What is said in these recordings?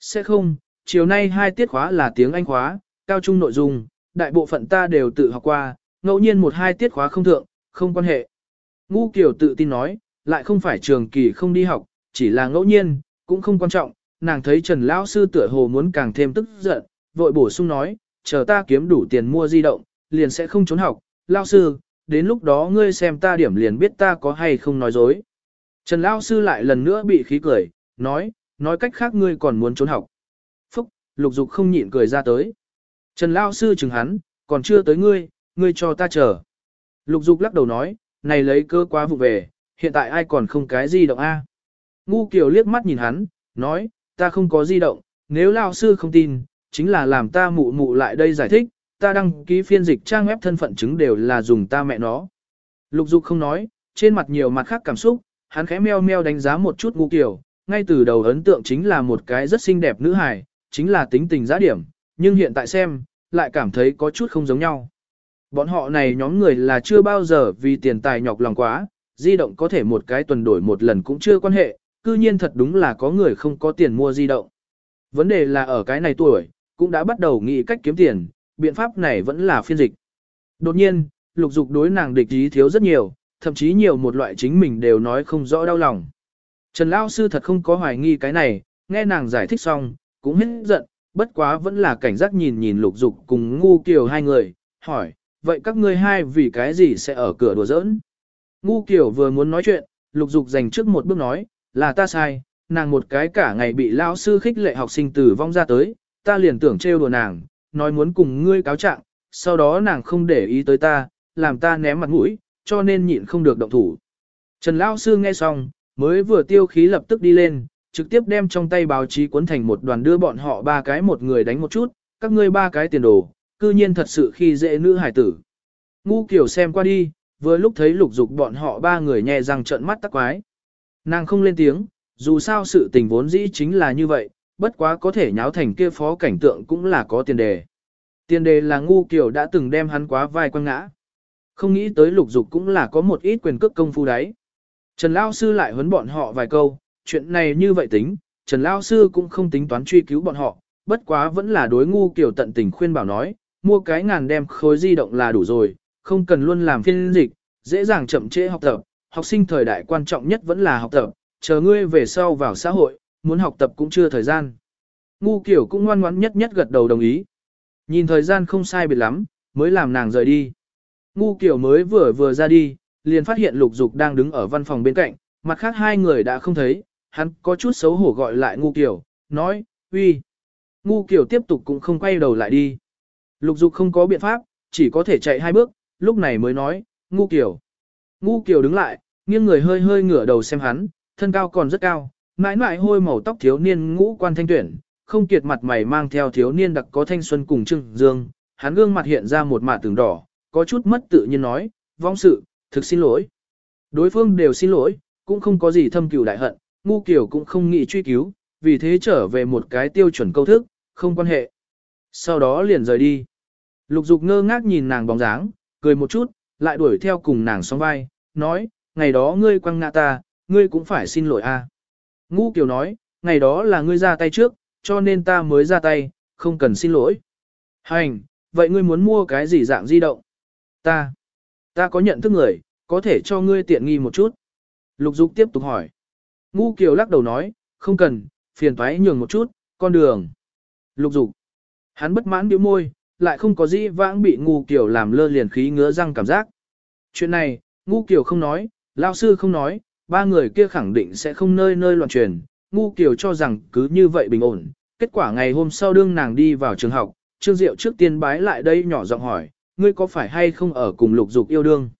Sẽ không, chiều nay hai tiết khóa là tiếng Anh khóa, cao trung nội dung, đại bộ phận ta đều tự học qua, ngẫu nhiên một hai tiết khóa không thượng, không quan hệ. Ngu Kiều tự tin nói, lại không phải trường kỳ không đi học, chỉ là ngẫu nhiên, cũng không quan trọng, nàng thấy Trần Lão Sư tựa hồ muốn càng thêm tức giận, vội bổ sung nói, chờ ta kiếm đủ tiền mua di động, liền sẽ không trốn học, Lão Sư, đến lúc đó ngươi xem ta điểm liền biết ta có hay không nói dối. Trần Lão Sư lại lần nữa bị khí cười, nói, nói cách khác ngươi còn muốn trốn học. Phúc, lục dục không nhịn cười ra tới. Trần Lão Sư chừng hắn, còn chưa tới ngươi, ngươi cho ta chờ. Lục dục lắc đầu nói, này lấy cơ quá vụ về, hiện tại ai còn không cái gì động a? Ngu Kiều liếc mắt nhìn hắn, nói, ta không có di động, nếu Lão sư không tin, chính là làm ta mụ mụ lại đây giải thích, ta đăng ký phiên dịch trang web thân phận chứng đều là dùng ta mẹ nó. Lục dục không nói, trên mặt nhiều mặt khác cảm xúc, hắn khẽ meo meo đánh giá một chút ngu kiểu, ngay từ đầu ấn tượng chính là một cái rất xinh đẹp nữ hài, chính là tính tình giá điểm, nhưng hiện tại xem, lại cảm thấy có chút không giống nhau. Bọn họ này nhóm người là chưa bao giờ vì tiền tài nhọc lòng quá, di động có thể một cái tuần đổi một lần cũng chưa quan hệ, cư nhiên thật đúng là có người không có tiền mua di động. Vấn đề là ở cái này tuổi, cũng đã bắt đầu nghĩ cách kiếm tiền, biện pháp này vẫn là phiên dịch. Đột nhiên, lục dục đối nàng địch ý thiếu rất nhiều, thậm chí nhiều một loại chính mình đều nói không rõ đau lòng. Trần Lao Sư thật không có hoài nghi cái này, nghe nàng giải thích xong, cũng hết giận, bất quá vẫn là cảnh giác nhìn nhìn lục dục cùng ngu kiều hai người, hỏi, vậy các ngươi hai vì cái gì sẽ ở cửa đùa giỡn? Ngu kiều vừa muốn nói chuyện, lục dục dành trước một bước nói, là ta sai, nàng một cái cả ngày bị lao sư khích lệ học sinh tử vong ra tới, ta liền tưởng trêu đùa nàng, nói muốn cùng ngươi cáo trạng, sau đó nàng không để ý tới ta, làm ta ném mặt mũi, cho nên nhịn không được động thủ. Trần Lão Sư nghe xong, mới vừa tiêu khí lập tức đi lên, trực tiếp đem trong tay báo chí cuốn thành một đoàn đưa bọn họ ba cái một người đánh một chút, các ngươi ba cái tiền đồ, cư nhiên thật sự khi dễ nữ hải tử. Ngu kiểu xem qua đi, vừa lúc thấy lục dục bọn họ ba người nhẹ răng trợn mắt tắc quái. Nàng không lên tiếng, dù sao sự tình vốn dĩ chính là như vậy, bất quá có thể nháo thành kia phó cảnh tượng cũng là có tiền đề. Tiền đề là ngu kiểu đã từng đem hắn quá vai quăng ngã. Không nghĩ tới lục dục cũng là có một ít quyền cước công phu đấy. Trần Lao Sư lại huấn bọn họ vài câu, chuyện này như vậy tính, Trần Lao Sư cũng không tính toán truy cứu bọn họ, bất quá vẫn là đối ngu kiểu tận tình khuyên bảo nói, mua cái ngàn đem khối di động là đủ rồi, không cần luôn làm phiên dịch, dễ dàng chậm trễ học tập, học sinh thời đại quan trọng nhất vẫn là học tập, chờ ngươi về sau vào xã hội, muốn học tập cũng chưa thời gian. Ngu kiểu cũng ngoan ngoãn nhất nhất gật đầu đồng ý. Nhìn thời gian không sai biệt lắm, mới làm nàng rời đi. Ngu kiểu mới vừa vừa ra đi, liền phát hiện lục dục đang đứng ở văn phòng bên cạnh, mặt khác hai người đã không thấy, hắn có chút xấu hổ gọi lại ngu kiểu, nói, uy. Ngu kiểu tiếp tục cũng không quay đầu lại đi. Lục dục không có biện pháp, chỉ có thể chạy hai bước, lúc này mới nói, ngu kiểu. Ngu kiểu đứng lại, nghiêng người hơi hơi ngửa đầu xem hắn, thân cao còn rất cao, mãi mãi hôi màu tóc thiếu niên ngũ quan thanh tuyển, không kiệt mặt mày mang theo thiếu niên đặc có thanh xuân cùng trưng dương, hắn gương mặt hiện ra một mạ tường đỏ, có chút mất tự nhiên nói, vong sự, thực xin lỗi. Đối phương đều xin lỗi, cũng không có gì thâm cừu đại hận, ngu kiểu cũng không nghĩ truy cứu, vì thế trở về một cái tiêu chuẩn câu thức, không quan hệ. Sau đó liền rời đi. Lục dục ngơ ngác nhìn nàng bóng dáng, cười một chút, lại đuổi theo cùng nàng song vai, nói, ngày đó ngươi quăng ngã ta, ngươi cũng phải xin lỗi a. Ngu Kiều nói, ngày đó là ngươi ra tay trước, cho nên ta mới ra tay, không cần xin lỗi. Hành, vậy ngươi muốn mua cái gì dạng di động? Ta, ta có nhận thức người, có thể cho ngươi tiện nghi một chút. Lục Dục tiếp tục hỏi. Ngu Kiều lắc đầu nói, không cần, phiền thoái nhường một chút, con đường. Lục Dục, hắn bất mãn biểu môi, lại không có gì vãng bị Ngu Kiều làm lơ liền khí ngứa răng cảm giác. Chuyện này, Ngu Kiều không nói, Lao sư không nói, ba người kia khẳng định sẽ không nơi nơi loạn truyền, ngu kiều cho rằng cứ như vậy bình ổn. Kết quả ngày hôm sau đương nàng đi vào trường học, Trương Diệu trước tiên bái lại đây nhỏ giọng hỏi, ngươi có phải hay không ở cùng lục dục yêu đương?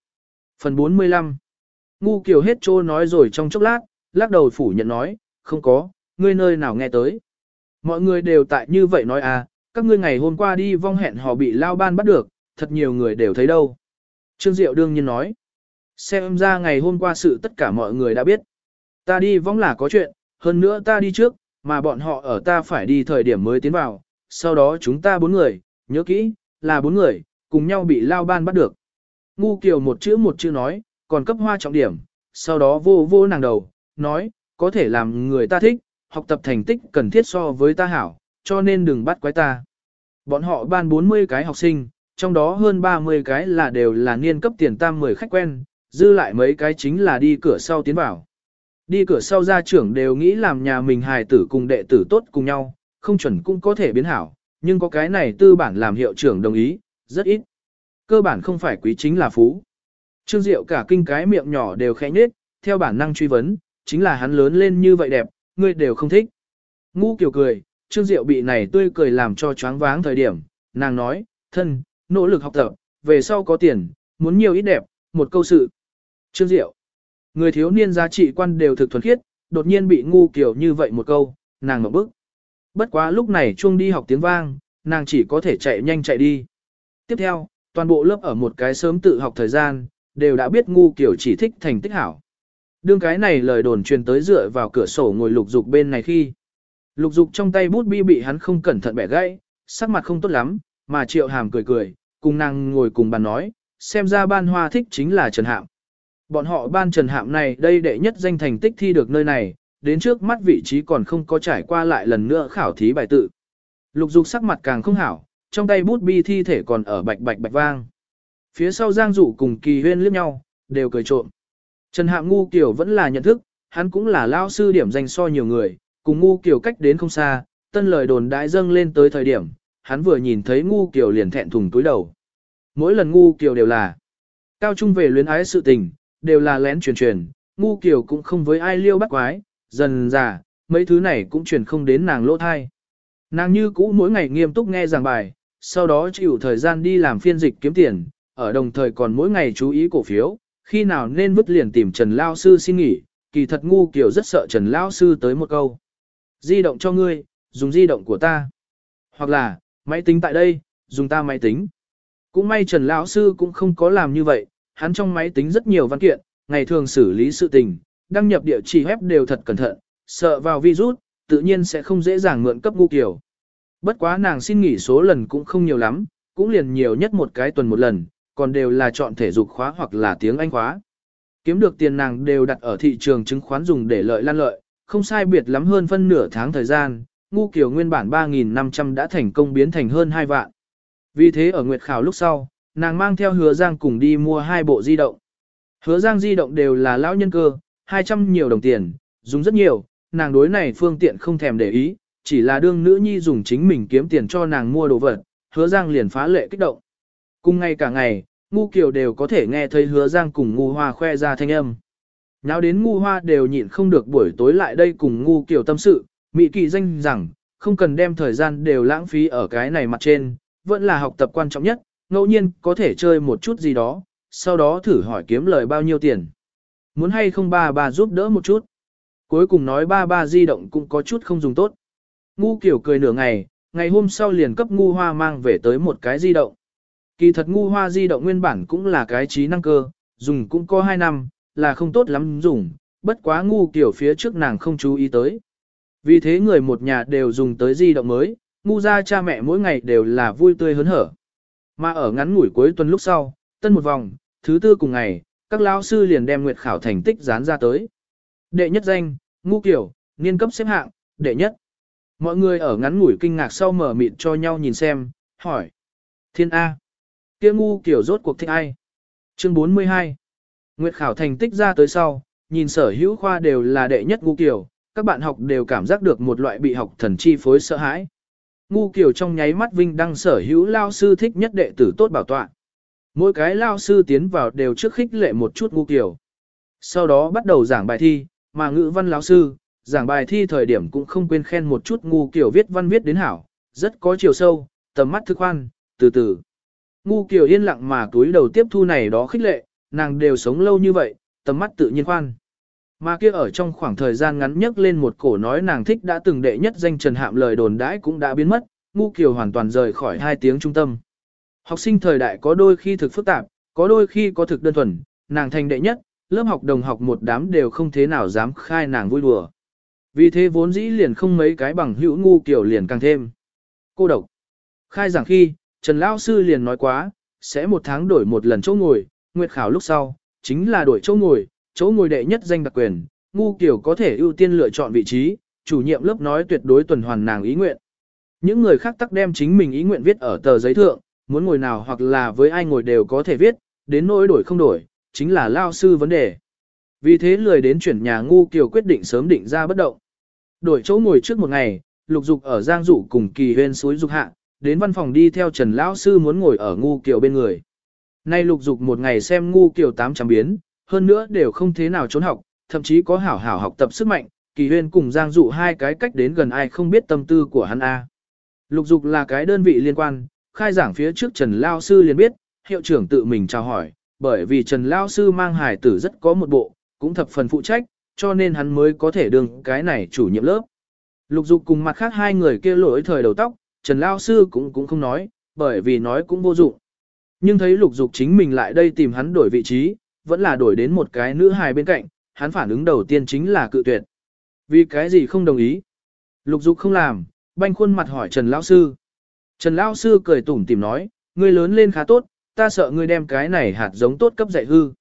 Phần 45 Ngu kiều hết trô nói rồi trong chốc lát, lắc đầu phủ nhận nói, không có, ngươi nơi nào nghe tới. Mọi người đều tại như vậy nói à, các ngươi ngày hôm qua đi vong hẹn họ bị lao ban bắt được, thật nhiều người đều thấy đâu. Trương Diệu đương nhiên nói, Xem ra ngày hôm qua sự tất cả mọi người đã biết. Ta đi vong là có chuyện, hơn nữa ta đi trước, mà bọn họ ở ta phải đi thời điểm mới tiến vào. Sau đó chúng ta bốn người, nhớ kỹ, là bốn người, cùng nhau bị lao ban bắt được. Ngu kiều một chữ một chữ nói, còn cấp hoa trọng điểm, sau đó vô vô nàng đầu, nói, có thể làm người ta thích, học tập thành tích cần thiết so với ta hảo, cho nên đừng bắt quái ta. Bọn họ ban 40 cái học sinh, trong đó hơn 30 cái là đều là niên cấp tiền tam 10 khách quen, dư lại mấy cái chính là đi cửa sau tiến vào. Đi cửa sau gia trưởng đều nghĩ làm nhà mình hài tử cùng đệ tử tốt cùng nhau, không chuẩn cũng có thể biến hảo, nhưng có cái này tư bản làm hiệu trưởng đồng ý, rất ít. Cơ bản không phải quý chính là phú. Trương Diệu cả kinh cái miệng nhỏ đều khẽ nhết, theo bản năng truy vấn, chính là hắn lớn lên như vậy đẹp, ngươi đều không thích. Ngu kiểu cười, Trương Diệu bị này tươi cười làm cho choáng váng thời điểm, nàng nói, thân, nỗ lực học tập, về sau có tiền, muốn nhiều ít đẹp, một câu sự. Trương Diệu, người thiếu niên giá trị quan đều thực thuần khiết, đột nhiên bị ngu kiểu như vậy một câu, nàng ngậm bức. Bất quá lúc này chuông đi học tiếng vang, nàng chỉ có thể chạy nhanh chạy đi. Tiếp theo, toàn bộ lớp ở một cái sớm tự học thời gian, đều đã biết ngu kiểu chỉ thích thành tích hảo. Đương cái này lời đồn truyền tới dựa vào cửa sổ ngồi lục dục bên này khi. Lục dục trong tay bút bi bị hắn không cẩn thận bẻ gãy, sắc mặt không tốt lắm, mà triệu hàm cười cười, cùng nàng ngồi cùng bàn nói, xem ra ban hoa thích chính là Trần Hạm. Bọn họ ban Trần Hạm này đây đệ nhất danh thành tích thi được nơi này, đến trước mắt vị trí còn không có trải qua lại lần nữa khảo thí bài tự. Lục dục sắc mặt càng không hảo, trong tay bút bi thi thể còn ở bạch bạch bạch vang. Phía sau Giang Dụ cùng Kỳ Huyên liếc nhau, đều cười trộm. Trần hạ ngu kiều vẫn là nhận thức, hắn cũng là lao sư điểm danh so nhiều người, cùng ngu kiều cách đến không xa, tân lời đồn đại dâng lên tới thời điểm, hắn vừa nhìn thấy ngu kiều liền thẹn thùng túi đầu. Mỗi lần ngu kiều đều là cao trung về luyến ái sự tình, đều là lén truyền truyền, ngu kiều cũng không với ai liêu bắt quái, dần già, mấy thứ này cũng truyền không đến nàng lỗ thai. Nàng như cũ mỗi ngày nghiêm túc nghe giảng bài, sau đó chịu thời gian đi làm phiên dịch kiếm tiền, ở đồng thời còn mỗi ngày chú ý cổ phiếu, khi nào nên vứt liền tìm Trần Lao Sư xin nghỉ, kỳ thật ngu kiểu rất sợ Trần Lao Sư tới một câu. Di động cho ngươi, dùng di động của ta. Hoặc là, máy tính tại đây, dùng ta máy tính. Cũng may Trần Lão Sư cũng không có làm như vậy, hắn trong máy tính rất nhiều văn kiện, ngày thường xử lý sự tình, đăng nhập địa chỉ web đều thật cẩn thận, sợ vào virus, tự nhiên sẽ không dễ dàng mượn cấp ngu kiểu. Bất quá nàng xin nghỉ số lần cũng không nhiều lắm, cũng liền nhiều nhất một cái tuần một lần, còn đều là chọn thể dục khóa hoặc là tiếng Anh khóa. Kiếm được tiền nàng đều đặt ở thị trường chứng khoán dùng để lợi lan lợi, không sai biệt lắm hơn phân nửa tháng thời gian, ngu kiểu nguyên bản 3.500 đã thành công biến thành hơn 2 vạn. Vì thế ở nguyệt khảo lúc sau, nàng mang theo hứa giang cùng đi mua hai bộ di động. Hứa giang di động đều là lão nhân cơ, 200 nhiều đồng tiền, dùng rất nhiều, nàng đối này phương tiện không thèm để ý, chỉ là đương nữ nhi dùng chính mình kiếm tiền cho nàng mua đồ vật, hứa giang liền phá lệ kích động. Cùng ngay cả ngày, ngu kiều đều có thể nghe thấy hứa giang cùng ngu hoa khoe ra thanh âm. Nào đến ngu hoa đều nhịn không được buổi tối lại đây cùng ngu kiều tâm sự, mị kỳ danh rằng, không cần đem thời gian đều lãng phí ở cái này mặt trên, vẫn là học tập quan trọng nhất, ngẫu nhiên có thể chơi một chút gì đó, sau đó thử hỏi kiếm lời bao nhiêu tiền. Muốn hay không ba ba giúp đỡ một chút. Cuối cùng nói ba ba di động cũng có chút không dùng tốt. Ngu kiểu cười nửa ngày, ngày hôm sau liền cấp ngu hoa mang về tới một cái di động. Kỳ thật ngu hoa di động nguyên bản cũng là cái trí năng cơ, dùng cũng có 2 năm, là không tốt lắm dùng, bất quá ngu kiểu phía trước nàng không chú ý tới. Vì thế người một nhà đều dùng tới di động mới, ngu ra cha mẹ mỗi ngày đều là vui tươi hớn hở. Mà ở ngắn ngủi cuối tuần lúc sau, tân một vòng, thứ tư cùng ngày, các lão sư liền đem nguyệt khảo thành tích dán ra tới. Đệ nhất danh, ngu kiểu, niên cấp xếp hạng, đệ nhất. Mọi người ở ngắn ngủi kinh ngạc sau mở mịt cho nhau nhìn xem, hỏi. Thiên A. kia ngu kiểu rốt cuộc thích ai? Chương 42. Nguyệt khảo thành tích ra tới sau, nhìn sở hữu khoa đều là đệ nhất ngu kiểu, các bạn học đều cảm giác được một loại bị học thần chi phối sợ hãi. Ngu kiểu trong nháy mắt vinh đăng sở hữu lao sư thích nhất đệ tử tốt bảo tọa. Mỗi cái lao sư tiến vào đều trước khích lệ một chút ngu kiểu. Sau đó bắt đầu giảng bài thi, mà ngữ văn lão sư, giảng bài thi thời điểm cũng không quên khen một chút ngu kiểu viết văn viết đến hảo, rất có chiều sâu, tầm mắt thức khoan, từ từ. Ngu kiểu yên lặng mà túi đầu tiếp thu này đó khích lệ, nàng đều sống lâu như vậy, tầm mắt tự nhiên khoan. Mà kia ở trong khoảng thời gian ngắn nhất lên một cổ nói nàng thích đã từng đệ nhất danh Trần Hạm lời đồn đãi cũng đã biến mất, ngu kiều hoàn toàn rời khỏi hai tiếng trung tâm. Học sinh thời đại có đôi khi thực phức tạp, có đôi khi có thực đơn thuần, nàng thành đệ nhất, lớp học đồng học một đám đều không thế nào dám khai nàng vui đùa. Vì thế vốn dĩ liền không mấy cái bằng hữu ngu kiểu liền càng thêm. Cô độc. Khai giảng khi, Trần Lão Sư liền nói quá, sẽ một tháng đổi một lần chỗ ngồi, nguyệt khảo lúc sau, chính là đổi chỗ ngồi, chỗ ngồi đệ nhất danh đặc quyền, ngu kiểu có thể ưu tiên lựa chọn vị trí, chủ nhiệm lớp nói tuyệt đối tuần hoàn nàng ý nguyện. Những người khác tắc đem chính mình ý nguyện viết ở tờ giấy thượng, muốn ngồi nào hoặc là với ai ngồi đều có thể viết, đến nỗi đổi không đổi, chính là lao sư vấn đề. Vì thế lười đến chuyển nhà ngu kiều quyết định sớm định ra bất động. Đổi chỗ ngồi trước một ngày, lục dục ở giang dụ cùng kỳ huyên suối dục hạ, đến văn phòng đi theo Trần Lão Sư muốn ngồi ở ngu kiều bên người. Nay lục dục một ngày xem ngu kiều tám trăm biến, hơn nữa đều không thế nào trốn học, thậm chí có hảo hảo học tập sức mạnh, kỳ huyên cùng giang dụ hai cái cách đến gần ai không biết tâm tư của hắn A. Lục dục là cái đơn vị liên quan, khai giảng phía trước Trần Lao Sư liền biết, hiệu trưởng tự mình chào hỏi, bởi vì Trần Lao Sư mang hài tử rất có một bộ, cũng thập phần phụ trách, cho nên hắn mới có thể đương cái này chủ nhiệm lớp. Lục dục cùng mặt khác hai người kia lỗi thời đầu tóc, Trần Lao Sư cũng cũng không nói, bởi vì nói cũng vô dụng. Nhưng thấy lục dục chính mình lại đây tìm hắn đổi vị trí, vẫn là đổi đến một cái nữ hài bên cạnh, hắn phản ứng đầu tiên chính là cự tuyệt. Vì cái gì không đồng ý? Lục dục không làm, banh khuôn mặt hỏi Trần Lão Sư. Trần Lão Sư cười tủm tìm nói, ngươi lớn lên khá tốt, ta sợ ngươi đem cái này hạt giống tốt cấp dạy hư.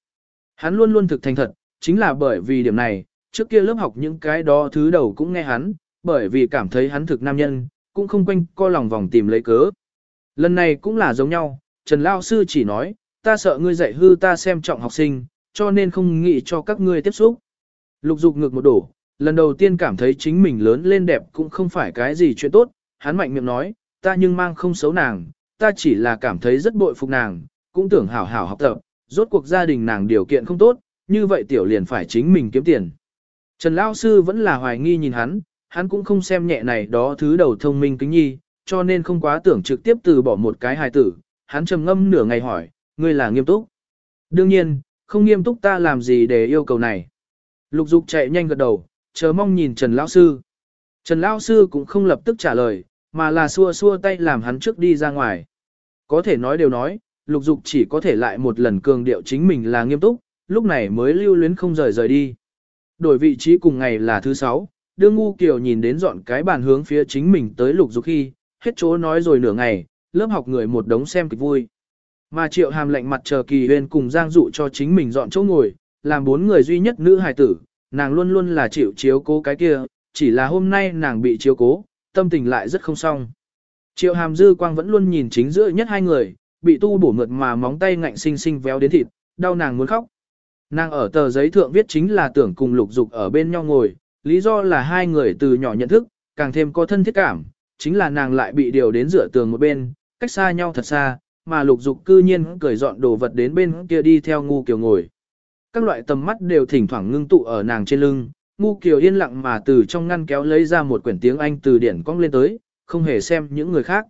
Hắn luôn luôn thực thành thật, chính là bởi vì điểm này, trước kia lớp học những cái đó thứ đầu cũng nghe hắn, bởi vì cảm thấy hắn thực nam nhân, cũng không quanh co lòng vòng tìm lấy cớ. Lần này cũng là giống nhau, Trần Lao Sư chỉ nói, ta sợ ngươi dạy hư ta xem trọng học sinh, cho nên không nghĩ cho các ngươi tiếp xúc. Lục dục ngược một đổ, lần đầu tiên cảm thấy chính mình lớn lên đẹp cũng không phải cái gì chuyện tốt, hắn mạnh miệng nói, ta nhưng mang không xấu nàng, ta chỉ là cảm thấy rất bội phục nàng, cũng tưởng hảo hảo học tập, rốt cuộc gia đình nàng điều kiện không tốt, như vậy tiểu liền phải chính mình kiếm tiền. Trần Lão Sư vẫn là hoài nghi nhìn hắn, hắn cũng không xem nhẹ này đó thứ đầu thông minh kính nhi, cho nên không quá tưởng trực tiếp từ bỏ một cái hài tử, hắn trầm ngâm nửa ngày hỏi, ngươi là nghiêm túc. Đương nhiên, không nghiêm túc ta làm gì để yêu cầu này. Lục dục chạy nhanh gật đầu, chờ mong nhìn Trần Lão Sư. Trần Lão Sư cũng không lập tức trả lời, mà là xua xua tay làm hắn trước đi ra ngoài. Có thể nói đều nói, lục dục chỉ có thể lại một lần cường điệu chính mình là nghiêm túc, lúc này mới lưu luyến không rời rời đi. Đổi vị trí cùng ngày là thứ sáu, đương ngu kiều nhìn đến dọn cái bàn hướng phía chính mình tới lục dục khi, hết chỗ nói rồi nửa ngày, lớp học người một đống xem kịch vui. Mà triệu hàm lạnh mặt chờ kỳ huyên cùng giang dụ cho chính mình dọn chỗ ngồi, làm bốn người duy nhất nữ hài tử, nàng luôn luôn là chịu chiếu cố cái kia, chỉ là hôm nay nàng bị chiếu cố, tâm tình lại rất không xong. Triệu hàm dư quang vẫn luôn nhìn chính giữa nhất hai người, bị tu bổ mượt mà móng tay ngạnh sinh sinh véo đến thịt, đau nàng muốn khóc. Nàng ở tờ giấy thượng viết chính là tưởng cùng lục dục ở bên nhau ngồi, lý do là hai người từ nhỏ nhận thức, càng thêm có thân thiết cảm, chính là nàng lại bị điều đến rửa tường một bên, cách xa nhau thật xa, mà lục dục cư nhiên cởi dọn đồ vật đến bên kia đi theo ngu kiều ngồi. Các loại tầm mắt đều thỉnh thoảng ngưng tụ ở nàng trên lưng, ngu kiều yên lặng mà từ trong ngăn kéo lấy ra một quyển tiếng Anh từ điển cong lên tới, không hề xem những người khác.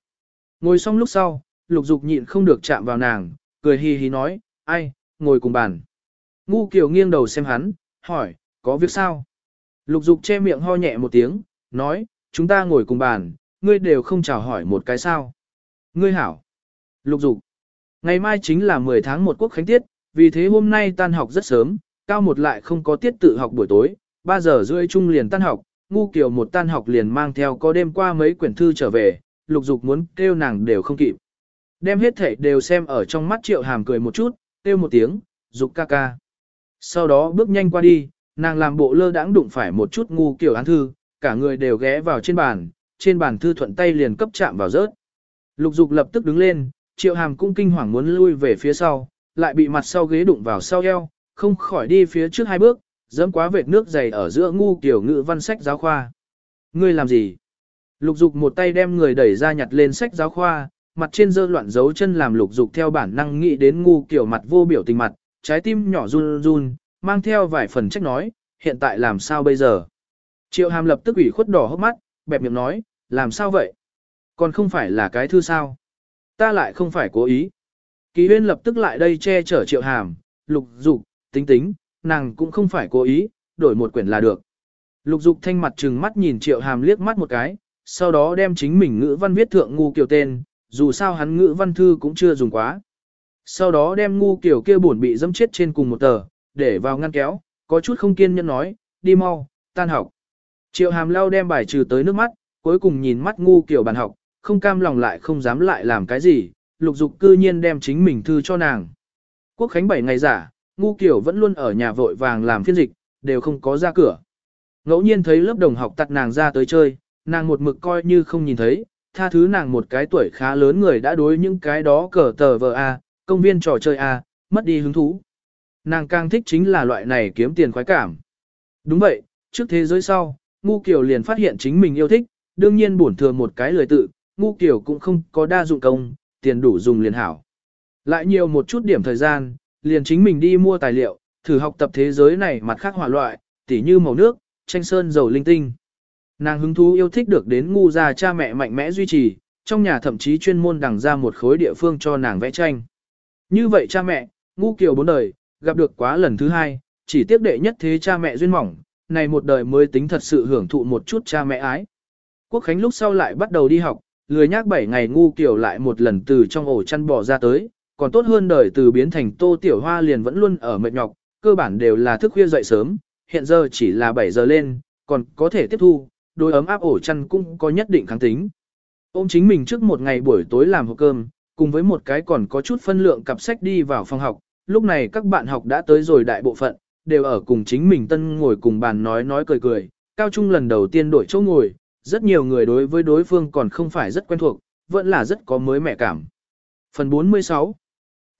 Ngồi xong lúc sau, lục dục nhịn không được chạm vào nàng, cười hi hi nói, ai, ngồi cùng bàn. Ngu kiều nghiêng đầu xem hắn, hỏi, có việc sao? Lục dục che miệng ho nhẹ một tiếng, nói, chúng ta ngồi cùng bàn, ngươi đều không chào hỏi một cái sao. Ngươi hảo. Lục dục. Ngày mai chính là 10 tháng một quốc khánh tiết, vì thế hôm nay tan học rất sớm, cao một lại không có tiết tự học buổi tối, 3 giờ rưỡi chung liền tan học, ngu kiều một tan học liền mang theo có đêm qua mấy quyển thư trở về, lục dục muốn kêu nàng đều không kịp. Đem hết thể đều xem ở trong mắt triệu hàm cười một chút, kêu một tiếng, dục ca ca. Sau đó bước nhanh qua đi, nàng làm bộ lơ đãng đụng phải một chút ngu kiểu án thư, cả người đều ghé vào trên bàn, trên bàn thư thuận tay liền cấp chạm vào rớt. Lục dục lập tức đứng lên, triệu hàm cũng kinh hoàng muốn lui về phía sau, lại bị mặt sau ghế đụng vào sau eo, không khỏi đi phía trước hai bước, dẫm quá vệt nước dày ở giữa ngu kiểu ngữ văn sách giáo khoa. Ngươi làm gì? Lục dục một tay đem người đẩy ra nhặt lên sách giáo khoa, mặt trên dơ loạn dấu chân làm lục dục theo bản năng nghĩ đến ngu kiểu mặt vô biểu tình mặt, trái tim nhỏ run run, mang theo vài phần trách nói, hiện tại làm sao bây giờ? Triệu hàm lập tức ủy khuất đỏ hốc mắt, bẹp miệng nói, làm sao vậy? Còn không phải là cái thư sao? Ta lại không phải cố ý. Kỳ huyên lập tức lại đây che chở triệu hàm, lục dục, tính tính, nàng cũng không phải cố ý, đổi một quyển là được. Lục dục thanh mặt trừng mắt nhìn triệu hàm liếc mắt một cái, sau đó đem chính mình ngữ văn viết thượng ngu kiều tên, dù sao hắn ngữ văn thư cũng chưa dùng quá. Sau đó đem ngu kiều kia buồn bị dâm chết trên cùng một tờ, để vào ngăn kéo, có chút không kiên nhẫn nói, đi mau, tan học. Triệu hàm lau đem bài trừ tới nước mắt, cuối cùng nhìn mắt ngu kiểu bàn học, không cam lòng lại không dám lại làm cái gì, lục dục cư nhiên đem chính mình thư cho nàng. Quốc khánh 7 ngày giả, ngu kiểu vẫn luôn ở nhà vội vàng làm phiên dịch, đều không có ra cửa. Ngẫu nhiên thấy lớp đồng học tặt nàng ra tới chơi, nàng một mực coi như không nhìn thấy, tha thứ nàng một cái tuổi khá lớn người đã đối những cái đó cờ tờ vờ A, công viên trò chơi A, mất đi hứng thú. Nàng càng thích chính là loại này kiếm tiền khoái cảm. Đúng vậy, trước thế giới sau, Ngu Kiều liền phát hiện chính mình yêu thích, đương nhiên bổn thừa một cái lời tự, Ngu Kiều cũng không có đa dụng công, tiền đủ dùng liền hảo. Lại nhiều một chút điểm thời gian, liền chính mình đi mua tài liệu, thử học tập thế giới này mặt khác hỏa loại, tỉ như màu nước, tranh sơn dầu linh tinh. Nàng hứng thú yêu thích được đến ngu già cha mẹ mạnh mẽ duy trì, trong nhà thậm chí chuyên môn đằng ra một khối địa phương cho nàng vẽ tranh. Như vậy cha mẹ, ngu kiều bốn đời, gặp được quá lần thứ hai, chỉ tiếp đệ nhất thế cha mẹ duyên mỏng, này một đời mới tính thật sự hưởng thụ một chút cha mẹ ái. Quốc Khánh lúc sau lại bắt đầu đi học, lười nhác 7 ngày ngu kiều lại một lần từ trong ổ chăn bò ra tới, còn tốt hơn đời từ biến thành tô tiểu hoa liền vẫn luôn ở mệt nhọc, cơ bản đều là thức khuya dậy sớm, hiện giờ chỉ là 7 giờ lên, còn có thể tiếp thu, đối ấm áp ổ chăn cũng có nhất định kháng tính. Ôm chính mình trước một ngày buổi tối làm hộp cơm, cùng với một cái còn có chút phân lượng cặp sách đi vào phòng học, lúc này các bạn học đã tới rồi đại bộ phận, đều ở cùng chính mình tân ngồi cùng bàn nói nói cười cười, cao trung lần đầu tiên đổi chỗ ngồi, rất nhiều người đối với đối phương còn không phải rất quen thuộc, vẫn là rất có mới mẻ cảm. Phần 46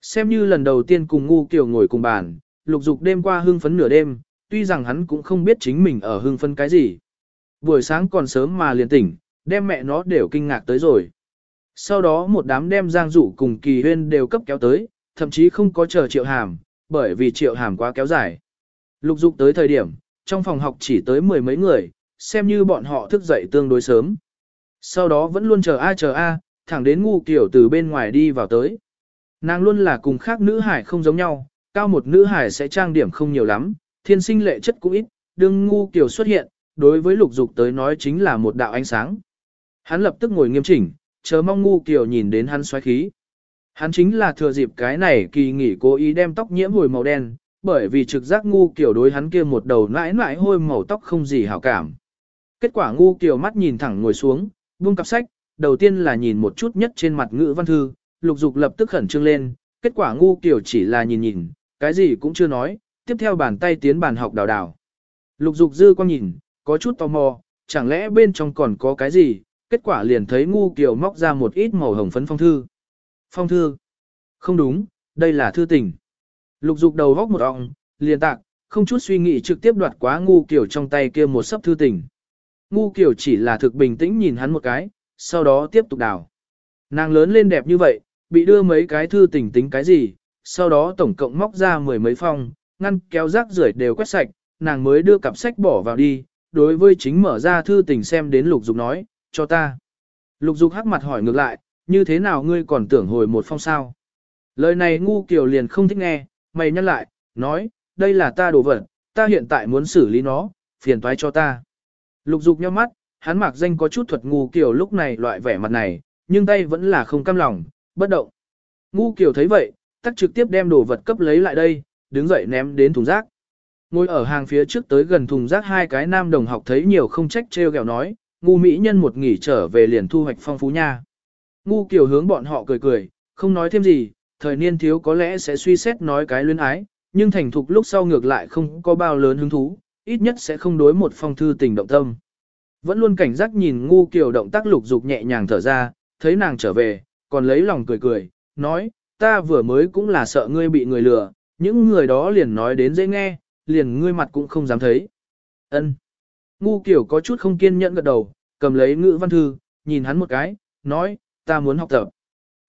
Xem như lần đầu tiên cùng ngu kiểu ngồi cùng bàn, lục dục đêm qua hưng phấn nửa đêm, tuy rằng hắn cũng không biết chính mình ở hưng phấn cái gì. Buổi sáng còn sớm mà liền tỉnh, đem mẹ nó đều kinh ngạc tới rồi. Sau đó một đám đem giang dụ cùng kỳ huyên đều cấp kéo tới, thậm chí không có chờ triệu hàm, bởi vì triệu hàm quá kéo dài. Lục dục tới thời điểm, trong phòng học chỉ tới mười mấy người, xem như bọn họ thức dậy tương đối sớm. Sau đó vẫn luôn chờ a chờ a, thẳng đến ngu kiểu từ bên ngoài đi vào tới. Nàng luôn là cùng khác nữ hải không giống nhau, cao một nữ hải sẽ trang điểm không nhiều lắm, thiên sinh lệ chất cũng ít, đương ngu kiểu xuất hiện, đối với lục dục tới nói chính là một đạo ánh sáng. Hắn lập tức ngồi nghiêm chỉnh, chờ mong ngu kiểu nhìn đến hắn xoáy khí. Hắn chính là thừa dịp cái này kỳ nghỉ cố ý đem tóc nhiễm hồi màu đen, bởi vì trực giác ngu kiểu đối hắn kia một đầu nãi nãi hôi màu tóc không gì hảo cảm. Kết quả ngu kiểu mắt nhìn thẳng ngồi xuống, buông cặp sách, đầu tiên là nhìn một chút nhất trên mặt ngữ văn thư, lục dục lập tức khẩn trương lên, kết quả ngu kiểu chỉ là nhìn nhìn, cái gì cũng chưa nói, tiếp theo bàn tay tiến bàn học đào đào. Lục dục dư quang nhìn, có chút tò mò, chẳng lẽ bên trong còn có cái gì, kết quả liền thấy ngu kiều móc ra một ít màu hồng phấn phong thư. Phong thư. Không đúng, đây là thư tình. Lục dục đầu góc một ọng, liền tạc, không chút suy nghĩ trực tiếp đoạt quá ngu kiều trong tay kia một sấp thư tình. Ngu kiều chỉ là thực bình tĩnh nhìn hắn một cái, sau đó tiếp tục đào. Nàng lớn lên đẹp như vậy, bị đưa mấy cái thư tình tính cái gì, sau đó tổng cộng móc ra mười mấy phong, ngăn kéo rác rưởi đều quét sạch, nàng mới đưa cặp sách bỏ vào đi, đối với chính mở ra thư tình xem đến lục dục nói, cho ta. Lục dục hắc mặt hỏi ngược lại, như thế nào ngươi còn tưởng hồi một phong sao? Lời này ngu kiểu liền không thích nghe, mày nhắc lại, nói, đây là ta đồ vật, ta hiện tại muốn xử lý nó, phiền toái cho ta. Lục dục nhắm mắt, hắn mặc danh có chút thuật ngu kiểu lúc này loại vẻ mặt này, nhưng tay vẫn là không cam lòng, bất động. Ngu kiểu thấy vậy, tắt trực tiếp đem đồ vật cấp lấy lại đây, đứng dậy ném đến thùng rác. Ngồi ở hàng phía trước tới gần thùng rác hai cái nam đồng học thấy nhiều không trách treo gẹo nói, ngu mỹ nhân một nghỉ trở về liền thu hoạch phong phú nha. Ngu kiểu hướng bọn họ cười cười, không nói thêm gì, thời niên thiếu có lẽ sẽ suy xét nói cái luyến ái, nhưng thành thục lúc sau ngược lại không có bao lớn hứng thú, ít nhất sẽ không đối một phong thư tình động tâm. Vẫn luôn cảnh giác nhìn ngu kiểu động tác lục dục nhẹ nhàng thở ra, thấy nàng trở về, còn lấy lòng cười cười, nói, ta vừa mới cũng là sợ ngươi bị người lừa, những người đó liền nói đến dễ nghe, liền ngươi mặt cũng không dám thấy. Ân. Ngu kiểu có chút không kiên nhẫn gật đầu, cầm lấy ngữ văn thư, nhìn hắn một cái, nói, ta muốn học tập.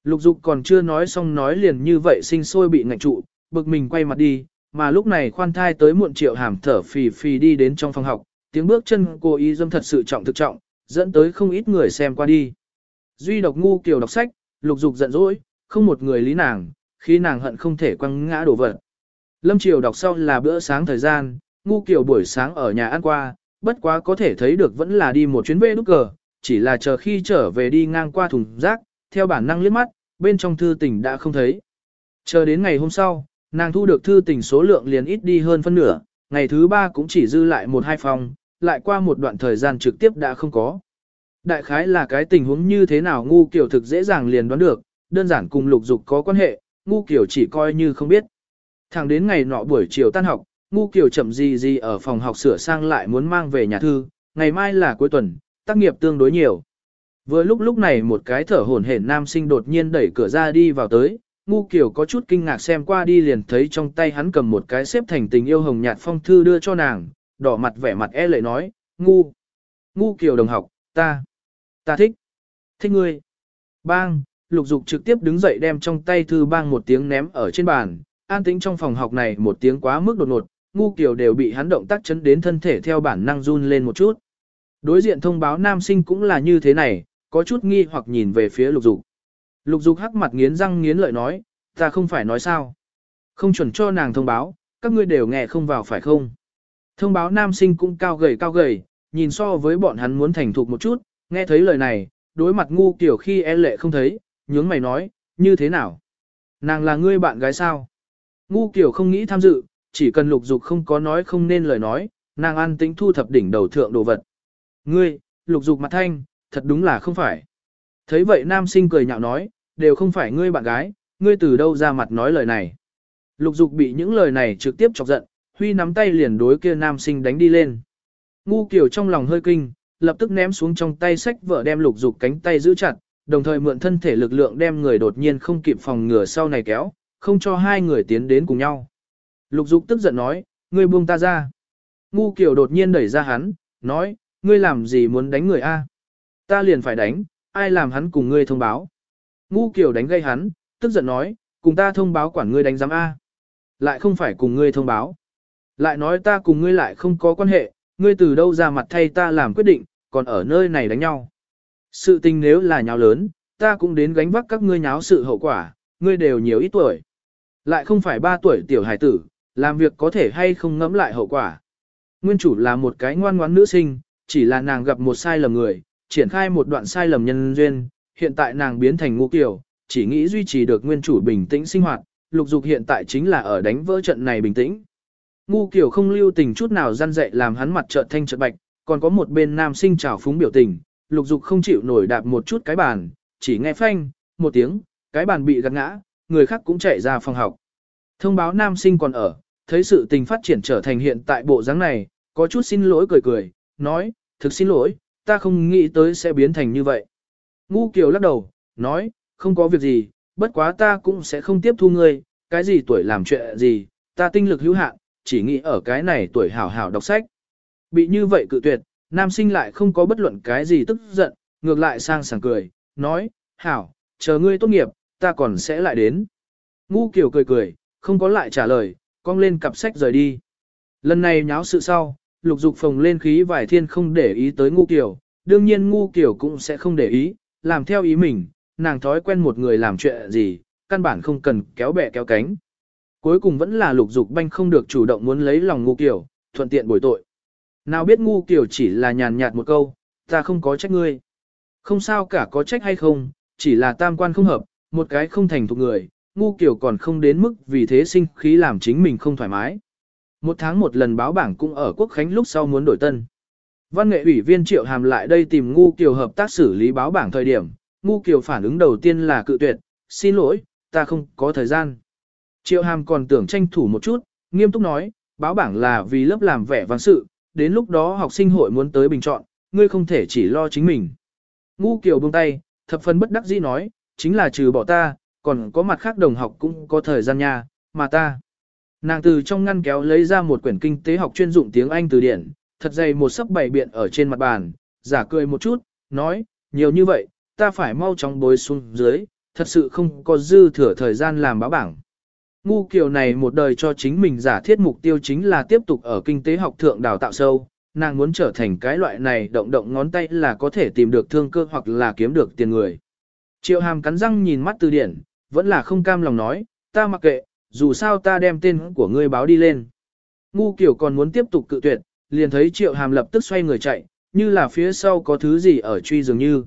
Lục dục còn chưa nói xong nói liền như vậy sinh sôi bị ngạch trụ, bực mình quay mặt đi, mà lúc này khoan thai tới muộn triệu hàm thở phì phì đi đến trong phòng học, tiếng bước chân cô ý dâm thật sự trọng thực trọng, dẫn tới không ít người xem qua đi. Duy độc ngu kiểu đọc sách, lục dục giận dỗi, không một người lý nàng, khi nàng hận không thể quăng ngã đổ vật. Lâm Triều đọc sau là bữa sáng thời gian, ngu kiểu buổi sáng ở nhà ăn qua, bất quá có thể thấy được vẫn là đi một chuyến bê nút cờ, chỉ là chờ khi trở về đi ngang qua thùng rác, theo bản năng liếc mắt, bên trong thư tình đã không thấy. Chờ đến ngày hôm sau, nàng thu được thư tình số lượng liền ít đi hơn phân nửa, ngày thứ ba cũng chỉ dư lại một hai phòng, lại qua một đoạn thời gian trực tiếp đã không có. Đại khái là cái tình huống như thế nào ngu kiểu thực dễ dàng liền đoán được, đơn giản cùng lục dục có quan hệ, ngu kiểu chỉ coi như không biết. Thẳng đến ngày nọ buổi chiều tan học, ngu kiểu chậm gì gì ở phòng học sửa sang lại muốn mang về nhà thư, ngày mai là cuối tuần, tác nghiệp tương đối nhiều. Vừa lúc lúc này một cái thở hổn hển nam sinh đột nhiên đẩy cửa ra đi vào tới, ngu kiểu có chút kinh ngạc xem qua đi liền thấy trong tay hắn cầm một cái xếp thành tình yêu hồng nhạt phong thư đưa cho nàng, đỏ mặt vẻ mặt e lệ nói, ngu, ngu kiểu đồng học, ta, ta thích, thích ngươi. Bang, lục dục trực tiếp đứng dậy đem trong tay thư bang một tiếng ném ở trên bàn, an tĩnh trong phòng học này một tiếng quá mức đột ngột, ngu kiểu đều bị hắn động tác chấn đến thân thể theo bản năng run lên một chút. Đối diện thông báo nam sinh cũng là như thế này, có chút nghi hoặc nhìn về phía lục dục. Lục dục hắc mặt nghiến răng nghiến lợi nói, ta không phải nói sao. Không chuẩn cho nàng thông báo, các ngươi đều nghe không vào phải không. Thông báo nam sinh cũng cao gầy cao gầy, nhìn so với bọn hắn muốn thành thục một chút, nghe thấy lời này, đối mặt ngu kiểu khi e lệ không thấy, nhướng mày nói, như thế nào? Nàng là ngươi bạn gái sao? Ngu kiểu không nghĩ tham dự, chỉ cần lục dục không có nói không nên lời nói, nàng an tĩnh thu thập đỉnh đầu thượng đồ vật. Ngươi, lục dục mặt thanh, thật đúng là không phải. Thấy vậy nam sinh cười nhạo nói, đều không phải ngươi bạn gái, ngươi từ đâu ra mặt nói lời này. Lục dục bị những lời này trực tiếp chọc giận, huy nắm tay liền đối kia nam sinh đánh đi lên. Ngu kiểu trong lòng hơi kinh, lập tức ném xuống trong tay sách vợ đem lục dục cánh tay giữ chặt, đồng thời mượn thân thể lực lượng đem người đột nhiên không kịp phòng ngừa sau này kéo, không cho hai người tiến đến cùng nhau. Lục dục tức giận nói, ngươi buông ta ra. Ngu kiểu đột nhiên đẩy ra hắn, nói, ngươi làm gì muốn đánh người a? Ta liền phải đánh, ai làm hắn cùng ngươi thông báo. Ngu kiểu đánh gây hắn, tức giận nói, cùng ta thông báo quản ngươi đánh giám A. Lại không phải cùng ngươi thông báo. Lại nói ta cùng ngươi lại không có quan hệ, ngươi từ đâu ra mặt thay ta làm quyết định, còn ở nơi này đánh nhau. Sự tình nếu là nháo lớn, ta cũng đến gánh vác các ngươi nháo sự hậu quả, ngươi đều nhiều ít tuổi. Lại không phải ba tuổi tiểu hải tử, làm việc có thể hay không ngẫm lại hậu quả. Nguyên chủ là một cái ngoan ngoãn nữ sinh, chỉ là nàng gặp một sai lầm người, triển khai một đoạn sai lầm nhân duyên, hiện tại nàng biến thành ngu kiểu, chỉ nghĩ duy trì được nguyên chủ bình tĩnh sinh hoạt, lục dục hiện tại chính là ở đánh vỡ trận này bình tĩnh. Ngu kiểu không lưu tình chút nào gian dạy làm hắn mặt trợn thanh trợn bạch, còn có một bên nam sinh trào phúng biểu tình, lục dục không chịu nổi đạp một chút cái bàn, chỉ nghe phanh, một tiếng, cái bàn bị gạt ngã, người khác cũng chạy ra phòng học. Thông báo nam sinh còn ở, thấy sự tình phát triển trở thành hiện tại bộ dáng này, có chút xin lỗi cười cười, nói, thực xin lỗi, ta không nghĩ tới sẽ biến thành như vậy. Ngu Kiều lắc đầu, nói, không có việc gì, bất quá ta cũng sẽ không tiếp thu ngươi, cái gì tuổi làm chuyện gì, ta tinh lực hữu hạn, chỉ nghĩ ở cái này tuổi hảo hảo đọc sách. Bị như vậy cự tuyệt, nam sinh lại không có bất luận cái gì tức giận, ngược lại sang sảng cười, nói, hảo, chờ ngươi tốt nghiệp, ta còn sẽ lại đến. Ngu Kiều cười cười, không có lại trả lời, cong lên cặp sách rời đi. Lần này nháo sự sau, lục dục phồng lên khí vải thiên không để ý tới ngu kiểu, đương nhiên ngu kiểu cũng sẽ không để ý, làm theo ý mình, nàng thói quen một người làm chuyện gì, căn bản không cần kéo bè kéo cánh. Cuối cùng vẫn là lục dục banh không được chủ động muốn lấy lòng ngu kiểu, thuận tiện bồi tội. Nào biết ngu kiểu chỉ là nhàn nhạt một câu, ta không có trách ngươi. Không sao cả có trách hay không, chỉ là tam quan không hợp, một cái không thành thục người, ngu kiểu còn không đến mức vì thế sinh khí làm chính mình không thoải mái. Một tháng một lần báo bảng cũng ở quốc khánh lúc sau muốn đổi tân. Văn nghệ ủy viên Triệu Hàm lại đây tìm Ngu Kiều hợp tác xử lý báo bảng thời điểm, Ngu Kiều phản ứng đầu tiên là cự tuyệt, xin lỗi, ta không có thời gian. Triệu Hàm còn tưởng tranh thủ một chút, nghiêm túc nói, báo bảng là vì lớp làm vẻ vang sự, đến lúc đó học sinh hội muốn tới bình chọn, ngươi không thể chỉ lo chính mình. Ngu Kiều buông tay, thập phần bất đắc dĩ nói, chính là trừ bỏ ta, còn có mặt khác đồng học cũng có thời gian nha, mà ta. Nàng từ trong ngăn kéo lấy ra một quyển kinh tế học chuyên dụng tiếng Anh từ điển, thật dày một sấp bảy biện ở trên mặt bàn, giả cười một chút, nói, nhiều như vậy, ta phải mau chóng bối xuống dưới, thật sự không có dư thừa thời gian làm báo bảng. Ngu kiều này một đời cho chính mình giả thiết mục tiêu chính là tiếp tục ở kinh tế học thượng đào tạo sâu, nàng muốn trở thành cái loại này động động ngón tay là có thể tìm được thương cơ hoặc là kiếm được tiền người. Triệu hàm cắn răng nhìn mắt từ điển, vẫn là không cam lòng nói, ta mặc kệ, dù sao ta đem tên của ngươi báo đi lên. Ngu kiểu còn muốn tiếp tục cự tuyệt, liền thấy triệu hàm lập tức xoay người chạy, như là phía sau có thứ gì ở truy dường như.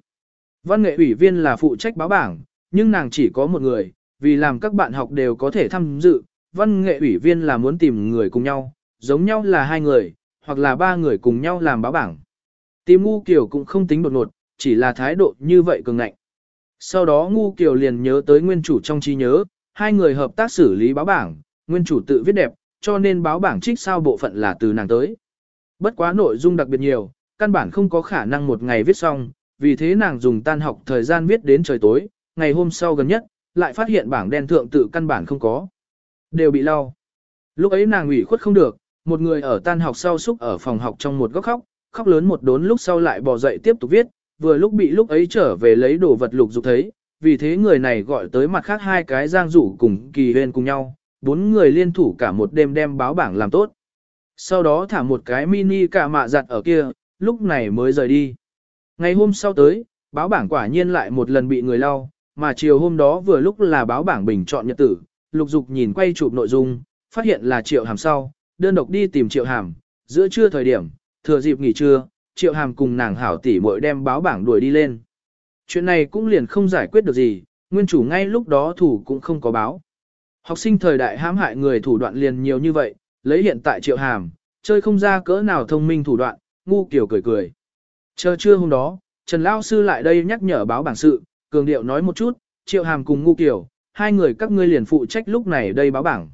Văn nghệ ủy viên là phụ trách báo bảng, nhưng nàng chỉ có một người, vì làm các bạn học đều có thể tham dự, văn nghệ ủy viên là muốn tìm người cùng nhau, giống nhau là hai người, hoặc là ba người cùng nhau làm báo bảng. Tìm ngu kiểu cũng không tính đột ngột, chỉ là thái độ như vậy cường ngạnh. Sau đó ngu kiều liền nhớ tới nguyên chủ trong trí nhớ, hai người hợp tác xử lý báo bảng, nguyên chủ tự viết đẹp, cho nên báo bảng trích sao bộ phận là từ nàng tới. Bất quá nội dung đặc biệt nhiều, căn bản không có khả năng một ngày viết xong, vì thế nàng dùng tan học thời gian viết đến trời tối, ngày hôm sau gần nhất, lại phát hiện bảng đen thượng tự căn bản không có. Đều bị lau. Lúc ấy nàng ủy khuất không được, một người ở tan học sau xúc ở phòng học trong một góc khóc, khóc lớn một đốn lúc sau lại bò dậy tiếp tục viết, vừa lúc bị lúc ấy trở về lấy đồ vật lục dục thấy, vì thế người này gọi tới mặt khác hai cái giang rủ cùng kỳ huyên cùng nhau, bốn người liên thủ cả một đêm đem báo bảng làm tốt. Sau đó thả một cái mini cả mạ giặt ở kia, lúc này mới rời đi. Ngày hôm sau tới, báo bảng quả nhiên lại một lần bị người lau, mà chiều hôm đó vừa lúc là báo bảng bình chọn nhật tử, lục dục nhìn quay chụp nội dung, phát hiện là triệu hàm sau, đơn độc đi tìm triệu hàm, giữa trưa thời điểm, thừa dịp nghỉ trưa, triệu hàm cùng nàng hảo tỷ muội đem báo bảng đuổi đi lên. Chuyện này cũng liền không giải quyết được gì, nguyên chủ ngay lúc đó thủ cũng không có báo. Học sinh thời đại hãm hại người thủ đoạn liền nhiều như vậy, lấy hiện tại triệu hàm, chơi không ra cỡ nào thông minh thủ đoạn, ngu kiểu cười cười. Chờ trưa hôm đó, Trần Lao Sư lại đây nhắc nhở báo bảng sự, cường điệu nói một chút, triệu hàm cùng ngu kiểu, hai người các ngươi liền phụ trách lúc này đây báo bảng.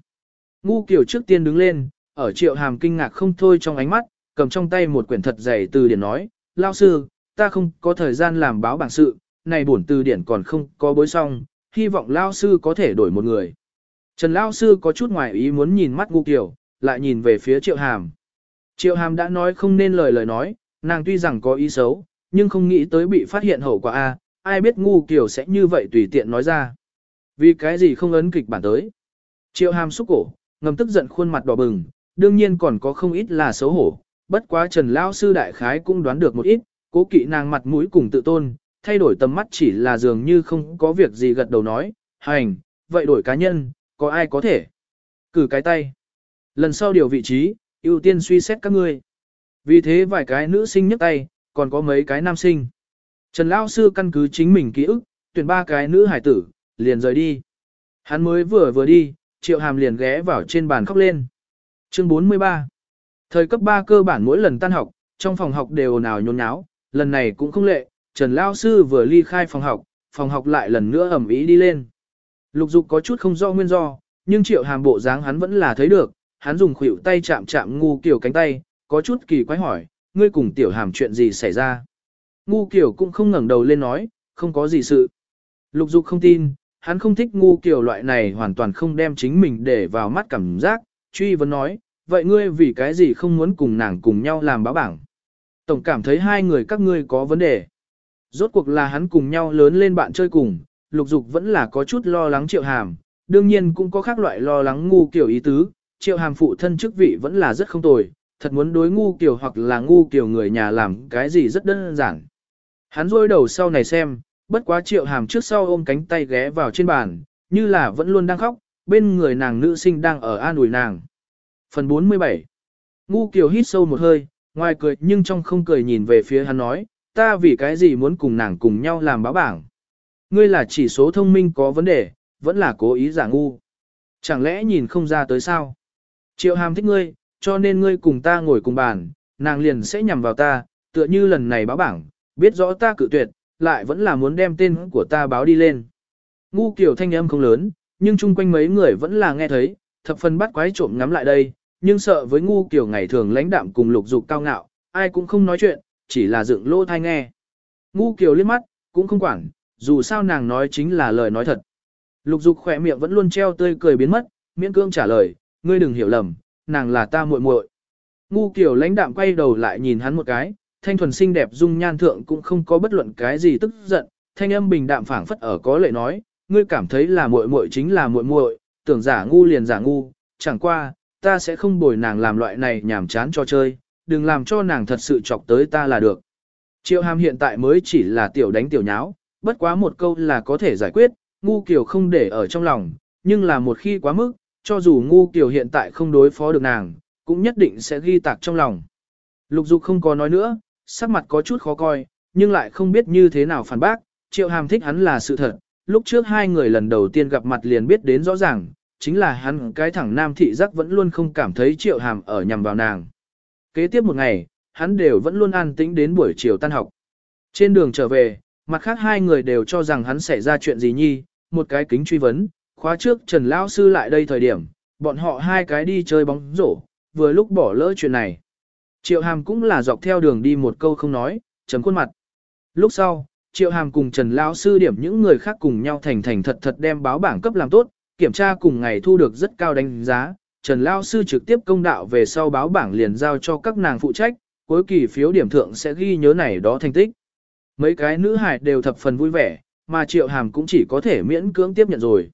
Ngu kiểu trước tiên đứng lên, ở triệu hàm kinh ngạc không thôi trong ánh mắt, cầm trong tay một quyển thật dày từ điển nói, Lao Sư, ta không có thời gian làm báo bảng sự, này bổn từ điển còn không có bối xong, hy vọng Lao Sư có thể đổi một người. Trần Lao Sư có chút ngoài ý muốn nhìn mắt ngu kiểu, lại nhìn về phía triệu hàm. Triệu hàm đã nói không nên lời lời nói, nàng tuy rằng có ý xấu, nhưng không nghĩ tới bị phát hiện hậu quả A, ai biết ngu kiểu sẽ như vậy tùy tiện nói ra. Vì cái gì không ấn kịch bản tới. Triệu hàm xúc cổ, ngầm tức giận khuôn mặt đỏ bừng, đương nhiên còn có không ít là xấu hổ, bất quá Trần lão Sư Đại Khái cũng đoán được một ít, cố kỵ nàng mặt mũi cùng tự tôn, thay đổi tầm mắt chỉ là dường như không có việc gì gật đầu nói, hành, vậy đổi cá nhân, có ai có thể. Cử cái tay. Lần sau điều vị trí, ưu tiên suy xét các ngươi. Vì thế vài cái nữ sinh nhấc tay, còn có mấy cái nam sinh. Trần lão Sư căn cứ chính mình ký ức, tuyển ba cái nữ hải tử, liền rời đi. Hắn mới vừa vừa đi, Triệu Hàm liền ghé vào trên bàn khóc lên. Chương 43 Thời cấp 3 cơ bản mỗi lần tan học, trong phòng học đều nào nhốn nháo, lần này cũng không lệ, Trần Lao Sư vừa ly khai phòng học, phòng học lại lần nữa ẩm ý đi lên. Lục dục có chút không do nguyên do, nhưng triệu hàm bộ dáng hắn vẫn là thấy được, hắn dùng khuỷu tay chạm chạm ngu kiểu cánh tay, có chút kỳ quái hỏi, ngươi cùng tiểu hàm chuyện gì xảy ra. Ngu kiểu cũng không ngẩng đầu lên nói, không có gì sự. Lục dục không tin, hắn không thích ngu kiểu loại này hoàn toàn không đem chính mình để vào mắt cảm giác, truy vấn nói, vậy ngươi vì cái gì không muốn cùng nàng cùng nhau làm báo bảng. Tổng cảm thấy hai người các ngươi có vấn đề. Rốt cuộc là hắn cùng nhau lớn lên bạn chơi cùng, lục dục vẫn là có chút lo lắng triệu hàm, đương nhiên cũng có khác loại lo lắng ngu kiểu ý tứ, triệu hàm phụ thân chức vị vẫn là rất không tồi, thật muốn đối ngu kiểu hoặc là ngu kiểu người nhà làm cái gì rất đơn giản. Hắn rôi đầu sau này xem, bất quá triệu hàm trước sau ôm cánh tay ghé vào trên bàn, như là vẫn luôn đang khóc, bên người nàng nữ sinh đang ở an ủi nàng. Phần 47 Ngu kiều hít sâu một hơi, ngoài cười nhưng trong không cười nhìn về phía hắn nói, ta vì cái gì muốn cùng nàng cùng nhau làm báo bảng. Ngươi là chỉ số thông minh có vấn đề, vẫn là cố ý giả ngu. Chẳng lẽ nhìn không ra tới sao? Triệu hàm thích ngươi, cho nên ngươi cùng ta ngồi cùng bàn, nàng liền sẽ nhằm vào ta, tựa như lần này báo bảng, biết rõ ta cự tuyệt, lại vẫn là muốn đem tên của ta báo đi lên. Ngu kiểu thanh âm không lớn, nhưng chung quanh mấy người vẫn là nghe thấy, thập phần bắt quái trộm ngắm lại đây, nhưng sợ với ngu kiểu ngày thường lãnh đạm cùng lục dục cao ngạo, ai cũng không nói chuyện, chỉ là dựng lỗ thai nghe. Ngu kiểu liếc mắt, cũng không quản, dù sao nàng nói chính là lời nói thật. Lục dục khỏe miệng vẫn luôn treo tươi cười biến mất, miễn cương trả lời, ngươi đừng hiểu lầm, nàng là ta muội muội. Ngu kiểu lãnh đạm quay đầu lại nhìn hắn một cái, thanh thuần xinh đẹp dung nhan thượng cũng không có bất luận cái gì tức giận, thanh âm bình đạm phảng phất ở có lệ nói, ngươi cảm thấy là muội muội chính là muội muội, tưởng giả ngu liền giả ngu, chẳng qua, ta sẽ không bồi nàng làm loại này nhảm chán cho chơi, đừng làm cho nàng thật sự chọc tới ta là được. Triệu hàm hiện tại mới chỉ là tiểu đánh tiểu nháo, bất quá một câu là có thể giải quyết, ngu kiểu không để ở trong lòng, nhưng là một khi quá mức, cho dù ngu kiểu hiện tại không đối phó được nàng, cũng nhất định sẽ ghi tạc trong lòng. Lục dục không có nói nữa, sắc mặt có chút khó coi, nhưng lại không biết như thế nào phản bác, triệu hàm thích hắn là sự thật, lúc trước hai người lần đầu tiên gặp mặt liền biết đến rõ ràng, chính là hắn cái thẳng nam thị giác vẫn luôn không cảm thấy triệu hàm ở nhằm vào nàng. Kế tiếp một ngày, hắn đều vẫn luôn an tĩnh đến buổi chiều tan học. Trên đường trở về, mặt khác hai người đều cho rằng hắn xảy ra chuyện gì nhi, một cái kính truy vấn, khóa trước Trần Lão Sư lại đây thời điểm, bọn họ hai cái đi chơi bóng rổ, vừa lúc bỏ lỡ chuyện này. Triệu Hàm cũng là dọc theo đường đi một câu không nói, chấm khuôn mặt. Lúc sau, Triệu Hàm cùng Trần Lão Sư điểm những người khác cùng nhau thành thành thật thật đem báo bảng cấp làm tốt, kiểm tra cùng ngày thu được rất cao đánh giá. Trần Lão Sư trực tiếp công đạo về sau báo bảng liền giao cho các nàng phụ trách, cuối kỳ phiếu điểm thượng sẽ ghi nhớ này đó thành tích. Mấy cái nữ hải đều thập phần vui vẻ, mà Triệu Hàm cũng chỉ có thể miễn cưỡng tiếp nhận rồi.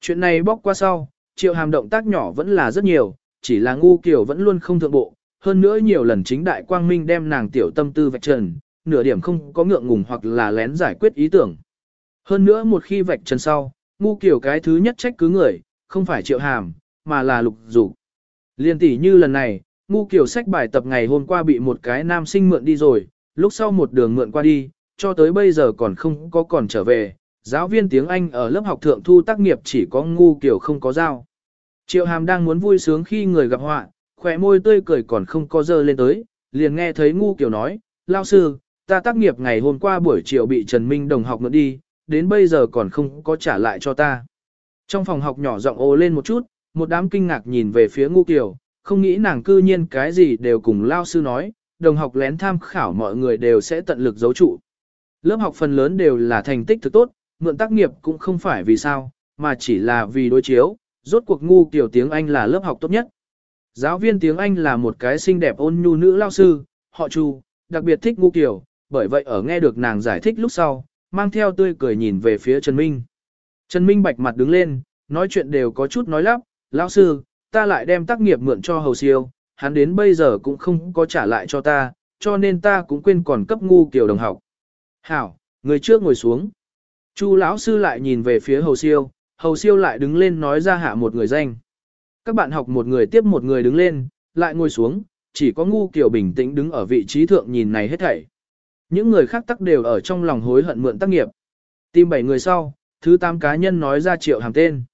Chuyện này bóc qua sau, Triệu Hàm động tác nhỏ vẫn là rất nhiều, chỉ là ngu kiểu vẫn luôn không thượng bộ, hơn nữa nhiều lần chính đại quang minh đem nàng tiểu tâm tư vạch trần, nửa điểm không có ngượng ngùng hoặc là lén giải quyết ý tưởng. Hơn nữa một khi vạch trần sau, ngu kiểu cái thứ nhất trách cứ người, không phải Triệu Hàm, mà là lục dục. Liên tỷ như lần này, ngu kiểu sách bài tập ngày hôm qua bị một cái nam sinh mượn đi rồi, lúc sau một đường mượn qua đi, cho tới bây giờ còn không có còn trở về, giáo viên tiếng Anh ở lớp học thượng thu tác nghiệp chỉ có ngu kiểu không có giao. Triệu hàm đang muốn vui sướng khi người gặp họa, khỏe môi tươi cười còn không có dơ lên tới, liền nghe thấy ngu kiểu nói, lao sư, ta tác nghiệp ngày hôm qua buổi chiều bị Trần Minh đồng học mượn đi, đến bây giờ còn không có trả lại cho ta. Trong phòng học nhỏ giọng ô lên một chút, một đám kinh ngạc nhìn về phía ngu kiểu, không nghĩ nàng cư nhiên cái gì đều cùng lao sư nói, đồng học lén tham khảo mọi người đều sẽ tận lực giấu trụ. Lớp học phần lớn đều là thành tích thực tốt, mượn tác nghiệp cũng không phải vì sao, mà chỉ là vì đối chiếu, rốt cuộc ngu kiểu tiếng Anh là lớp học tốt nhất. Giáo viên tiếng Anh là một cái xinh đẹp ôn nhu nữ lao sư, họ Chu, đặc biệt thích ngu kiểu, bởi vậy ở nghe được nàng giải thích lúc sau, mang theo tươi cười nhìn về phía Trần Minh. Trần Minh bạch mặt đứng lên, nói chuyện đều có chút nói lắp, lão sư, ta lại đem tác nghiệp mượn cho hầu siêu, hắn đến bây giờ cũng không có trả lại cho ta, cho nên ta cũng quên còn cấp ngu kiểu đồng học. Hảo, người trước ngồi xuống. Chu lão sư lại nhìn về phía hầu siêu, hầu siêu lại đứng lên nói ra hạ một người danh. Các bạn học một người tiếp một người đứng lên, lại ngồi xuống, chỉ có ngu kiểu bình tĩnh đứng ở vị trí thượng nhìn này hết thảy. Những người khác tắc đều ở trong lòng hối hận mượn tác nghiệp. Tìm bảy người sau, thứ tám cá nhân nói ra triệu hàm tên.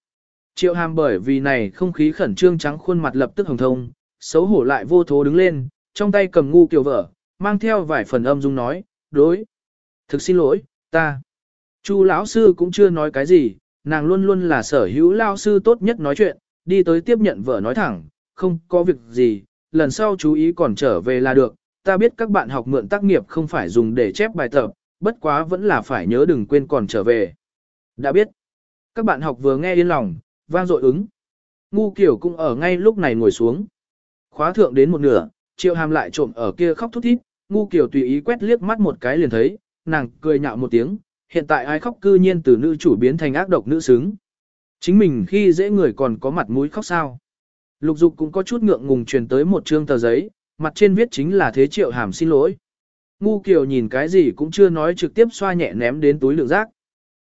Triệu hàm bởi vì này không khí khẩn trương trắng khuôn mặt lập tức hồng thông, xấu hổ lại vô thố đứng lên, trong tay cầm ngu kiểu vợ, mang theo vài phần âm dung nói, đối. Thực xin lỗi, ta. Chu lão sư cũng chưa nói cái gì, nàng luôn luôn là sở hữu lão sư tốt nhất nói chuyện, đi tới tiếp nhận vợ nói thẳng, không có việc gì, lần sau chú ý còn trở về là được, ta biết các bạn học mượn tác nghiệp không phải dùng để chép bài tập, bất quá vẫn là phải nhớ đừng quên còn trở về. Đã biết, các bạn học vừa nghe yên lòng, vang dội ứng. Ngu kiểu cũng ở ngay lúc này ngồi xuống. Khóa thượng đến một nửa, triệu hàm lại trộm ở kia khóc thút thít, ngu kiểu tùy ý quét liếc mắt một cái liền thấy, nàng cười nhạo một tiếng, hiện tại ai khóc cư nhiên từ nữ chủ biến thành ác độc nữ xứng. Chính mình khi dễ người còn có mặt mũi khóc sao. Lục dục cũng có chút ngượng ngùng truyền tới một trương tờ giấy, mặt trên viết chính là thế triệu hàm xin lỗi. Ngu kiều nhìn cái gì cũng chưa nói trực tiếp xoa nhẹ ném đến túi lượng rác.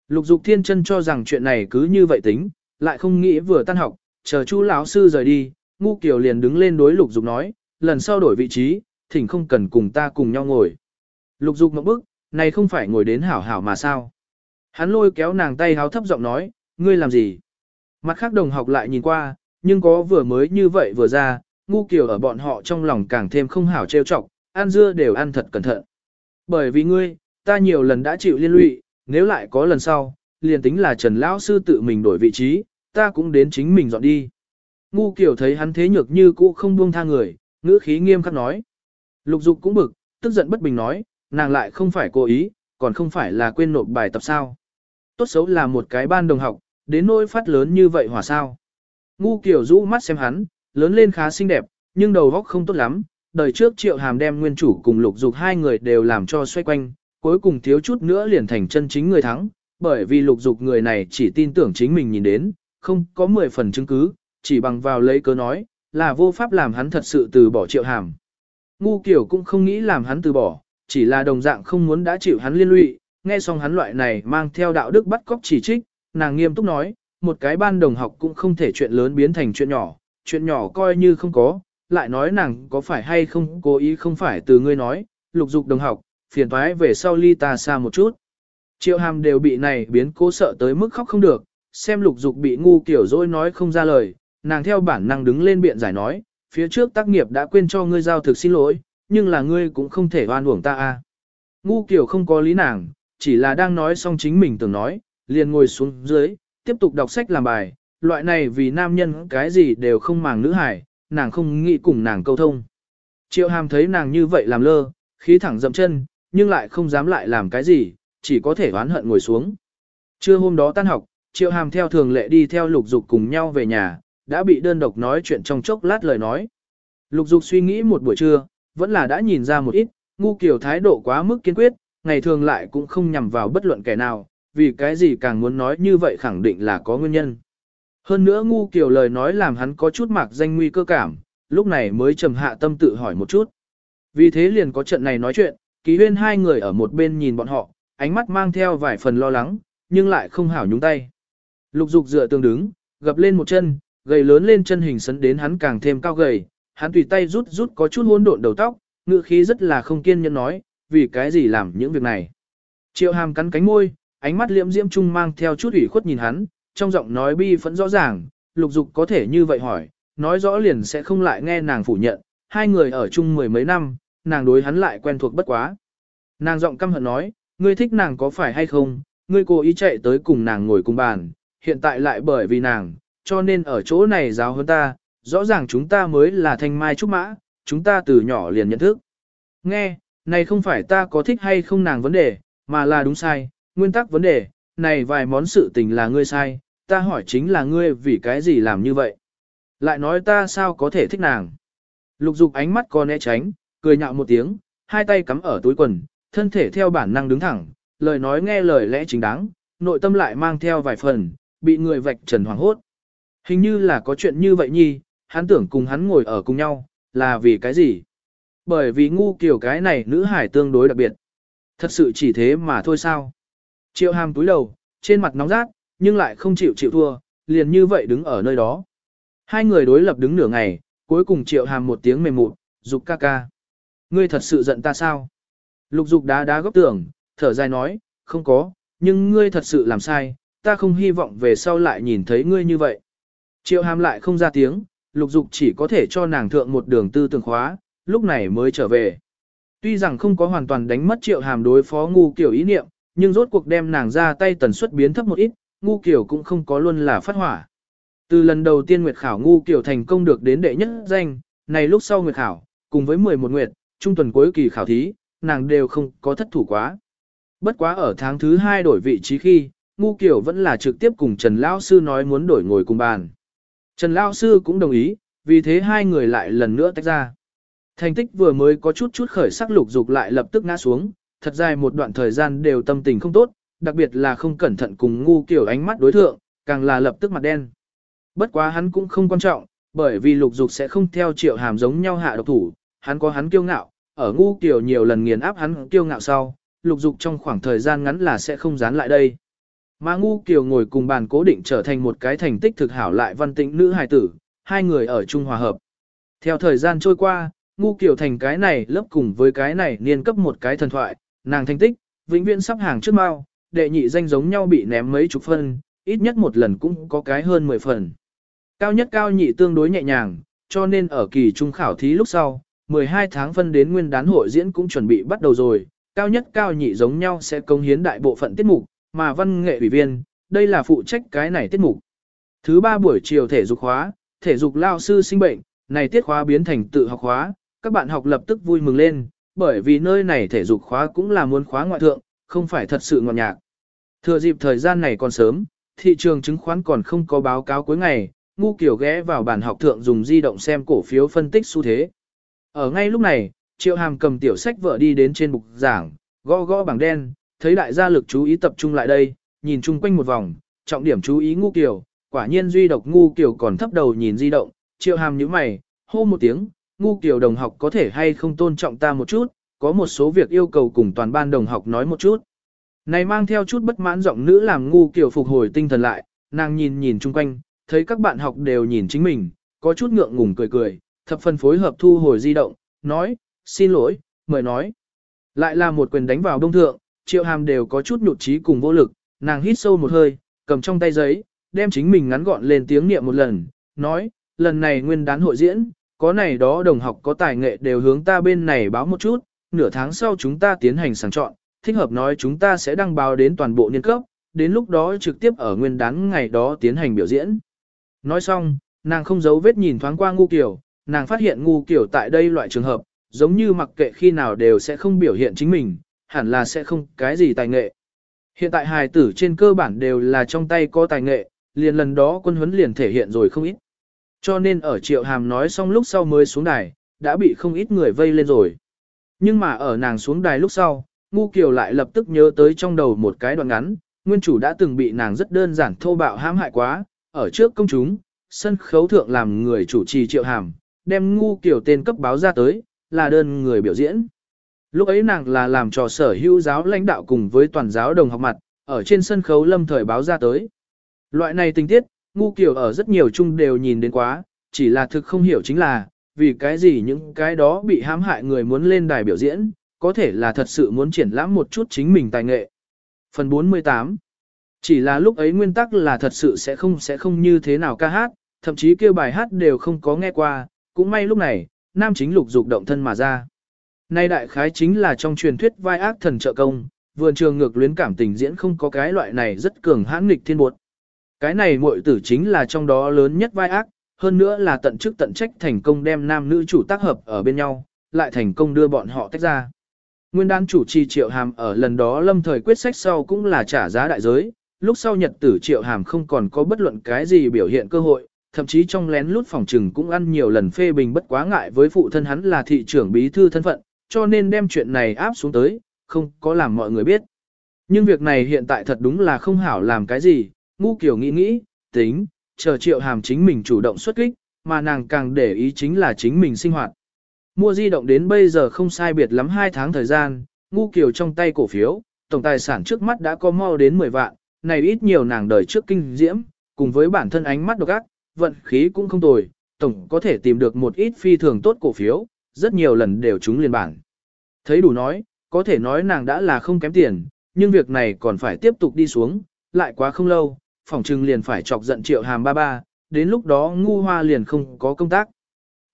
Lục dục thiên chân cho rằng chuyện này cứ như vậy tính, lại không nghĩ vừa tan học, chờ chú lão sư rời đi, ngu kiều liền đứng lên đối lục dục nói, lần sau đổi vị trí, thỉnh không cần cùng ta cùng nhau ngồi. Lục dục ngậm bức, này không phải ngồi đến hảo hảo mà sao. Hắn lôi kéo nàng tay háo thấp giọng nói, ngươi làm gì? Mặt khác đồng học lại nhìn qua, nhưng có vừa mới như vậy vừa ra, ngu kiều ở bọn họ trong lòng càng thêm không hảo trêu chọc, ăn dưa đều ăn thật cẩn thận. Bởi vì ngươi, ta nhiều lần đã chịu liên lụy, nếu lại có lần sau, liền tính là Trần Lão Sư tự mình đổi vị trí, ta cũng đến chính mình dọn đi. Ngu kiểu thấy hắn thế nhược như cũ không buông tha người, ngữ khí nghiêm khắc nói. Lục dục cũng bực, tức giận bất bình nói, nàng lại không phải cố ý, còn không phải là quên nộp bài tập sao. Tốt xấu là một cái ban đồng học, đến nỗi phát lớn như vậy hòa sao. Ngu kiểu rũ mắt xem hắn, lớn lên khá xinh đẹp, nhưng đầu óc không tốt lắm. Đời trước triệu hàm đem nguyên chủ cùng lục dục hai người đều làm cho xoay quanh, cuối cùng thiếu chút nữa liền thành chân chính người thắng, bởi vì lục dục người này chỉ tin tưởng chính mình nhìn đến, không có 10 phần chứng cứ, chỉ bằng vào lấy cớ nói, là vô pháp làm hắn thật sự từ bỏ triệu hàm. Ngu kiểu cũng không nghĩ làm hắn từ bỏ, chỉ là đồng dạng không muốn đã chịu hắn liên lụy, nghe xong hắn loại này mang theo đạo đức bắt cóc chỉ trích, nàng nghiêm túc nói, một cái ban đồng học cũng không thể chuyện lớn biến thành chuyện nhỏ, chuyện nhỏ coi như không có, lại nói nàng có phải hay không cố ý không phải từ ngươi nói, lục dục đồng học, phiền toái về sau ly ta xa một chút. Triệu hàm đều bị này biến cố sợ tới mức khóc không được, xem lục dục bị ngu kiểu dối nói không ra lời, nàng theo bản năng đứng lên biện giải nói, phía trước tác nghiệp đã quên cho ngươi giao thực xin lỗi, nhưng là ngươi cũng không thể oan uổng ta a. Ngu kiểu không có lý nàng, chỉ là đang nói xong chính mình tưởng nói, liền ngồi xuống dưới, tiếp tục đọc sách làm bài, loại này vì nam nhân cái gì đều không màng nữ hải, nàng không nghĩ cùng nàng câu thông. Triệu hàm thấy nàng như vậy làm lơ, khí thẳng dậm chân, nhưng lại không dám lại làm cái gì, chỉ có thể oán hận ngồi xuống. Trưa hôm đó tan học, Triệu hàm theo thường lệ đi theo lục dục cùng nhau về nhà, đã bị đơn độc nói chuyện trong chốc lát lời nói. Lục dục suy nghĩ một buổi trưa, vẫn là đã nhìn ra một ít, ngu kiểu thái độ quá mức kiên quyết, ngày thường lại cũng không nhằm vào bất luận kẻ nào, vì cái gì càng muốn nói như vậy khẳng định là có nguyên nhân. Hơn nữa ngu kiểu lời nói làm hắn có chút mạc danh nguy cơ cảm, lúc này mới trầm hạ tâm tự hỏi một chút. Vì thế liền có trận này nói chuyện, ký huyên hai người ở một bên nhìn bọn họ, ánh mắt mang theo vài phần lo lắng, nhưng lại không hảo nhúng tay. Lục dục dựa tường đứng, gập lên một chân, gầy lớn lên chân hình sấn đến hắn càng thêm cao gầy, hắn tùy tay rút rút có chút hỗn độn đầu tóc, ngựa khí rất là không kiên nhẫn nói, vì cái gì làm những việc này. Triệu hàm cắn cánh môi, ánh mắt liễm diễm trung mang theo chút ủy khuất nhìn hắn, trong giọng nói bi phẫn rõ ràng, lục dục có thể như vậy hỏi, nói rõ liền sẽ không lại nghe nàng phủ nhận, hai người ở chung mười mấy năm, nàng đối hắn lại quen thuộc bất quá. Nàng giọng căm hận nói, ngươi thích nàng có phải hay không, ngươi cố ý chạy tới cùng nàng ngồi cùng bàn, hiện tại lại bởi vì nàng, cho nên ở chỗ này giáo hơn ta, rõ ràng chúng ta mới là thanh mai trúc mã, chúng ta từ nhỏ liền nhận thức. Nghe, này không phải ta có thích hay không nàng vấn đề, mà là đúng sai, nguyên tắc vấn đề, này vài món sự tình là ngươi sai, ta hỏi chính là ngươi vì cái gì làm như vậy. Lại nói ta sao có thể thích nàng. Lục dục ánh mắt có né tránh, cười nhạo một tiếng, hai tay cắm ở túi quần, thân thể theo bản năng đứng thẳng, lời nói nghe lời lẽ chính đáng, nội tâm lại mang theo vài phần, bị người vạch trần hoàng hốt. Hình như là có chuyện như vậy nhi, hắn tưởng cùng hắn ngồi ở cùng nhau, là vì cái gì? Bởi vì ngu kiểu cái này nữ hải tương đối đặc biệt. Thật sự chỉ thế mà thôi sao? Triệu hàm túi đầu, trên mặt nóng rát, nhưng lại không chịu chịu thua, liền như vậy đứng ở nơi đó. Hai người đối lập đứng nửa ngày, cuối cùng triệu hàm một tiếng mềm mụn, dục ca ca. Ngươi thật sự giận ta sao? Lục dục đá đá góc tường, thở dài nói, không có, nhưng ngươi thật sự làm sai, ta không hy vọng về sau lại nhìn thấy ngươi như vậy. Triệu hàm lại không ra tiếng, lục dục chỉ có thể cho nàng thượng một đường tư tưởng khóa, lúc này mới trở về. Tuy rằng không có hoàn toàn đánh mất triệu hàm đối phó ngu kiểu ý niệm, nhưng rốt cuộc đem nàng ra tay tần suất biến thấp một ít, ngu kiểu cũng không có luôn là phát hỏa. Từ lần đầu tiên Nguyệt Khảo ngu kiểu thành công được đến đệ nhất danh, này lúc sau Nguyệt Khảo, cùng với 11 Nguyệt, trung tuần cuối kỳ khảo thí, nàng đều không có thất thủ quá. Bất quá ở tháng thứ hai đổi vị trí khi, ngu kiểu vẫn là trực tiếp cùng Trần Lão Sư nói muốn đổi ngồi cùng bàn. Trần Lão Sư cũng đồng ý, vì thế hai người lại lần nữa tách ra. Thành tích vừa mới có chút chút khởi sắc lục dục lại lập tức ngã xuống, thật dài một đoạn thời gian đều tâm tình không tốt, đặc biệt là không cẩn thận cùng ngu kiểu ánh mắt đối thượng, càng là lập tức mặt đen. Bất quá hắn cũng không quan trọng, bởi vì lục dục sẽ không theo triệu hàm giống nhau hạ độc thủ, hắn có hắn kiêu ngạo, ở ngu kiểu nhiều lần nghiền áp hắn kiêu ngạo sau, lục dục trong khoảng thời gian ngắn là sẽ không dán lại đây. Mà ngu kiều ngồi cùng bàn cố định trở thành một cái thành tích thực hảo lại văn tĩnh nữ hài tử, hai người ở chung hòa hợp. Theo thời gian trôi qua, ngu kiều thành cái này lớp cùng với cái này niên cấp một cái thần thoại, nàng thành tích, vĩnh viễn sắp hàng trước mau, đệ nhị danh giống nhau bị ném mấy chục phân, ít nhất một lần cũng có cái hơn 10 phần. Cao nhất cao nhị tương đối nhẹ nhàng, cho nên ở kỳ trung khảo thí lúc sau, 12 tháng phân đến nguyên đán hội diễn cũng chuẩn bị bắt đầu rồi, cao nhất cao nhị giống nhau sẽ công hiến đại bộ phận tiết mục, mà văn nghệ ủy viên, đây là phụ trách cái này tiết mục. Thứ ba buổi chiều thể dục khóa, thể dục lao sư sinh bệnh, này tiết khóa biến thành tự học khóa, các bạn học lập tức vui mừng lên, bởi vì nơi này thể dục khóa cũng là muốn khóa ngoại thượng, không phải thật sự ngọt nhạc. Thừa dịp thời gian này còn sớm, thị trường chứng khoán còn không có báo cáo cuối ngày, ngu kiểu ghé vào bàn học thượng dùng di động xem cổ phiếu phân tích xu thế. Ở ngay lúc này, Triệu Hàm cầm tiểu sách vợ đi đến trên bục giảng, gõ gõ bảng đen, thấy đại gia lực chú ý tập trung lại đây, nhìn chung quanh một vòng, trọng điểm chú ý ngu kiểu, quả nhiên duy độc ngu kiểu còn thấp đầu nhìn di động, Triệu Hàm nhíu mày, hô một tiếng, ngu kiểu đồng học có thể hay không tôn trọng ta một chút, có một số việc yêu cầu cùng toàn ban đồng học nói một chút. Này mang theo chút bất mãn giọng nữ làm ngu kiểu phục hồi tinh thần lại, nàng nhìn nhìn chung quanh, thấy các bạn học đều nhìn chính mình, có chút ngượng ngùng cười cười, thập phần phối hợp thu hồi di động, nói, xin lỗi, mời nói. Lại là một quyền đánh vào đông thượng, triệu hàm đều có chút nhụt chí cùng vô lực, nàng hít sâu một hơi, cầm trong tay giấy, đem chính mình ngắn gọn lên tiếng niệm một lần, nói, lần này nguyên đán hội diễn, có này đó đồng học có tài nghệ đều hướng ta bên này báo một chút, nửa tháng sau chúng ta tiến hành sàng chọn, thích hợp nói chúng ta sẽ đăng báo đến toàn bộ niên cấp, đến lúc đó trực tiếp ở nguyên đán ngày đó tiến hành biểu diễn. Nói xong, nàng không giấu vết nhìn thoáng qua ngu kiểu, nàng phát hiện ngu kiểu tại đây loại trường hợp, giống như mặc kệ khi nào đều sẽ không biểu hiện chính mình, hẳn là sẽ không cái gì tài nghệ. Hiện tại hài tử trên cơ bản đều là trong tay có tài nghệ, liền lần đó quân huấn liền thể hiện rồi không ít. Cho nên ở triệu hàm nói xong lúc sau mới xuống đài, đã bị không ít người vây lên rồi. Nhưng mà ở nàng xuống đài lúc sau, ngu kiều lại lập tức nhớ tới trong đầu một cái đoạn ngắn, nguyên chủ đã từng bị nàng rất đơn giản thô bạo hãm hại quá, ở trước công chúng, sân khấu thượng làm người chủ trì triệu hàm, đem ngu kiều tên cấp báo ra tới, là đơn người biểu diễn. Lúc ấy nàng là làm trò sở hữu giáo lãnh đạo cùng với toàn giáo đồng học mặt, ở trên sân khấu lâm thời báo ra tới. Loại này tình tiết, ngu Kiều ở rất nhiều chung đều nhìn đến quá, chỉ là thực không hiểu chính là, vì cái gì những cái đó bị hãm hại người muốn lên đài biểu diễn, có thể là thật sự muốn triển lãm một chút chính mình tài nghệ. Phần 48 Chỉ là lúc ấy nguyên tắc là thật sự sẽ không sẽ không như thế nào ca hát, thậm chí kêu bài hát đều không có nghe qua, cũng may lúc này, nam chính lục dục động thân mà ra. Nay đại khái chính là trong truyền thuyết vai ác thần trợ công, vườn trường ngược luyến cảm tình diễn không có cái loại này rất cường hãn nghịch thiên buộc. Cái này muội tử chính là trong đó lớn nhất vai ác, hơn nữa là tận chức tận trách thành công đem nam nữ chủ tác hợp ở bên nhau, lại thành công đưa bọn họ tách ra. Nguyên đán chủ trì triệu hàm ở lần đó lâm thời quyết sách sau cũng là trả giá đại giới, lúc sau nhật tử triệu hàm không còn có bất luận cái gì biểu hiện cơ hội, thậm chí trong lén lút phòng trừng cũng ăn nhiều lần phê bình bất quá ngại với phụ thân hắn là thị trưởng bí thư thân phận, cho nên đem chuyện này áp xuống tới, không có làm mọi người biết. Nhưng việc này hiện tại thật đúng là không hảo làm cái gì, ngu kiểu nghĩ nghĩ, tính, chờ triệu hàm chính mình chủ động xuất kích, mà nàng càng để ý chính là chính mình sinh hoạt. Mua di động đến bây giờ không sai biệt lắm 2 tháng thời gian, ngu kiều trong tay cổ phiếu, tổng tài sản trước mắt đã có mau đến 10 vạn, này ít nhiều nàng đời trước kinh diễm, cùng với bản thân ánh mắt độc ác, vận khí cũng không tồi, tổng có thể tìm được một ít phi thường tốt cổ phiếu, rất nhiều lần đều trúng liên bản. Thấy đủ nói, có thể nói nàng đã là không kém tiền, nhưng việc này còn phải tiếp tục đi xuống, lại quá không lâu, Phỏng trừng liền phải chọc giận triệu hàm ba ba, đến lúc đó ngu hoa liền không có công tác.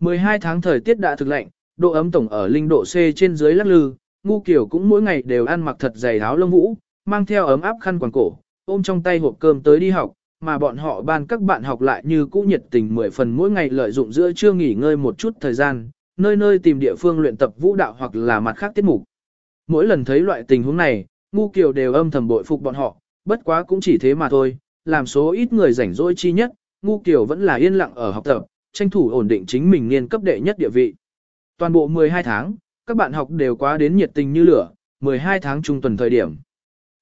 12 tháng thời tiết đã thực lạnh, độ ấm tổng ở linh độ C trên dưới lắc lư, ngu kiểu cũng mỗi ngày đều ăn mặc thật dày áo lông vũ, mang theo ấm áp khăn quàng cổ, ôm trong tay hộp cơm tới đi học, mà bọn họ ban các bạn học lại như cũ nhiệt tình mười phần mỗi ngày lợi dụng giữa trưa nghỉ ngơi một chút thời gian, nơi nơi tìm địa phương luyện tập vũ đạo hoặc là mặt khác tiết mục. Mỗi lần thấy loại tình huống này, ngu kiều đều âm thầm bội phục bọn họ, bất quá cũng chỉ thế mà thôi, làm số ít người rảnh rỗi chi nhất, ngu kiều vẫn là yên lặng ở học tập, tranh thủ ổn định chính mình niên cấp đệ nhất địa vị. Toàn bộ 12 tháng, các bạn học đều quá đến nhiệt tình như lửa, 12 tháng trung tuần thời điểm.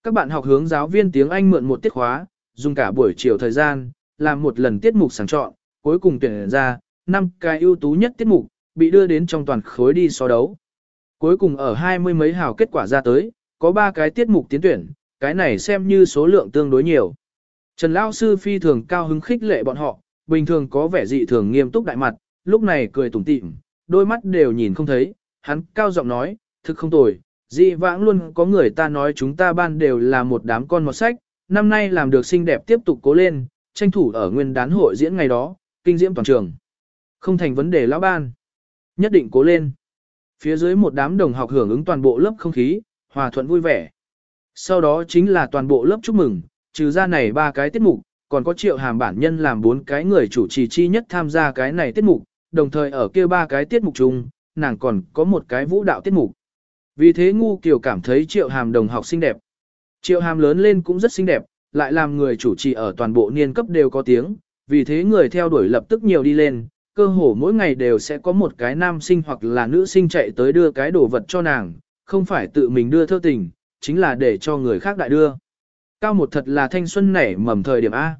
Các bạn học hướng giáo viên tiếng Anh mượn một tiết khóa, dùng cả buổi chiều thời gian, làm một lần tiết mục sàng chọn, cuối cùng tuyển ra, 5 cái ưu tú nhất tiết mục, bị đưa đến trong toàn khối đi so đấu. Cuối cùng ở hai mươi mấy hào kết quả ra tới, có 3 cái tiết mục tiến tuyển, cái này xem như số lượng tương đối nhiều. Trần Lao Sư phi thường cao hứng khích lệ bọn họ, bình thường có vẻ dị thường nghiêm túc đại mặt, lúc này cười tủm tỉm, đôi mắt đều nhìn không thấy, hắn cao giọng nói, thực không tồi, dị vãng luôn có người ta nói chúng ta ban đều là một đám con một sách, năm nay làm được xinh đẹp tiếp tục cố lên, tranh thủ ở nguyên đán hội diễn ngày đó, kinh diễm toàn trường. Không thành vấn đề lão ban. Nhất định cố lên. Phía dưới một đám đồng học hưởng ứng toàn bộ lớp không khí, hòa thuận vui vẻ. Sau đó chính là toàn bộ lớp chúc mừng, trừ ra này ba cái tiết mục, còn có triệu hàm bản nhân làm bốn cái người chủ trì chi nhất tham gia cái này tiết mục, đồng thời ở kia ba cái tiết mục chung, nàng còn có một cái vũ đạo tiết mục. Vì thế ngu kiều cảm thấy triệu hàm đồng học xinh đẹp. Triệu hàm lớn lên cũng rất xinh đẹp, lại làm người chủ trì ở toàn bộ niên cấp đều có tiếng, vì thế người theo đuổi lập tức nhiều đi lên, cơ hồ mỗi ngày đều sẽ có một cái nam sinh hoặc là nữ sinh chạy tới đưa cái đồ vật cho nàng, không phải tự mình đưa thơ tình, chính là để cho người khác đại đưa. Cao một thật là thanh xuân nảy mầm thời điểm A.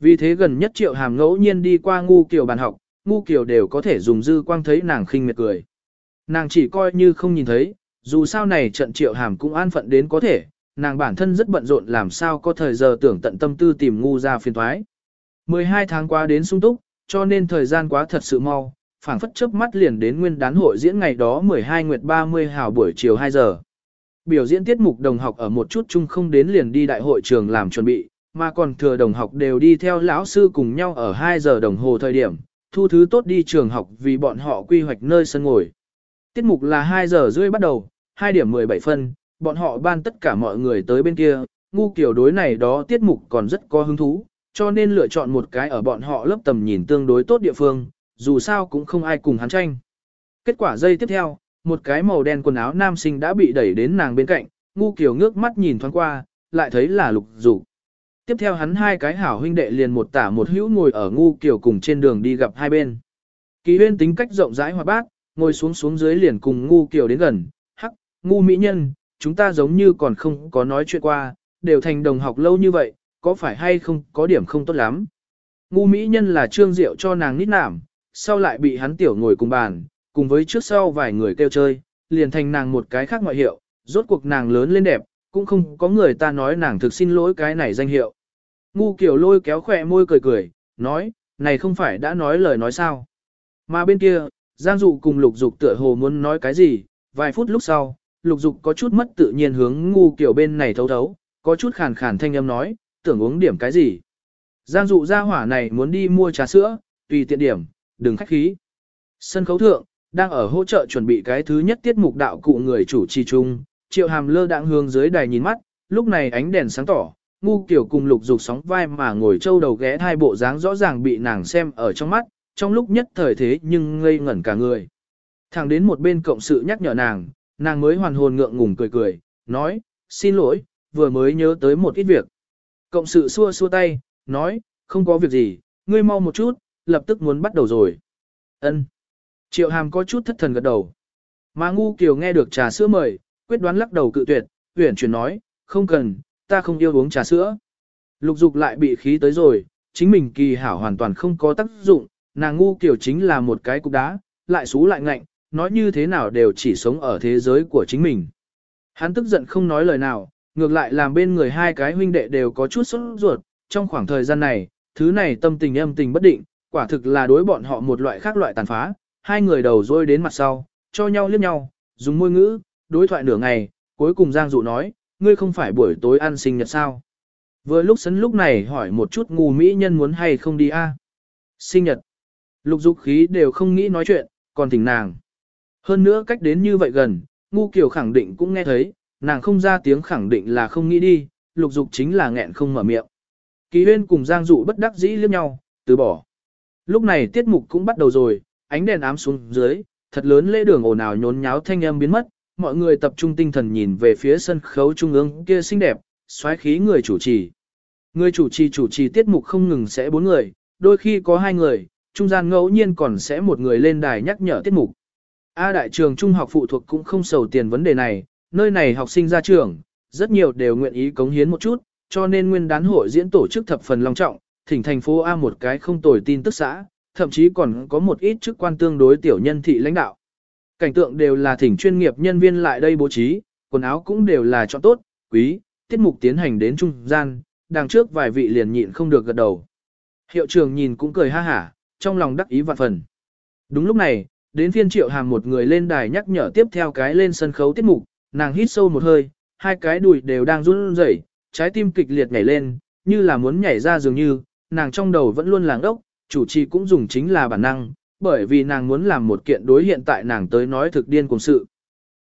Vì thế gần nhất triệu hàm ngẫu nhiên đi qua ngu kiều bàn học, ngu kiều đều có thể dùng dư quang thấy nàng khinh miệt cười. Nàng chỉ coi như không nhìn thấy, dù sao này trận triệu hàm cũng an phận đến có thể, nàng bản thân rất bận rộn làm sao có thời giờ tưởng tận tâm tư tìm ngu ra phiền thoái. 12 tháng qua đến sung túc, cho nên thời gian quá thật sự mau, phảng phất chớp mắt liền đến nguyên đán hội diễn ngày đó 12 nguyệt 30 hào buổi chiều 2 giờ. Biểu diễn tiết mục đồng học ở một chút chung không đến liền đi đại hội trường làm chuẩn bị, mà còn thừa đồng học đều đi theo lão sư cùng nhau ở 2 giờ đồng hồ thời điểm, thu thứ tốt đi trường học vì bọn họ quy hoạch nơi sân ngồi. Tiết mục là 2 giờ rưỡi bắt đầu, 2 điểm 17 phân, bọn họ ban tất cả mọi người tới bên kia, ngu kiểu đối này đó tiết mục còn rất có hứng thú, cho nên lựa chọn một cái ở bọn họ lớp tầm nhìn tương đối tốt địa phương, dù sao cũng không ai cùng hắn tranh. Kết quả giây tiếp theo, một cái màu đen quần áo nam sinh đã bị đẩy đến nàng bên cạnh, ngu kiểu ngước mắt nhìn thoáng qua, lại thấy là lục dục. Tiếp theo hắn hai cái hảo huynh đệ liền một tả một hữu ngồi ở ngu kiểu cùng trên đường đi gặp hai bên. Kỳ huyên tính cách rộng rãi hoạt bát, ngồi xuống xuống dưới liền cùng ngu kiểu đến gần, hắc, ngu mỹ nhân, chúng ta giống như còn không có nói chuyện qua, đều thành đồng học lâu như vậy, có phải hay không có điểm không tốt lắm. Ngu mỹ nhân là trương diệu cho nàng nít nảm, sau lại bị hắn tiểu ngồi cùng bàn, cùng với trước sau vài người kêu chơi, liền thành nàng một cái khác ngoại hiệu, rốt cuộc nàng lớn lên đẹp, cũng không có người ta nói nàng thực xin lỗi cái này danh hiệu. Ngu kiểu lôi kéo khỏe môi cười cười, nói, này không phải đã nói lời nói sao. Mà bên kia, Giang Dụ cùng Lục Dục tựa hồ muốn nói cái gì, vài phút lúc sau, Lục Dục có chút mất tự nhiên hướng ngu kiểu bên này thấu thấu, có chút khàn khàn thanh âm nói, tưởng uống điểm cái gì. Giang Dụ ra hỏa này muốn đi mua trà sữa, tùy tiện điểm, đừng khách khí. Sân khấu thượng, đang ở hỗ trợ chuẩn bị cái thứ nhất tiết mục đạo cụ người chủ trì chung, triệu hàm lơ đạng hướng dưới đài nhìn mắt, lúc này ánh đèn sáng tỏ, ngu kiểu cùng lục dục sóng vai mà ngồi trâu đầu ghé hai bộ dáng rõ ràng bị nàng xem ở trong mắt, trong lúc nhất thời thế nhưng ngây ngẩn cả người. Thẳng đến một bên cộng sự nhắc nhở nàng, nàng mới hoàn hồn ngượng ngùng cười cười, nói, xin lỗi, vừa mới nhớ tới một ít việc. Cộng sự xua xua tay, nói, không có việc gì, ngươi mau một chút, lập tức muốn bắt đầu rồi. Ân. Triệu hàm có chút thất thần gật đầu. Mà ngu kiều nghe được trà sữa mời, quyết đoán lắc đầu cự tuyệt, huyển chuyển nói, không cần, ta không yêu uống trà sữa. Lục dục lại bị khí tới rồi, chính mình kỳ hảo hoàn toàn không có tác dụng, nàng ngu kiều chính là một cái cục đá, lại xú lại ngạnh, nói như thế nào đều chỉ sống ở thế giới của chính mình. Hắn tức giận không nói lời nào, ngược lại làm bên người hai cái huynh đệ đều có chút sốt ruột, trong khoảng thời gian này, thứ này tâm tình âm tình bất định, quả thực là đối bọn họ một loại khác loại tàn phá, hai người đầu rôi đến mặt sau, cho nhau liếc nhau, dùng môi ngữ, đối thoại nửa ngày, cuối cùng Giang Dụ nói, ngươi không phải buổi tối ăn sinh nhật sao? Vừa lúc sấn lúc này hỏi một chút ngu mỹ nhân muốn hay không đi a? Sinh nhật. Lục dục khí đều không nghĩ nói chuyện, còn thỉnh nàng. Hơn nữa cách đến như vậy gần, ngu kiểu khẳng định cũng nghe thấy, nàng không ra tiếng khẳng định là không nghĩ đi, lục dục chính là nghẹn không mở miệng. Kỳ huyên cùng Giang Dụ bất đắc dĩ liếc nhau, từ bỏ. Lúc này tiết mục cũng bắt đầu rồi, ánh đèn ám xuống dưới, thật lớn lễ đường ồn ào nhốn nháo thanh âm biến mất, mọi người tập trung tinh thần nhìn về phía sân khấu trung ương kia xinh đẹp, xoáy khí người chủ trì. Người chủ trì chủ trì tiết mục không ngừng sẽ bốn người, đôi khi có hai người, trung gian ngẫu nhiên còn sẽ một người lên đài nhắc nhở tiết mục. A đại trường trung học phụ thuộc cũng không sầu tiền vấn đề này, nơi này học sinh ra trường, rất nhiều đều nguyện ý cống hiến một chút, cho nên nguyên đán hội diễn tổ chức thập phần long trọng, thỉnh thành phố A một cái không tồi tin tức xã, thậm chí còn có một ít chức quan tương đối tiểu nhân thị lãnh đạo. Cảnh tượng đều là thỉnh chuyên nghiệp nhân viên lại đây bố trí, quần áo cũng đều là chọn tốt, quý, tiết mục tiến hành đến trung gian, đằng trước vài vị liền nhịn không được gật đầu. Hiệu trưởng nhìn cũng cười ha hả, trong lòng đắc ý vạn phần. Đúng lúc này, đến phiên triệu hàm một người lên đài nhắc nhở tiếp theo cái lên sân khấu tiết mục, nàng hít sâu một hơi, hai cái đùi đều đang run rẩy, trái tim kịch liệt nhảy lên, như là muốn nhảy ra dường như, nàng trong đầu vẫn luôn làng ốc, chủ trì cũng dùng chính là bản năng, bởi vì nàng muốn làm một kiện đối hiện tại nàng tới nói thực điên cùng sự.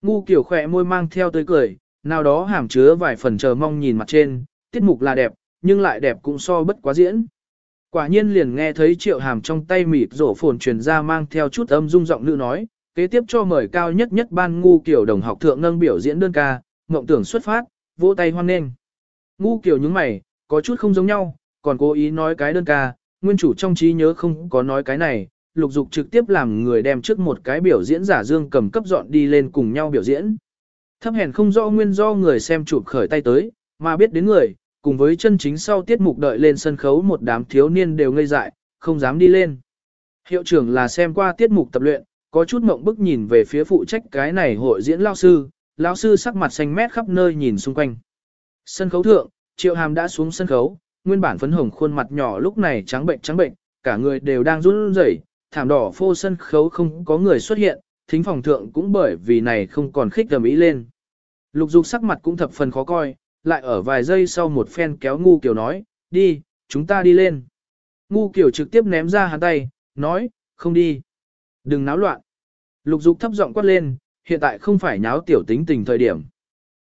Ngu kiểu khỏe môi mang theo tới cười, nào đó hàm chứa vài phần chờ mong nhìn mặt trên, tiết mục là đẹp, nhưng lại đẹp cũng so bất quá diễn. Quả nhiên liền nghe thấy triệu hàm trong tay mịt rổ phồn truyền ra mang theo chút âm dung giọng nữ nói, kế tiếp cho mời cao nhất nhất ban ngu kiểu đồng học thượng nâng biểu diễn đơn ca, mộng tưởng xuất phát, vỗ tay hoan nghênh. Ngu kiểu những mày, có chút không giống nhau, còn cố ý nói cái đơn ca, nguyên chủ trong trí nhớ không có nói cái này, lục dục trực tiếp làm người đem trước một cái biểu diễn giả dương cầm cấp dọn đi lên cùng nhau biểu diễn. Thấp hèn không rõ nguyên do người xem chụp khởi tay tới, mà biết đến người, cùng với chân chính sau tiết mục đợi lên sân khấu một đám thiếu niên đều ngây dại, không dám đi lên. Hiệu trưởng là xem qua tiết mục tập luyện, có chút mộng bức nhìn về phía phụ trách cái này hội diễn lao sư, lao sư sắc mặt xanh mét khắp nơi nhìn xung quanh. Sân khấu thượng, Triệu Hàm đã xuống sân khấu, nguyên bản phấn hồng khuôn mặt nhỏ lúc này trắng bệnh trắng bệnh, cả người đều đang run rẩy, thảm đỏ phô sân khấu không có người xuất hiện, thính phòng thượng cũng bởi vì này không còn khích tầm ý lên. Lục dục sắc mặt cũng thập phần khó coi, lại ở vài giây sau một phen kéo ngu kiểu nói, đi, chúng ta đi lên. Ngu kiểu trực tiếp ném ra hắn tay, nói, không đi. Đừng náo loạn. Lục dục thấp giọng quát lên, hiện tại không phải nháo tiểu tính tình thời điểm.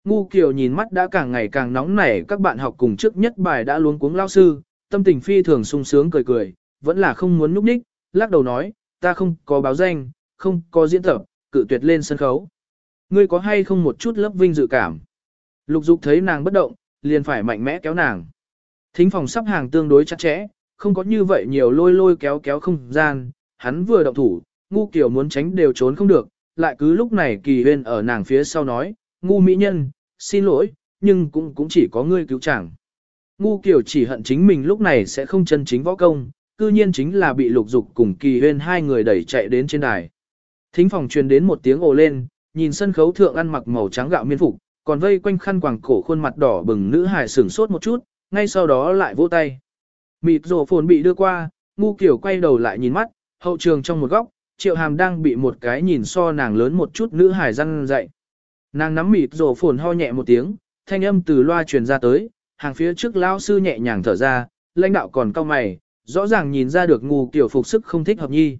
Ngu Kiều nhìn mắt đã càng ngày càng nóng nảy các bạn học cùng trước nhất bài đã luống cuống lao sư, tâm tình phi thường sung sướng cười cười, vẫn là không muốn núp đích, lắc đầu nói, ta không có báo danh, không có diễn tập, cự tuyệt lên sân khấu. Ngươi có hay không một chút lớp vinh dự cảm? Lục dục thấy nàng bất động, liền phải mạnh mẽ kéo nàng. Thính phòng sắp hàng tương đối chặt chẽ, không có như vậy nhiều lôi lôi kéo kéo không gian, hắn vừa động thủ, ngu kiểu muốn tránh đều trốn không được, lại cứ lúc này kỳ huyên ở nàng phía sau nói, ngu mỹ nhân, xin lỗi, nhưng cũng cũng chỉ có ngươi cứu chàng. Ngu kiểu chỉ hận chính mình lúc này sẽ không chân chính võ công, cư nhiên chính là bị lục dục cùng kỳ huyên hai người đẩy chạy đến trên đài. Thính phòng truyền đến một tiếng ồ lên, nhìn sân khấu thượng ăn mặc màu trắng gạo miên phục, còn vây quanh khăn quàng cổ khuôn mặt đỏ bừng nữ hài sửng sốt một chút, ngay sau đó lại vỗ tay. Mịt rổ phồn bị đưa qua, ngu kiểu quay đầu lại nhìn mắt, hậu trường trong một góc, triệu hàm đang bị một cái nhìn so nàng lớn một chút nữ hài răng dậy. Nàng nắm mịt rổ phồn ho nhẹ một tiếng, thanh âm từ loa truyền ra tới, hàng phía trước lao sư nhẹ nhàng thở ra, lãnh đạo còn cao mày, rõ ràng nhìn ra được ngu kiểu phục sức không thích hợp nhi.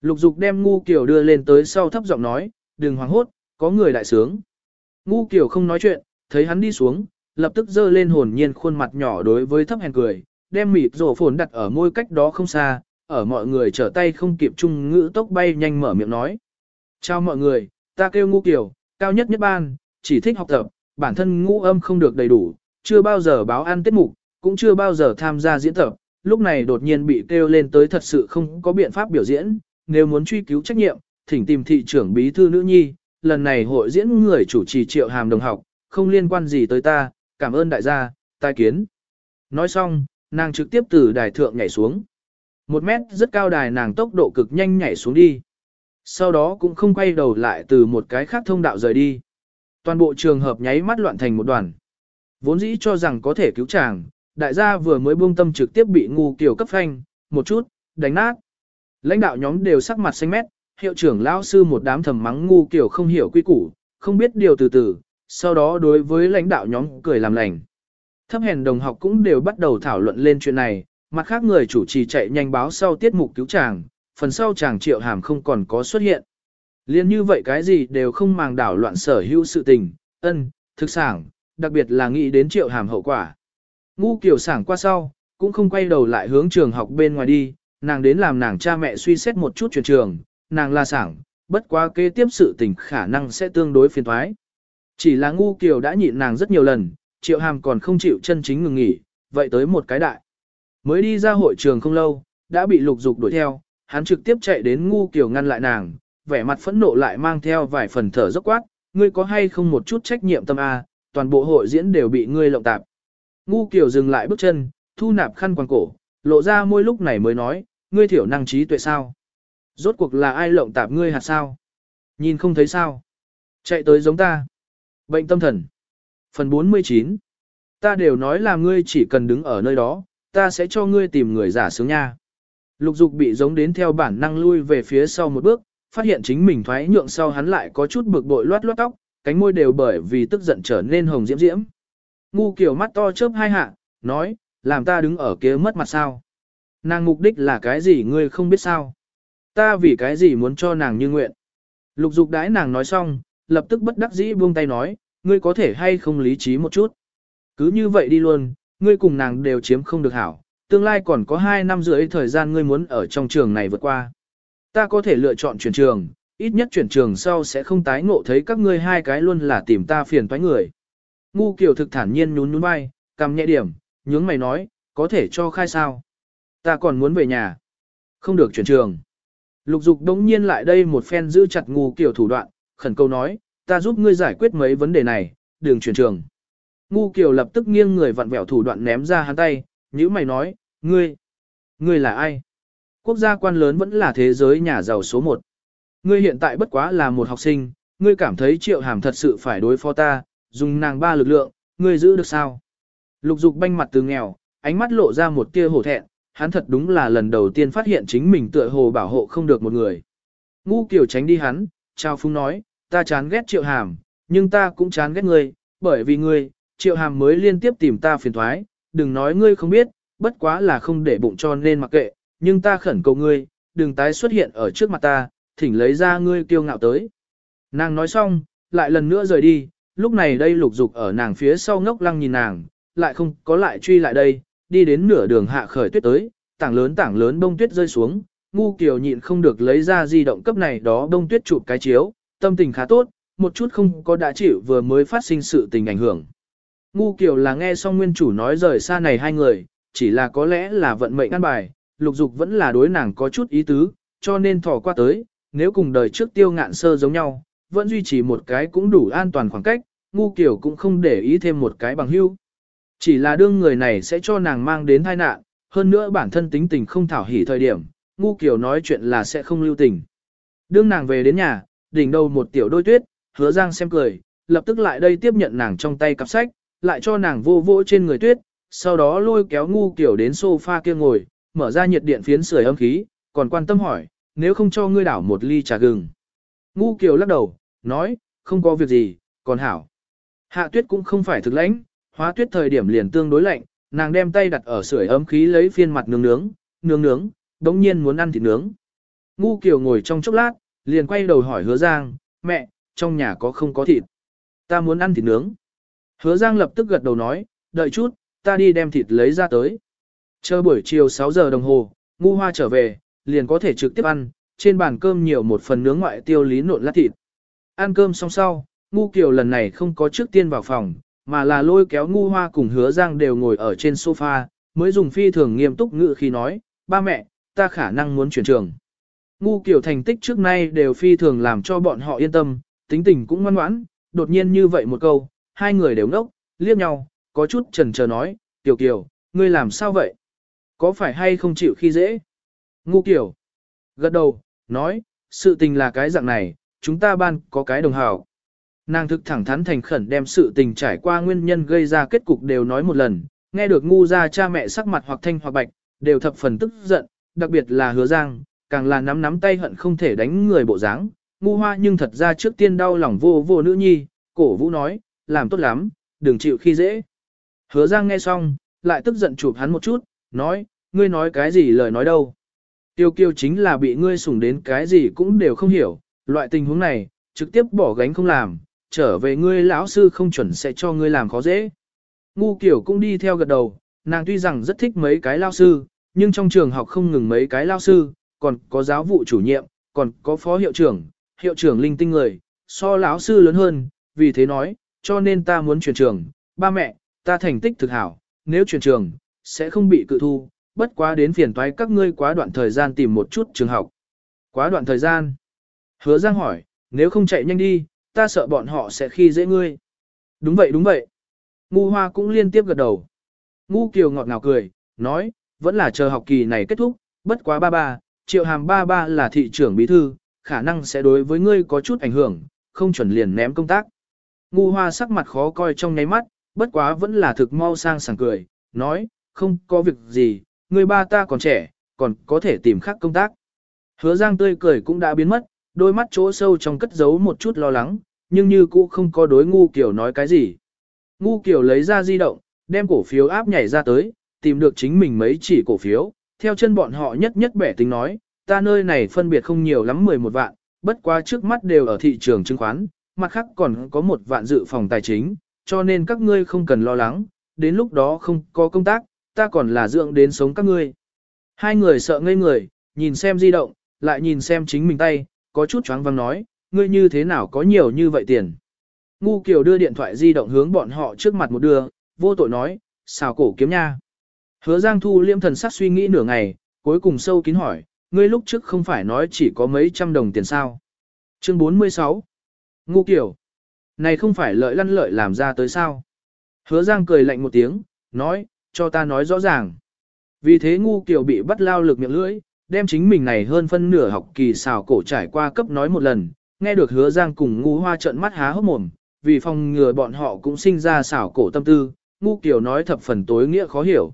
Lục dục đem ngu kiểu đưa lên tới sau thấp giọng nói, đừng hoảng hốt, có người đại sướng. Ngu kiểu không nói chuyện, thấy hắn đi xuống, lập tức dơ lên hồn nhiên khuôn mặt nhỏ đối với thấp hèn cười, đem mịt rổ phồn đặt ở môi cách đó không xa, ở mọi người trở tay không kịp chung ngữ tốc bay nhanh mở miệng nói. Chào mọi người, ta kêu ngu kiểu, cao nhất nhất ban, chỉ thích học tập, bản thân ngũ âm không được đầy đủ, chưa bao giờ báo ăn tiết mục, cũng chưa bao giờ tham gia diễn tập, lúc này đột nhiên bị kêu lên tới thật sự không có biện pháp biểu diễn, nếu muốn truy cứu trách nhiệm, thỉnh tìm thị trưởng bí thư nữ nhi, lần này hội diễn người chủ trì triệu hàm đồng học, không liên quan gì tới ta, cảm ơn đại gia, tai kiến. Nói xong, nàng trực tiếp từ đài thượng nhảy xuống. Một mét rất cao đài nàng tốc độ cực nhanh nhảy xuống đi. Sau đó cũng không quay đầu lại từ một cái khác thông đạo rời đi. Toàn bộ trường hợp nháy mắt loạn thành một đoàn. Vốn dĩ cho rằng có thể cứu chàng, đại gia vừa mới buông tâm trực tiếp bị ngu kiểu cấp phanh, một chút, đánh nát. Lãnh đạo nhóm đều sắc mặt xanh mét, hiệu trưởng lão sư một đám thầm mắng ngu kiểu không hiểu quy củ, không biết điều từ từ, sau đó đối với lãnh đạo nhóm cười làm lành. Thấp hèn đồng học cũng đều bắt đầu thảo luận lên chuyện này, mặt khác người chủ trì chạy nhanh báo sau tiết mục cứu chàng, phần sau chàng triệu hàm không còn có xuất hiện. Liên như vậy cái gì đều không màng đảo loạn sở hữu sự tình, ân, thực sản, đặc biệt là nghĩ đến triệu hàm hậu quả. Ngu kiểu sảng qua sau, cũng không quay đầu lại hướng trường học bên ngoài đi, nàng đến làm nàng cha mẹ suy xét một chút chuyển trường, nàng là sảng, bất quá kế tiếp sự tình khả năng sẽ tương đối phiền thoái. Chỉ là ngu kiều đã nhịn nàng rất nhiều lần, triệu hàm còn không chịu chân chính ngừng nghỉ, vậy tới một cái đại. Mới đi ra hội trường không lâu, đã bị lục dục đuổi theo, hắn trực tiếp chạy đến ngu kiều ngăn lại nàng, vẻ mặt phẫn nộ lại mang theo vài phần thở dốc quát, ngươi có hay không một chút trách nhiệm tâm A, toàn bộ hội diễn đều bị ngươi lộng tạp. Ngu kiều dừng lại bước chân, thu nạp khăn quàng cổ, lộ ra môi lúc này mới nói, ngươi thiểu năng trí tuệ sao? Rốt cuộc là ai lộng tạp ngươi hạt sao? Nhìn không thấy sao? Chạy tới giống ta. Bệnh tâm thần. Phần 49. Ta đều nói là ngươi chỉ cần đứng ở nơi đó, ta sẽ cho ngươi tìm người giả sướng nha. Lục dục bị giống đến theo bản năng lui về phía sau một bước, phát hiện chính mình thoái nhượng sau hắn lại có chút bực bội loát loát tóc, cánh môi đều bởi vì tức giận trở nên hồng diễm diễm. Ngu kiểu mắt to chớp hai hạ, nói, làm ta đứng ở kia mất mặt sao. Nàng mục đích là cái gì ngươi không biết sao. Ta vì cái gì muốn cho nàng như nguyện. Lục dục đãi nàng nói xong, lập tức bất đắc dĩ buông tay nói, ngươi có thể hay không lý trí một chút. Cứ như vậy đi luôn, ngươi cùng nàng đều chiếm không được hảo, tương lai còn có 2 năm rưỡi thời gian ngươi muốn ở trong trường này vượt qua. Ta có thể lựa chọn chuyển trường, ít nhất chuyển trường sau sẽ không tái ngộ thấy các ngươi hai cái luôn là tìm ta phiền toái người. Ngu kiểu thực thản nhiên nhún nhún vai, cầm nhẹ điểm, nhướng mày nói, có thể cho khai sao. Ta còn muốn về nhà. Không được chuyển trường. Lục dục đống nhiên lại đây một phen giữ chặt ngu kiểu thủ đoạn, khẩn câu nói, ta giúp ngươi giải quyết mấy vấn đề này, đường chuyển trường. Ngu kiểu lập tức nghiêng người vặn vẹo thủ đoạn ném ra hắn tay, như mày nói, ngươi, ngươi là ai? Quốc gia quan lớn vẫn là thế giới nhà giàu số một. Ngươi hiện tại bất quá là một học sinh, ngươi cảm thấy triệu hàm thật sự phải đối phó ta, dùng nàng ba lực lượng, ngươi giữ được sao? Lục dục banh mặt từ nghèo, ánh mắt lộ ra một tia hổ thẹn, hắn thật đúng là lần đầu tiên phát hiện chính mình tựa hồ bảo hộ không được một người. Ngu kiểu tránh đi hắn, trao phúng nói, ta chán ghét triệu hàm, nhưng ta cũng chán ghét ngươi, bởi vì ngươi, triệu hàm mới liên tiếp tìm ta phiền thoái, đừng nói ngươi không biết, bất quá là không để bụng cho nên mặc kệ, nhưng ta khẩn cầu ngươi, đừng tái xuất hiện ở trước mặt ta, thỉnh lấy ra ngươi kiêu ngạo tới. Nàng nói xong, lại lần nữa rời đi, lúc này đây lục dục ở nàng phía sau ngốc lăng nhìn nàng, lại không có lại truy lại đây, đi đến nửa đường hạ khởi tuyết tới, tảng lớn tảng lớn bông tuyết rơi xuống, ngu kiều nhịn không được lấy ra di động cấp này đó bông tuyết chụp cái chiếu, tâm tình khá tốt, một chút không có đã chịu vừa mới phát sinh sự tình ảnh hưởng. Ngu kiều là nghe xong nguyên chủ nói rời xa này hai người, chỉ là có lẽ là vận mệnh ăn bài, lục dục vẫn là đối nàng có chút ý tứ, cho nên thỏ qua tới, nếu cùng đời trước tiêu ngạn sơ giống nhau, vẫn duy trì một cái cũng đủ an toàn khoảng cách, ngu kiểu cũng không để ý thêm một cái bằng hưu. Chỉ là đương người này sẽ cho nàng mang đến tai nạn, hơn nữa bản thân tính tình không thảo hỉ thời điểm, ngu kiểu nói chuyện là sẽ không lưu tình. Đương nàng về đến nhà, đỉnh đầu một tiểu đôi tuyết, hứa giang xem cười, lập tức lại đây tiếp nhận nàng trong tay cặp sách, lại cho nàng vô vỗ trên người tuyết, sau đó lôi kéo ngu kiểu đến sofa kia ngồi, mở ra nhiệt điện phiến sưởi âm khí, còn quan tâm hỏi, nếu không cho ngươi đảo một ly trà gừng. Ngu kiều lắc đầu, nói, không có việc gì, còn hảo. Hạ tuyết cũng không phải thực lãnh, hóa tuyết thời điểm liền tương đối lạnh, nàng đem tay đặt ở sưởi ấm khí lấy phiên mặt nướng nướng, nướng nướng, đống nhiên muốn ăn thịt nướng. Ngu kiều ngồi trong chốc lát, liền quay đầu hỏi hứa giang, mẹ, trong nhà có không có thịt? Ta muốn ăn thịt nướng. Hứa giang lập tức gật đầu nói, đợi chút, ta đi đem thịt lấy ra tới. Chờ buổi chiều 6 giờ đồng hồ, ngu hoa trở về, liền có thể trực tiếp ăn, trên bàn cơm nhiều một phần nướng ngoại tiêu lý nộn lát thịt. Ăn cơm xong sau, ngu kiều lần này không có trước tiên vào phòng, mà là lôi kéo ngu hoa cùng hứa giang đều ngồi ở trên sofa, mới dùng phi thường nghiêm túc ngự khi nói, ba mẹ, ta khả năng muốn chuyển trường. Ngu kiều thành tích trước nay đều phi thường làm cho bọn họ yên tâm, tính tình cũng ngoan ngoãn, đột nhiên như vậy một câu, hai người đều ngốc, liếc nhau, có chút chần chờ nói, tiểu Kiều, ngươi làm sao vậy? Có phải hay không chịu khi dễ? Ngu Kiều. Gật đầu, nói, sự tình là cái dạng này, chúng ta ban có cái đồng hào. Nàng thực thẳng thắn thành khẩn đem sự tình trải qua nguyên nhân gây ra kết cục đều nói một lần, nghe được ngu ra cha mẹ sắc mặt hoặc thanh hoặc bạch, đều thập phần tức giận, đặc biệt là hứa giang, càng là nắm nắm tay hận không thể đánh người bộ dáng. Ngu hoa nhưng thật ra trước tiên đau lòng vô vô nữ nhi, cổ vũ nói, làm tốt lắm, đừng chịu khi dễ. Hứa giang nghe xong, lại tức giận chụp hắn một chút, nói, ngươi nói cái gì lời nói đâu. Tiêu kiêu chính là bị ngươi sủng đến cái gì cũng đều không hiểu, loại tình huống này, trực tiếp bỏ gánh không làm, trở về ngươi lão sư không chuẩn sẽ cho ngươi làm khó dễ. Ngu kiểu cũng đi theo gật đầu, nàng tuy rằng rất thích mấy cái lao sư, nhưng trong trường học không ngừng mấy cái lao sư, còn có giáo vụ chủ nhiệm, còn có phó hiệu trưởng, hiệu trưởng linh tinh người, so lão sư lớn hơn, vì thế nói, cho nên ta muốn chuyển trường, ba mẹ, ta thành tích thực hảo, nếu chuyển trường, sẽ không bị cự thu, bất quá đến phiền toái các ngươi quá đoạn thời gian tìm một chút trường học. Quá đoạn thời gian. Hứa Giang hỏi, nếu không chạy nhanh đi, ta sợ bọn họ sẽ khi dễ ngươi. Đúng vậy đúng vậy. Ngu Hoa cũng liên tiếp gật đầu. Ngu Kiều ngọt ngào cười, nói, vẫn là chờ học kỳ này kết thúc, bất quá ba ba, triệu hàm ba ba là thị trưởng bí thư, khả năng sẽ đối với ngươi có chút ảnh hưởng, không chuẩn liền ném công tác. Ngu Hoa sắc mặt khó coi trong nháy mắt, bất quá vẫn là thực mau sang sảng cười, nói, không có việc gì, người ba ta còn trẻ, còn có thể tìm khác công tác. Hứa Giang tươi cười cũng đã biến mất, đôi mắt chỗ sâu trong cất giấu một chút lo lắng, nhưng như cũ không có đối ngu kiểu nói cái gì. Ngu kiểu lấy ra di động, đem cổ phiếu áp nhảy ra tới, tìm được chính mình mấy chỉ cổ phiếu, theo chân bọn họ nhất nhất bẻ tính nói, ta nơi này phân biệt không nhiều lắm 11 vạn, bất quá trước mắt đều ở thị trường chứng khoán, mặt khác còn có một vạn dự phòng tài chính, cho nên các ngươi không cần lo lắng, đến lúc đó không có công tác, ta còn là dưỡng đến sống các ngươi. Hai người sợ ngây người, nhìn xem di động, lại nhìn xem chính mình tay, có chút choáng văng nói, ngươi như thế nào có nhiều như vậy tiền. Ngu Kiều đưa điện thoại di động hướng bọn họ trước mặt một đưa, vô tội nói, xào cổ kiếm nha. Hứa Giang Thu liêm thần sắc suy nghĩ nửa ngày, cuối cùng sâu kín hỏi, ngươi lúc trước không phải nói chỉ có mấy trăm đồng tiền sao. Chương 46 Ngu Kiều Này không phải lợi lăn lợi làm ra tới sao. Hứa Giang cười lạnh một tiếng, nói, cho ta nói rõ ràng. Vì thế ngu kiểu bị bắt lao lực miệng lưỡi, đem chính mình này hơn phân nửa học kỳ xào cổ trải qua cấp nói một lần, nghe được hứa giang cùng ngu hoa trợn mắt há hốc mồm, vì phòng ngừa bọn họ cũng sinh ra xảo cổ tâm tư, ngu kiểu nói thập phần tối nghĩa khó hiểu.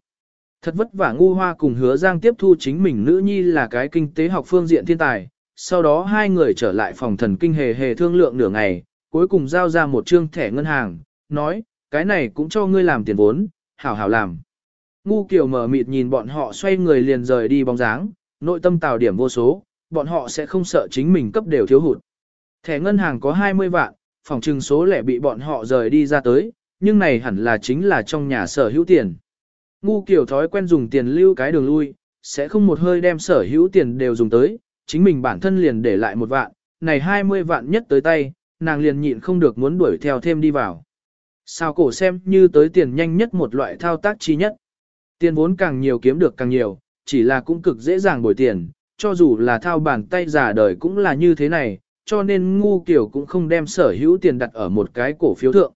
Thật vất vả ngu hoa cùng hứa giang tiếp thu chính mình nữ nhi là cái kinh tế học phương diện thiên tài, sau đó hai người trở lại phòng thần kinh hề hề thương lượng nửa ngày, cuối cùng giao ra một trương thẻ ngân hàng, nói, cái này cũng cho ngươi làm tiền vốn, hảo hảo làm. Ngu kiểu mở mịt nhìn bọn họ xoay người liền rời đi bóng dáng, nội tâm tạo điểm vô số, bọn họ sẽ không sợ chính mình cấp đều thiếu hụt. Thẻ ngân hàng có 20 vạn, phòng trừng số lẻ bị bọn họ rời đi ra tới, nhưng này hẳn là chính là trong nhà sở hữu tiền. Ngu kiểu thói quen dùng tiền lưu cái đường lui, sẽ không một hơi đem sở hữu tiền đều dùng tới, chính mình bản thân liền để lại một vạn, này 20 vạn nhất tới tay, nàng liền nhịn không được muốn đuổi theo thêm đi vào. Sao cổ xem như tới tiền nhanh nhất một loại thao tác chi nhất. Tiền vốn càng nhiều kiếm được càng nhiều, chỉ là cũng cực dễ dàng bồi tiền, cho dù là thao bàn tay giả đời cũng là như thế này, cho nên ngu kiểu cũng không đem sở hữu tiền đặt ở một cái cổ phiếu thượng.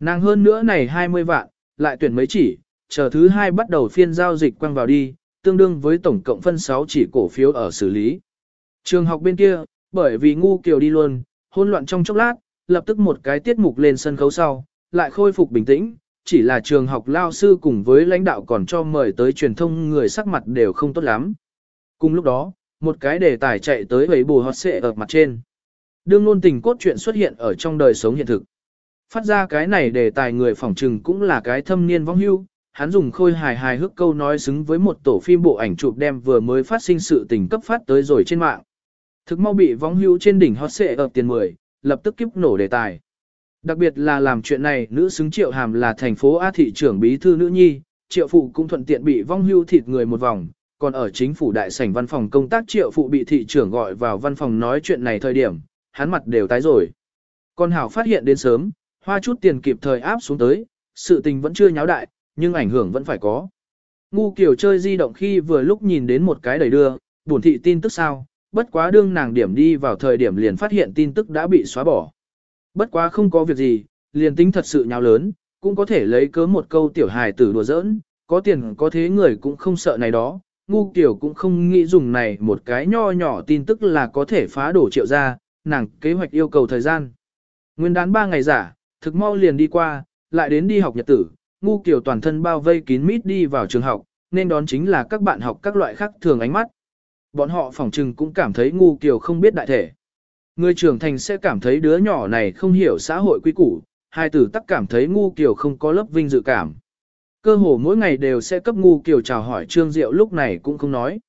Nàng hơn nữa này 20 vạn, lại tuyển mấy chỉ, chờ thứ hai bắt đầu phiên giao dịch quăng vào đi, tương đương với tổng cộng phân 6 chỉ cổ phiếu ở xử lý. Trường học bên kia, bởi vì ngu kiều đi luôn, hỗn loạn trong chốc lát, lập tức một cái tiết mục lên sân khấu sau, lại khôi phục bình tĩnh, chỉ là trường học lao sư cùng với lãnh đạo còn cho mời tới truyền thông người sắc mặt đều không tốt lắm. Cùng lúc đó, một cái đề tài chạy tới với bù hót xệ ở mặt trên. Đương luôn tình cốt truyện xuất hiện ở trong đời sống hiện thực. Phát ra cái này đề tài người phỏng trừng cũng là cái thâm niên vong hưu, hắn dùng khôi hài hài hước câu nói xứng với một tổ phim bộ ảnh chụp đem vừa mới phát sinh sự tình cấp phát tới rồi trên mạng. Thực mau bị vong hưu trên đỉnh hot xệ ở tiền 10, lập tức kiếp nổ đề tài. Đặc biệt là làm chuyện này, nữ xứng triệu hàm là thành phố A thị trưởng bí thư nữ nhi, triệu phụ cũng thuận tiện bị vong hưu thịt người một vòng, còn ở chính phủ đại sảnh văn phòng công tác triệu phụ bị thị trưởng gọi vào văn phòng nói chuyện này thời điểm, hắn mặt đều tái rồi. Con Hảo phát hiện đến sớm, hoa chút tiền kịp thời áp xuống tới, sự tình vẫn chưa nháo đại, nhưng ảnh hưởng vẫn phải có. Ngu kiểu chơi di động khi vừa lúc nhìn đến một cái đầy đưa, buồn thị tin tức sao, bất quá đương nàng điểm đi vào thời điểm liền phát hiện tin tức đã bị xóa bỏ. Bất quá không có việc gì, liền tính thật sự nhào lớn, cũng có thể lấy cớ một câu tiểu hài tử đùa giỡn, có tiền có thế người cũng không sợ này đó, ngu kiểu cũng không nghĩ dùng này một cái nho nhỏ tin tức là có thể phá đổ triệu ra, nàng kế hoạch yêu cầu thời gian. Nguyên đán 3 ngày giả, thực mau liền đi qua, lại đến đi học nhật tử, ngu kiểu toàn thân bao vây kín mít đi vào trường học, nên đón chính là các bạn học các loại khác thường ánh mắt. Bọn họ phỏng trừng cũng cảm thấy ngu kiều không biết đại thể. Người trưởng thành sẽ cảm thấy đứa nhỏ này không hiểu xã hội quy củ, hai tử tắc cảm thấy ngu kiều không có lớp vinh dự cảm. Cơ hồ mỗi ngày đều sẽ cấp ngu kiều chào hỏi Trương Diệu lúc này cũng không nói.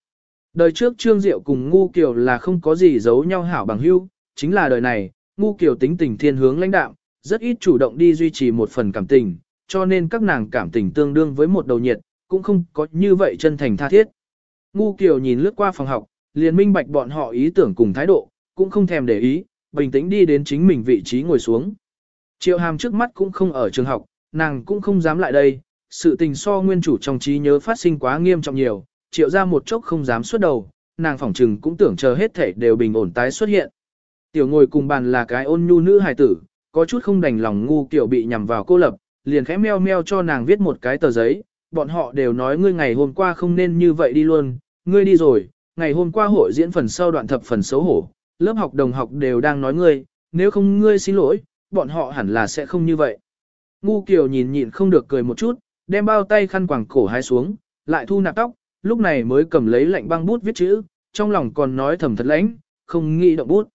Đời trước Trương Diệu cùng ngu kiều là không có gì giấu nhau hảo bằng hữu, chính là đời này, ngu kiều tính tình thiên hướng lãnh đạo, rất ít chủ động đi duy trì một phần cảm tình, cho nên các nàng cảm tình tương đương với một đầu nhiệt, cũng không có như vậy chân thành tha thiết. Ngu Kiều nhìn lướt qua phòng học, liền minh bạch bọn họ ý tưởng cùng thái độ, cũng không thèm để ý, bình tĩnh đi đến chính mình vị trí ngồi xuống. Triệu hàm trước mắt cũng không ở trường học, nàng cũng không dám lại đây, sự tình so nguyên chủ trong trí nhớ phát sinh quá nghiêm trọng nhiều, triệu ra một chốc không dám xuất đầu, nàng phỏng trừng cũng tưởng chờ hết thể đều bình ổn tái xuất hiện. Tiểu ngồi cùng bàn là cái ôn nhu nữ hài tử, có chút không đành lòng ngu kiểu bị nhằm vào cô lập, liền khẽ meo meo cho nàng viết một cái tờ giấy, bọn họ đều nói ngươi ngày hôm qua không nên như vậy đi luôn, ngươi đi rồi, ngày hôm qua hội diễn phần sau đoạn thập phần xấu hổ, lớp học đồng học đều đang nói ngươi, nếu không ngươi xin lỗi, bọn họ hẳn là sẽ không như vậy. Ngu Kiều nhìn nhịn không được cười một chút, đem bao tay khăn quàng cổ hai xuống, lại thu nạp tóc, lúc này mới cầm lấy lạnh băng bút viết chữ, trong lòng còn nói thầm thật lãnh, không nghĩ động bút.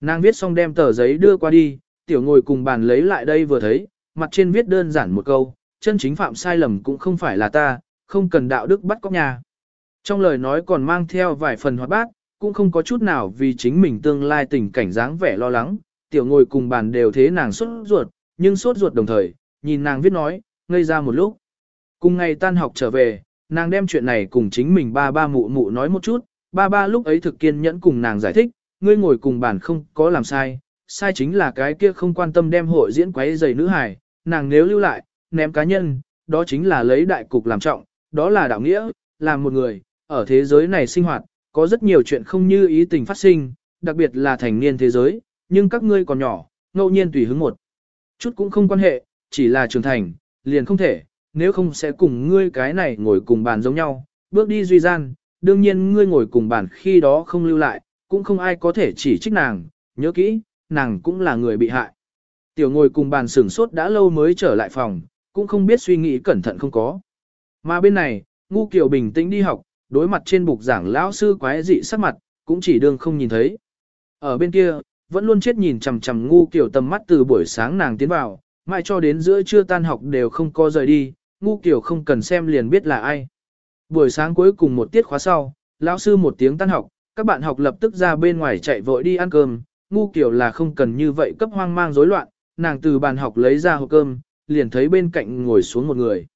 Nàng viết xong đem tờ giấy đưa qua đi, tiểu ngồi cùng bàn lấy lại đây vừa thấy, mặt trên viết đơn giản một câu, chân chính phạm sai lầm cũng không phải là ta, không cần đạo đức bắt cóc nhà. Trong lời nói còn mang theo vài phần hoạt bát, cũng không có chút nào vì chính mình tương lai tình cảnh dáng vẻ lo lắng, tiểu ngồi cùng bàn đều thế nàng sốt ruột, nhưng sốt ruột đồng thời, nhìn nàng viết nói, ngây ra một lúc. Cùng ngày tan học trở về, nàng đem chuyện này cùng chính mình ba ba mụ mụ nói một chút, ba ba lúc ấy thực kiên nhẫn cùng nàng giải thích, ngươi ngồi cùng bàn không có làm sai, sai chính là cái kia không quan tâm đem hội diễn quấy giày nữ hài, nàng nếu lưu lại, ném cá nhân, đó chính là lấy đại cục làm trọng, đó là đạo nghĩa, làm một người, ở thế giới này sinh hoạt, có rất nhiều chuyện không như ý tình phát sinh, đặc biệt là thành niên thế giới, nhưng các ngươi còn nhỏ, ngẫu nhiên tùy hứng một. Chút cũng không quan hệ, chỉ là trưởng thành, liền không thể, nếu không sẽ cùng ngươi cái này ngồi cùng bàn giống nhau, bước đi duy gian, đương nhiên ngươi ngồi cùng bàn khi đó không lưu lại, cũng không ai có thể chỉ trích nàng, nhớ kỹ, nàng cũng là người bị hại. Tiểu ngồi cùng bàn sửng sốt đã lâu mới trở lại phòng, cũng không biết suy nghĩ cẩn thận không có. Mà bên này, ngu kiều bình tĩnh đi học, đối mặt trên bục giảng lão sư quái dị sắc mặt, cũng chỉ đương không nhìn thấy. Ở bên kia, vẫn luôn chết nhìn chằm chằm ngu kiểu tầm mắt từ buổi sáng nàng tiến vào, mãi cho đến giữa trưa tan học đều không có rời đi, ngu kiểu không cần xem liền biết là ai. Buổi sáng cuối cùng một tiết khóa sau, lão sư một tiếng tan học, các bạn học lập tức ra bên ngoài chạy vội đi ăn cơm, ngu kiểu là không cần như vậy cấp hoang mang rối loạn, nàng từ bàn học lấy ra hộp cơm, liền thấy bên cạnh ngồi xuống một người.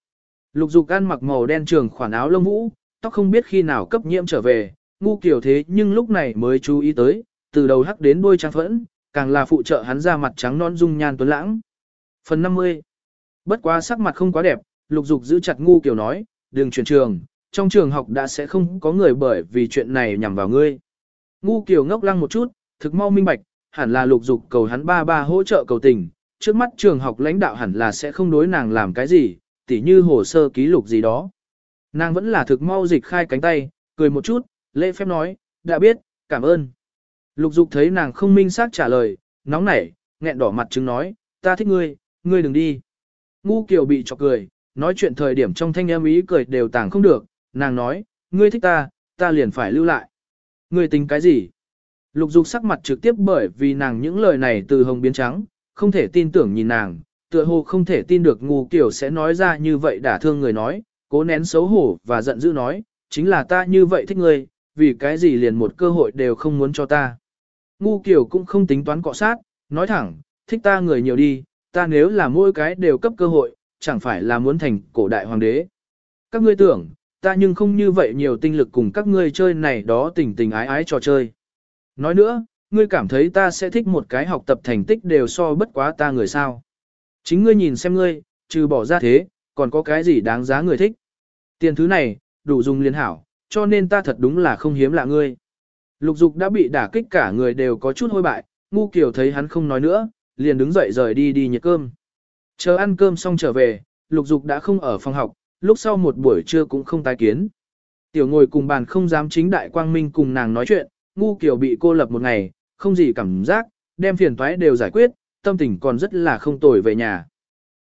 Lục dục ăn mặc màu đen trường khoản áo lông vũ, tóc không biết khi nào cấp nhiễm trở về, ngu kiểu thế nhưng lúc này mới chú ý tới, từ đầu hắc đến đuôi trang phẫn, càng là phụ trợ hắn ra mặt trắng non dung nhan tuấn lãng. Phần 50 Bất quá sắc mặt không quá đẹp, lục dục giữ chặt ngu kiểu nói, đừng chuyển trường, trong trường học đã sẽ không có người bởi vì chuyện này nhằm vào ngươi. Ngu kiểu ngốc lăng một chút, thực mau minh bạch, hẳn là lục dục cầu hắn ba ba hỗ trợ cầu tình, trước mắt trường học lãnh đạo hẳn là sẽ không đối nàng làm cái gì, tỉ như hồ sơ ký lục gì đó. Nàng vẫn là thực mau dịch khai cánh tay, cười một chút, lễ phép nói, đã biết, cảm ơn. Lục dục thấy nàng không minh xác trả lời, nóng nảy, nghẹn đỏ mặt chứng nói, ta thích ngươi, ngươi đừng đi. Ngu kiều bị chọc cười, nói chuyện thời điểm trong thanh em ý cười đều tàng không được, nàng nói, ngươi thích ta, ta liền phải lưu lại. Ngươi tính cái gì? Lục dục sắc mặt trực tiếp bởi vì nàng những lời này từ hồng biến trắng, không thể tin tưởng nhìn nàng, tựa hồ không thể tin được ngu kiểu sẽ nói ra như vậy đả thương người nói, cố nén xấu hổ và giận dữ nói, chính là ta như vậy thích ngươi, vì cái gì liền một cơ hội đều không muốn cho ta. Ngu kiểu cũng không tính toán cọ sát, nói thẳng, thích ta người nhiều đi, ta nếu là mỗi cái đều cấp cơ hội, chẳng phải là muốn thành cổ đại hoàng đế. Các ngươi tưởng, ta nhưng không như vậy nhiều tinh lực cùng các ngươi chơi này đó tình tình ái ái trò chơi. Nói nữa, ngươi cảm thấy ta sẽ thích một cái học tập thành tích đều so bất quá ta người sao. Chính ngươi nhìn xem ngươi, trừ bỏ ra thế, còn có cái gì đáng giá người thích. Tiền thứ này, đủ dùng liên hảo, cho nên ta thật đúng là không hiếm lạ ngươi. Lục dục đã bị đả kích cả người đều có chút hôi bại, ngu kiểu thấy hắn không nói nữa, liền đứng dậy rời đi đi nhiệt cơm. Chờ ăn cơm xong trở về, lục dục đã không ở phòng học, lúc sau một buổi trưa cũng không tái kiến. Tiểu ngồi cùng bàn không dám chính đại quang minh cùng nàng nói chuyện, ngu kiểu bị cô lập một ngày, không gì cảm giác, đem phiền toái đều giải quyết, tâm tình còn rất là không tồi về nhà.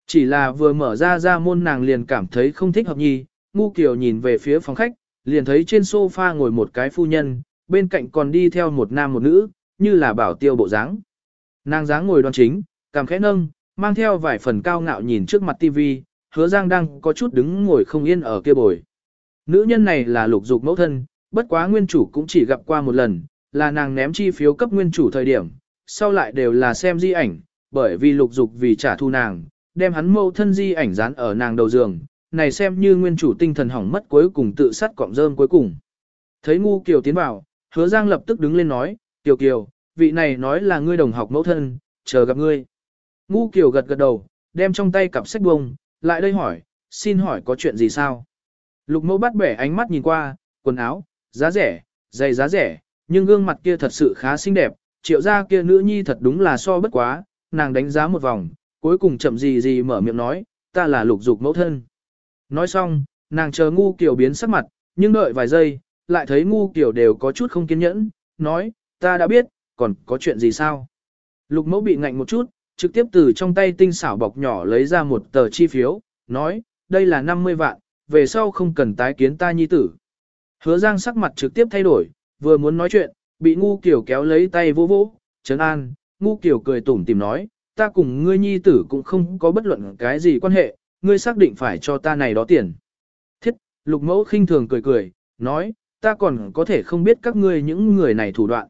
Chỉ là vừa mở ra ra môn nàng liền cảm thấy không thích hợp nhi, ngu kiểu nhìn về phía phòng khách, liền thấy trên sofa ngồi một cái phu nhân, bên cạnh còn đi theo một nam một nữ, như là bảo tiêu bộ dáng. Nàng dáng ngồi đoan chính, cảm khẽ nâng, mang theo vài phần cao ngạo nhìn trước mặt tivi, hứa giang đang có chút đứng ngồi không yên ở kia bồi. Nữ nhân này là lục dục mẫu thân, bất quá nguyên chủ cũng chỉ gặp qua một lần, là nàng ném chi phiếu cấp nguyên chủ thời điểm, sau lại đều là xem di ảnh, bởi vì lục dục vì trả thù nàng, đem hắn mâu thân di ảnh dán ở nàng đầu giường, này xem như nguyên chủ tinh thần hỏng mất cuối cùng tự sát cọng rơm cuối cùng. Thấy ngu kiều tiến vào, hứa giang lập tức đứng lên nói, kiều kiều, vị này nói là ngươi đồng học mẫu thân, chờ gặp ngươi. Ngu kiều gật gật đầu, đem trong tay cặp sách bông, lại đây hỏi, xin hỏi có chuyện gì sao? Lục mẫu bắt bẻ ánh mắt nhìn qua, quần áo, giá rẻ, giày giá rẻ, nhưng gương mặt kia thật sự khá xinh đẹp, triệu gia kia nữ nhi thật đúng là so bất quá, nàng đánh giá một vòng, cuối cùng chậm gì gì mở miệng nói, ta là lục dục mẫu thân. Nói xong, nàng chờ ngu kiểu biến sắc mặt, nhưng đợi vài giây, lại thấy ngu kiểu đều có chút không kiên nhẫn, nói, ta đã biết, còn có chuyện gì sao? Lục mẫu bị ngạnh một chút, trực tiếp từ trong tay tinh xảo bọc nhỏ lấy ra một tờ chi phiếu, nói, đây là 50 vạn, về sau không cần tái kiến ta nhi tử. Hứa giang sắc mặt trực tiếp thay đổi, vừa muốn nói chuyện, bị ngu kiểu kéo lấy tay vô vỗ, trấn an, ngu kiểu cười tủm tìm nói, ta cùng ngươi nhi tử cũng không có bất luận cái gì quan hệ, ngươi xác định phải cho ta này đó tiền. Thiết, lục mẫu khinh thường cười cười, nói, ta còn có thể không biết các ngươi những người này thủ đoạn.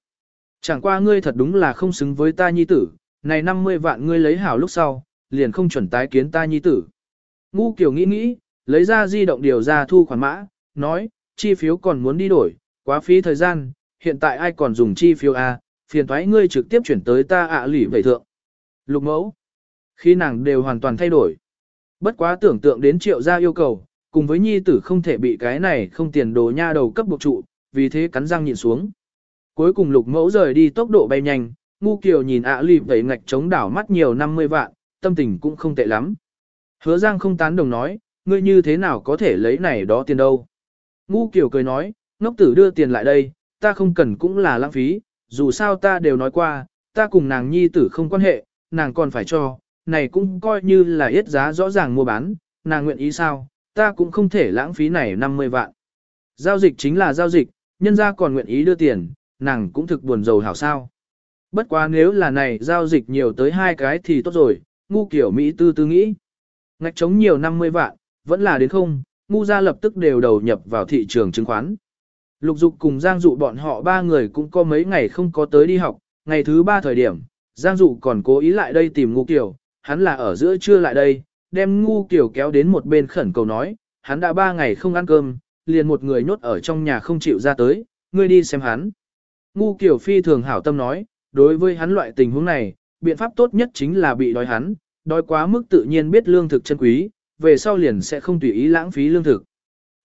Chẳng qua ngươi thật đúng là không xứng với ta nhi tử, này 50 vạn ngươi lấy hảo lúc sau, liền không chuẩn tái kiến ta nhi tử. Ngu kiểu nghĩ nghĩ, lấy ra di động điều ra thu khoản mã, nói, chi phiếu còn muốn đi đổi, quá phí thời gian, hiện tại ai còn dùng chi phiếu à? phiền thoái ngươi trực tiếp chuyển tới ta ạ à lỉ vậy thượng. Lục mẫu, khi nàng đều hoàn toàn thay đổi. Bất quá tưởng tượng đến triệu gia yêu cầu, cùng với nhi tử không thể bị cái này không tiền đồ nha đầu cấp buộc trụ, vì thế cắn răng nhìn xuống. Cuối cùng lục mẫu rời đi tốc độ bay nhanh, ngu kiều nhìn ạ à lì vẩy ngạch chống đảo mắt nhiều 50 vạn, tâm tình cũng không tệ lắm. Hứa giang không tán đồng nói, ngươi như thế nào có thể lấy này đó tiền đâu. Ngu kiều cười nói, ngốc tử đưa tiền lại đây, ta không cần cũng là lãng phí, dù sao ta đều nói qua, ta cùng nàng nhi tử không quan hệ, nàng còn phải cho, này cũng coi như là ít giá rõ ràng mua bán, nàng nguyện ý sao, ta cũng không thể lãng phí này 50 vạn. Giao dịch chính là giao dịch, nhân ra còn nguyện ý đưa tiền, nàng cũng thực buồn giàu hảo sao. Bất quá nếu là này giao dịch nhiều tới hai cái thì tốt rồi, ngu kiểu Mỹ tư tư nghĩ. Ngạch chống nhiều 50 vạn, vẫn là đến không, ngu ra lập tức đều đầu nhập vào thị trường chứng khoán. Lục dục cùng Giang dụ bọn họ ba người cũng có mấy ngày không có tới đi học, ngày thứ ba thời điểm, Giang dụ còn cố ý lại đây tìm ngu Kiều, hắn là ở giữa trưa lại đây, đem ngu Kiều kéo đến một bên khẩn cầu nói, hắn đã ba ngày không ăn cơm, liền một người nhốt ở trong nhà không chịu ra tới, ngươi đi xem hắn. Ngu Kiều phi thường hảo tâm nói, đối với hắn loại tình huống này, biện pháp tốt nhất chính là bị đói hắn, đói quá mức tự nhiên biết lương thực chân quý, về sau liền sẽ không tùy ý lãng phí lương thực.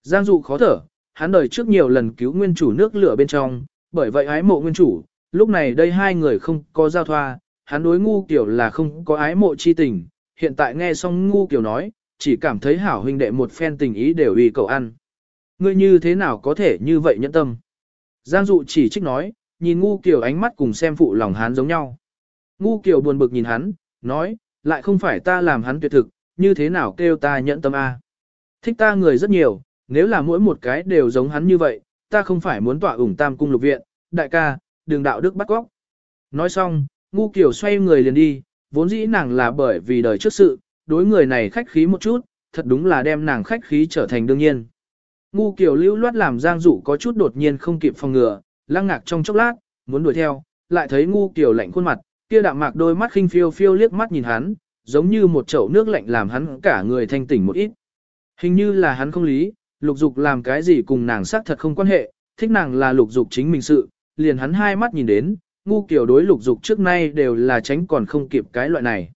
Giang dụ khó thở, hắn đời trước nhiều lần cứu nguyên chủ nước lửa bên trong, bởi vậy ái mộ nguyên chủ, lúc này đây hai người không có giao thoa, hắn đối ngu kiểu là không có ái mộ chi tình, hiện tại nghe xong ngu kiểu nói, chỉ cảm thấy hảo huynh đệ một phen tình ý đều vì cậu ăn. Ngươi như thế nào có thể như vậy nhẫn tâm? Giang dụ chỉ trích nói, nhìn ngu kiểu ánh mắt cùng xem phụ lòng hắn giống nhau. Ngu kiểu buồn bực nhìn hắn, nói, lại không phải ta làm hắn tuyệt thực, như thế nào kêu ta nhẫn tâm a? Thích ta người rất nhiều, nếu là mỗi một cái đều giống hắn như vậy, ta không phải muốn tỏa ủng tam cung lục viện, đại ca, đường đạo đức bắt góc. Nói xong, ngu kiểu xoay người liền đi, vốn dĩ nàng là bởi vì đời trước sự, đối người này khách khí một chút, thật đúng là đem nàng khách khí trở thành đương nhiên. Ngu kiểu lưu loát làm giang dụ có chút đột nhiên không kịp phòng ngừa, lăng ngạc trong chốc lát, muốn đuổi theo, lại thấy ngu kiểu lạnh khuôn mặt, kia đạm mạc đôi mắt khinh phiêu phiêu liếc mắt nhìn hắn, giống như một chậu nước lạnh làm hắn cả người thanh tỉnh một ít. Hình như là hắn không lý, lục dục làm cái gì cùng nàng xác thật không quan hệ, thích nàng là lục dục chính mình sự, liền hắn hai mắt nhìn đến, ngu kiểu đối lục dục trước nay đều là tránh còn không kịp cái loại này.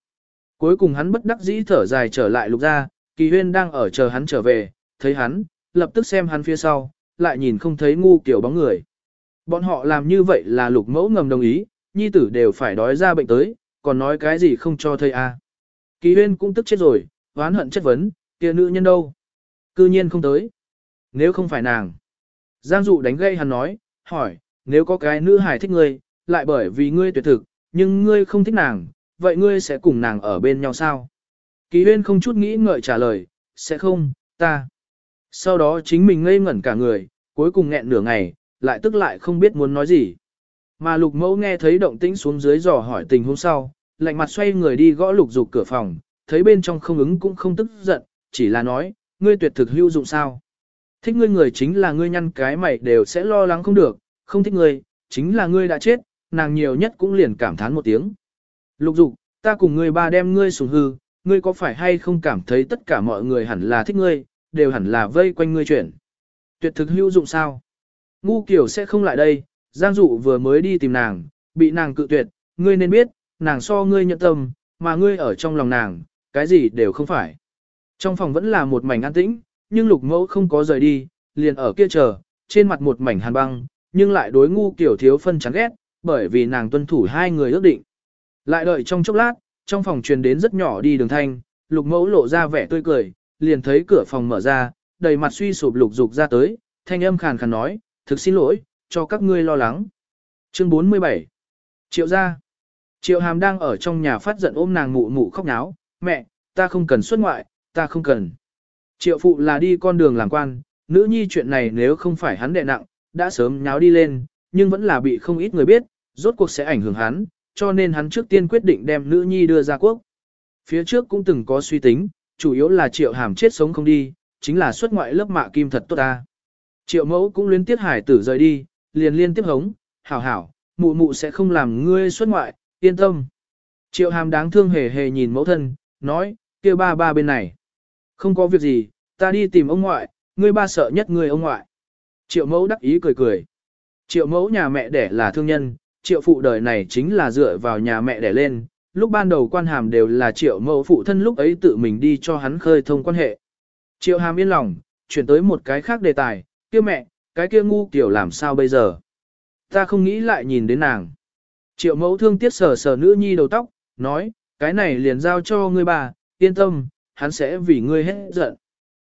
Cuối cùng hắn bất đắc dĩ thở dài trở lại lục ra, kỳ huyên đang ở chờ hắn trở về, thấy hắn, lập tức xem hắn phía sau, lại nhìn không thấy ngu kiểu bóng người. Bọn họ làm như vậy là lục mẫu ngầm đồng ý, nhi tử đều phải đói ra bệnh tới, còn nói cái gì không cho thầy a. À. Kỳ huyên cũng tức chết rồi, oán hận chất vấn, kia nữ nhân đâu? Cư nhiên không tới. Nếu không phải nàng. Giang dụ đánh gây hắn nói, hỏi, nếu có cái nữ hài thích ngươi, lại bởi vì ngươi tuyệt thực, nhưng ngươi không thích nàng, vậy ngươi sẽ cùng nàng ở bên nhau sao? Kỳ huyên không chút nghĩ ngợi trả lời, sẽ không, ta. Sau đó chính mình ngây ngẩn cả người, cuối cùng nghẹn nửa ngày, lại tức lại không biết muốn nói gì. Mà lục mẫu nghe thấy động tĩnh xuống dưới dò hỏi tình hôm sau, lạnh mặt xoay người đi gõ lục dục cửa phòng, thấy bên trong không ứng cũng không tức giận, chỉ là nói, ngươi tuyệt thực hữu dụng sao. Thích ngươi người chính là ngươi nhăn cái mày đều sẽ lo lắng không được, không thích ngươi, chính là ngươi đã chết, nàng nhiều nhất cũng liền cảm thán một tiếng. Lục dục, ta cùng ngươi ba đem ngươi sủng hư, ngươi có phải hay không cảm thấy tất cả mọi người hẳn là thích ngươi, đều hẳn là vây quanh ngươi chuyển. Tuyệt thực hữu dụng sao? Ngu kiểu sẽ không lại đây, Giang Dụ vừa mới đi tìm nàng, bị nàng cự tuyệt, ngươi nên biết, nàng so ngươi nhận tâm, mà ngươi ở trong lòng nàng, cái gì đều không phải. Trong phòng vẫn là một mảnh an tĩnh, nhưng lục mẫu không có rời đi, liền ở kia chờ, trên mặt một mảnh hàn băng, nhưng lại đối ngu kiểu thiếu phân chán ghét, bởi vì nàng tuân thủ hai người ước định. Lại đợi trong chốc lát, trong phòng truyền đến rất nhỏ đi đường thanh, lục mẫu lộ ra vẻ tươi cười, liền thấy cửa phòng mở ra, đầy mặt suy sụp lục dục ra tới, thanh âm khàn khàn nói, thực xin lỗi, cho các ngươi lo lắng. Chương 47 Triệu gia Triệu hàm đang ở trong nhà phát giận ôm nàng mụ mụ khóc náo, mẹ, ta không cần xuất ngoại, ta không cần. Triệu phụ là đi con đường làm quan, nữ nhi chuyện này nếu không phải hắn đệ nặng, đã sớm nháo đi lên, nhưng vẫn là bị không ít người biết, rốt cuộc sẽ ảnh hưởng hắn, cho nên hắn trước tiên quyết định đem nữ nhi đưa ra quốc. Phía trước cũng từng có suy tính, chủ yếu là triệu hàm chết sống không đi, chính là xuất ngoại lớp mạ kim thật tốt ta. Triệu mẫu cũng liên tiếp hải tử rời đi, liền liên tiếp hống, hảo hảo, mụ mụ sẽ không làm ngươi xuất ngoại, yên tâm. Triệu hàm đáng thương hề hề nhìn mẫu thân, nói, kia ba ba bên này. Không có việc gì, ta đi tìm ông ngoại, ngươi ba sợ nhất ngươi ông ngoại. Triệu mẫu đắc ý cười cười. Triệu mẫu nhà mẹ đẻ là thương nhân, triệu phụ đời này chính là dựa vào nhà mẹ đẻ lên. Lúc ban đầu quan hàm đều là triệu mẫu phụ thân lúc ấy tự mình đi cho hắn khơi thông quan hệ. Triệu hàm yên lòng, chuyển tới một cái khác đề tài, kia mẹ, cái kia ngu kiểu làm sao bây giờ? Ta không nghĩ lại nhìn đến nàng. Triệu mẫu thương tiếc sờ sờ nữ nhi đầu tóc, nói, cái này liền giao cho ngươi bà, yên tâm, hắn sẽ vì ngươi hết giận.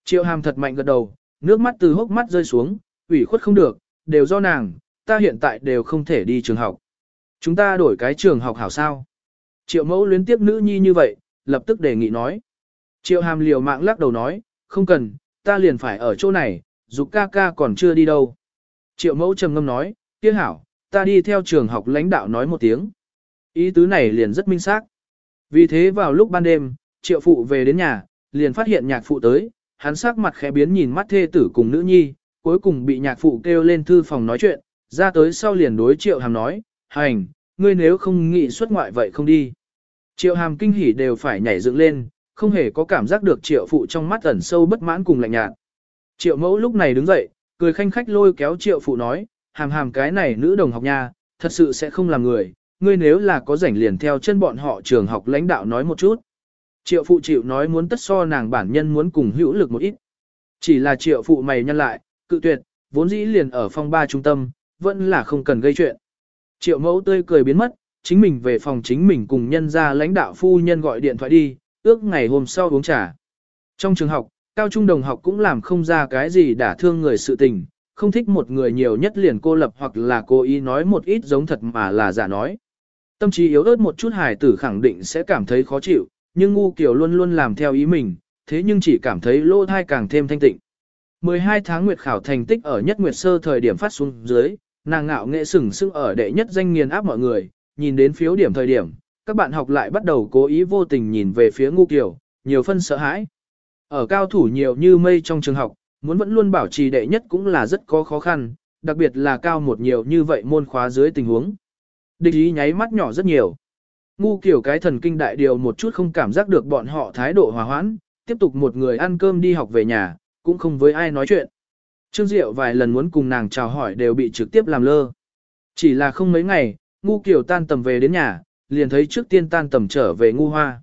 Triệu hàm thật mạnh gật đầu, nước mắt từ hốc mắt rơi xuống, ủy khuất không được, đều do nàng, ta hiện tại đều không thể đi trường học. Chúng ta đổi cái trường học hảo sao. Triệu mẫu luyến tiếp nữ nhi như vậy, lập tức đề nghị nói. Triệu hàm liều mạng lắc đầu nói, không cần, ta liền phải ở chỗ này, dục ca ca còn chưa đi đâu. Triệu mẫu trầm ngâm nói, tiếc hảo, ta đi theo trường học lãnh đạo nói một tiếng. Ý tứ này liền rất minh xác. Vì thế vào lúc ban đêm, triệu phụ về đến nhà, liền phát hiện nhạc phụ tới, hắn sắc mặt khẽ biến nhìn mắt thê tử cùng nữ nhi, cuối cùng bị nhạc phụ kêu lên thư phòng nói chuyện, ra tới sau liền đối triệu hàm nói, hành, ngươi nếu không nghĩ xuất ngoại vậy không đi. Triệu hàm kinh hỉ đều phải nhảy dựng lên, không hề có cảm giác được triệu phụ trong mắt ẩn sâu bất mãn cùng lạnh nhạt. Triệu mẫu lúc này đứng dậy, cười khanh khách lôi kéo triệu phụ nói, hàm hàm cái này nữ đồng học nha, thật sự sẽ không làm người, ngươi nếu là có rảnh liền theo chân bọn họ trường học lãnh đạo nói một chút. Triệu phụ chịu nói muốn tất so nàng bản nhân muốn cùng hữu lực một ít. Chỉ là triệu phụ mày nhân lại, cự tuyệt, vốn dĩ liền ở phòng ba trung tâm, vẫn là không cần gây chuyện. Triệu mẫu tươi cười biến mất, chính mình về phòng chính mình cùng nhân ra lãnh đạo phu nhân gọi điện thoại đi, ước ngày hôm sau uống trà. Trong trường học, cao trung đồng học cũng làm không ra cái gì đả thương người sự tình, không thích một người nhiều nhất liền cô lập hoặc là cố ý nói một ít giống thật mà là giả nói. Tâm trí yếu ớt một chút hài tử khẳng định sẽ cảm thấy khó chịu, nhưng ngu kiểu luôn luôn làm theo ý mình, thế nhưng chỉ cảm thấy lỗ thai càng thêm thanh tịnh. 12 tháng nguyệt khảo thành tích ở nhất nguyệt sơ thời điểm phát xuống dưới, nàng ngạo nghệ sừng sững ở đệ nhất danh nghiền áp mọi người, nhìn đến phiếu điểm thời điểm, các bạn học lại bắt đầu cố ý vô tình nhìn về phía ngu kiểu, nhiều phân sợ hãi. Ở cao thủ nhiều như mây trong trường học, muốn vẫn luôn bảo trì đệ nhất cũng là rất có khó khăn, đặc biệt là cao một nhiều như vậy môn khóa dưới tình huống. Địch ý nháy mắt nhỏ rất nhiều. Ngu kiểu cái thần kinh đại điều một chút không cảm giác được bọn họ thái độ hòa hoãn, tiếp tục một người ăn cơm đi học về nhà, cũng không với ai nói chuyện. Trương Diệu vài lần muốn cùng nàng chào hỏi đều bị trực tiếp làm lơ. Chỉ là không mấy ngày, ngu kiểu tan tầm về đến nhà, liền thấy trước tiên tan tầm trở về ngu hoa.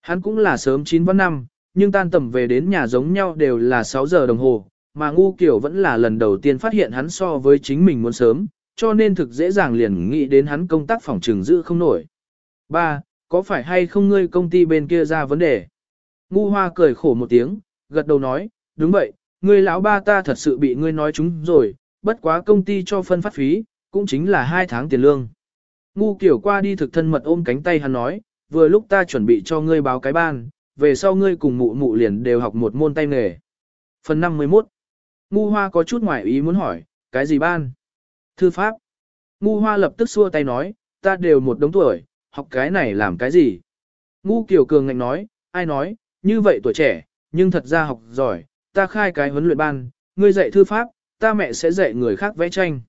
Hắn cũng là sớm 9 văn năm, nhưng tan tầm về đến nhà giống nhau đều là 6 giờ đồng hồ, mà ngu kiểu vẫn là lần đầu tiên phát hiện hắn so với chính mình muốn sớm, cho nên thực dễ dàng liền nghĩ đến hắn công tác phòng trừng giữ không nổi. Ba, có phải hay không ngươi công ty bên kia ra vấn đề? Ngu hoa cười khổ một tiếng, gật đầu nói, đúng vậy, ngươi lão ba ta thật sự bị ngươi nói chúng rồi, bất quá công ty cho phân phát phí, cũng chính là hai tháng tiền lương. Ngu kiểu qua đi thực thân mật ôm cánh tay hắn nói, vừa lúc ta chuẩn bị cho ngươi báo cái ban, về sau ngươi cùng mụ mụ liền đều học một môn tay nghề. Phần 51 Ngu hoa có chút ngoại ý muốn hỏi, cái gì ban? Thư pháp. Ngu hoa lập tức xua tay nói, ta đều một đống tuổi, học cái này làm cái gì? Ngu kiểu cường ngạnh nói, ai nói, như vậy tuổi trẻ, nhưng thật ra học giỏi, ta khai cái huấn luyện ban, ngươi dạy thư pháp, ta mẹ sẽ dạy người khác vẽ tranh.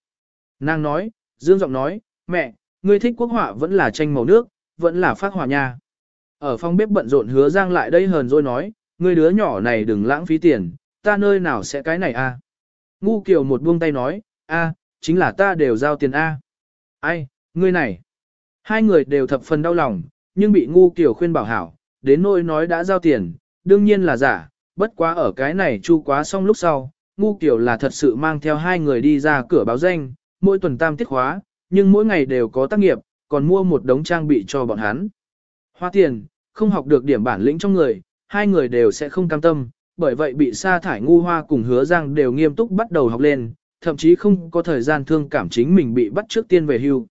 Nàng nói, dương giọng nói, mẹ, ngươi thích quốc họa vẫn là tranh màu nước, vẫn là phát họa nha. Ở phòng bếp bận rộn hứa giang lại đây hờn rồi nói, ngươi đứa nhỏ này đừng lãng phí tiền, ta nơi nào sẽ cái này a? Ngu kiều một buông tay nói, a, chính là ta đều giao tiền a. Ai, ngươi này. Hai người đều thập phần đau lòng, nhưng bị ngu kiều khuyên bảo hảo, đến nỗi nói đã giao tiền, đương nhiên là giả, bất quá ở cái này chu quá xong lúc sau, ngu kiểu là thật sự mang theo hai người đi ra cửa báo danh, mỗi tuần tam tiết khóa, nhưng mỗi ngày đều có tác nghiệp, còn mua một đống trang bị cho bọn hắn. Hoa tiền, không học được điểm bản lĩnh trong người, hai người đều sẽ không cam tâm, bởi vậy bị sa thải ngu hoa cùng hứa giang đều nghiêm túc bắt đầu học lên, thậm chí không có thời gian thương cảm chính mình bị bắt trước tiên về hưu.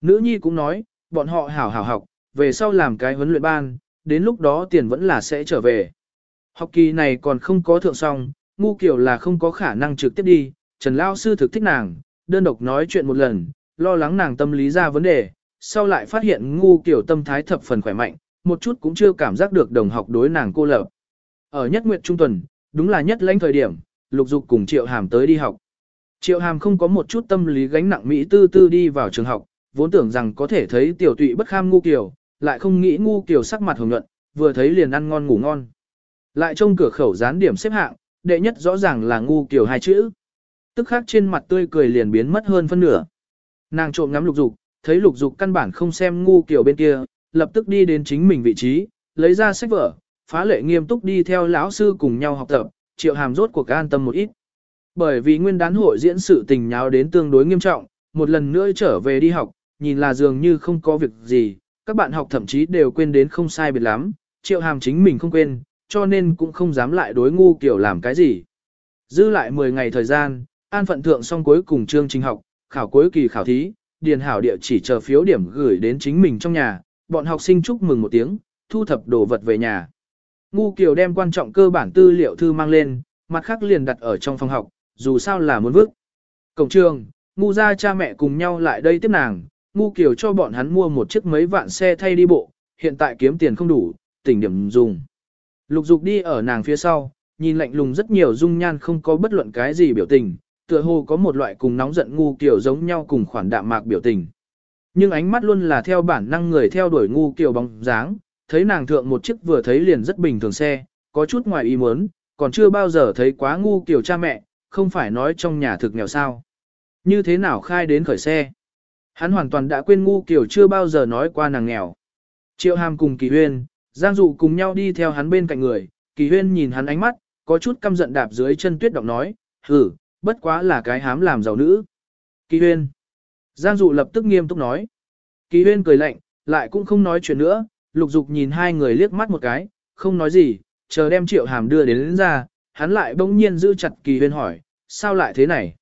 Nữ nhi cũng nói, bọn họ hảo hảo học, về sau làm cái huấn luyện ban, đến lúc đó tiền vẫn là sẽ trở về. Học kỳ này còn không có thượng xong, ngu kiểu là không có khả năng trực tiếp đi, Trần Lao Sư thực thích nàng, đơn độc nói chuyện một lần, lo lắng nàng tâm lý ra vấn đề, sau lại phát hiện ngu kiểu tâm thái thập phần khỏe mạnh, một chút cũng chưa cảm giác được đồng học đối nàng cô lập. Ở nhất nguyện trung tuần, đúng là nhất lãnh thời điểm, lục dục cùng triệu hàm tới đi học. Triệu hàm không có một chút tâm lý gánh nặng Mỹ tư tư đi vào trường học, vốn tưởng rằng có thể thấy tiểu tụy bất kham ngu kiểu, lại không nghĩ ngu kiểu sắc mặt hồng nhuận, vừa thấy liền ăn ngon ngủ ngon. Lại trông cửa khẩu dán điểm xếp hạng, đệ nhất rõ ràng là ngu kiểu hai chữ. Tức khác trên mặt tươi cười liền biến mất hơn phân nửa. Nàng trộm ngắm lục dục, thấy lục dục căn bản không xem ngu kiểu bên kia, lập tức đi đến chính mình vị trí, lấy ra sách vở, phá lệ nghiêm túc đi theo lão sư cùng nhau học tập, triệu hàm rốt cuộc an tâm một ít. Bởi vì nguyên đán hội diễn sự tình nháo đến tương đối nghiêm trọng, một lần nữa trở về đi học, nhìn là dường như không có việc gì, các bạn học thậm chí đều quên đến không sai biệt lắm, triệu hàm chính mình không quên, cho nên cũng không dám lại đối ngu kiểu làm cái gì. Dư lại 10 ngày thời gian, an phận thượng xong cuối cùng chương trình học, khảo cuối kỳ khảo thí, điền hảo địa chỉ chờ phiếu điểm gửi đến chính mình trong nhà, bọn học sinh chúc mừng một tiếng, thu thập đồ vật về nhà. Ngu Kiều đem quan trọng cơ bản tư liệu thư mang lên, mặt khác liền đặt ở trong phòng học, dù sao là muốn vứt. Cổng trường, ngu ra cha mẹ cùng nhau lại đây tiếp nàng, ngu Kiều cho bọn hắn mua một chiếc mấy vạn xe thay đi bộ, hiện tại kiếm tiền không đủ, tỉnh điểm dùng. Lục dục đi ở nàng phía sau, nhìn lạnh lùng rất nhiều dung nhan không có bất luận cái gì biểu tình, tựa hồ có một loại cùng nóng giận ngu kiểu giống nhau cùng khoản đạm mạc biểu tình. Nhưng ánh mắt luôn là theo bản năng người theo đuổi ngu kiểu bóng dáng, thấy nàng thượng một chiếc vừa thấy liền rất bình thường xe, có chút ngoài ý muốn, còn chưa bao giờ thấy quá ngu kiểu cha mẹ, không phải nói trong nhà thực nghèo sao. Như thế nào khai đến khởi xe? Hắn hoàn toàn đã quên ngu kiểu chưa bao giờ nói qua nàng nghèo. Triệu hàm cùng kỳ huyên, Giang Dụ cùng nhau đi theo hắn bên cạnh người, kỳ huyên nhìn hắn ánh mắt, có chút căm giận đạp dưới chân tuyết động nói, hử, bất quá là cái hám làm giàu nữ. Kỳ huyên. Giang Dụ lập tức nghiêm túc nói. Kỳ huyên cười lạnh, lại cũng không nói chuyện nữa, lục dục nhìn hai người liếc mắt một cái, không nói gì, chờ đem triệu hàm đưa đến, đến ra, hắn lại bỗng nhiên giữ chặt kỳ huyên hỏi, sao lại thế này?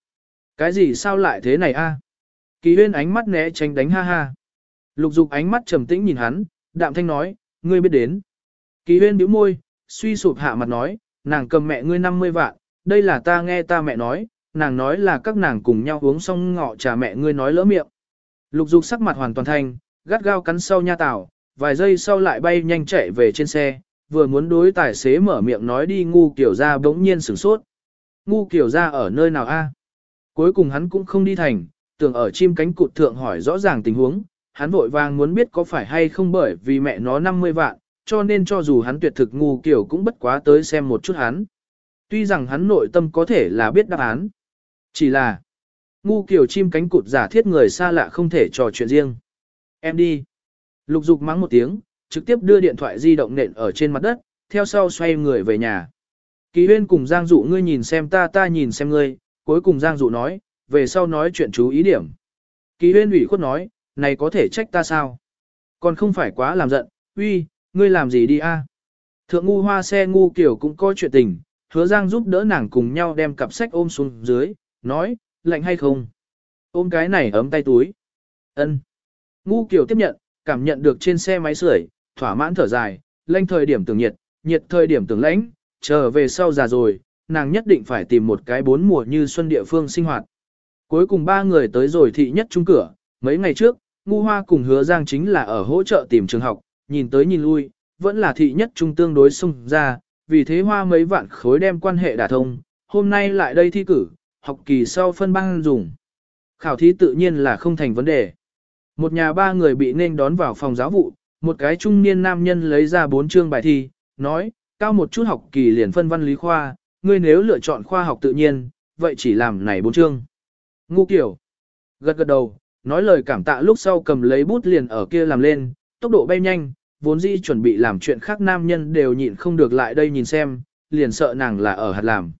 Cái gì sao lại thế này a? Kỳ huyên ánh mắt né tránh đánh ha ha. Lục dục ánh mắt trầm tĩnh nhìn hắn, đạm thanh nói, ngươi biết đến. Kỳ huyên bĩu môi, suy sụp hạ mặt nói, nàng cầm mẹ ngươi 50 vạn, đây là ta nghe ta mẹ nói, nàng nói là các nàng cùng nhau uống xong ngọ trà mẹ ngươi nói lỡ miệng. Lục dục sắc mặt hoàn toàn thanh, gắt gao cắn sau nha tảo, vài giây sau lại bay nhanh chạy về trên xe, vừa muốn đối tài xế mở miệng nói đi ngu kiểu ra bỗng nhiên sửng sốt. Ngu kiểu ra ở nơi nào a? Cuối cùng hắn cũng không đi thành, tưởng ở chim cánh cụt thượng hỏi rõ ràng tình huống, hắn vội vàng muốn biết có phải hay không bởi vì mẹ nó 50 vạn, cho nên cho dù hắn tuyệt thực ngu kiểu cũng bất quá tới xem một chút hắn. Tuy rằng hắn nội tâm có thể là biết đáp án, chỉ là ngu kiểu chim cánh cụt giả thiết người xa lạ không thể trò chuyện riêng. Em đi. Lục dục mắng một tiếng, trực tiếp đưa điện thoại di động nện ở trên mặt đất, theo sau xoay người về nhà. Kỳ huyên cùng Giang Dụ ngươi nhìn xem ta ta nhìn xem ngươi, cuối cùng Giang Dụ nói, về sau nói chuyện chú ý điểm. Kỳ huyên ủy khuất nói, này có thể trách ta sao? Còn không phải quá làm giận, uy, ngươi làm gì đi a? Thượng ngu hoa xe ngu kiểu cũng có chuyện tình, hứa Giang giúp đỡ nàng cùng nhau đem cặp sách ôm xuống dưới, nói, lạnh hay không? Ôm cái này ấm tay túi. ân Ngu kiểu tiếp nhận, cảm nhận được trên xe máy sưởi, thỏa mãn thở dài, lanh thời điểm tưởng nhiệt, nhiệt thời điểm tưởng lãnh, trở về sau già rồi, nàng nhất định phải tìm một cái bốn mùa như xuân địa phương sinh hoạt. Cuối cùng ba người tới rồi thị nhất trung cửa, mấy ngày trước, Ngu Hoa cùng Hứa Giang chính là ở hỗ trợ tìm trường học, nhìn tới nhìn lui, vẫn là thị nhất trung tương đối xung ra, vì thế Hoa mấy vạn khối đem quan hệ đả thông, hôm nay lại đây thi cử, học kỳ sau phân băng dùng. Khảo thí tự nhiên là không thành vấn đề. Một nhà ba người bị nên đón vào phòng giáo vụ, một cái trung niên nam nhân lấy ra bốn chương bài thi, nói, cao một chút học kỳ liền phân văn lý khoa, ngươi nếu lựa chọn khoa học tự nhiên, vậy chỉ làm này bốn chương. Ngu kiểu. Gật gật đầu, nói lời cảm tạ lúc sau cầm lấy bút liền ở kia làm lên, tốc độ bay nhanh, vốn dĩ chuẩn bị làm chuyện khác nam nhân đều nhịn không được lại đây nhìn xem, liền sợ nàng là ở hạt làm.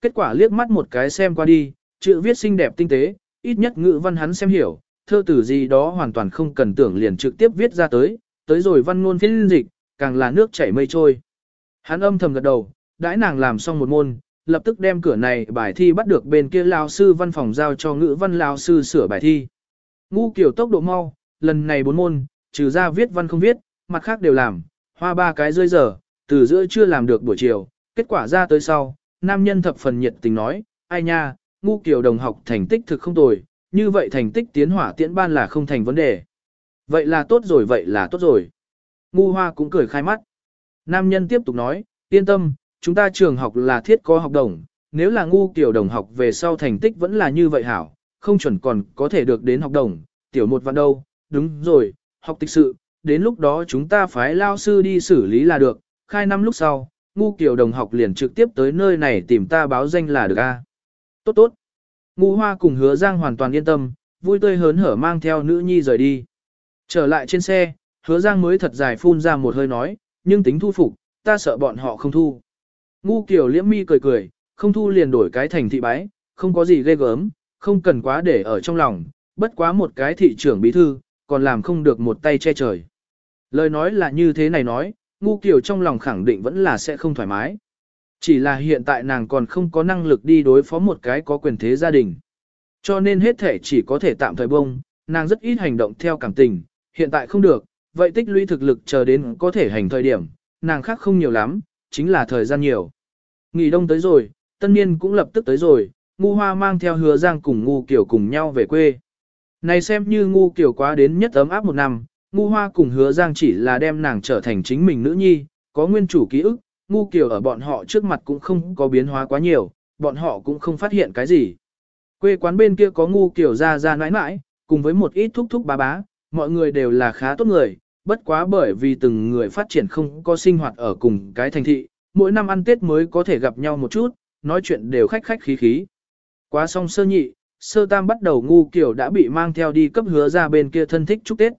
Kết quả liếc mắt một cái xem qua đi, chữ viết xinh đẹp tinh tế, ít nhất ngữ văn hắn xem hiểu, thơ tử gì đó hoàn toàn không cần tưởng liền trực tiếp viết ra tới, tới rồi văn ngôn phiên dịch, càng là nước chảy mây trôi. Hắn âm thầm gật đầu, đãi nàng làm xong một môn, lập tức đem cửa này bài thi bắt được bên kia lao sư văn phòng giao cho ngữ văn lao sư sửa bài thi. Ngu kiểu tốc độ mau, lần này bốn môn, trừ ra viết văn không viết, mặt khác đều làm, hoa ba cái rơi giờ, từ giữa chưa làm được buổi chiều, kết quả ra tới sau, nam nhân thập phần nhiệt tình nói, ai nha, ngu kiểu đồng học thành tích thực không tồi, như vậy thành tích tiến hỏa tiễn ban là không thành vấn đề. Vậy là tốt rồi, vậy là tốt rồi. Ngu hoa cũng cười khai mắt. Nam nhân tiếp tục nói, yên tâm, chúng ta trường học là thiết có học đồng, nếu là ngu kiểu đồng học về sau thành tích vẫn là như vậy hảo, không chuẩn còn có thể được đến học đồng, tiểu một vạn đâu, đúng rồi, học tịch sự, đến lúc đó chúng ta phải lao sư đi xử lý là được, khai năm lúc sau, ngu kiểu đồng học liền trực tiếp tới nơi này tìm ta báo danh là được a. Tốt tốt. Ngu hoa cùng hứa giang hoàn toàn yên tâm, vui tươi hớn hở mang theo nữ nhi rời đi. Trở lại trên xe, hứa giang mới thật dài phun ra một hơi nói, nhưng tính thu phục, ta sợ bọn họ không thu. Ngu kiểu liễm mi cười cười, không thu liền đổi cái thành thị bái, không có gì ghê gớm, không cần quá để ở trong lòng, bất quá một cái thị trưởng bí thư, còn làm không được một tay che trời. Lời nói là như thế này nói, ngu kiểu trong lòng khẳng định vẫn là sẽ không thoải mái. Chỉ là hiện tại nàng còn không có năng lực đi đối phó một cái có quyền thế gia đình. Cho nên hết thể chỉ có thể tạm thời bông, nàng rất ít hành động theo cảm tình, hiện tại không được, vậy tích lũy thực lực chờ đến có thể hành thời điểm, nàng khác không nhiều lắm, chính là thời gian nhiều. Nghỉ đông tới rồi, tân niên cũng lập tức tới rồi, ngu hoa mang theo hứa giang cùng ngu kiểu cùng nhau về quê. Này xem như ngu kiểu quá đến nhất ấm áp một năm, ngu hoa cùng hứa giang chỉ là đem nàng trở thành chính mình nữ nhi, có nguyên chủ ký ức, ngu kiểu ở bọn họ trước mặt cũng không có biến hóa quá nhiều, bọn họ cũng không phát hiện cái gì. Quê quán bên kia có ngu kiểu ra ra nãi nãi, cùng với một ít thúc thúc bá bá, mọi người đều là khá tốt người, bất quá bởi vì từng người phát triển không có sinh hoạt ở cùng cái thành thị, mỗi năm ăn Tết mới có thể gặp nhau một chút, nói chuyện đều khách khách khí khí. Quá xong sơ nhị, sơ tam bắt đầu ngu kiểu đã bị mang theo đi cấp hứa ra bên kia thân thích chúc Tết.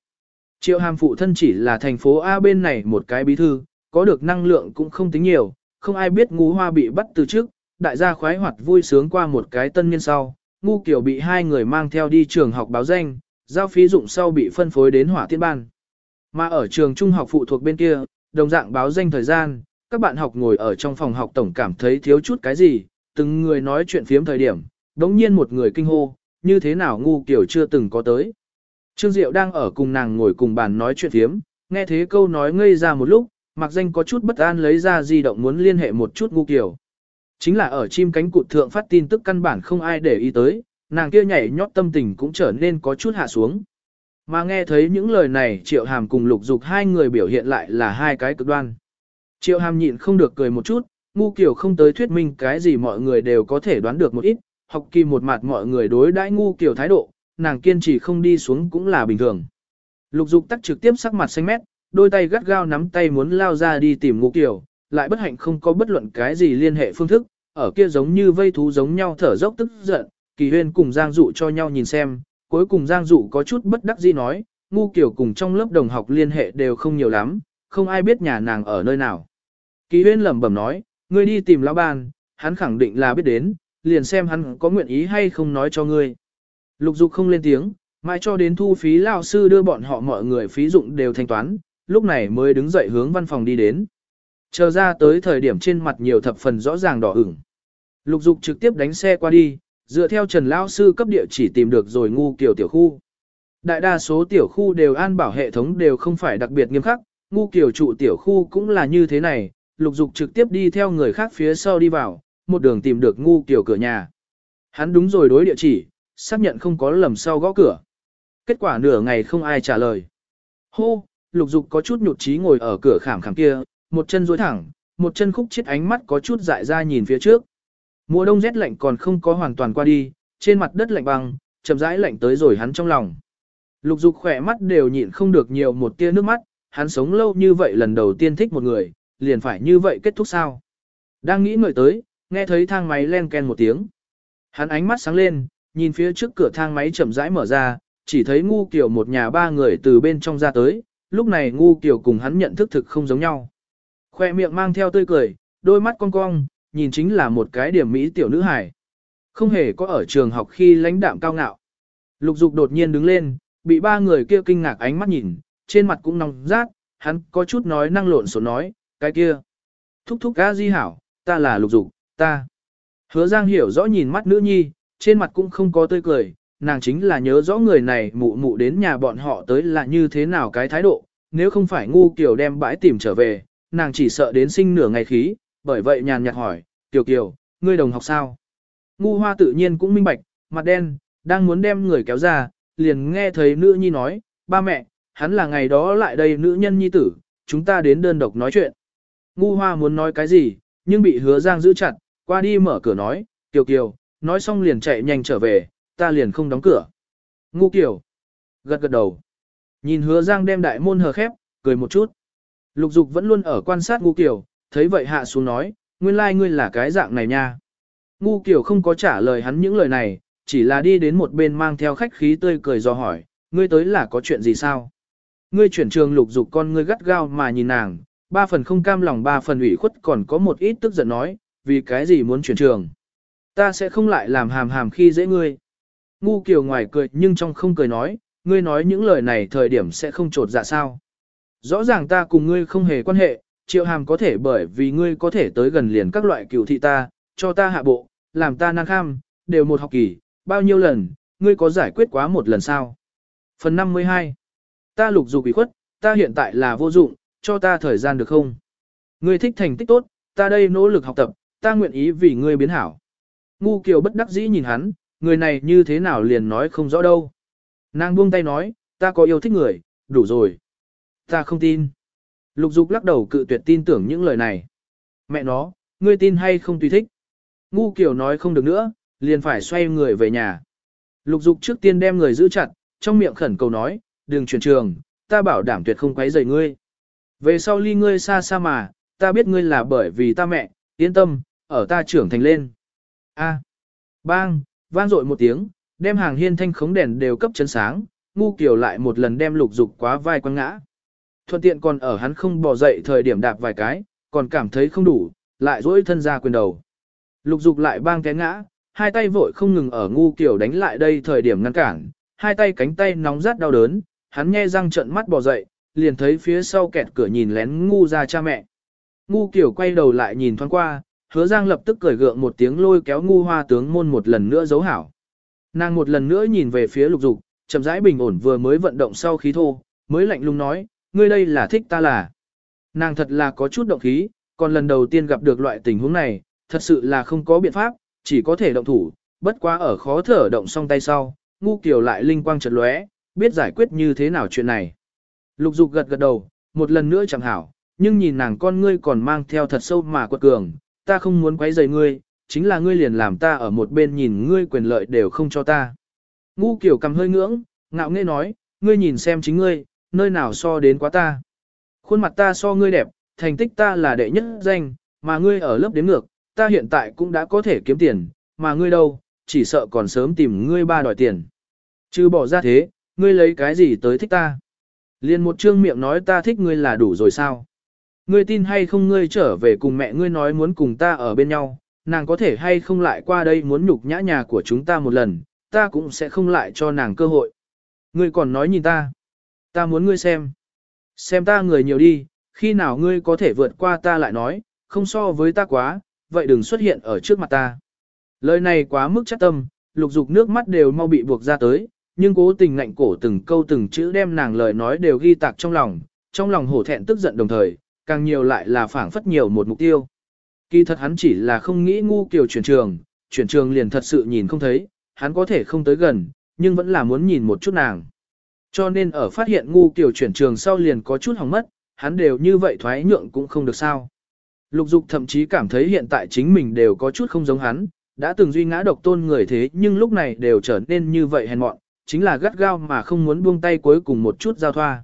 Triệu hàm phụ thân chỉ là thành phố A bên này một cái bí thư, có được năng lượng cũng không tính nhiều, không ai biết ngu hoa bị bắt từ trước, đại gia khoái hoạt vui sướng qua một cái tân niên sau, ngu kiểu bị hai người mang theo đi trường học báo danh, giao phí dụng sau bị phân phối đến hỏa tiên ban. Mà ở trường trung học phụ thuộc bên kia, đồng dạng báo danh thời gian, các bạn học ngồi ở trong phòng học tổng cảm thấy thiếu chút cái gì, từng người nói chuyện phiếm thời điểm, đống nhiên một người kinh hô, như thế nào ngu kiểu chưa từng có tới. Trương Diệu đang ở cùng nàng ngồi cùng bàn nói chuyện thiếm, nghe thế câu nói ngây ra một lúc, mặc danh có chút bất an lấy ra di động muốn liên hệ một chút ngu kiểu. Chính là ở chim cánh cụt thượng phát tin tức căn bản không ai để ý tới, nàng kia nhảy nhót tâm tình cũng trở nên có chút hạ xuống. Mà nghe thấy những lời này Triệu Hàm cùng Lục Dục hai người biểu hiện lại là hai cái cực đoan. Triệu Hàm nhịn không được cười một chút, ngu kiểu không tới thuyết minh cái gì mọi người đều có thể đoán được một ít, học kỳ một mặt mọi người đối đãi ngu kiểu thái độ, nàng kiên trì không đi xuống cũng là bình thường. Lục Dục tắc trực tiếp sắc mặt xanh mét, đôi tay gắt gao nắm tay muốn lao ra đi tìm ngu kiểu, lại bất hạnh không có bất luận cái gì liên hệ phương thức, ở kia giống như vây thú giống nhau thở dốc tức giận, Kỳ Huyên cùng Giang Dụ cho nhau nhìn xem, cuối cùng Giang Dụ có chút bất đắc dĩ nói, ngu kiểu cùng trong lớp đồng học liên hệ đều không nhiều lắm, không ai biết nhà nàng ở nơi nào. Kỳ Huyên lẩm bẩm nói, ngươi đi tìm lão ban, hắn khẳng định là biết đến, liền xem hắn có nguyện ý hay không nói cho ngươi. Lục Dục không lên tiếng, mãi cho đến thu phí lao sư đưa bọn họ mọi người phí dụng đều thanh toán, lúc này mới đứng dậy hướng văn phòng đi đến. Chờ ra tới thời điểm trên mặt nhiều thập phần rõ ràng đỏ ửng. Lục Dục trực tiếp đánh xe qua đi, dựa theo Trần Lão Sư cấp địa chỉ tìm được rồi ngu kiểu tiểu khu. Đại đa số tiểu khu đều an bảo hệ thống đều không phải đặc biệt nghiêm khắc, ngu kiểu trụ tiểu khu cũng là như thế này, lục dục trực tiếp đi theo người khác phía sau đi vào, một đường tìm được ngu kiểu cửa nhà. Hắn đúng rồi đối địa chỉ, xác nhận không có lầm sau gõ cửa. Kết quả nửa ngày không ai trả lời. Hô, lục dục có chút nhụt chí ngồi ở cửa khảm khảm kia, một chân duỗi thẳng, một chân khúc chết ánh mắt có chút dại ra nhìn phía trước. Mùa đông rét lạnh còn không có hoàn toàn qua đi, trên mặt đất lạnh băng, chậm rãi lạnh tới rồi hắn trong lòng. Lục dục khỏe mắt đều nhịn không được nhiều một tia nước mắt, hắn sống lâu như vậy lần đầu tiên thích một người, liền phải như vậy kết thúc sao. Đang nghĩ ngợi tới, nghe thấy thang máy len ken một tiếng. Hắn ánh mắt sáng lên, nhìn phía trước cửa thang máy chậm rãi mở ra, chỉ thấy ngu kiểu một nhà ba người từ bên trong ra tới, lúc này ngu kiểu cùng hắn nhận thức thực không giống nhau. Khoe miệng mang theo tươi cười, đôi mắt cong cong, nhìn chính là một cái điểm mỹ tiểu nữ hài. Không hề có ở trường học khi lãnh đạm cao ngạo. Lục dục đột nhiên đứng lên, bị ba người kia kinh ngạc ánh mắt nhìn, trên mặt cũng nóng rát, hắn có chút nói năng lộn xộn nói, cái kia. Thúc thúc ca di hảo, ta là lục dục, ta. Hứa Giang hiểu rõ nhìn mắt nữ nhi, trên mặt cũng không có tươi cười, nàng chính là nhớ rõ người này mụ mụ đến nhà bọn họ tới là như thế nào cái thái độ, nếu không phải ngu kiểu đem bãi tìm trở về, nàng chỉ sợ đến sinh nửa ngày khí, bởi vậy nhàn nhạt hỏi, Kiều Kiều, ngươi đồng học sao? Ngu hoa tự nhiên cũng minh bạch, mặt đen, đang muốn đem người kéo ra, liền nghe thấy nữ nhi nói, ba mẹ, hắn là ngày đó lại đây nữ nhân nhi tử, chúng ta đến đơn độc nói chuyện. Ngu hoa muốn nói cái gì, nhưng bị hứa giang giữ chặt, qua đi mở cửa nói, Kiều Kiều, nói xong liền chạy nhanh trở về, ta liền không đóng cửa. Ngu Kiều, gật gật đầu. Nhìn hứa giang đem đại môn hờ khép, cười một chút. Lục dục vẫn luôn ở quan sát ngu Kiều, thấy vậy hạ xuống nói, nguyên lai like ngươi là cái dạng này nha. Ngu Kiều không có trả lời hắn những lời này, chỉ là đi đến một bên mang theo khách khí tươi cười do hỏi, ngươi tới là có chuyện gì sao? Ngươi chuyển trường lục dục con ngươi gắt gao mà nhìn nàng, ba phần không cam lòng ba phần ủy khuất còn có một ít tức giận nói, vì cái gì muốn chuyển trường. Ta sẽ không lại làm hàm hàm khi dễ ngươi. Ngu Kiều ngoài cười nhưng trong không cười nói, ngươi nói những lời này thời điểm sẽ không trột dạ sao. Rõ ràng ta cùng ngươi không hề quan hệ, triệu hàm có thể bởi vì ngươi có thể tới gần liền các loại cựu thị ta, cho ta hạ bộ, làm ta năng kham, đều một học kỳ, bao nhiêu lần, ngươi có giải quyết quá một lần sao? Phần 52 Ta lục dục bị khuất, ta hiện tại là vô dụng, cho ta thời gian được không? Ngươi thích thành tích tốt, ta đây nỗ lực học tập, ta nguyện ý vì ngươi biến hảo. Ngu kiều bất đắc dĩ nhìn hắn, người này như thế nào liền nói không rõ đâu. Nàng buông tay nói, ta có yêu thích người, đủ rồi. Ta không tin. Lục dục lắc đầu cự tuyệt tin tưởng những lời này. Mẹ nó, ngươi tin hay không tùy thích. Ngu kiểu nói không được nữa, liền phải xoay người về nhà. Lục dục trước tiên đem người giữ chặt, trong miệng khẩn cầu nói, đừng chuyển trường, ta bảo đảm tuyệt không quấy rầy ngươi. Về sau ly ngươi xa xa mà, ta biết ngươi là bởi vì ta mẹ, yên tâm, ở ta trưởng thành lên. A. Bang, vang dội một tiếng, đem hàng hiên thanh khống đèn đều cấp chấn sáng, ngu kiểu lại một lần đem lục dục quá vai quăng ngã. Thuận tiện còn ở hắn không bỏ dậy thời điểm đạp vài cái, còn cảm thấy không đủ, lại dỗi thân ra quyền đầu. Lục dục lại bang té ngã, hai tay vội không ngừng ở ngu kiểu đánh lại đây thời điểm ngăn cản, hai tay cánh tay nóng rát đau đớn, hắn nghe răng trợn mắt bò dậy, liền thấy phía sau kẹt cửa nhìn lén ngu ra cha mẹ. Ngu kiểu quay đầu lại nhìn thoáng qua, hứa giang lập tức cười gượng một tiếng lôi kéo ngu hoa tướng môn một lần nữa giấu hảo. Nàng một lần nữa nhìn về phía lục dục, chậm rãi bình ổn vừa mới vận động sau khí thô, mới lạnh lùng nói, ngươi đây là thích ta là. Nàng thật là có chút động khí, còn lần đầu tiên gặp được loại tình huống này, thật sự là không có biện pháp, chỉ có thể động thủ, bất quá ở khó thở động xong tay sau, ngu kiểu lại linh quang chợt lóe, biết giải quyết như thế nào chuyện này. Lục dục gật gật đầu, một lần nữa chẳng hảo, nhưng nhìn nàng con ngươi còn mang theo thật sâu mà quật cường, ta không muốn quấy rầy ngươi, chính là ngươi liền làm ta ở một bên nhìn ngươi quyền lợi đều không cho ta. Ngu kiểu cầm hơi ngưỡng, ngạo nghễ nói, ngươi nhìn xem chính ngươi, nơi nào so đến quá ta. Khuôn mặt ta so ngươi đẹp, thành tích ta là đệ nhất danh, mà ngươi ở lớp đếm ngược, ta hiện tại cũng đã có thể kiếm tiền, mà ngươi đâu, chỉ sợ còn sớm tìm ngươi ba đòi tiền. Chứ bỏ ra thế, ngươi lấy cái gì tới thích ta? Liên một trương miệng nói ta thích ngươi là đủ rồi sao? Ngươi tin hay không ngươi trở về cùng mẹ ngươi nói muốn cùng ta ở bên nhau, nàng có thể hay không lại qua đây muốn nhục nhã nhà của chúng ta một lần, ta cũng sẽ không lại cho nàng cơ hội. Ngươi còn nói nhìn ta. Ta muốn ngươi xem. Xem ta người nhiều đi, khi nào ngươi có thể vượt qua ta lại nói, không so với ta quá, vậy đừng xuất hiện ở trước mặt ta. Lời này quá mức chắc tâm, lục dục nước mắt đều mau bị buộc ra tới, nhưng cố tình ngạnh cổ từng câu từng chữ đem nàng lời nói đều ghi tạc trong lòng, trong lòng hổ thẹn tức giận đồng thời, càng nhiều lại là phảng phất nhiều một mục tiêu. Kỳ thật hắn chỉ là không nghĩ ngu kiều chuyển trường, chuyển trường liền thật sự nhìn không thấy, hắn có thể không tới gần, nhưng vẫn là muốn nhìn một chút nàng. Cho nên ở phát hiện ngu kiều chuyển trường sau liền có chút hỏng mất, hắn đều như vậy thoái nhượng cũng không được sao. Lục dục thậm chí cảm thấy hiện tại chính mình đều có chút không giống hắn, đã từng duy ngã độc tôn người thế nhưng lúc này đều trở nên như vậy hèn mọn, chính là gắt gao mà không muốn buông tay cuối cùng một chút giao thoa.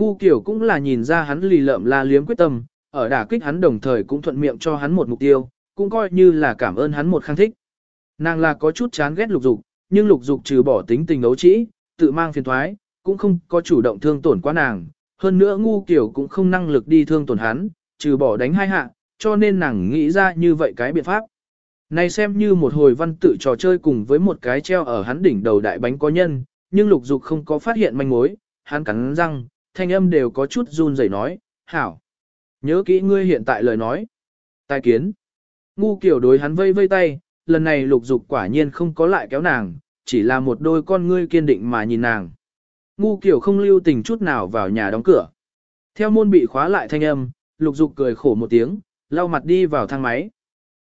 Ngu kiểu cũng là nhìn ra hắn lì lợm la liếm quyết tâm, ở đả kích hắn đồng thời cũng thuận miệng cho hắn một mục tiêu, cũng coi như là cảm ơn hắn một khăng thích. Nàng là có chút chán ghét lục dục, nhưng lục dục trừ bỏ tính tình ấu trĩ, tự mang phiền thoái, cũng không có chủ động thương tổn quá nàng. Hơn nữa ngu kiểu cũng không năng lực đi thương tổn hắn, trừ bỏ đánh hai hạ, cho nên nàng nghĩ ra như vậy cái biện pháp. Này xem như một hồi văn tự trò chơi cùng với một cái treo ở hắn đỉnh đầu đại bánh có nhân, nhưng lục dục không có phát hiện manh mối, hắn cắn răng, thanh âm đều có chút run rẩy nói, hảo. Nhớ kỹ ngươi hiện tại lời nói. Tài kiến. Ngu kiểu đối hắn vây vây tay, lần này lục dục quả nhiên không có lại kéo nàng, chỉ là một đôi con ngươi kiên định mà nhìn nàng. Ngu kiểu không lưu tình chút nào vào nhà đóng cửa. Theo môn bị khóa lại thanh âm, lục dục cười khổ một tiếng, lau mặt đi vào thang máy.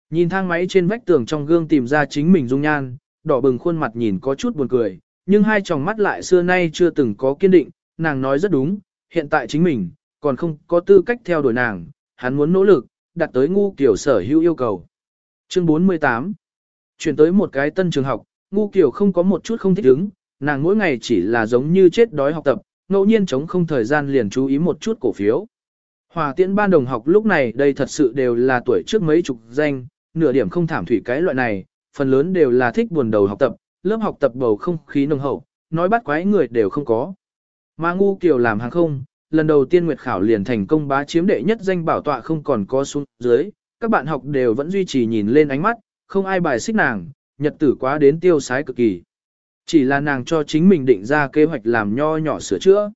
Nhìn thang máy trên vách tường trong gương tìm ra chính mình dung nhan, đỏ bừng khuôn mặt nhìn có chút buồn cười, nhưng hai tròng mắt lại xưa nay chưa từng có kiên định, nàng nói rất đúng, hiện tại chính mình, còn không có tư cách theo đuổi nàng, hắn muốn nỗ lực, đặt tới ngu kiểu sở hữu yêu cầu. Chương 48 Chuyển tới một cái tân trường học, ngu kiểu không có một chút không thích ứng, nàng mỗi ngày chỉ là giống như chết đói học tập, ngẫu nhiên chống không thời gian liền chú ý một chút cổ phiếu. Hòa tiễn ban đồng học lúc này đây thật sự đều là tuổi trước mấy chục danh, nửa điểm không thảm thủy cái loại này, phần lớn đều là thích buồn đầu học tập, lớp học tập bầu không khí nồng hậu, nói bắt quái người đều không có. Mà ngu kiều làm hàng không, lần đầu tiên nguyệt khảo liền thành công bá chiếm đệ nhất danh bảo tọa không còn có xuống dưới, các bạn học đều vẫn duy trì nhìn lên ánh mắt, không ai bài xích nàng, nhật tử quá đến tiêu sái cực kỳ. Chỉ là nàng cho chính mình định ra kế hoạch làm nho nhỏ sửa chữa.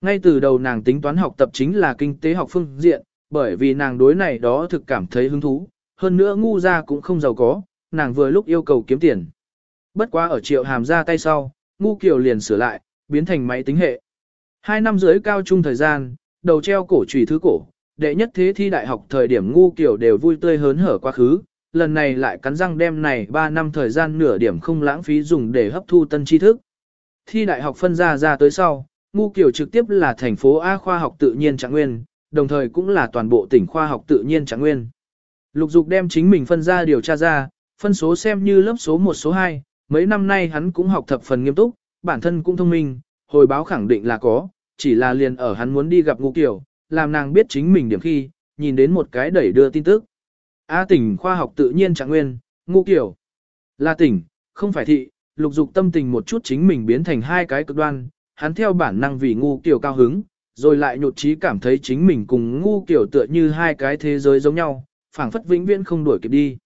Ngay từ đầu nàng tính toán học tập chính là kinh tế học phương diện, bởi vì nàng đối này đó thực cảm thấy hứng thú, hơn nữa ngu ra cũng không giàu có, nàng vừa lúc yêu cầu kiếm tiền. Bất quá ở triệu hàm ra tay sau, ngu kiều liền sửa lại, biến thành máy tính hệ. Hai năm dưới cao trung thời gian, đầu treo cổ trùy thứ cổ, đệ nhất thế thi đại học thời điểm ngu kiểu đều vui tươi hớn hở quá khứ, lần này lại cắn răng đem này 3 năm thời gian nửa điểm không lãng phí dùng để hấp thu tân tri thức. Thi đại học phân ra ra tới sau, ngu kiểu trực tiếp là thành phố A khoa học tự nhiên trạng nguyên, đồng thời cũng là toàn bộ tỉnh khoa học tự nhiên trạng nguyên. Lục dục đem chính mình phân ra điều tra ra, phân số xem như lớp số 1 số 2, mấy năm nay hắn cũng học thập phần nghiêm túc, bản thân cũng thông minh, hồi báo khẳng định là có, chỉ là liền ở hắn muốn đi gặp Ngũ kiểu, làm nàng biết chính mình điểm khi, nhìn đến một cái đẩy đưa tin tức. A tỉnh khoa học tự nhiên trạng nguyên, Ngũ kiểu. Là tỉnh, không phải thị, lục dục tâm tình một chút chính mình biến thành hai cái cực đoan, hắn theo bản năng vì Ngũ kiểu cao hứng, rồi lại nhột trí cảm thấy chính mình cùng Ngũ kiểu tựa như hai cái thế giới giống nhau, phảng phất vĩnh viễn không đuổi kịp đi.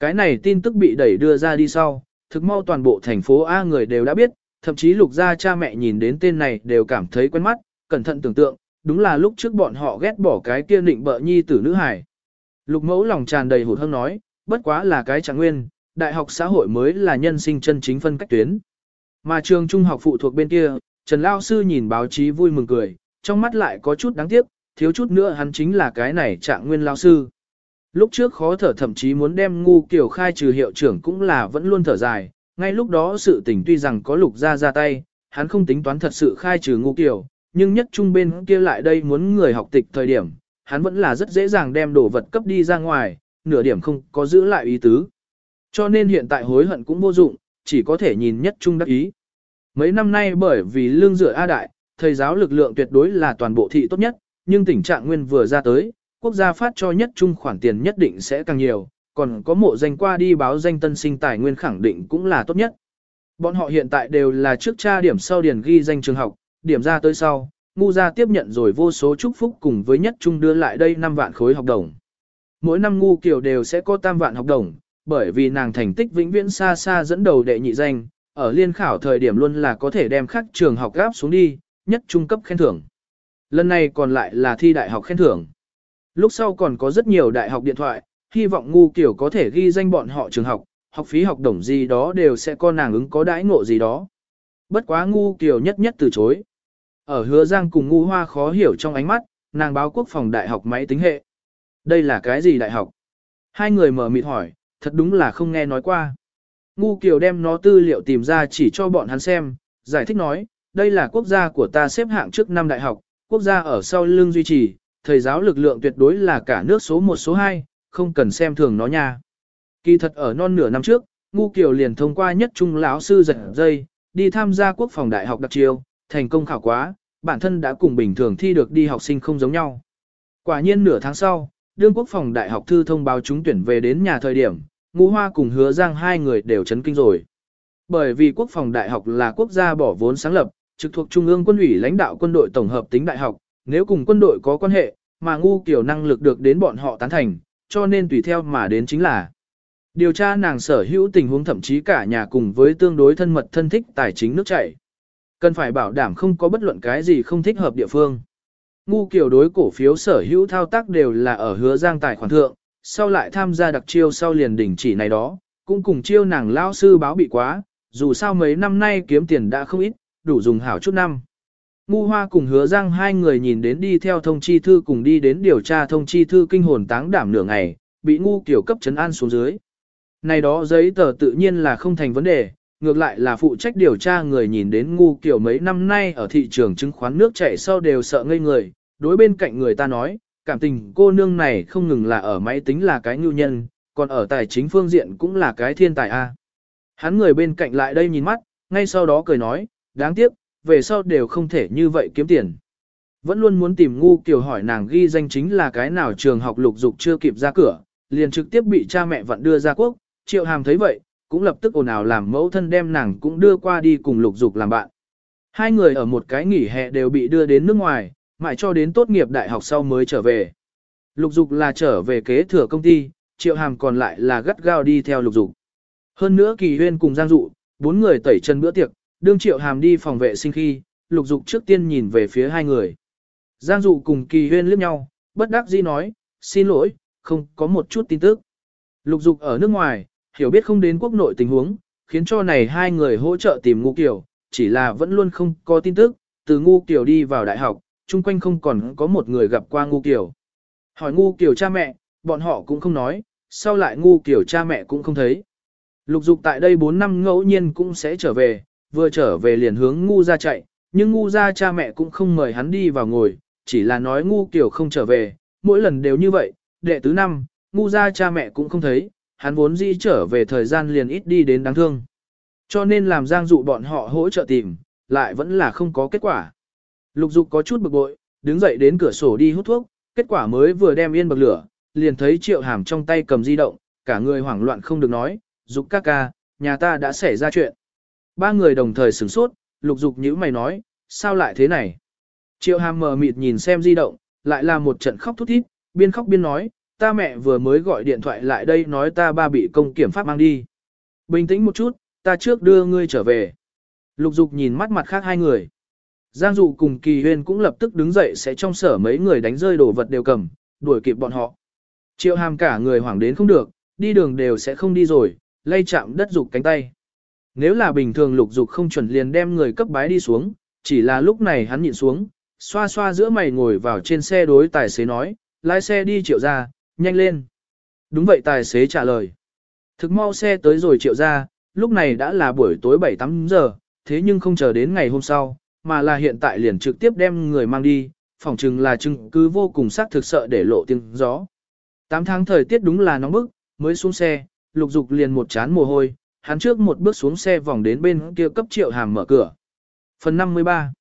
Cái này tin tức bị đẩy đưa ra đi sau, thực mau toàn bộ thành phố A người đều đã biết, thậm chí lục gia cha mẹ nhìn đến tên này đều cảm thấy quen mắt, cẩn thận tưởng tượng, đúng là lúc trước bọn họ ghét bỏ cái kia định bợ nhi tử nữ hải. Lục mẫu lòng tràn đầy hụt hăng nói, bất quá là cái trạng nguyên, đại học xã hội mới là nhân sinh chân chính phân cách tuyến. Mà trường trung học phụ thuộc bên kia, Trần Lao Sư nhìn báo chí vui mừng cười, trong mắt lại có chút đáng tiếc, thiếu chút nữa hắn chính là cái này trạng nguyên Lao Sư. Lúc trước khó thở thậm chí muốn đem ngu kiểu khai trừ hiệu trưởng cũng là vẫn luôn thở dài, ngay lúc đó sự tình tuy rằng có lục ra ra tay, hắn không tính toán thật sự khai trừ ngu kiểu, nhưng nhất trung bên kia lại đây muốn người học tịch thời điểm, hắn vẫn là rất dễ dàng đem đồ vật cấp đi ra ngoài, nửa điểm không có giữ lại ý tứ. Cho nên hiện tại hối hận cũng vô dụng, chỉ có thể nhìn nhất trung đắc ý. Mấy năm nay bởi vì lương dựa A Đại, thầy giáo lực lượng tuyệt đối là toàn bộ thị tốt nhất, nhưng tình trạng nguyên vừa ra tới, quốc gia phát cho nhất trung khoản tiền nhất định sẽ càng nhiều, còn có mộ danh qua đi báo danh tân sinh tài nguyên khẳng định cũng là tốt nhất. Bọn họ hiện tại đều là trước tra điểm sau điển ghi danh trường học, điểm ra tới sau, ngu gia tiếp nhận rồi vô số chúc phúc cùng với nhất trung đưa lại đây 5 vạn khối học đồng. Mỗi năm ngu kiểu đều sẽ có tam vạn học đồng, bởi vì nàng thành tích vĩnh viễn xa xa dẫn đầu đệ nhị danh, ở liên khảo thời điểm luôn là có thể đem khắc trường học gáp xuống đi, nhất trung cấp khen thưởng. Lần này còn lại là thi đại học khen thưởng. Lúc sau còn có rất nhiều đại học điện thoại, hy vọng ngu kiểu có thể ghi danh bọn họ trường học, học phí học đồng gì đó đều sẽ có nàng ứng có đãi ngộ gì đó. Bất quá ngu kiểu nhất nhất từ chối. Ở hứa giang cùng ngu hoa khó hiểu trong ánh mắt, nàng báo quốc phòng đại học máy tính hệ. Đây là cái gì đại học? Hai người mở mịt hỏi, thật đúng là không nghe nói qua. Ngu Kiều đem nó tư liệu tìm ra chỉ cho bọn hắn xem, giải thích nói, đây là quốc gia của ta xếp hạng trước năm đại học, quốc gia ở sau lưng duy trì, thầy giáo lực lượng tuyệt đối là cả nước số 1 số 2, không cần xem thường nó nha. Kỳ thật ở non nửa năm trước, Ngu Kiều liền thông qua nhất trung lão sư giật dây, đi tham gia quốc phòng đại học đặc chiêu, thành công khảo quá, bản thân đã cùng bình thường thi được đi học sinh không giống nhau. Quả nhiên nửa tháng sau, đương quốc phòng đại học thư thông báo trúng tuyển về đến nhà thời điểm, Ngũ Hoa cùng Hứa Giang hai người đều chấn kinh rồi. Bởi vì quốc phòng đại học là quốc gia bỏ vốn sáng lập, trực thuộc trung ương quân ủy lãnh đạo quân đội tổng hợp tính đại học, nếu cùng quân đội có quan hệ, mà ngu kiều năng lực được đến bọn họ tán thành, cho nên tùy theo mà đến chính là điều tra nàng sở hữu tình huống thậm chí cả nhà cùng với tương đối thân mật thân thích tài chính nước chảy. Cần phải bảo đảm không có bất luận cái gì không thích hợp địa phương. Ngu kiểu đối cổ phiếu sở hữu thao tác đều là ở hứa giang tài khoản thượng, sau lại tham gia đặc chiêu sau liền đỉnh chỉ này đó, cũng cùng chiêu nàng lao sư báo bị quá, dù sao mấy năm nay kiếm tiền đã không ít, đủ dùng hảo chút năm. Ngu hoa cùng hứa giang hai người nhìn đến đi theo thông chi thư cùng đi đến điều tra thông chi thư kinh hồn táng đảm nửa ngày, bị ngu kiểu cấp chấn an xuống dưới. Này đó giấy tờ tự nhiên là không thành vấn đề, ngược lại là phụ trách điều tra người nhìn đến ngu kiểu mấy năm nay ở thị trường chứng khoán nước chảy sau đều sợ ngây người, đối bên cạnh người ta nói, cảm tình cô nương này không ngừng là ở máy tính là cái ngưu nhân, còn ở tài chính phương diện cũng là cái thiên tài a. Hắn người bên cạnh lại đây nhìn mắt, ngay sau đó cười nói, đáng tiếc, về sau đều không thể như vậy kiếm tiền. Vẫn luôn muốn tìm ngu kiểu hỏi nàng ghi danh chính là cái nào trường học lục dục chưa kịp ra cửa, liền trực tiếp bị cha mẹ vận đưa ra quốc, triệu hàm thấy vậy, cũng lập tức ồn ào làm mẫu thân đem nàng cũng đưa qua đi cùng lục dục làm bạn. Hai người ở một cái nghỉ hè đều bị đưa đến nước ngoài, mãi cho đến tốt nghiệp đại học sau mới trở về. Lục dục là trở về kế thừa công ty, triệu hàm còn lại là gắt gao đi theo lục dục. Hơn nữa kỳ huyên cùng giang dụ, bốn người tẩy chân bữa tiệc, đương triệu hàm đi phòng vệ sinh khi, lục dục trước tiên nhìn về phía hai người. Giang dụ cùng kỳ huyên liếc nhau, bất đắc dĩ nói, xin lỗi, không có một chút tin tức. Lục dục ở nước ngoài, hiểu biết không đến quốc nội tình huống, khiến cho này hai người hỗ trợ tìm ngu kiểu, chỉ là vẫn luôn không có tin tức, từ ngu kiểu đi vào đại học, chung quanh không còn có một người gặp qua ngu kiểu. Hỏi ngu kiểu cha mẹ, bọn họ cũng không nói, sau lại ngu kiểu cha mẹ cũng không thấy. Lục dục tại đây 4 năm ngẫu nhiên cũng sẽ trở về, vừa trở về liền hướng ngu ra chạy, nhưng ngu ra cha mẹ cũng không mời hắn đi vào ngồi, chỉ là nói ngu kiểu không trở về, mỗi lần đều như vậy, đệ tứ năm, ngu ra cha mẹ cũng không thấy, hắn vốn dĩ trở về thời gian liền ít đi đến đáng thương. Cho nên làm giang dụ bọn họ hỗ trợ tìm, lại vẫn là không có kết quả. Lục dục có chút bực bội, đứng dậy đến cửa sổ đi hút thuốc, kết quả mới vừa đem yên bậc lửa, liền thấy triệu hàm trong tay cầm di động, cả người hoảng loạn không được nói, dục ca ca, nhà ta đã xảy ra chuyện. Ba người đồng thời sửng sốt, lục dục như mày nói, sao lại thế này? Triệu hàm mờ mịt nhìn xem di động, lại là một trận khóc thút thít, biên khóc biên nói, ta mẹ vừa mới gọi điện thoại lại đây nói ta ba bị công kiểm pháp mang đi. Bình tĩnh một chút, ta trước đưa ngươi trở về. Lục dục nhìn mắt mặt khác hai người. Giang dụ cùng kỳ huyên cũng lập tức đứng dậy sẽ trong sở mấy người đánh rơi đồ vật đều cầm, đuổi kịp bọn họ. Triệu hàm cả người hoảng đến không được, đi đường đều sẽ không đi rồi, lay chạm đất dục cánh tay. Nếu là bình thường lục dục không chuẩn liền đem người cấp bái đi xuống, chỉ là lúc này hắn nhịn xuống, xoa xoa giữa mày ngồi vào trên xe đối tài xế nói, lái xe đi triệu ra, nhanh lên. Đúng vậy tài xế trả lời. Thực mau xe tới rồi triệu ra, lúc này đã là buổi tối 7-8 giờ, thế nhưng không chờ đến ngày hôm sau, mà là hiện tại liền trực tiếp đem người mang đi, phỏng chừng là chứng cứ vô cùng xác thực sợ để lộ tiếng gió. 8 tháng thời tiết đúng là nóng bức, mới xuống xe, lục dục liền một chán mồ hôi, hắn trước một bước xuống xe vòng đến bên kia cấp triệu hàm mở cửa. Phần 53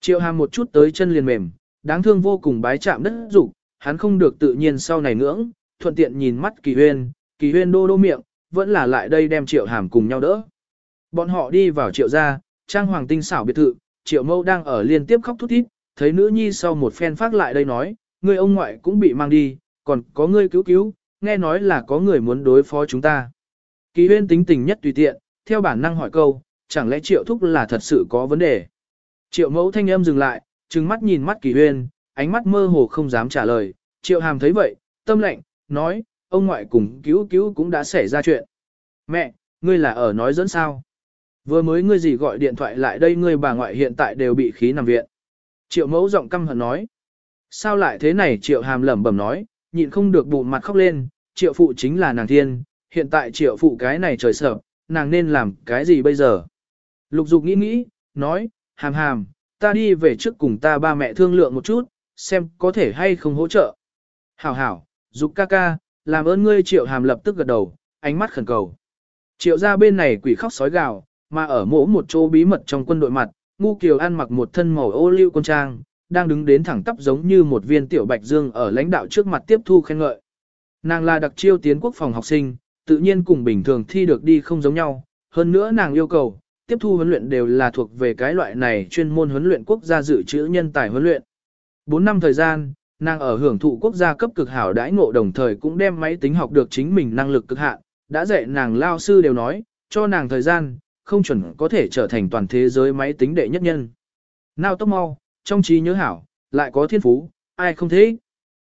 Triệu hàm một chút tới chân liền mềm, đáng thương vô cùng bái chạm đất dục hắn không được tự nhiên sau này ngưỡng, thuận tiện nhìn mắt kỳ huyên, kỳ huyên đô đô miệng, vẫn là lại đây đem triệu hàm cùng nhau đỡ. Bọn họ đi vào triệu gia, trang hoàng tinh xảo biệt thự, triệu mâu đang ở liên tiếp khóc thút thít, thấy nữ nhi sau một phen phát lại đây nói, người ông ngoại cũng bị mang đi, còn có người cứu cứu, nghe nói là có người muốn đối phó chúng ta. Kỳ huyên tính tình nhất tùy tiện, theo bản năng hỏi câu, chẳng lẽ triệu thúc là thật sự có vấn đề. Triệu mẫu thanh âm dừng lại, trừng mắt nhìn mắt kỳ huyên, ánh mắt mơ hồ không dám trả lời, triệu hàm thấy vậy, tâm lệnh, nói, ông ngoại cùng cứu cứu cũng đã xảy ra chuyện. Mẹ, ngươi là ở nói dẫn sao? Vừa mới ngươi gì gọi điện thoại lại đây ngươi bà ngoại hiện tại đều bị khí nằm viện. Triệu mẫu giọng căm hận nói. Sao lại thế này triệu hàm lẩm bẩm nói, nhịn không được bụng mặt khóc lên, triệu phụ chính là nàng thiên, hiện tại triệu phụ cái này trời sợ, nàng nên làm cái gì bây giờ? Lục dục nghĩ nghĩ, nói, hàm hàm, ta đi về trước cùng ta ba mẹ thương lượng một chút, xem có thể hay không hỗ trợ. Hảo hảo, dục ca ca, làm ơn ngươi triệu hàm lập tức gật đầu, ánh mắt khẩn cầu. Triệu ra bên này quỷ khóc sói gào, mà ở mỗ một chỗ bí mật trong quân đội mặt, ngu kiều ăn mặc một thân màu ô liu quân trang, đang đứng đến thẳng tắp giống như một viên tiểu bạch dương ở lãnh đạo trước mặt tiếp thu khen ngợi. Nàng là đặc chiêu tiến quốc phòng học sinh, tự nhiên cùng bình thường thi được đi không giống nhau, hơn nữa nàng yêu cầu, tiếp thu huấn luyện đều là thuộc về cái loại này chuyên môn huấn luyện quốc gia dự trữ nhân tài huấn luyện. 4 năm thời gian, nàng ở hưởng thụ quốc gia cấp cực hảo đãi ngộ đồng thời cũng đem máy tính học được chính mình năng lực cực hạn, đã dạy nàng lao sư đều nói, cho nàng thời gian, không chuẩn có thể trở thành toàn thế giới máy tính đệ nhất nhân. Nào tốc mau, trong trí nhớ hảo, lại có thiên phú, ai không thế.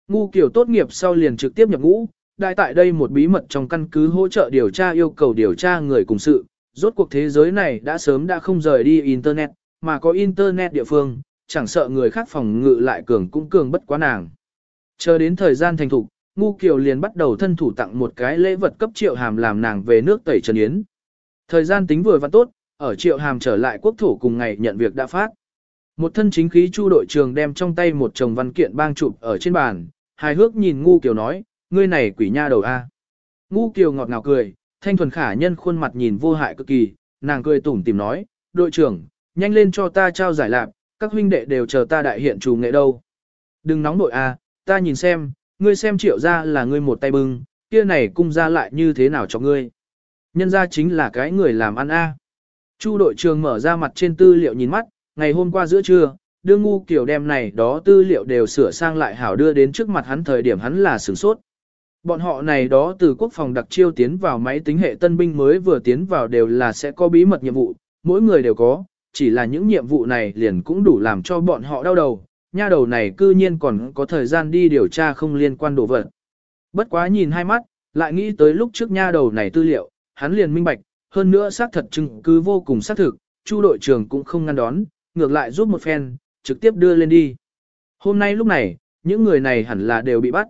Ngu kiểu tốt nghiệp sau liền trực tiếp nhập ngũ, đại tại đây một bí mật trong căn cứ hỗ trợ điều tra yêu cầu điều tra người cùng sự, rốt cuộc thế giới này đã sớm đã không rời đi Internet, mà có Internet địa phương, chẳng sợ người khác phòng ngự lại cường cũng cường bất quá nàng. Chờ đến thời gian thành thục, Ngu Kiều liền bắt đầu thân thủ tặng một cái lễ vật cấp triệu hàm làm nàng về nước tẩy trần yến. Thời gian tính vừa và tốt, ở triệu hàm trở lại quốc thổ cùng ngày nhận việc đã phát. Một thân chính khí chu đội trường đem trong tay một chồng văn kiện bang chụp ở trên bàn, hài hước nhìn Ngu Kiều nói, ngươi này quỷ nha đầu a. Ngu Kiều ngọt ngào cười, thanh thuần khả nhân khuôn mặt nhìn vô hại cực kỳ, nàng cười tủm tìm nói, đội trưởng, nhanh lên cho ta trao giải lạc, các huynh đệ đều chờ ta đại hiện chủ nghệ đâu. Đừng nóng nội a, ta nhìn xem, ngươi xem triệu ra là ngươi một tay bưng, kia này cung ra lại như thế nào cho ngươi. Nhân ra chính là cái người làm ăn a. Chu đội trưởng mở ra mặt trên tư liệu nhìn mắt, ngày hôm qua giữa trưa, đưa ngu kiểu đem này đó tư liệu đều sửa sang lại hảo đưa đến trước mặt hắn thời điểm hắn là sửng sốt. Bọn họ này đó từ quốc phòng đặc chiêu tiến vào máy tính hệ tân binh mới vừa tiến vào đều là sẽ có bí mật nhiệm vụ, mỗi người đều có, chỉ là những nhiệm vụ này liền cũng đủ làm cho bọn họ đau đầu, nha đầu này cư nhiên còn có thời gian đi điều tra không liên quan đồ vật. Bất quá nhìn hai mắt, lại nghĩ tới lúc trước nha đầu này tư liệu, hắn liền minh bạch, hơn nữa xác thật chứng cứ vô cùng xác thực, Chu đội trưởng cũng không ngăn đón, ngược lại giúp một phen, trực tiếp đưa lên đi. Hôm nay lúc này, những người này hẳn là đều bị bắt.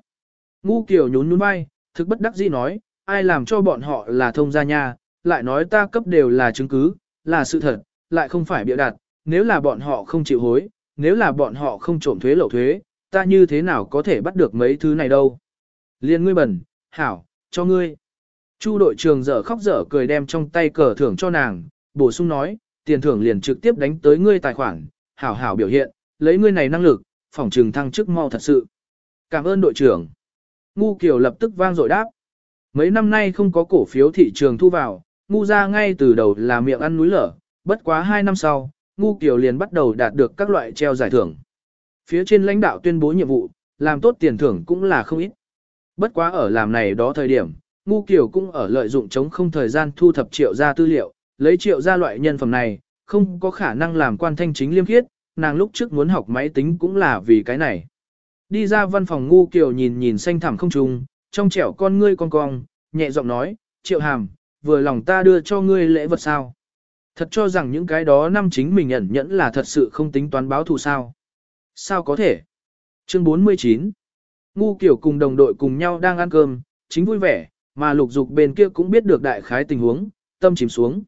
Ngu Kiều nhún nhún vai, thực bất đắc dĩ nói, ai làm cho bọn họ là thông gia nha, lại nói ta cấp đều là chứng cứ, là sự thật, lại không phải bịa đặt, nếu là bọn họ không chịu hối, nếu là bọn họ không trộm thuế lậu thuế, ta như thế nào có thể bắt được mấy thứ này đâu. Liên ngươi bẩn, hảo, cho ngươi. Chu đội trường dở khóc dở cười đem trong tay cờ thưởng cho nàng, bổ sung nói, tiền thưởng liền trực tiếp đánh tới ngươi tài khoản, hảo hảo biểu hiện, lấy ngươi này năng lực, phòng trường thăng chức mau thật sự. Cảm ơn đội trưởng. Ngu Kiều lập tức vang dội đáp. Mấy năm nay không có cổ phiếu thị trường thu vào, ngu ra ngay từ đầu là miệng ăn núi lở, bất quá hai năm sau, ngu Kiều liền bắt đầu đạt được các loại treo giải thưởng. Phía trên lãnh đạo tuyên bố nhiệm vụ, làm tốt tiền thưởng cũng là không ít. Bất quá ở làm này đó thời điểm, ngu Kiều cũng ở lợi dụng chống không thời gian thu thập triệu gia tư liệu, lấy triệu gia loại nhân phẩm này, không có khả năng làm quan thanh chính liêm khiết, nàng lúc trước muốn học máy tính cũng là vì cái này. Đi ra văn phòng ngu Kiều nhìn nhìn xanh thẳm không trùng, trong trẻo con ngươi con cong, nhẹ giọng nói, triệu hàm, vừa lòng ta đưa cho ngươi lễ vật sao. Thật cho rằng những cái đó năm chính mình ẩn nhẫn là thật sự không tính toán báo thù sao. Sao có thể? Chương 49 Ngu kiểu cùng đồng đội cùng nhau đang ăn cơm, chính vui vẻ, mà lục dục bên kia cũng biết được đại khái tình huống, tâm chìm xuống.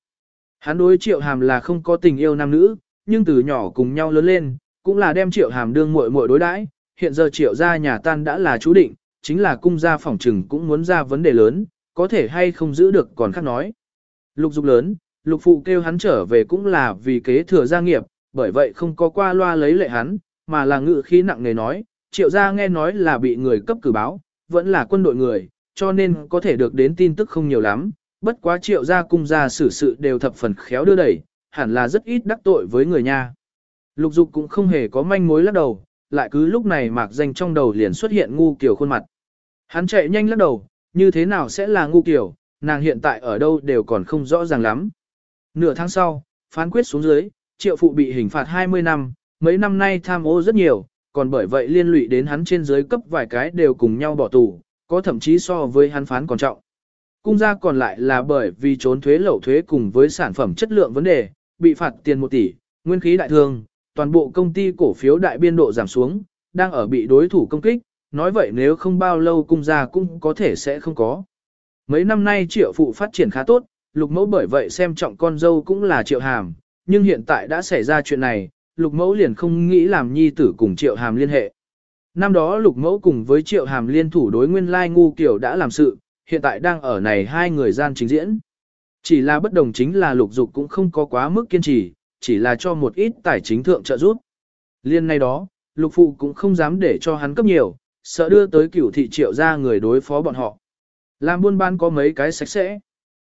Hắn đối triệu hàm là không có tình yêu nam nữ, nhưng từ nhỏ cùng nhau lớn lên, cũng là đem triệu hàm đương muội muội đối đãi hiện giờ triệu gia nhà tan đã là chú định, chính là cung gia phòng trừng cũng muốn ra vấn đề lớn, có thể hay không giữ được còn khác nói. Lục dục lớn, lục phụ kêu hắn trở về cũng là vì kế thừa gia nghiệp, bởi vậy không có qua loa lấy lệ hắn, mà là ngự khí nặng nề nói, triệu gia nghe nói là bị người cấp cử báo, vẫn là quân đội người, cho nên có thể được đến tin tức không nhiều lắm, bất quá triệu gia cung gia xử sự đều thập phần khéo đưa đẩy, hẳn là rất ít đắc tội với người nha. Lục dục cũng không hề có manh mối lắc đầu, lại cứ lúc này mạc danh trong đầu liền xuất hiện ngu kiểu khuôn mặt. Hắn chạy nhanh lắc đầu, như thế nào sẽ là ngu kiểu, nàng hiện tại ở đâu đều còn không rõ ràng lắm. Nửa tháng sau, phán quyết xuống dưới, triệu phụ bị hình phạt 20 năm, mấy năm nay tham ô rất nhiều, còn bởi vậy liên lụy đến hắn trên dưới cấp vài cái đều cùng nhau bỏ tù, có thậm chí so với hắn phán còn trọng. Cung gia còn lại là bởi vì trốn thuế lậu thuế cùng với sản phẩm chất lượng vấn đề, bị phạt tiền 1 tỷ, nguyên khí đại thương, toàn bộ công ty cổ phiếu đại biên độ giảm xuống, đang ở bị đối thủ công kích, nói vậy nếu không bao lâu cung gia cũng có thể sẽ không có. Mấy năm nay triệu phụ phát triển khá tốt, lục mẫu bởi vậy xem trọng con dâu cũng là triệu hàm, nhưng hiện tại đã xảy ra chuyện này, lục mẫu liền không nghĩ làm nhi tử cùng triệu hàm liên hệ. Năm đó lục mẫu cùng với triệu hàm liên thủ đối nguyên lai ngu kiểu đã làm sự, hiện tại đang ở này hai người gian trình diễn. Chỉ là bất đồng chính là lục dục cũng không có quá mức kiên trì, chỉ là cho một ít tài chính thượng trợ giúp. Liên này đó, lục phụ cũng không dám để cho hắn cấp nhiều, sợ đưa tới cửu thị triệu ra người đối phó bọn họ. Làm buôn bán có mấy cái sạch sẽ.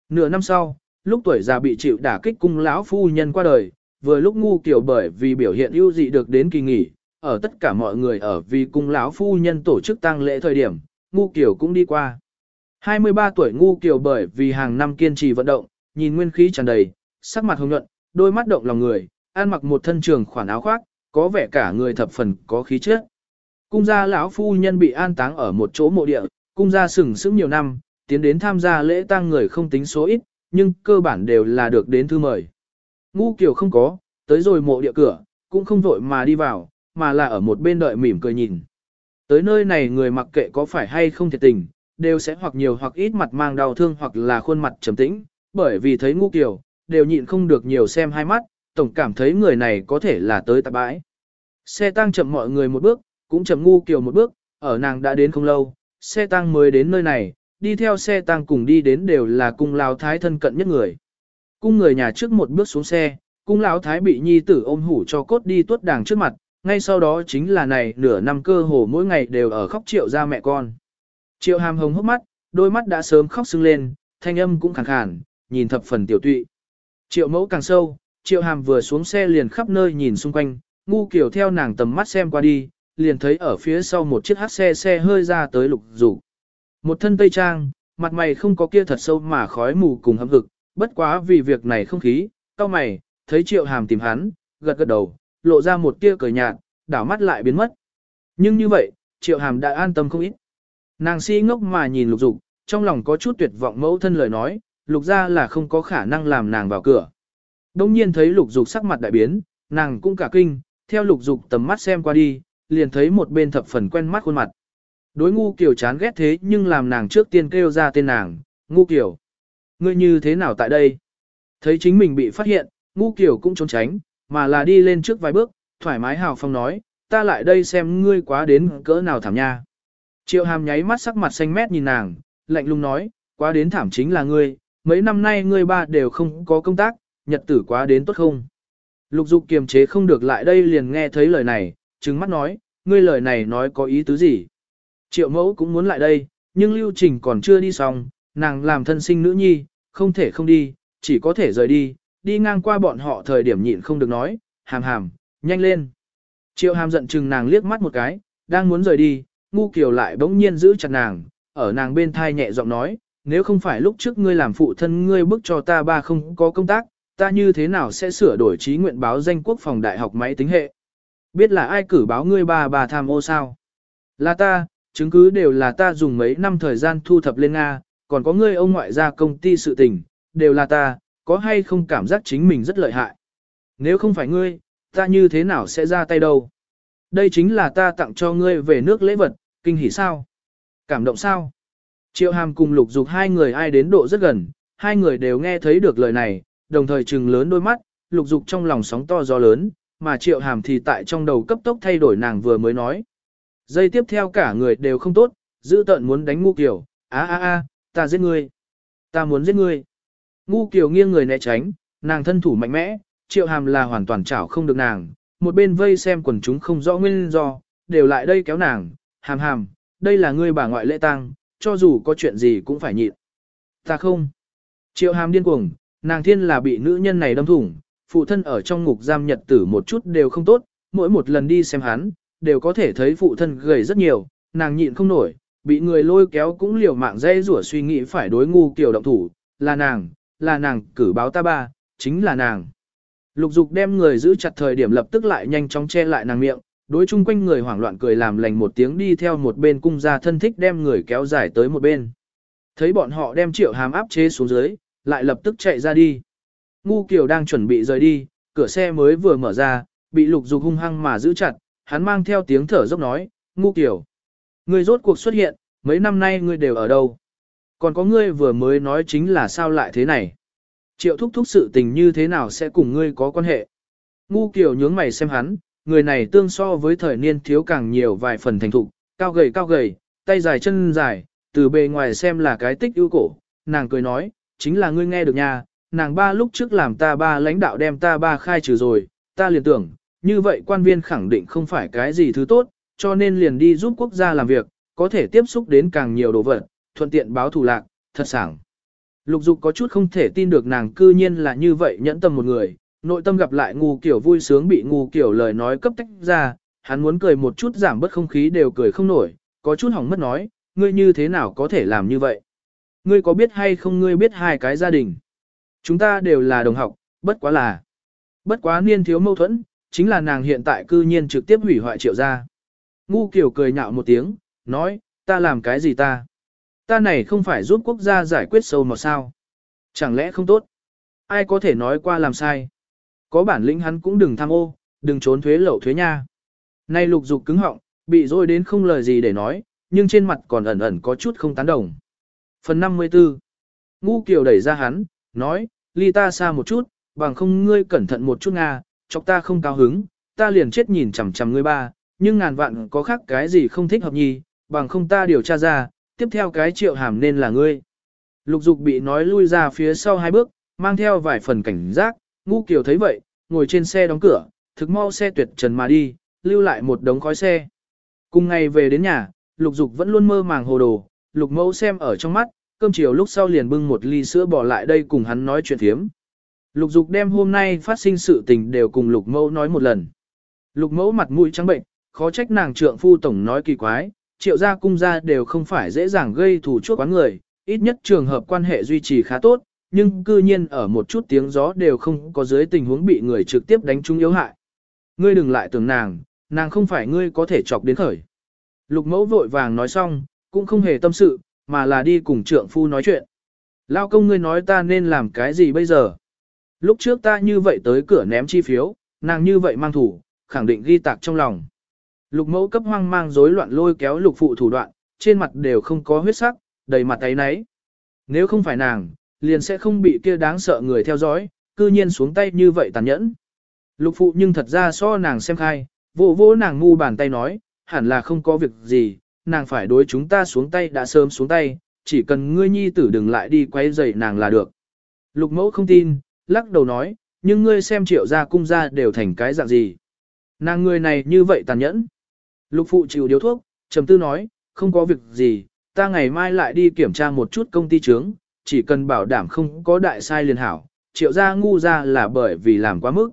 Nửa năm sau, lúc tuổi già bị chịu đả kích cung lão phu nhân qua đời, vừa lúc ngu kiểu bởi vì biểu hiện ưu dị được đến kỳ nghỉ, ở tất cả mọi người ở vì cung lão phu nhân tổ chức tang lễ thời điểm, ngu kiểu cũng đi qua. 23 tuổi ngu kiểu bởi vì hàng năm kiên trì vận động, nhìn nguyên khí tràn đầy, sắc mặt hồng nhuận, đôi mắt động lòng người, ăn mặc một thân trường khoản áo khoác, có vẻ cả người thập phần có khí chất. Cung gia lão phu nhân bị an táng ở một chỗ mộ địa, cung gia sừng sững nhiều năm, tiến đến tham gia lễ tang người không tính số ít, nhưng cơ bản đều là được đến thư mời. Ngu kiểu không có, tới rồi mộ địa cửa, cũng không vội mà đi vào, mà là ở một bên đợi mỉm cười nhìn. Tới nơi này người mặc kệ có phải hay không thiệt tình, đều sẽ hoặc nhiều hoặc ít mặt mang đau thương hoặc là khuôn mặt trầm tĩnh, bởi vì thấy ngu kiểu, đều nhịn không được nhiều xem hai mắt, tổng cảm thấy người này có thể là tới tạp bãi. Xe tăng chậm mọi người một bước, cũng chậm ngu kiều một bước, ở nàng đã đến không lâu, xe tăng mới đến nơi này, đi theo xe tăng cùng đi đến đều là cung lao thái thân cận nhất người. Cung người nhà trước một bước xuống xe, cung lão thái bị nhi tử ôm hủ cho cốt đi tuốt đàng trước mặt, ngay sau đó chính là này nửa năm cơ hồ mỗi ngày đều ở khóc triệu ra mẹ con. Triệu hàm hồng hốc mắt, đôi mắt đã sớm khóc sưng lên, thanh âm cũng khàn khàn, nhìn thập phần tiểu tụy. Triệu mẫu càng sâu, triệu hàm vừa xuống xe liền khắp nơi nhìn xung quanh, ngu kiểu theo nàng tầm mắt xem qua đi, liền thấy ở phía sau một chiếc hát xe xe hơi ra tới lục rủ. Một thân tây trang, mặt mày không có kia thật sâu mà khói mù cùng hâm hực, bất quá vì việc này không khí, cao mày, thấy triệu hàm tìm hắn, gật gật đầu, lộ ra một tia cười nhạt, đảo mắt lại biến mất. Nhưng như vậy, triệu hàm đã an tâm không ít. Nàng si ngốc mà nhìn lục dục, trong lòng có chút tuyệt vọng mẫu thân lời nói, lục ra là không có khả năng làm nàng vào cửa. Đông nhiên thấy lục dục sắc mặt đại biến, nàng cũng cả kinh, theo lục dục tầm mắt xem qua đi, liền thấy một bên thập phần quen mắt khuôn mặt. Đối ngu kiểu chán ghét thế nhưng làm nàng trước tiên kêu ra tên nàng, ngu kiểu. Ngươi như thế nào tại đây? Thấy chính mình bị phát hiện, ngu kiểu cũng trốn tránh, mà là đi lên trước vài bước, thoải mái hào phong nói, ta lại đây xem ngươi quá đến cỡ nào thảm nha. Triệu hàm nháy mắt sắc mặt xanh mét nhìn nàng, lạnh lùng nói, quá đến thảm chính là ngươi, mấy năm nay ngươi ba đều không có công tác, nhật tử quá đến tốt không. Lục dục kiềm chế không được lại đây liền nghe thấy lời này, trừng mắt nói, ngươi lời này nói có ý tứ gì. Triệu mẫu cũng muốn lại đây, nhưng lưu trình còn chưa đi xong, nàng làm thân sinh nữ nhi, không thể không đi, chỉ có thể rời đi, đi ngang qua bọn họ thời điểm nhịn không được nói, hàm hàm, nhanh lên. Triệu hàm giận chừng nàng liếc mắt một cái, đang muốn rời đi, ngu kiều lại bỗng nhiên giữ chặt nàng, ở nàng bên thai nhẹ giọng nói, nếu không phải lúc trước ngươi làm phụ thân ngươi bức cho ta ba không có công tác, ta như thế nào sẽ sửa đổi trí nguyện báo danh quốc phòng đại học máy tính hệ. Biết là ai cử báo ngươi ba bà tham ô sao? Là ta, chứng cứ đều là ta dùng mấy năm thời gian thu thập lên Nga, còn có ngươi ông ngoại gia công ty sự tình, đều là ta, có hay không cảm giác chính mình rất lợi hại. Nếu không phải ngươi, ta như thế nào sẽ ra tay đâu? Đây chính là ta tặng cho ngươi về nước lễ vật, kinh hỉ sao? Cảm động sao? Triệu hàm cùng lục dục hai người ai đến độ rất gần, hai người đều nghe thấy được lời này, đồng thời trừng lớn đôi mắt, lục dục trong lòng sóng to gió lớn, mà triệu hàm thì tại trong đầu cấp tốc thay đổi nàng vừa mới nói. Giây tiếp theo cả người đều không tốt, giữ tận muốn đánh ngu kiểu, á á á, ta giết ngươi, ta muốn giết ngươi. Ngu kiểu nghiêng người né tránh, nàng thân thủ mạnh mẽ, triệu hàm là hoàn toàn chảo không được nàng, một bên vây xem quần chúng không rõ nguyên do, đều lại đây kéo nàng, hàm hàm, đây là ngươi bà ngoại lễ tang, cho dù có chuyện gì cũng phải nhịn. Ta không. Triệu hàm điên cuồng, nàng thiên là bị nữ nhân này đâm thủng, phụ thân ở trong ngục giam nhật tử một chút đều không tốt, mỗi một lần đi xem hắn, đều có thể thấy phụ thân gầy rất nhiều, nàng nhịn không nổi, bị người lôi kéo cũng liều mạng dây rủa suy nghĩ phải đối ngu kiểu động thủ, là nàng, là nàng cử báo ta ba, chính là nàng. Lục dục đem người giữ chặt thời điểm lập tức lại nhanh chóng che lại nàng miệng, đối chung quanh người hoảng loạn cười làm lành một tiếng đi theo một bên cung gia thân thích đem người kéo dài tới một bên. Thấy bọn họ đem triệu hàm áp chế xuống dưới, lại lập tức chạy ra đi. Ngu Kiều đang chuẩn bị rời đi, cửa xe mới vừa mở ra, bị lục dục hung hăng mà giữ chặt, hắn mang theo tiếng thở dốc nói, Ngu Kiều. Ngươi rốt cuộc xuất hiện, mấy năm nay ngươi đều ở đâu? Còn có ngươi vừa mới nói chính là sao lại thế này? Triệu thúc thúc sự tình như thế nào sẽ cùng ngươi có quan hệ? Ngu Kiều nhướng mày xem hắn, người này tương so với thời niên thiếu càng nhiều vài phần thành thục, cao gầy cao gầy, tay dài chân dài, từ bề ngoài xem là cái tích ưu cổ, nàng cười nói, chính là ngươi nghe được nha, nàng ba lúc trước làm ta ba lãnh đạo đem ta ba khai trừ rồi, ta liền tưởng, như vậy quan viên khẳng định không phải cái gì thứ tốt, cho nên liền đi giúp quốc gia làm việc, có thể tiếp xúc đến càng nhiều đồ vật, thuận tiện báo thù lạc, thật sảng. Lục dục có chút không thể tin được nàng cư nhiên là như vậy nhẫn tâm một người, nội tâm gặp lại ngu kiểu vui sướng bị ngu kiểu lời nói cấp tách ra, hắn muốn cười một chút giảm bớt không khí đều cười không nổi, có chút hỏng mất nói, ngươi như thế nào có thể làm như vậy? Ngươi có biết hay không ngươi biết hai cái gia đình? Chúng ta đều là đồng học, bất quá là. Bất quá niên thiếu mâu thuẫn, chính là nàng hiện tại cư nhiên trực tiếp hủy hoại triệu gia. Ngu kiểu cười nhạo một tiếng, nói, ta làm cái gì ta? Ta này không phải giúp quốc gia giải quyết sâu mà sao? Chẳng lẽ không tốt? Ai có thể nói qua làm sai? Có bản lĩnh hắn cũng đừng tham ô, đừng trốn thuế lậu thuế nha. Nay lục dục cứng họng, bị dôi đến không lời gì để nói, nhưng trên mặt còn ẩn ẩn có chút không tán đồng. Phần 54 Ngu Kiều đẩy ra hắn, nói, ly ta xa một chút, bằng không ngươi cẩn thận một chút Nga, chọc ta không cao hứng, ta liền chết nhìn chằm chằm ngươi ba, nhưng ngàn vạn có khác cái gì không thích hợp nhì, bằng không ta điều tra ra, tiếp theo cái triệu hàm nên là ngươi. Lục dục bị nói lui ra phía sau hai bước, mang theo vài phần cảnh giác, ngu kiều thấy vậy, ngồi trên xe đóng cửa, thực mau xe tuyệt trần mà đi, lưu lại một đống khói xe. Cùng ngày về đến nhà, lục dục vẫn luôn mơ màng hồ đồ, lục mẫu xem ở trong mắt, cơm chiều lúc sau liền bưng một ly sữa bỏ lại đây cùng hắn nói chuyện thiếm. Lục dục đem hôm nay phát sinh sự tình đều cùng lục mẫu nói một lần. Lục mẫu mặt mũi trắng bệnh, khó trách nàng trượng phu tổng nói kỳ quái, triệu gia cung gia đều không phải dễ dàng gây thù chuốc quán người, ít nhất trường hợp quan hệ duy trì khá tốt, nhưng cư nhiên ở một chút tiếng gió đều không có dưới tình huống bị người trực tiếp đánh trúng yếu hại. Ngươi đừng lại tưởng nàng, nàng không phải ngươi có thể chọc đến khởi. Lục mẫu vội vàng nói xong, cũng không hề tâm sự, mà là đi cùng trượng phu nói chuyện. Lao công ngươi nói ta nên làm cái gì bây giờ? Lúc trước ta như vậy tới cửa ném chi phiếu, nàng như vậy mang thủ, khẳng định ghi tạc trong lòng. Lục mẫu cấp hoang mang rối loạn lôi kéo lục phụ thủ đoạn, trên mặt đều không có huyết sắc, đầy mặt ấy nấy. Nếu không phải nàng, liền sẽ không bị kia đáng sợ người theo dõi, cư nhiên xuống tay như vậy tàn nhẫn. Lục phụ nhưng thật ra so nàng xem khai, vỗ vỗ nàng ngu bàn tay nói, hẳn là không có việc gì, nàng phải đối chúng ta xuống tay đã sớm xuống tay, chỉ cần ngươi nhi tử đừng lại đi quay dậy nàng là được. Lục mẫu không tin, lắc đầu nói, nhưng ngươi xem triệu gia cung gia đều thành cái dạng gì. Nàng người này như vậy tàn nhẫn. Lục phụ chịu điếu thuốc, trầm tư nói, không có việc gì, ta ngày mai lại đi kiểm tra một chút công ty trướng, chỉ cần bảo đảm không có đại sai liền hảo, triệu gia ngu ra là bởi vì làm quá mức.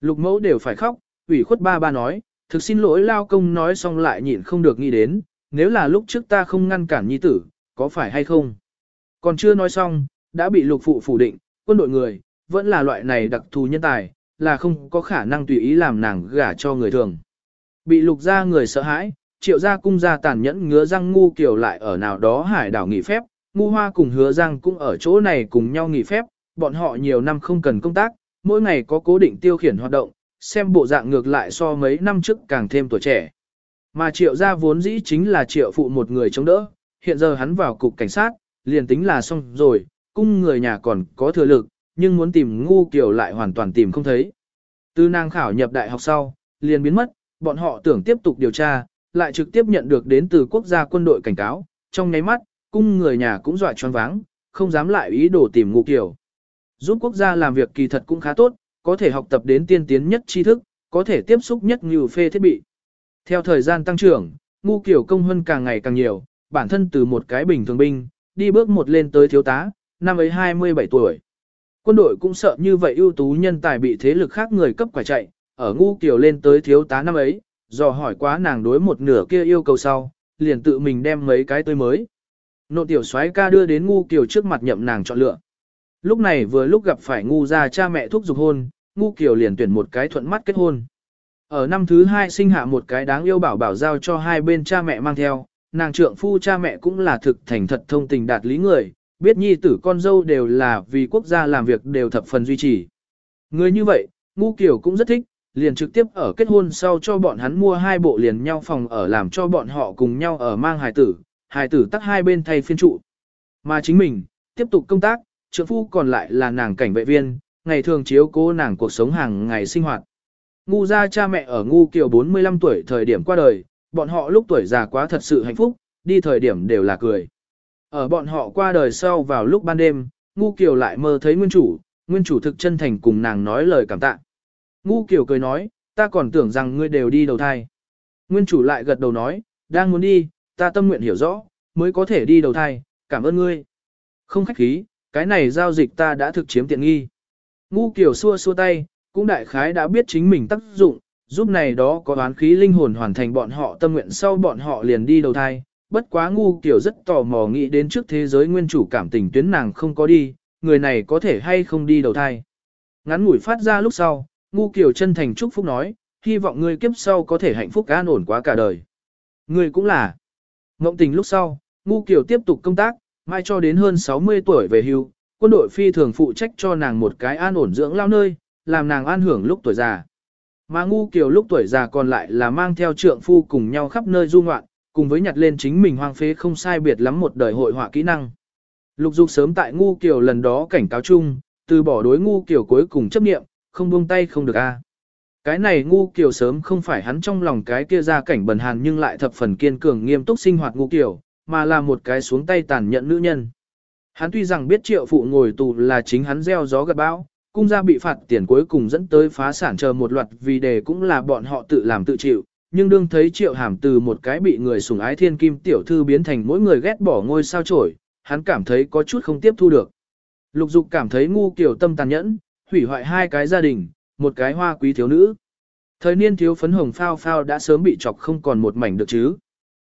Lục mẫu đều phải khóc, ủy khuất ba ba nói, thực xin lỗi lao công nói xong lại nhịn không được nghĩ đến, nếu là lúc trước ta không ngăn cản nhi tử, có phải hay không? Còn chưa nói xong, đã bị lục phụ phủ định, quân đội người, vẫn là loại này đặc thù nhân tài, là không có khả năng tùy ý làm nàng gả cho người thường. Bị lục ra người sợ hãi, triệu gia cung gia tàn nhẫn ngứa răng ngu kiểu lại ở nào đó hải đảo nghỉ phép, ngu hoa cùng hứa rằng cũng ở chỗ này cùng nhau nghỉ phép, bọn họ nhiều năm không cần công tác, mỗi ngày có cố định tiêu khiển hoạt động, xem bộ dạng ngược lại so mấy năm trước càng thêm tuổi trẻ. Mà triệu gia vốn dĩ chính là triệu phụ một người chống đỡ, hiện giờ hắn vào cục cảnh sát, liền tính là xong rồi, cung người nhà còn có thừa lực, nhưng muốn tìm ngu kiểu lại hoàn toàn tìm không thấy. Từ nàng khảo nhập đại học sau, liền biến mất, bọn họ tưởng tiếp tục điều tra, lại trực tiếp nhận được đến từ quốc gia quân đội cảnh cáo, trong nháy mắt, cung người nhà cũng dọa choáng váng, không dám lại ý đồ tìm ngu kiểu. Giúp quốc gia làm việc kỳ thật cũng khá tốt, có thể học tập đến tiên tiến nhất tri thức, có thể tiếp xúc nhất nhiều phê thiết bị. Theo thời gian tăng trưởng, ngu kiểu công hơn càng ngày càng nhiều, bản thân từ một cái bình thường binh, đi bước một lên tới thiếu tá, năm ấy 27 tuổi. Quân đội cũng sợ như vậy ưu tú nhân tài bị thế lực khác người cấp quả chạy, ở ngu kiểu lên tới thiếu tá năm ấy, dò hỏi quá nàng đối một nửa kia yêu cầu sau, liền tự mình đem mấy cái tươi mới. Nộ tiểu soái ca đưa đến ngu Kiều trước mặt nhậm nàng chọn lựa. Lúc này vừa lúc gặp phải ngu ra cha mẹ thúc giục hôn, ngu Kiều liền tuyển một cái thuận mắt kết hôn. Ở năm thứ hai sinh hạ một cái đáng yêu bảo bảo giao cho hai bên cha mẹ mang theo, nàng trượng phu cha mẹ cũng là thực thành thật thông tình đạt lý người, biết nhi tử con dâu đều là vì quốc gia làm việc đều thập phần duy trì. Người như vậy, ngu Kiều cũng rất thích, liền trực tiếp ở kết hôn sau cho bọn hắn mua hai bộ liền nhau phòng ở làm cho bọn họ cùng nhau ở mang hài tử, hài tử tắt hai bên thay phiên trụ. Mà chính mình, tiếp tục công tác, trượng phu còn lại là nàng cảnh vệ viên, ngày thường chiếu cố nàng cuộc sống hàng ngày sinh hoạt. Ngu ra cha mẹ ở ngu kiều 45 tuổi thời điểm qua đời, bọn họ lúc tuổi già quá thật sự hạnh phúc, đi thời điểm đều là cười. Ở bọn họ qua đời sau vào lúc ban đêm, ngu kiều lại mơ thấy nguyên chủ, nguyên chủ thực chân thành cùng nàng nói lời cảm tạ. Ngu kiều cười nói, ta còn tưởng rằng ngươi đều đi đầu thai. Nguyên chủ lại gật đầu nói, đang muốn đi, ta tâm nguyện hiểu rõ, mới có thể đi đầu thai, cảm ơn ngươi. Không khách khí, cái này giao dịch ta đã thực chiếm tiện nghi. Ngu kiểu xua xua tay, cũng đại khái đã biết chính mình tác dụng, giúp này đó có đoán khí linh hồn hoàn thành bọn họ tâm nguyện sau bọn họ liền đi đầu thai. Bất quá ngu kiểu rất tò mò nghĩ đến trước thế giới nguyên chủ cảm tình tuyến nàng không có đi, người này có thể hay không đi đầu thai. Ngắn ngủi phát ra lúc sau, ngu kiểu chân thành chúc phúc nói, hy vọng ngươi kiếp sau có thể hạnh phúc an ổn quá cả đời. Ngươi cũng là. Ngộng tình lúc sau, ngu Kiều tiếp tục công tác, mai cho đến hơn 60 tuổi về hưu, quân đội phi thường phụ trách cho nàng một cái an ổn dưỡng lao nơi, làm nàng an hưởng lúc tuổi già. Mà ngu kiều lúc tuổi già còn lại là mang theo trượng phu cùng nhau khắp nơi du ngoạn, cùng với nhặt lên chính mình hoang phế không sai biệt lắm một đời hội họa kỹ năng. Lục dục sớm tại ngu kiều lần đó cảnh cáo chung, từ bỏ đối ngu kiều cuối cùng chấp nghiệm, không buông tay không được a. Cái này ngu kiều sớm không phải hắn trong lòng cái kia ra cảnh bần hàn nhưng lại thập phần kiên cường nghiêm túc sinh hoạt ngu kiều, mà là một cái xuống tay tàn nhẫn nữ nhân. Hắn tuy rằng biết triệu phụ ngồi tù là chính hắn gieo gió gặt bão, cung gia bị phạt tiền cuối cùng dẫn tới phá sản chờ một loạt vì đề cũng là bọn họ tự làm tự chịu, nhưng đương thấy triệu hàm từ một cái bị người sủng ái thiên kim tiểu thư biến thành mỗi người ghét bỏ ngôi sao trổi, hắn cảm thấy có chút không tiếp thu được. Lục dục cảm thấy ngu kiểu tâm tàn nhẫn, hủy hoại hai cái gia đình, một cái hoa quý thiếu nữ. Thời niên thiếu phấn hồng phao phao đã sớm bị chọc không còn một mảnh được chứ.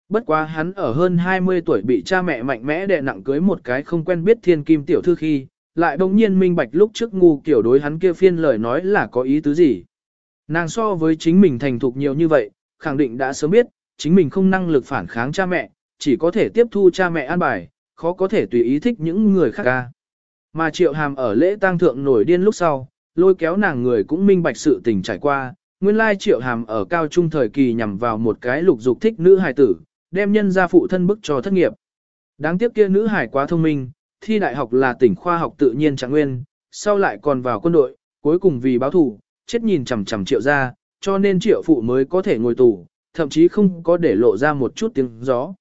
Bất quá hắn ở hơn 20 tuổi bị cha mẹ mạnh mẽ đè nặng cưới một cái không quen biết thiên kim tiểu thư khi, lại bỗng nhiên minh bạch lúc trước ngu kiểu đối hắn kia phiên lời nói là có ý tứ gì. Nàng so với chính mình thành thục nhiều như vậy, khẳng định đã sớm biết, chính mình không năng lực phản kháng cha mẹ, chỉ có thể tiếp thu cha mẹ an bài, khó có thể tùy ý thích những người khác ca. Mà triệu hàm ở lễ tang thượng nổi điên lúc sau, lôi kéo nàng người cũng minh bạch sự tình trải qua, nguyên lai triệu hàm ở cao trung thời kỳ nhằm vào một cái lục dục thích nữ hài tử, đem nhân ra phụ thân bức cho thất nghiệp. Đáng tiếc kia nữ hải quá thông minh, thi đại học là tỉnh khoa học tự nhiên trạng nguyên, sau lại còn vào quân đội, cuối cùng vì báo thù, chết nhìn chằm chằm triệu ra, cho nên triệu phụ mới có thể ngồi tù, thậm chí không có để lộ ra một chút tiếng gió.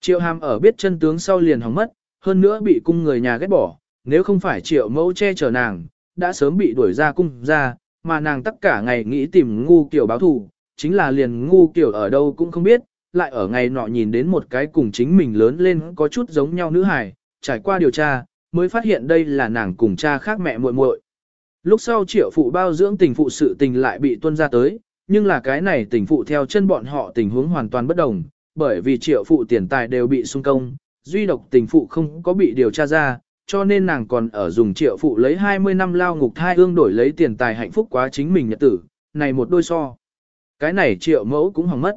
Triệu hàm ở biết chân tướng sau liền hỏng mất, hơn nữa bị cung người nhà ghét bỏ, nếu không phải triệu mẫu che chở nàng, đã sớm bị đuổi ra cung ra, mà nàng tất cả ngày nghĩ tìm ngu kiểu báo thù, chính là liền ngu kiểu ở đâu cũng không biết, lại ở ngày nọ nhìn đến một cái cùng chính mình lớn lên có chút giống nhau nữ hài, trải qua điều tra, mới phát hiện đây là nàng cùng cha khác mẹ muội muội. Lúc sau triệu phụ bao dưỡng tình phụ sự tình lại bị tuân ra tới, nhưng là cái này tình phụ theo chân bọn họ tình huống hoàn toàn bất đồng, bởi vì triệu phụ tiền tài đều bị sung công, duy độc tình phụ không có bị điều tra ra, cho nên nàng còn ở dùng triệu phụ lấy 20 năm lao ngục thai ương đổi lấy tiền tài hạnh phúc quá chính mình nhật tử, này một đôi so. Cái này triệu mẫu cũng hỏng mất.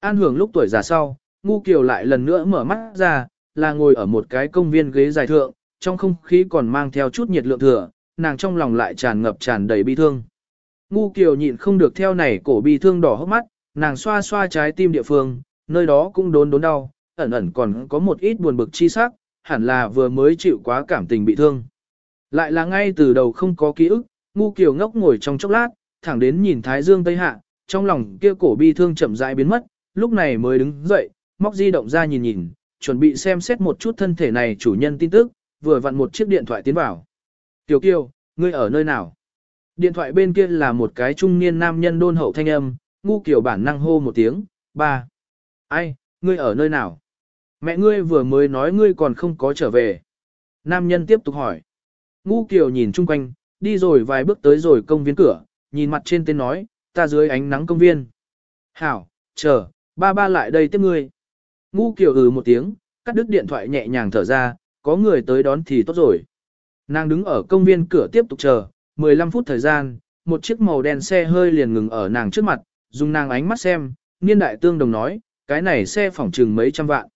An hưởng lúc tuổi già sau, ngu kiều lại lần nữa mở mắt ra, là ngồi ở một cái công viên ghế dài thượng, trong không khí còn mang theo chút nhiệt lượng thừa, nàng trong lòng lại tràn ngập tràn đầy bi thương. Ngu kiều nhịn không được theo này cổ bi thương đỏ hốc mắt, nàng xoa xoa trái tim địa phương, nơi đó cũng đốn đốn đau, ẩn ẩn còn có một ít buồn bực chi sắc, hẳn là vừa mới chịu quá cảm tình bị thương. Lại là ngay từ đầu không có ký ức, ngu kiều ngốc ngồi trong chốc lát, thẳng đến nhìn Thái Dương Tây Hạ, trong lòng kia cổ bi thương chậm rãi biến mất, lúc này mới đứng dậy, móc di động ra nhìn nhìn, chuẩn bị xem xét một chút thân thể này chủ nhân tin tức, vừa vặn một chiếc điện thoại tiến vào. Tiểu Kiều, ngươi ở nơi nào? Điện thoại bên kia là một cái trung niên nam nhân đôn hậu thanh âm, ngu kiểu bản năng hô một tiếng, ba. Ai, ngươi ở nơi nào? Mẹ ngươi vừa mới nói ngươi còn không có trở về. Nam nhân tiếp tục hỏi. Ngu kiều nhìn chung quanh, đi rồi vài bước tới rồi công viên cửa, nhìn mặt trên tên nói, ta dưới ánh nắng công viên. Hảo, chờ, ba ba lại đây tiếp ngươi. Ngu kiều ừ một tiếng, cắt đứt điện thoại nhẹ nhàng thở ra, có người tới đón thì tốt rồi. Nàng đứng ở công viên cửa tiếp tục chờ, 15 phút thời gian, một chiếc màu đen xe hơi liền ngừng ở nàng trước mặt, dùng nàng ánh mắt xem, niên đại tương đồng nói, cái này xe phỏng chừng mấy trăm vạn.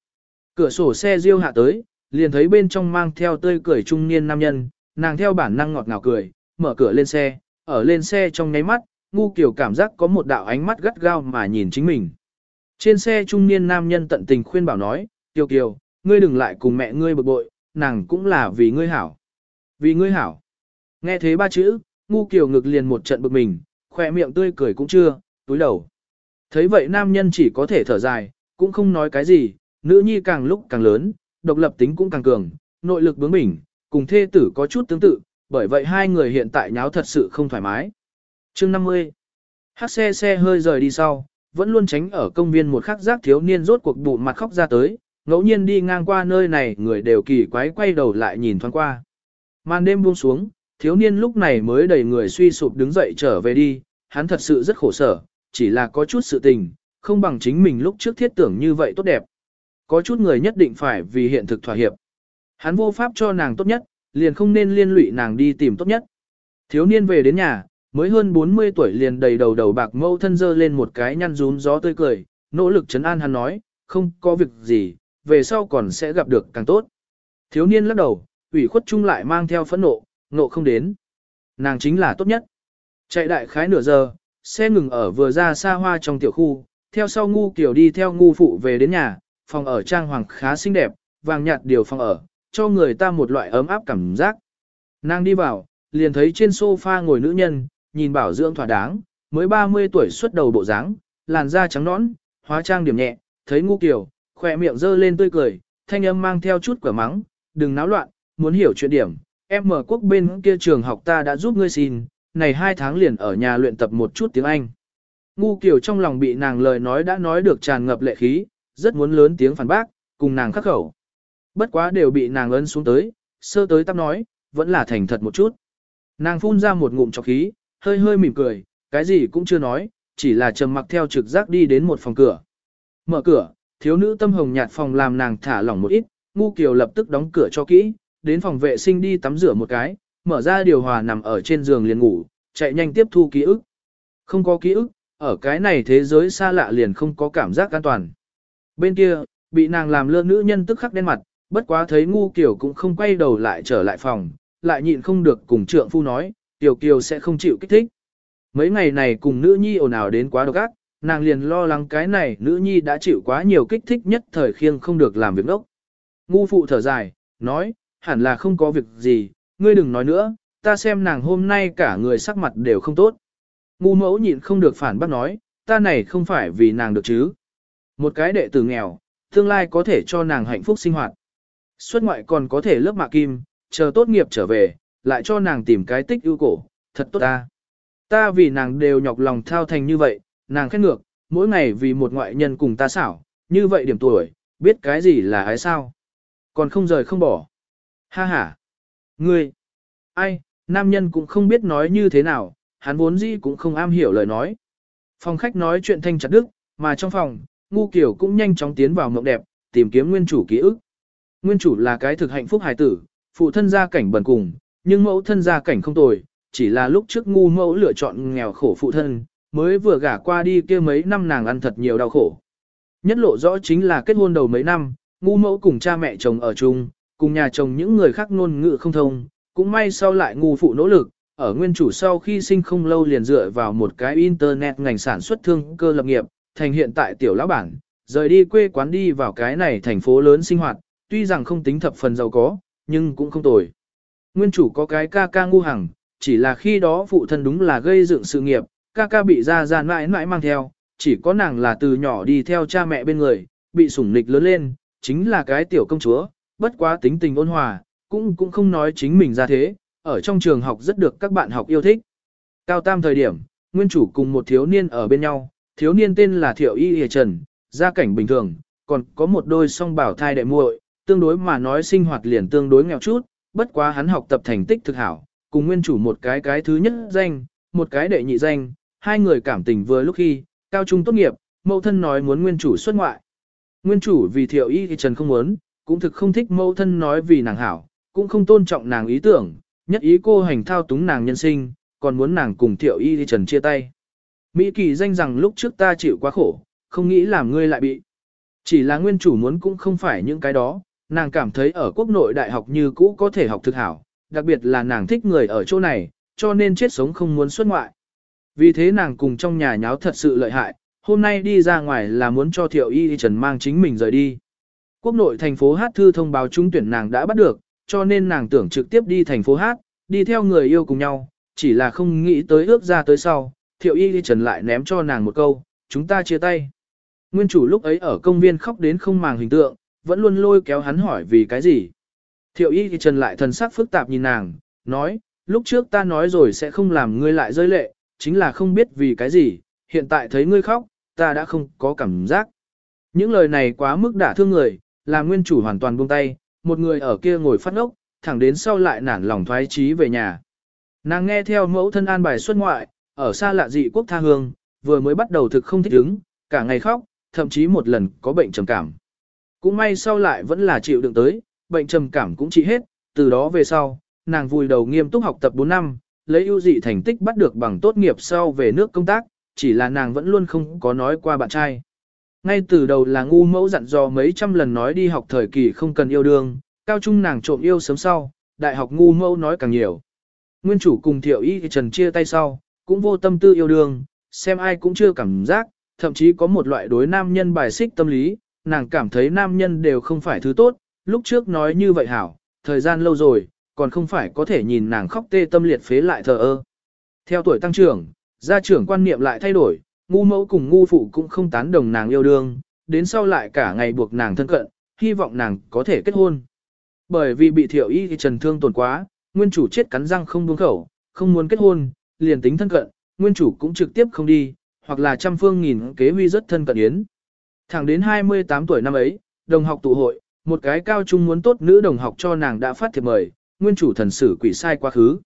Cửa sổ xe riêu hạ tới, liền thấy bên trong mang theo tươi cười trung niên nam nhân, nàng theo bản năng ngọt ngào cười, mở cửa lên xe, ở lên xe trong nháy mắt, ngu kiểu cảm giác có một đạo ánh mắt gắt gao mà nhìn chính mình. Trên xe trung niên nam nhân tận tình khuyên bảo nói, Kiều Kiều, ngươi đừng lại cùng mẹ ngươi bực bội, nàng cũng là vì ngươi hảo. Vì ngươi hảo. Nghe thế ba chữ, ngu kiều ngực liền một trận bực mình, khỏe miệng tươi cười cũng chưa, túi đầu. Thấy vậy nam nhân chỉ có thể thở dài, cũng không nói cái gì, nữ nhi càng lúc càng lớn, độc lập tính cũng càng cường, nội lực bướng bỉnh, cùng thê tử có chút tương tự, bởi vậy hai người hiện tại nháo thật sự không thoải mái. chương 50 Hát xe xe hơi rời đi sau, vẫn luôn tránh ở công viên một khắc giác thiếu niên rốt cuộc bụng mặt khóc ra tới, ngẫu nhiên đi ngang qua nơi này người đều kỳ quái quay đầu lại nhìn thoáng qua. Màn đêm buông xuống, thiếu niên lúc này mới đầy người suy sụp đứng dậy trở về đi, hắn thật sự rất khổ sở, chỉ là có chút sự tình, không bằng chính mình lúc trước thiết tưởng như vậy tốt đẹp. Có chút người nhất định phải vì hiện thực thỏa hiệp. Hắn vô pháp cho nàng tốt nhất, liền không nên liên lụy nàng đi tìm tốt nhất. Thiếu niên về đến nhà, mới hơn 40 tuổi liền đầy đầu đầu bạc mâu thân dơ lên một cái nhăn rún gió tươi cười, nỗ lực chấn an hắn nói, không có việc gì, về sau còn sẽ gặp được càng tốt. Thiếu niên lắc đầu, ủy khuất chung lại mang theo phẫn nộ, nộ không đến. Nàng chính là tốt nhất. Chạy đại khái nửa giờ, xe ngừng ở vừa ra xa hoa trong tiểu khu, theo sau ngu kiểu đi theo ngu phụ về đến nhà, phòng ở trang hoàng khá xinh đẹp, vàng nhạt điều phòng ở, cho người ta một loại ấm áp cảm giác. Nàng đi vào, liền thấy trên sofa ngồi nữ nhân, nhìn bảo dưỡng thỏa đáng, mới 30 tuổi xuất đầu bộ dáng, làn da trắng nõn, hóa trang điểm nhẹ, thấy ngu kiểu, khỏe miệng dơ lên tươi cười, thanh âm mang theo chút quả mắng, đừng náo loạn, muốn hiểu chuyện điểm, em mở quốc bên kia trường học ta đã giúp ngươi xin, này hai tháng liền ở nhà luyện tập một chút tiếng Anh. Ngu kiểu trong lòng bị nàng lời nói đã nói được tràn ngập lệ khí, rất muốn lớn tiếng phản bác, cùng nàng khắc khẩu. Bất quá đều bị nàng ấn xuống tới, sơ tới tắp nói, vẫn là thành thật một chút. Nàng phun ra một ngụm chọc khí, hơi hơi mỉm cười, cái gì cũng chưa nói, chỉ là trầm mặc theo trực giác đi đến một phòng cửa. Mở cửa, thiếu nữ tâm hồng nhạt phòng làm nàng thả lỏng một ít, ngu kiều lập tức đóng cửa cho kỹ, đến phòng vệ sinh đi tắm rửa một cái, mở ra điều hòa nằm ở trên giường liền ngủ, chạy nhanh tiếp thu ký ức. Không có ký ức, ở cái này thế giới xa lạ liền không có cảm giác an toàn. Bên kia, bị nàng làm lơ nữ nhân tức khắc đen mặt, bất quá thấy ngu kiểu cũng không quay đầu lại trở lại phòng, lại nhịn không được cùng trượng phu nói, tiểu kiều sẽ không chịu kích thích. Mấy ngày này cùng nữ nhi ồn ào đến quá độc ác, nàng liền lo lắng cái này nữ nhi đã chịu quá nhiều kích thích nhất thời khiêng không được làm việc đốc. Ngu phụ thở dài, nói, hẳn là không có việc gì, ngươi đừng nói nữa, ta xem nàng hôm nay cả người sắc mặt đều không tốt. Ngu mẫu nhịn không được phản bác nói, ta này không phải vì nàng được chứ. Một cái đệ tử nghèo, tương lai có thể cho nàng hạnh phúc sinh hoạt. Xuất ngoại còn có thể lớp mạ kim, chờ tốt nghiệp trở về, lại cho nàng tìm cái tích ưu cổ, thật tốt ta. Ta vì nàng đều nhọc lòng thao thành như vậy, nàng khét ngược, mỗi ngày vì một ngoại nhân cùng ta xảo, như vậy điểm tuổi, biết cái gì là ái sao. Còn không rời không bỏ. Ha ha. Ngươi. Ai, nam nhân cũng không biết nói như thế nào, hắn vốn dĩ cũng không am hiểu lời nói. Phòng khách nói chuyện thanh chặt đức, mà trong phòng, ngu kiểu cũng nhanh chóng tiến vào mộng đẹp, tìm kiếm nguyên chủ ký ức. Nguyên chủ là cái thực hạnh phúc hài tử, phụ thân gia cảnh bần cùng, nhưng mẫu thân gia cảnh không tồi, chỉ là lúc trước ngu mẫu lựa chọn nghèo khổ phụ thân, mới vừa gả qua đi kia mấy năm nàng ăn thật nhiều đau khổ. Nhất lộ rõ chính là kết hôn đầu mấy năm, ngu mẫu cùng cha mẹ chồng ở chung, cùng nhà chồng những người khác ngôn ngữ không thông, cũng may sau lại ngu phụ nỗ lực, ở nguyên chủ sau khi sinh không lâu liền dựa vào một cái internet ngành sản xuất thương cơ lập nghiệp, thành hiện tại tiểu lão bản, rời đi quê quán đi vào cái này thành phố lớn sinh hoạt, tuy rằng không tính thập phần giàu có, nhưng cũng không tồi. Nguyên chủ có cái ca ca ngu hằng, chỉ là khi đó phụ thân đúng là gây dựng sự nghiệp, ca ca bị ra ra mãi mãi mang theo, chỉ có nàng là từ nhỏ đi theo cha mẹ bên người, bị sủng nịch lớn lên, chính là cái tiểu công chúa, bất quá tính tình ôn hòa, cũng cũng không nói chính mình ra thế, ở trong trường học rất được các bạn học yêu thích. Cao tam thời điểm, nguyên chủ cùng một thiếu niên ở bên nhau, thiếu niên tên là Thiệu Y Hề Trần, gia cảnh bình thường, còn có một đôi song bảo thai đệ muội, tương đối mà nói sinh hoạt liền tương đối nghèo chút, bất quá hắn học tập thành tích thực hảo, cùng nguyên chủ một cái cái thứ nhất danh, một cái đệ nhị danh, hai người cảm tình vừa lúc khi, cao trung tốt nghiệp, mẫu thân nói muốn nguyên chủ xuất ngoại. Nguyên chủ vì thiệu y Hề trần không muốn, cũng thực không thích mẫu thân nói vì nàng hảo, cũng không tôn trọng nàng ý tưởng, nhất ý cô hành thao túng nàng nhân sinh, còn muốn nàng cùng thiệu y thì trần chia tay. Mỹ kỳ danh rằng lúc trước ta chịu quá khổ, không nghĩ làm ngươi lại bị. Chỉ là nguyên chủ muốn cũng không phải những cái đó, nàng cảm thấy ở quốc nội đại học như cũ có thể học thực hảo, đặc biệt là nàng thích người ở chỗ này, cho nên chết sống không muốn xuất ngoại. Vì thế nàng cùng trong nhà nháo thật sự lợi hại, hôm nay đi ra ngoài là muốn cho Thiệu Y Trần mang chính mình rời đi. Quốc nội thành phố Hát thư thông báo trúng tuyển nàng đã bắt được, cho nên nàng tưởng trực tiếp đi thành phố Hát, đi theo người yêu cùng nhau, chỉ là không nghĩ tới ước ra tới sau, Thiệu Y Trần lại ném cho nàng một câu, chúng ta chia tay. Nguyên chủ lúc ấy ở công viên khóc đến không màng hình tượng, vẫn luôn lôi kéo hắn hỏi vì cái gì. Thiệu Y Trần lại thần sắc phức tạp nhìn nàng, nói, lúc trước ta nói rồi sẽ không làm ngươi lại rơi lệ, chính là không biết vì cái gì, hiện tại thấy ngươi khóc, ta đã không có cảm giác. Những lời này quá mức đả thương người, làm nguyên chủ hoàn toàn buông tay, một người ở kia ngồi phát ốc, thẳng đến sau lại nản lòng thoái trí về nhà. Nàng nghe theo mẫu thân an bài xuất ngoại, ở xa lạ dị quốc tha hương, vừa mới bắt đầu thực không thích ứng, cả ngày khóc, thậm chí một lần có bệnh trầm cảm. Cũng may sau lại vẫn là chịu đựng tới, bệnh trầm cảm cũng trị hết, từ đó về sau, nàng vùi đầu nghiêm túc học tập 4 năm, lấy ưu dị thành tích bắt được bằng tốt nghiệp sau về nước công tác, chỉ là nàng vẫn luôn không có nói qua bạn trai. Ngay từ đầu là ngu mẫu dặn dò mấy trăm lần nói đi học thời kỳ không cần yêu đương, cao trung nàng trộm yêu sớm sau, đại học ngu mẫu nói càng nhiều. Nguyên chủ cùng thiệu y trần chia tay sau, cũng vô tâm tư yêu đương, xem ai cũng chưa cảm giác, thậm chí có một loại đối nam nhân bài xích tâm lý, nàng cảm thấy nam nhân đều không phải thứ tốt, lúc trước nói như vậy hảo, thời gian lâu rồi, còn không phải có thể nhìn nàng khóc tê tâm liệt phế lại thờ ơ. Theo tuổi tăng trưởng, gia trưởng quan niệm lại thay đổi, ngu mẫu cùng ngu phụ cũng không tán đồng nàng yêu đương, đến sau lại cả ngày buộc nàng thân cận, hy vọng nàng có thể kết hôn. Bởi vì bị thiểu y thì trần thương tổn quá, nguyên chủ chết cắn răng không buông khẩu, không muốn kết hôn, liền tính thân cận, nguyên chủ cũng trực tiếp không đi, hoặc là trăm phương nghìn kế huy rất thân cận yến. Thẳng đến 28 tuổi năm ấy, đồng học tụ hội, một cái cao trung muốn tốt nữ đồng học cho nàng đã phát thiệp mời, nguyên chủ thần sử quỷ sai quá khứ.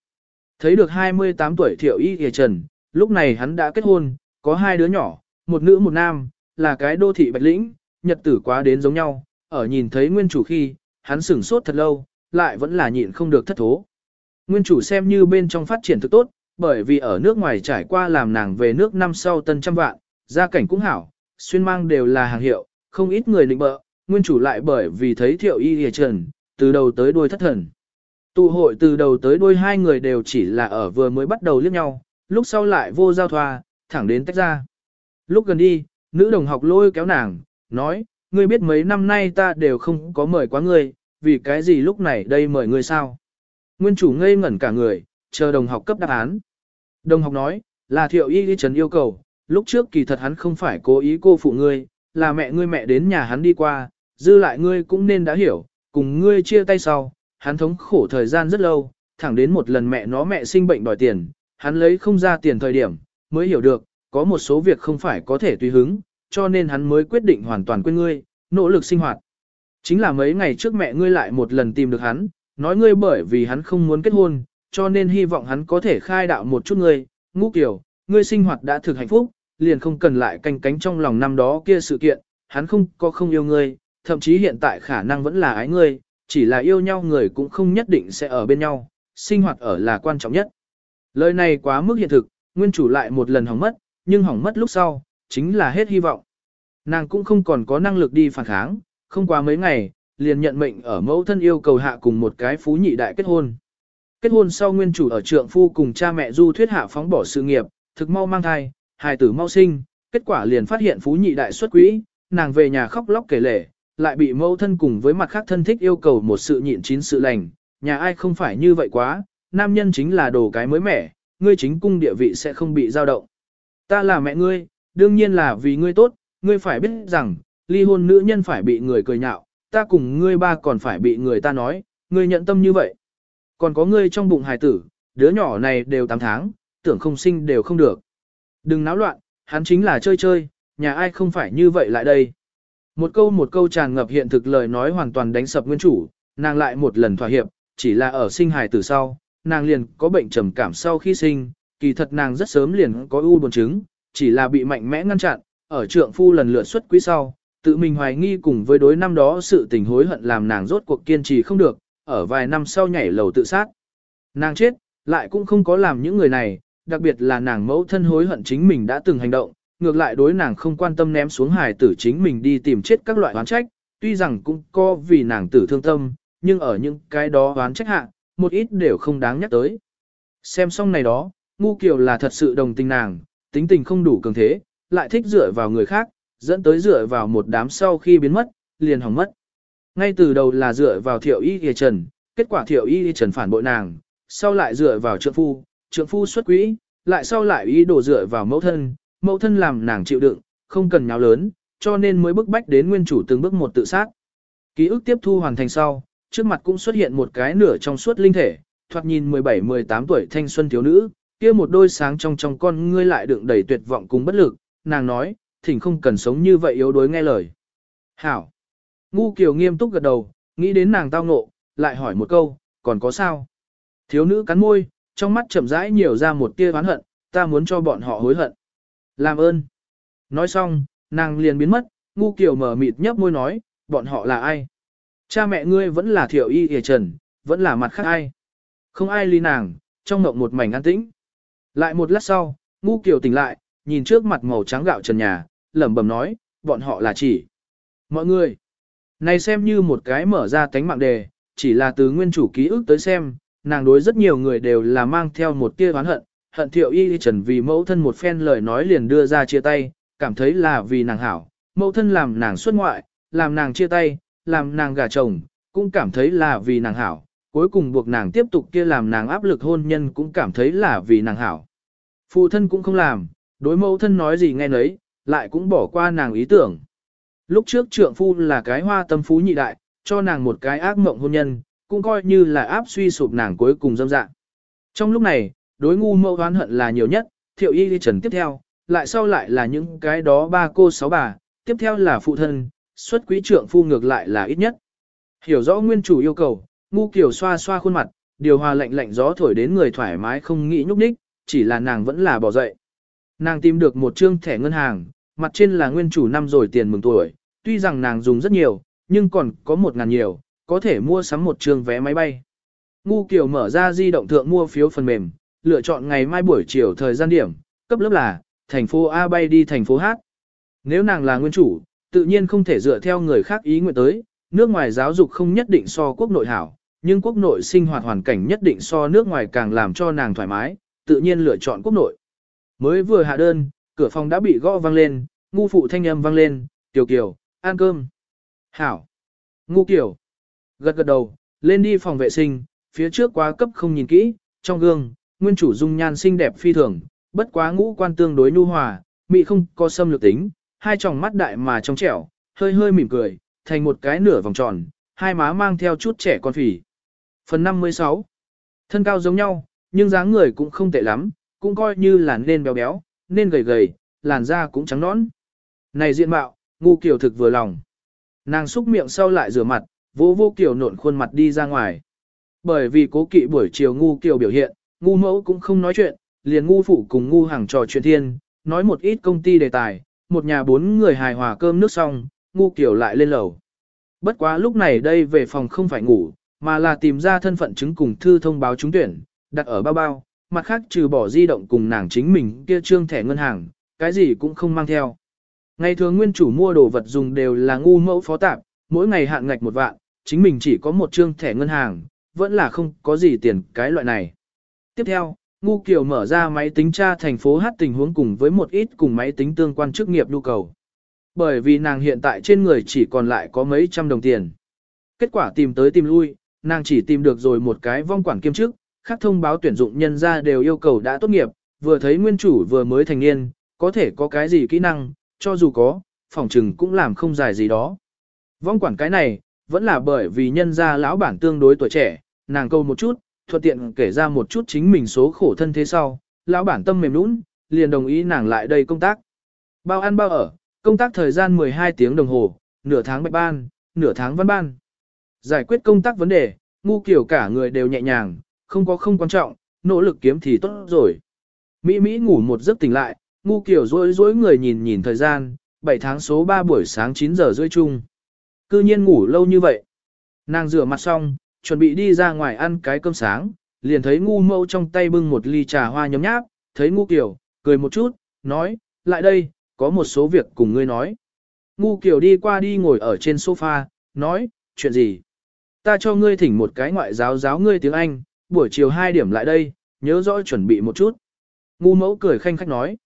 Thấy được 28 tuổi thiệu y hề trần, lúc này hắn đã kết hôn, có hai đứa nhỏ, một nữ một nam, là cái đô thị bạch lĩnh, nhật tử quá đến giống nhau, ở nhìn thấy nguyên chủ khi, hắn sửng sốt thật lâu, lại vẫn là nhịn không được thất thố. Nguyên chủ xem như bên trong phát triển thực tốt, bởi vì ở nước ngoài trải qua làm nàng về nước năm sau tân trăm vạn, gia cảnh cũng hảo, xuyên mang đều là hàng hiệu, không ít người định bợ, nguyên chủ lại bởi vì thấy thiệu y hề trần, từ đầu tới đuôi thất thần. Tụ hội từ đầu tới đuôi hai người đều chỉ là ở vừa mới bắt đầu liếc nhau, lúc sau lại vô giao thoa, thẳng đến tách ra. Lúc gần đi, nữ đồng học lôi kéo nàng, nói, ngươi biết mấy năm nay ta đều không có mời quá ngươi, vì cái gì lúc này đây mời ngươi sao? Nguyên chủ ngây ngẩn cả người, chờ đồng học cấp đáp án. Đồng học nói, là thiệu y đi trần yêu cầu, lúc trước kỳ thật hắn không phải cố ý cô phụ ngươi, là mẹ ngươi mẹ đến nhà hắn đi qua, dư lại ngươi cũng nên đã hiểu, cùng ngươi chia tay sau, hắn thống khổ thời gian rất lâu, thẳng đến một lần mẹ nó mẹ sinh bệnh đòi tiền, hắn lấy không ra tiền thời điểm, mới hiểu được, có một số việc không phải có thể tùy hứng, cho nên hắn mới quyết định hoàn toàn quên ngươi, nỗ lực sinh hoạt. Chính là mấy ngày trước mẹ ngươi lại một lần tìm được hắn, nói ngươi bởi vì hắn không muốn kết hôn, cho nên hy vọng hắn có thể khai đạo một chút ngươi, ngũ kiểu, ngươi sinh hoạt đã thực hạnh phúc, liền không cần lại canh cánh trong lòng năm đó kia sự kiện, hắn không có không yêu ngươi, thậm chí hiện tại khả năng vẫn là ái ngươi, chỉ là yêu nhau người cũng không nhất định sẽ ở bên nhau, sinh hoạt ở là quan trọng nhất. Lời này quá mức hiện thực, nguyên chủ lại một lần hỏng mất, nhưng hỏng mất lúc sau, chính là hết hy vọng. Nàng cũng không còn có năng lực đi phản kháng, không qua mấy ngày, liền nhận mệnh ở mẫu thân yêu cầu hạ cùng một cái phú nhị đại kết hôn. Kết hôn sau nguyên chủ ở trượng phu cùng cha mẹ du thuyết hạ phóng bỏ sự nghiệp, thực mau mang thai, hài tử mau sinh, kết quả liền phát hiện phú nhị đại xuất quỹ, nàng về nhà khóc lóc kể lể, lại bị mẫu thân cùng với mặt khác thân thích yêu cầu một sự nhịn chín sự lành, nhà ai không phải như vậy quá, nam nhân chính là đồ cái mới mẻ, ngươi chính cung địa vị sẽ không bị dao động. Ta là mẹ ngươi, đương nhiên là vì ngươi tốt, ngươi phải biết rằng, ly hôn nữ nhân phải bị người cười nhạo, ta cùng ngươi ba còn phải bị người ta nói, ngươi nhận tâm như vậy. Còn có ngươi trong bụng hài tử, đứa nhỏ này đều 8 tháng, tưởng không sinh đều không được. Đừng náo loạn, hắn chính là chơi chơi, nhà ai không phải như vậy lại đây. Một câu một câu tràn ngập hiện thực lời nói hoàn toàn đánh sập nguyên chủ, nàng lại một lần thỏa hiệp, chỉ là ở sinh hài tử sau, nàng liền có bệnh trầm cảm sau khi sinh, kỳ thật nàng rất sớm liền có u buồn chứng, chỉ là bị mạnh mẽ ngăn chặn, ở trượng phu lần lượt xuất quý sau, tự mình hoài nghi cùng với đối năm đó sự tình hối hận làm nàng rốt cuộc kiên trì không được, ở vài năm sau nhảy lầu tự sát. Nàng chết, lại cũng không có làm những người này, đặc biệt là nàng mẫu thân hối hận chính mình đã từng hành động, ngược lại đối nàng không quan tâm ném xuống hài tử chính mình đi tìm chết các loại oán trách, tuy rằng cũng có vì nàng tử thương tâm, nhưng ở những cái đó oán trách hạ, một ít đều không đáng nhắc tới. Xem xong này đó, ngu kiều là thật sự đồng tình nàng, tính tình không đủ cường thế, lại thích dựa vào người khác, dẫn tới dựa vào một đám sau khi biến mất, liền hỏng mất. Ngay từ đầu là dựa vào thiệu y y trần, kết quả thiệu y y trần phản bội nàng, sau lại dựa vào trượng phu, trượng phu xuất quỹ, lại sau lại ý đồ dựa vào mẫu thân, mẫu thân làm nàng chịu đựng, không cần nháo lớn, cho nên mới bức bách đến nguyên chủ từng bước một tự sát. Ký ức tiếp thu hoàn thành sau, trước mặt cũng xuất hiện một cái nửa trong suốt linh thể, thoạt nhìn 17-18 tuổi thanh xuân thiếu nữ, kia một đôi sáng trong trong con ngươi lại đựng đầy tuyệt vọng cùng bất lực, nàng nói, thỉnh không cần sống như vậy yếu đuối nghe lời. Hảo! Ngu Kiều nghiêm túc gật đầu, nghĩ đến nàng tao ngộ, lại hỏi một câu, còn có sao? Thiếu nữ cắn môi, trong mắt chậm rãi nhiều ra một tia oán hận, ta muốn cho bọn họ hối hận. Làm ơn! Nói xong, nàng liền biến mất, ngu Kiều mở mịt nhấp môi nói, bọn họ là ai? Cha mẹ ngươi vẫn là thiểu y hề trần, vẫn là mặt khác ai? Không ai ly nàng, trong mộng một mảnh an tĩnh. Lại một lát sau, ngu Kiều tỉnh lại, nhìn trước mặt màu trắng gạo trần nhà, lẩm bẩm nói, bọn họ là chỉ. Mọi người! Này xem như một cái mở ra tánh mạng đề, chỉ là từ nguyên chủ ký ức tới xem, nàng đối rất nhiều người đều là mang theo một tia oán hận, hận thiệu y trần vì mẫu thân một phen lời nói liền đưa ra chia tay, cảm thấy là vì nàng hảo, mẫu thân làm nàng xuất ngoại, làm nàng chia tay, làm nàng gả chồng, cũng cảm thấy là vì nàng hảo, cuối cùng buộc nàng tiếp tục kia làm nàng áp lực hôn nhân cũng cảm thấy là vì nàng hảo. Phụ thân cũng không làm, đối mẫu thân nói gì nghe nấy, lại cũng bỏ qua nàng ý tưởng. Lúc trước trượng phu là cái hoa tâm phú nhị đại, cho nàng một cái ác mộng hôn nhân, cũng coi như là áp suy sụp nàng cuối cùng dâm dạng. Trong lúc này, đối ngu mẫu oán hận là nhiều nhất, thiệu y đi trần tiếp theo, lại sau lại là những cái đó ba cô sáu bà, tiếp theo là phụ thân, xuất quý trượng phu ngược lại là ít nhất. Hiểu rõ nguyên chủ yêu cầu, ngu kiểu xoa xoa khuôn mặt, điều hòa lạnh lạnh gió thổi đến người thoải mái không nghĩ nhúc nhích, chỉ là nàng vẫn là bỏ dậy. Nàng tìm được một trương thẻ ngân hàng, mặt trên là nguyên chủ năm rồi tiền mừng tuổi, tuy rằng nàng dùng rất nhiều, nhưng còn có một ngàn nhiều, có thể mua sắm một trường vé máy bay. Ngu Kiều mở ra di động thượng mua phiếu phần mềm, lựa chọn ngày mai buổi chiều thời gian điểm, cấp lớp là, thành phố A bay đi thành phố H. Nếu nàng là nguyên chủ, tự nhiên không thể dựa theo người khác ý nguyện tới, nước ngoài giáo dục không nhất định so quốc nội hảo, nhưng quốc nội sinh hoạt hoàn cảnh nhất định so nước ngoài càng làm cho nàng thoải mái, tự nhiên lựa chọn quốc nội. Mới vừa hạ đơn, cửa phòng đã bị gõ vang lên, ngu phụ thanh âm vang lên, tiểu kiểu, ăn cơm. Hảo. Ngu kiểu. Gật gật đầu, lên đi phòng vệ sinh, phía trước quá cấp không nhìn kỹ, trong gương, nguyên chủ dung nhan xinh đẹp phi thường, bất quá ngũ quan tương đối nhu hòa, mị không có xâm lược tính, hai tròng mắt đại mà trong trẻo, hơi hơi mỉm cười, thành một cái nửa vòng tròn, hai má mang theo chút trẻ con phỉ. Phần 56 Thân cao giống nhau, nhưng dáng người cũng không tệ lắm, cũng coi như là nên béo béo, nên gầy gầy, làn da cũng trắng nõn. Này diện mạo, ngu kiểu thực vừa lòng. Nàng xúc miệng sau lại rửa mặt, vô vô kiểu nộn khuôn mặt đi ra ngoài. Bởi vì cố kỵ buổi chiều ngu kiểu biểu hiện, ngu mẫu cũng không nói chuyện, liền ngu phụ cùng ngu hàng trò chuyện thiên, nói một ít công ty đề tài, một nhà bốn người hài hòa cơm nước xong, ngu kiểu lại lên lầu. Bất quá lúc này đây về phòng không phải ngủ, mà là tìm ra thân phận chứng cùng thư thông báo trúng tuyển, đặt ở bao bao, mặt khác trừ bỏ di động cùng nàng chính mình kia trương thẻ ngân hàng, cái gì cũng không mang theo. Ngày thường nguyên chủ mua đồ vật dùng đều là ngu mẫu phó tạp, mỗi ngày hạn ngạch một vạn, chính mình chỉ có một trương thẻ ngân hàng, vẫn là không có gì tiền cái loại này. Tiếp theo, ngu kiều mở ra máy tính tra thành phố hát tình huống cùng với một ít cùng máy tính tương quan chức nghiệp nhu cầu. Bởi vì nàng hiện tại trên người chỉ còn lại có mấy trăm đồng tiền. Kết quả tìm tới tìm lui, nàng chỉ tìm được rồi một cái vong quản kiêm chức, khác thông báo tuyển dụng nhân ra đều yêu cầu đã tốt nghiệp, vừa thấy nguyên chủ vừa mới thành niên, có thể có cái gì kỹ năng, cho dù có, phòng trừng cũng làm không dài gì đó. Vong quản cái này, vẫn là bởi vì nhân gia lão bản tương đối tuổi trẻ, nàng câu một chút, thuận tiện kể ra một chút chính mình số khổ thân thế sau, lão bản tâm mềm nũng, liền đồng ý nàng lại đây công tác. Bao ăn bao ở, công tác thời gian 12 tiếng đồng hồ, nửa tháng bạch ban, nửa tháng văn ban. Giải quyết công tác vấn đề, ngu kiểu cả người đều nhẹ nhàng, không có không quan trọng, nỗ lực kiếm thì tốt rồi. Mỹ Mỹ ngủ một giấc tỉnh lại, ngu kiểu rối rối người nhìn nhìn thời gian, 7 tháng số 3 buổi sáng 9 giờ rưỡi chung. Cư nhiên ngủ lâu như vậy. Nàng rửa mặt xong, chuẩn bị đi ra ngoài ăn cái cơm sáng, liền thấy ngu mâu trong tay bưng một ly trà hoa nhấm nháp, thấy ngu kiểu, cười một chút, nói, lại đây, có một số việc cùng ngươi nói. Ngu kiểu đi qua đi ngồi ở trên sofa, nói, chuyện gì? Ta cho ngươi thỉnh một cái ngoại giáo giáo ngươi tiếng Anh, buổi chiều 2 điểm lại đây, nhớ rõ chuẩn bị một chút. Ngu mẫu cười khanh khách nói.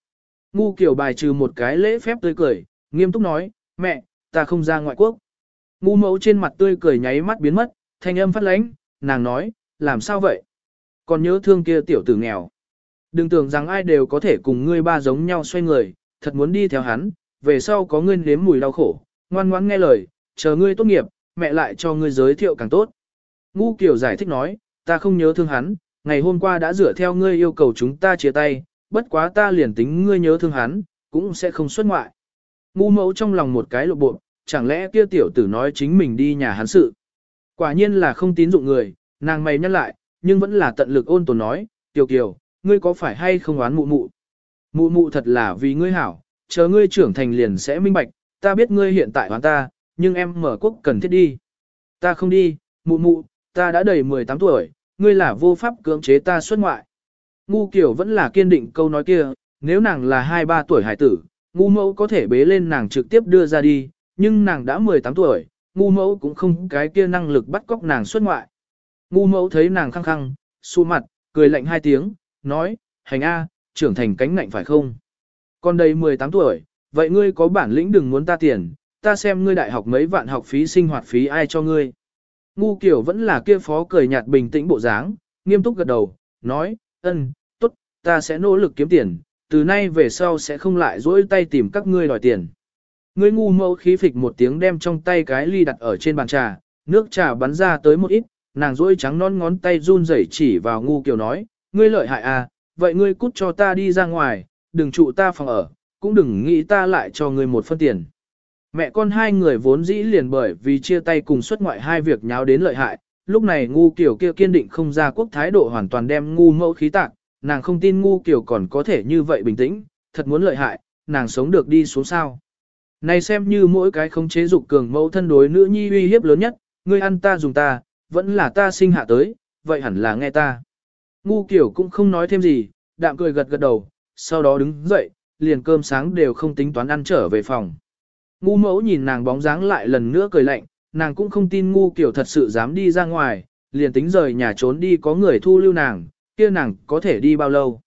Ngu kiểu bài trừ một cái lễ phép tươi cười, nghiêm túc nói, mẹ, ta không ra ngoại quốc. Ngu mẫu trên mặt tươi cười nháy mắt biến mất, thanh âm phát lánh, nàng nói, làm sao vậy? Còn nhớ thương kia tiểu tử nghèo. Đừng tưởng rằng ai đều có thể cùng ngươi ba giống nhau xoay người, thật muốn đi theo hắn, về sau có ngươi nếm mùi đau khổ, ngoan ngoãn nghe lời, chờ ngươi tốt nghiệp, mẹ lại cho ngươi giới thiệu càng tốt. Ngu Kiều giải thích nói, ta không nhớ thương hắn, ngày hôm qua đã dựa theo ngươi yêu cầu chúng ta chia tay, bất quá ta liền tính ngươi nhớ thương hắn, cũng sẽ không xuất ngoại. Ngu mẫu trong lòng một cái lộ bộ, chẳng lẽ kia tiểu tử nói chính mình đi nhà hắn sự. Quả nhiên là không tín dụng người, nàng mày nhắc lại, nhưng vẫn là tận lực ôn tồn nói, tiểu kiều, ngươi có phải hay không oán mụ mụ? Mụ mụ thật là vì ngươi hảo, chờ ngươi trưởng thành liền sẽ minh bạch, ta biết ngươi hiện tại oán ta, nhưng em mở quốc cần thiết đi. Ta không đi, mụ mụ, ta đã đầy 18 tuổi, ngươi là vô pháp cưỡng chế ta xuất ngoại. Ngu kiểu vẫn là kiên định câu nói kia, nếu nàng là 2-3 tuổi hải tử, ngu mẫu có thể bế lên nàng trực tiếp đưa ra đi, nhưng nàng đã 18 tuổi, ngu mẫu cũng không cái kia năng lực bắt cóc nàng xuất ngoại. Ngu mẫu thấy nàng khăng khăng, xu mặt, cười lạnh hai tiếng, nói, hành A, trưởng thành cánh ngạnh phải không? Con đây 18 tuổi, vậy ngươi có bản lĩnh đừng muốn ta tiền, ta xem ngươi đại học mấy vạn học phí sinh hoạt phí ai cho ngươi. Ngu kiểu vẫn là kia phó cười nhạt bình tĩnh bộ dáng, nghiêm túc gật đầu, nói, ân, tốt, ta sẽ nỗ lực kiếm tiền, từ nay về sau sẽ không lại dỗi tay tìm các ngươi đòi tiền. Ngươi ngu mẫu khí phịch một tiếng đem trong tay cái ly đặt ở trên bàn trà, nước trà bắn ra tới một ít, nàng dỗi trắng non ngón tay run rẩy chỉ vào ngu kiều nói, ngươi lợi hại à, vậy ngươi cút cho ta đi ra ngoài, đừng trụ ta phòng ở, cũng đừng nghĩ ta lại cho ngươi một phân tiền. Mẹ con hai người vốn dĩ liền bởi vì chia tay cùng xuất ngoại hai việc nháo đến lợi hại, lúc này ngu kiểu kia kiên định không ra quốc thái độ hoàn toàn đem ngu mẫu khí tạc, nàng không tin ngu kiểu còn có thể như vậy bình tĩnh, thật muốn lợi hại, nàng sống được đi xuống sao. Này xem như mỗi cái không chế dục cường mẫu thân đối nữ nhi uy hiếp lớn nhất, ngươi ăn ta dùng ta, vẫn là ta sinh hạ tới, vậy hẳn là nghe ta. Ngu kiểu cũng không nói thêm gì, đạm cười gật gật đầu, sau đó đứng dậy, liền cơm sáng đều không tính toán ăn trở về phòng. Ngu mẫu nhìn nàng bóng dáng lại lần nữa cười lạnh, nàng cũng không tin ngu kiểu thật sự dám đi ra ngoài, liền tính rời nhà trốn đi có người thu lưu nàng, kia nàng có thể đi bao lâu.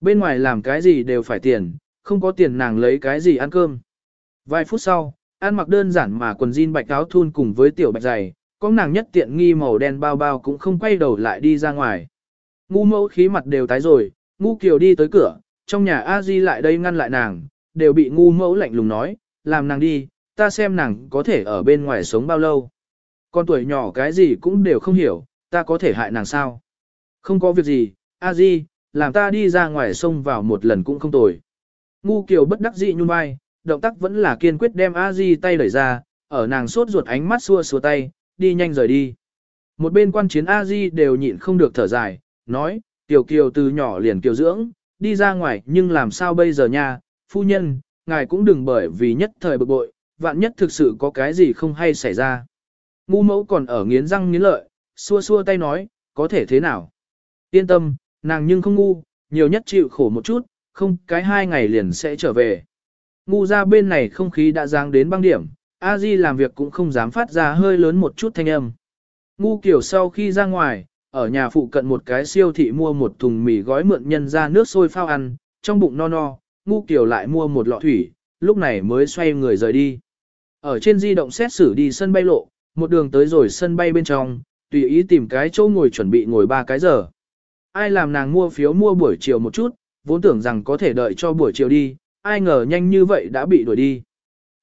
Bên ngoài làm cái gì đều phải tiền, không có tiền nàng lấy cái gì ăn cơm. Vài phút sau, ăn mặc đơn giản mà quần jean bạch áo thun cùng với tiểu bạch giày, có nàng nhất tiện nghi màu đen bao bao cũng không quay đầu lại đi ra ngoài. Ngu mẫu khí mặt đều tái rồi, ngu kiều đi tới cửa, trong nhà a di lại đây ngăn lại nàng, đều bị ngu mẫu lạnh lùng nói, làm nàng đi, ta xem nàng có thể ở bên ngoài sống bao lâu. Con tuổi nhỏ cái gì cũng đều không hiểu, ta có thể hại nàng sao. Không có việc gì, a di, làm ta đi ra ngoài sông vào một lần cũng không tồi. Ngu kiều bất đắc dĩ nhún vai, động tác vẫn là kiên quyết đem a di tay đẩy ra, ở nàng sốt ruột ánh mắt xua xua tay, đi nhanh rời đi. Một bên quan chiến a di đều nhịn không được thở dài, nói, tiểu kiều từ nhỏ liền kiều dưỡng, đi ra ngoài nhưng làm sao bây giờ nha, phu nhân, ngài cũng đừng bởi vì nhất thời bực bội, vạn nhất thực sự có cái gì không hay xảy ra. Ngu mẫu còn ở nghiến răng nghiến lợi, xua xua tay nói, có thể thế nào. Yên tâm, nàng nhưng không ngu, nhiều nhất chịu khổ một chút, không cái hai ngày liền sẽ trở về. Ngu ra bên này không khí đã giáng đến băng điểm, a di làm việc cũng không dám phát ra hơi lớn một chút thanh âm. Ngu kiểu sau khi ra ngoài, ở nhà phụ cận một cái siêu thị mua một thùng mì gói mượn nhân ra nước sôi phao ăn, trong bụng no no, ngu Kiều lại mua một lọ thủy, lúc này mới xoay người rời đi. Ở trên di động xét xử đi sân bay lộ, một đường tới rồi sân bay bên trong, tùy ý tìm cái chỗ ngồi chuẩn bị ngồi ba cái giờ. Ai làm nàng mua phiếu mua buổi chiều một chút, vốn tưởng rằng có thể đợi cho buổi chiều đi, ai ngờ nhanh như vậy đã bị đuổi đi.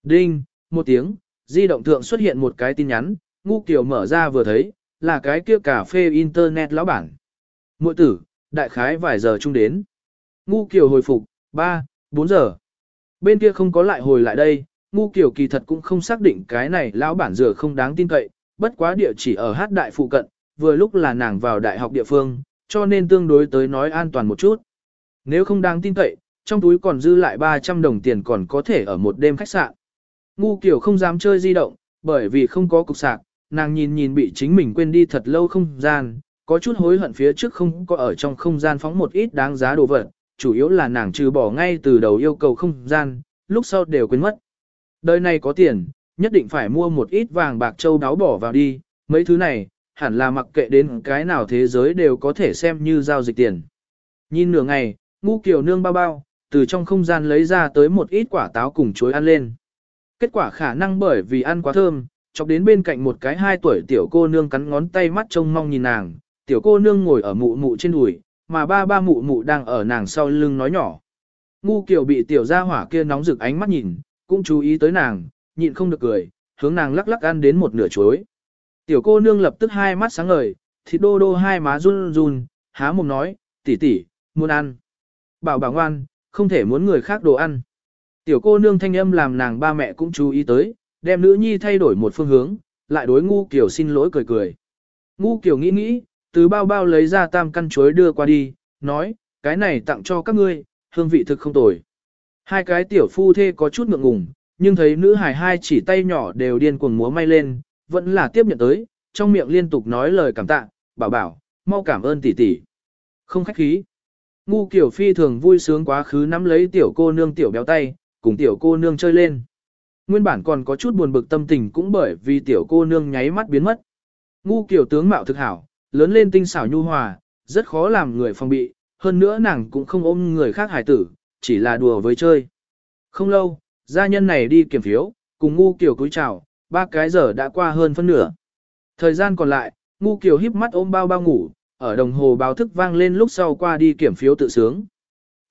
Đinh, một tiếng, di động thượng xuất hiện một cái tin nhắn, ngu kiều mở ra vừa thấy, là cái kia cà phê internet lão bản. Mội tử, đại khái vài giờ chung đến. Ngu kiều hồi phục, ba. 4 giờ. Bên kia không có lại hồi lại đây, ngu kiểu kỳ thật cũng không xác định cái này lão bản rửa không đáng tin cậy, bất quá địa chỉ ở hát đại phụ cận, vừa lúc là nàng vào đại học địa phương, cho nên tương đối tới nói an toàn một chút. Nếu không đáng tin cậy, trong túi còn dư lại 300 đồng tiền còn có thể ở một đêm khách sạn. Ngu kiểu không dám chơi di động, bởi vì không có cục sạc, nàng nhìn nhìn bị chính mình quên đi thật lâu không gian, có chút hối hận phía trước không có ở trong không gian phóng một ít đáng giá đồ vật, chủ yếu là nàng trừ bỏ ngay từ đầu yêu cầu không gian, lúc sau đều quên mất. Đời này có tiền, nhất định phải mua một ít vàng bạc châu đáo bỏ vào đi, mấy thứ này, hẳn là mặc kệ đến cái nào thế giới đều có thể xem như giao dịch tiền. Nhìn nửa ngày, ngu kiểu nương bao bao, từ trong không gian lấy ra tới một ít quả táo cùng chuối ăn lên. Kết quả khả năng bởi vì ăn quá thơm, chọc đến bên cạnh một cái hai tuổi tiểu cô nương cắn ngón tay mắt trông mong nhìn nàng, tiểu cô nương ngồi ở mụ mụ trên đùi, mà ba ba mụ mụ đang ở nàng sau lưng nói nhỏ. Ngu kiểu bị tiểu gia hỏa kia nóng rực ánh mắt nhìn, cũng chú ý tới nàng, nhịn không được cười, hướng nàng lắc lắc ăn đến một nửa chuối. Tiểu cô nương lập tức hai mắt sáng ngời, thịt đô đô hai má run run, há mồm nói, tỷ tỷ, muốn ăn. Bảo bảo ngoan, không thể muốn người khác đồ ăn. Tiểu cô nương thanh âm làm nàng ba mẹ cũng chú ý tới, đem nữ nhi thay đổi một phương hướng, lại đối ngu kiểu xin lỗi cười cười. Ngu kiểu nghĩ nghĩ, từ bao bao lấy ra tam căn chuối đưa qua đi, nói, cái này tặng cho các ngươi, hương vị thực không tồi. Hai cái tiểu phu thê có chút ngượng ngùng, nhưng thấy nữ hài hai chỉ tay nhỏ đều điên cuồng múa may lên, vẫn là tiếp nhận tới, trong miệng liên tục nói lời cảm tạ, bảo bảo, mau cảm ơn tỷ tỷ. Không khách khí. Ngu kiểu phi thường vui sướng quá khứ nắm lấy tiểu cô nương tiểu béo tay, cùng tiểu cô nương chơi lên. Nguyên bản còn có chút buồn bực tâm tình cũng bởi vì tiểu cô nương nháy mắt biến mất. Ngu kiểu tướng mạo thực hảo, lớn lên tinh xảo nhu hòa, rất khó làm người phòng bị, hơn nữa nàng cũng không ôm người khác hải tử, chỉ là đùa với chơi. Không lâu, gia nhân này đi kiểm phiếu, cùng ngu kiểu cúi chào, ba cái giờ đã qua hơn phân nửa. Thời gian còn lại, ngu kiểu híp mắt ôm bao bao ngủ, ở đồng hồ báo thức vang lên lúc sau qua đi kiểm phiếu tự sướng.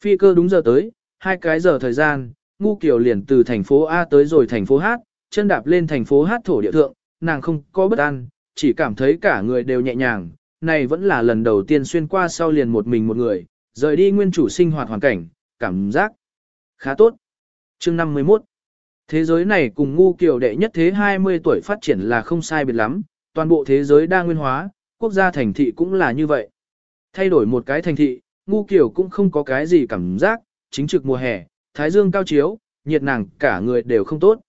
Phi cơ đúng giờ tới, hai cái giờ thời gian, ngu kiểu liền từ thành phố A tới rồi thành phố H, chân đạp lên thành phố H thổ địa thượng, nàng không có bất an, chỉ cảm thấy cả người đều nhẹ nhàng, này vẫn là lần đầu tiên xuyên qua sau liền một mình một người, rời đi nguyên chủ sinh hoạt hoàn cảnh, cảm giác khá tốt. Chương 51 Thế giới này cùng ngu kiểu đệ nhất thế 20 tuổi phát triển là không sai biệt lắm, toàn bộ thế giới đa nguyên hóa, quốc gia thành thị cũng là như vậy. Thay đổi một cái thành thị, ngu kiểu cũng không có cái gì cảm giác, chính trực mùa hè, thái dương cao chiếu, nhiệt nàng cả người đều không tốt.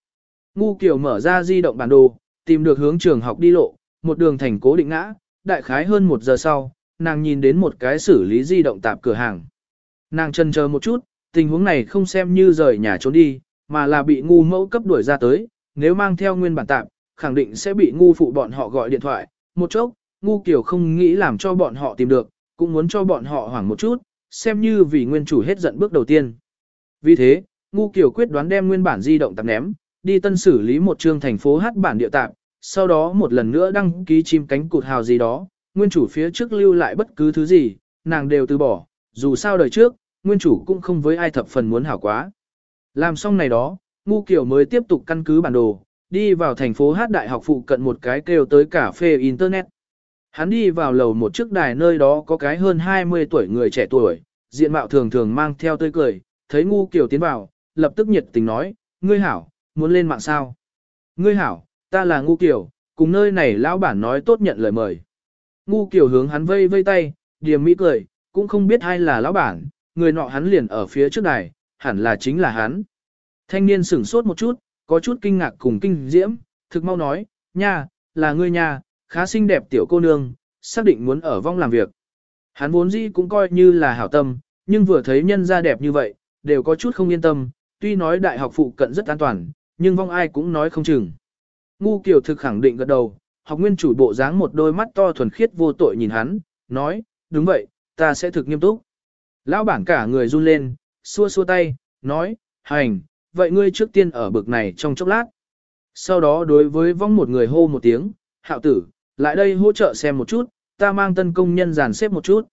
Ngu kiểu mở ra di động bản đồ, tìm được hướng trường học đi lộ, một đường thành cố định ngã, đại khái hơn một giờ sau, nàng nhìn đến một cái xử lý di động tạp cửa hàng. Nàng chân chờ một chút, tình huống này không xem như rời nhà trốn đi, mà là bị ngu mẫu cấp đuổi ra tới, nếu mang theo nguyên bản tạp, khẳng định sẽ bị ngu phụ bọn họ gọi điện thoại, một chốc, ngu kiểu không nghĩ làm cho bọn họ tìm được, cũng muốn cho bọn họ hoảng một chút, xem như vì nguyên chủ hết giận bước đầu tiên. Vì thế, ngu kiểu quyết đoán đem nguyên bản di động tạp ném, đi tân xử lý một chương thành phố hát bản địa tạp, sau đó một lần nữa đăng ký chim cánh cụt hào gì đó, nguyên chủ phía trước lưu lại bất cứ thứ gì, nàng đều từ bỏ, dù sao đời trước, nguyên chủ cũng không với ai thập phần muốn hảo quá. Làm xong này đó, ngu kiểu mới tiếp tục căn cứ bản đồ, đi vào thành phố hát đại học phụ cận một cái kêu tới cà phê Internet. Hắn đi vào lầu một chiếc đài nơi đó có cái hơn 20 tuổi người trẻ tuổi, diện mạo thường thường mang theo tươi cười, thấy ngu kiểu tiến vào, lập tức nhiệt tình nói, ngươi hảo, muốn lên mạng sao? Ngươi hảo, ta là ngu kiểu, cùng nơi này lão bản nói tốt nhận lời mời. Ngu kiểu hướng hắn vây vây tay, điềm mỹ cười, cũng không biết ai là lão bản, người nọ hắn liền ở phía trước này, hẳn là chính là hắn. Thanh niên sửng sốt một chút, có chút kinh ngạc cùng kinh diễm, thực mau nói, nha, là ngươi nha, khá xinh đẹp tiểu cô nương, xác định muốn ở vong làm việc. Hắn vốn dĩ cũng coi như là hảo tâm, nhưng vừa thấy nhân gia đẹp như vậy, đều có chút không yên tâm, tuy nói đại học phụ cận rất an toàn, nhưng vong ai cũng nói không chừng. Ngu Kiều thực khẳng định gật đầu, học nguyên chủ bộ dáng một đôi mắt to thuần khiết vô tội nhìn hắn, nói, đúng vậy, ta sẽ thực nghiêm túc. Lão bản cả người run lên, xua xua tay, nói, hành, vậy ngươi trước tiên ở bực này trong chốc lát. Sau đó đối với vong một người hô một tiếng, hạo tử, lại đây hỗ trợ xem một chút, ta mang tân công nhân dàn xếp một chút.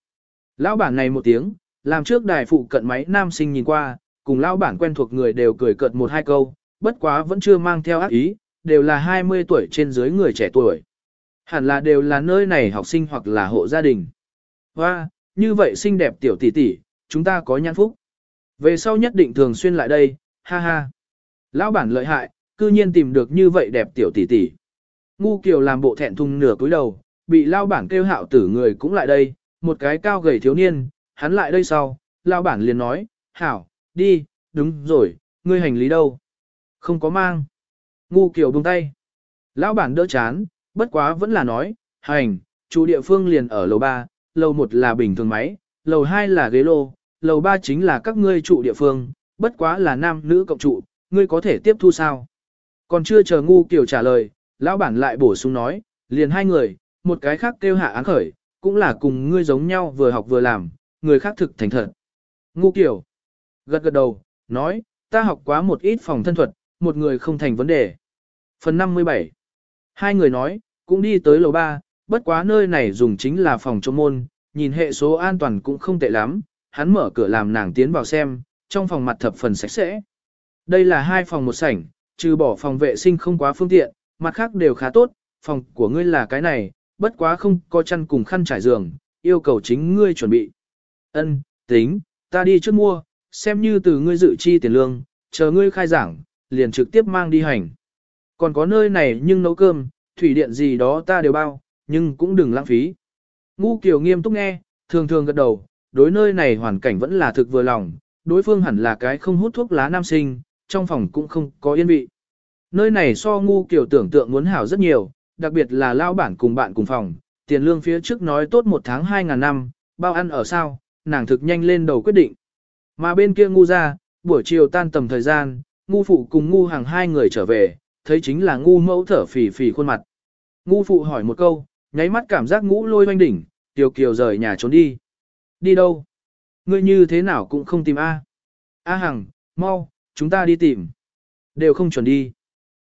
Lão bản này một tiếng, làm trước đài phụ cận máy nam sinh nhìn qua, cùng lão bản quen thuộc người đều cười cợt một hai câu, bất quá vẫn chưa mang theo ác ý, đều là 20 tuổi trên dưới người trẻ tuổi. Hẳn là đều là nơi này học sinh hoặc là hộ gia đình. Và, như vậy xinh đẹp tiểu tỷ tỷ, chúng ta có nhãn phúc. Về sau nhất định thường xuyên lại đây, ha ha. Lão bản lợi hại, cư nhiên tìm được như vậy đẹp tiểu tỷ tỷ. Ngu Kiều làm bộ thẹn thùng nửa cúi đầu, bị lao bản kêu hạo tử người cũng lại đây, một cái cao gầy thiếu niên, hắn lại đây sau, lao bản liền nói, hảo, đi, đúng rồi, ngươi hành lý đâu? Không có mang. Ngu Kiều buông tay. Lão bản đỡ chán, bất quá vẫn là nói, hành, chủ địa phương liền ở lầu 3, lầu 1 là bình thường máy, lầu 2 là ghế lô, lầu 3 chính là các ngươi trụ địa phương, bất quá là nam nữ cộng trụ, ngươi có thể tiếp thu sao? Còn chưa chờ ngu Kiều trả lời, lão bản lại bổ sung nói, liền hai người, một cái khác kêu hạ án khởi, cũng là cùng ngươi giống nhau vừa học vừa làm, người khác thực thành thật. Ngu kiểu, gật gật đầu, nói, ta học quá một ít phòng thân thuật, một người không thành vấn đề. Phần 57 Hai người nói, cũng đi tới lầu 3, bất quá nơi này dùng chính là phòng chống môn, nhìn hệ số an toàn cũng không tệ lắm, hắn mở cửa làm nàng tiến vào xem, trong phòng mặt thập phần sạch sẽ. Đây là hai phòng một sảnh, trừ bỏ phòng vệ sinh không quá phương tiện, mặt khác đều khá tốt, phòng của ngươi là cái này, bất quá không có chăn cùng khăn trải giường, yêu cầu chính ngươi chuẩn bị. Ân, tính, ta đi trước mua, xem như từ ngươi dự chi tiền lương, chờ ngươi khai giảng, liền trực tiếp mang đi hành. Còn có nơi này nhưng nấu cơm, thủy điện gì đó ta đều bao, nhưng cũng đừng lãng phí. Ngu Kiều nghiêm túc nghe, thường thường gật đầu, đối nơi này hoàn cảnh vẫn là thực vừa lòng, đối phương hẳn là cái không hút thuốc lá nam sinh, trong phòng cũng không có yên vị. Nơi này so ngu Kiều tưởng tượng muốn hảo rất nhiều, đặc biệt là lao bản cùng bạn cùng phòng, tiền lương phía trước nói tốt một tháng 2.000 năm, bao ăn ở sao, nàng thực nhanh lên đầu quyết định. Mà bên kia ngu ra, buổi chiều tan tầm thời gian, ngu phụ cùng ngu hàng hai người trở về, thấy chính là ngu mẫu thở phì phì khuôn mặt. Ngu phụ hỏi một câu, nháy mắt cảm giác ngũ lôi oanh đỉnh, tiểu kiều rời nhà trốn đi. Đi đâu? Ngươi như thế nào cũng không tìm A. A Hằng, mau, chúng ta đi tìm. Đều không chuẩn đi.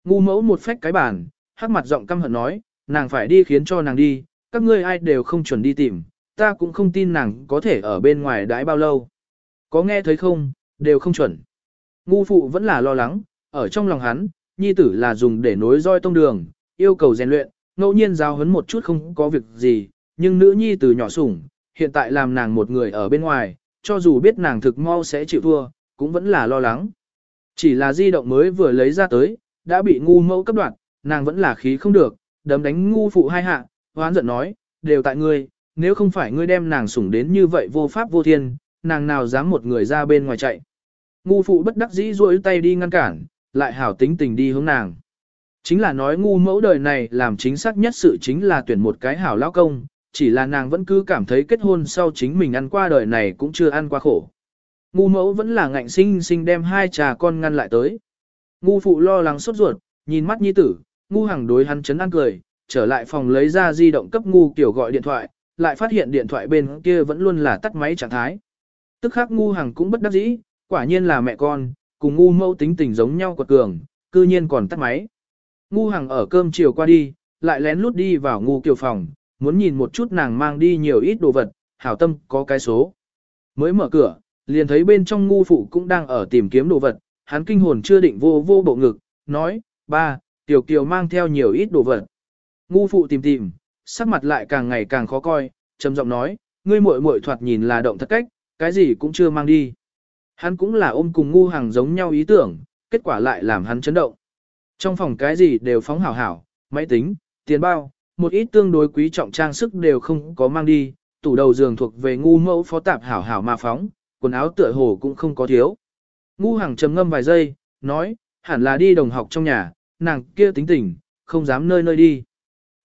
Ngu mẫu một phách cái bàn, hắc mặt giọng căm hận nói, nàng phải đi khiến cho nàng đi, các ngươi ai đều không chuẩn đi tìm, ta cũng không tin nàng có thể ở bên ngoài đãi bao lâu. Có nghe thấy không, đều không chuẩn. Ngu phụ vẫn là lo lắng, ở trong lòng hắn, nhi tử là dùng để nối roi tông đường, yêu cầu rèn luyện, ngẫu nhiên giao hấn một chút không có việc gì, nhưng nữ nhi tử nhỏ sủng, hiện tại làm nàng một người ở bên ngoài, cho dù biết nàng thực mau sẽ chịu thua, cũng vẫn là lo lắng. Chỉ là di động mới vừa lấy ra tới, đã bị ngu mẫu cấp đoạn, nàng vẫn là khí không được, đấm đánh ngu phụ hai hạ, hoán giận nói, đều tại ngươi, nếu không phải ngươi đem nàng sủng đến như vậy vô pháp vô thiên, nàng nào dám một người ra bên ngoài chạy. Ngu phụ bất đắc dĩ duỗi tay đi ngăn cản, lại hảo tính tình đi hướng nàng. Chính là nói ngu mẫu đời này làm chính xác nhất sự chính là tuyển một cái hảo lao công, chỉ là nàng vẫn cứ cảm thấy kết hôn sau chính mình ăn qua đời này cũng chưa ăn qua khổ. Ngu mẫu vẫn là ngạnh sinh sinh đem hai trà con ngăn lại tới. Ngu phụ lo lắng sốt ruột, nhìn mắt nhi tử, ngu hàng đối hắn chấn ăn cười, trở lại phòng lấy ra di động cấp ngu kiểu gọi điện thoại, lại phát hiện điện thoại bên kia vẫn luôn là tắt máy trạng thái. Tức khắc ngu hàng cũng bất đắc dĩ, quả nhiên là mẹ con, cùng ngu mẫu tính tình giống nhau quật cường, cư nhiên còn tắt máy. Ngu Hằng ở cơm chiều qua đi, lại lén lút đi vào ngu Kiều phòng, muốn nhìn một chút nàng mang đi nhiều ít đồ vật, hảo tâm có cái số. Mới mở cửa, liền thấy bên trong ngu phụ cũng đang ở tìm kiếm đồ vật, hắn kinh hồn chưa định vô vô bộ ngực, nói, ba, tiểu kiều mang theo nhiều ít đồ vật. Ngu phụ tìm tìm, sắc mặt lại càng ngày càng khó coi, trầm giọng nói, ngươi muội muội thoạt nhìn là động thật cách, cái gì cũng chưa mang đi. Hắn cũng là ôm cùng ngu hàng giống nhau ý tưởng, kết quả lại làm hắn chấn động. Trong phòng cái gì đều phóng hảo hảo, máy tính, tiền bao, một ít tương đối quý trọng trang sức đều không có mang đi, tủ đầu giường thuộc về ngu mẫu phó tạp hảo hảo mà phóng, quần áo tựa hồ cũng không có thiếu. Ngu hàng trầm ngâm vài giây, nói, hẳn là đi đồng học trong nhà, nàng kia tính tình, không dám nơi nơi đi.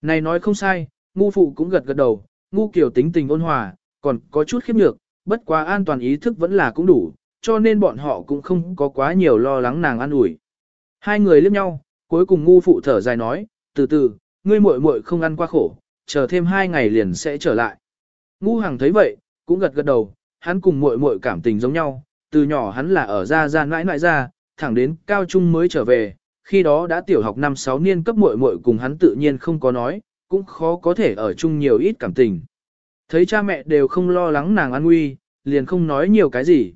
Này nói không sai, ngu phụ cũng gật gật đầu, ngu kiểu tính tình ôn hòa, còn có chút khiếp nhược, bất quá an toàn ý thức vẫn là cũng đủ, cho nên bọn họ cũng không có quá nhiều lo lắng nàng an ủi. Hai người liếc nhau, cuối cùng ngu phụ thở dài nói, từ từ, ngươi muội muội không ăn qua khổ, chờ thêm hai ngày liền sẽ trở lại. Ngu Hằng thấy vậy, cũng gật gật đầu, hắn cùng muội muội cảm tình giống nhau, từ nhỏ hắn là ở ra ra nãi nãi ra, thẳng đến cao trung mới trở về, khi đó đã tiểu học năm 6 niên cấp muội muội cùng hắn tự nhiên không có nói, cũng khó có thể ở chung nhiều ít cảm tình. Thấy cha mẹ đều không lo lắng nàng an nguy, liền không nói nhiều cái gì.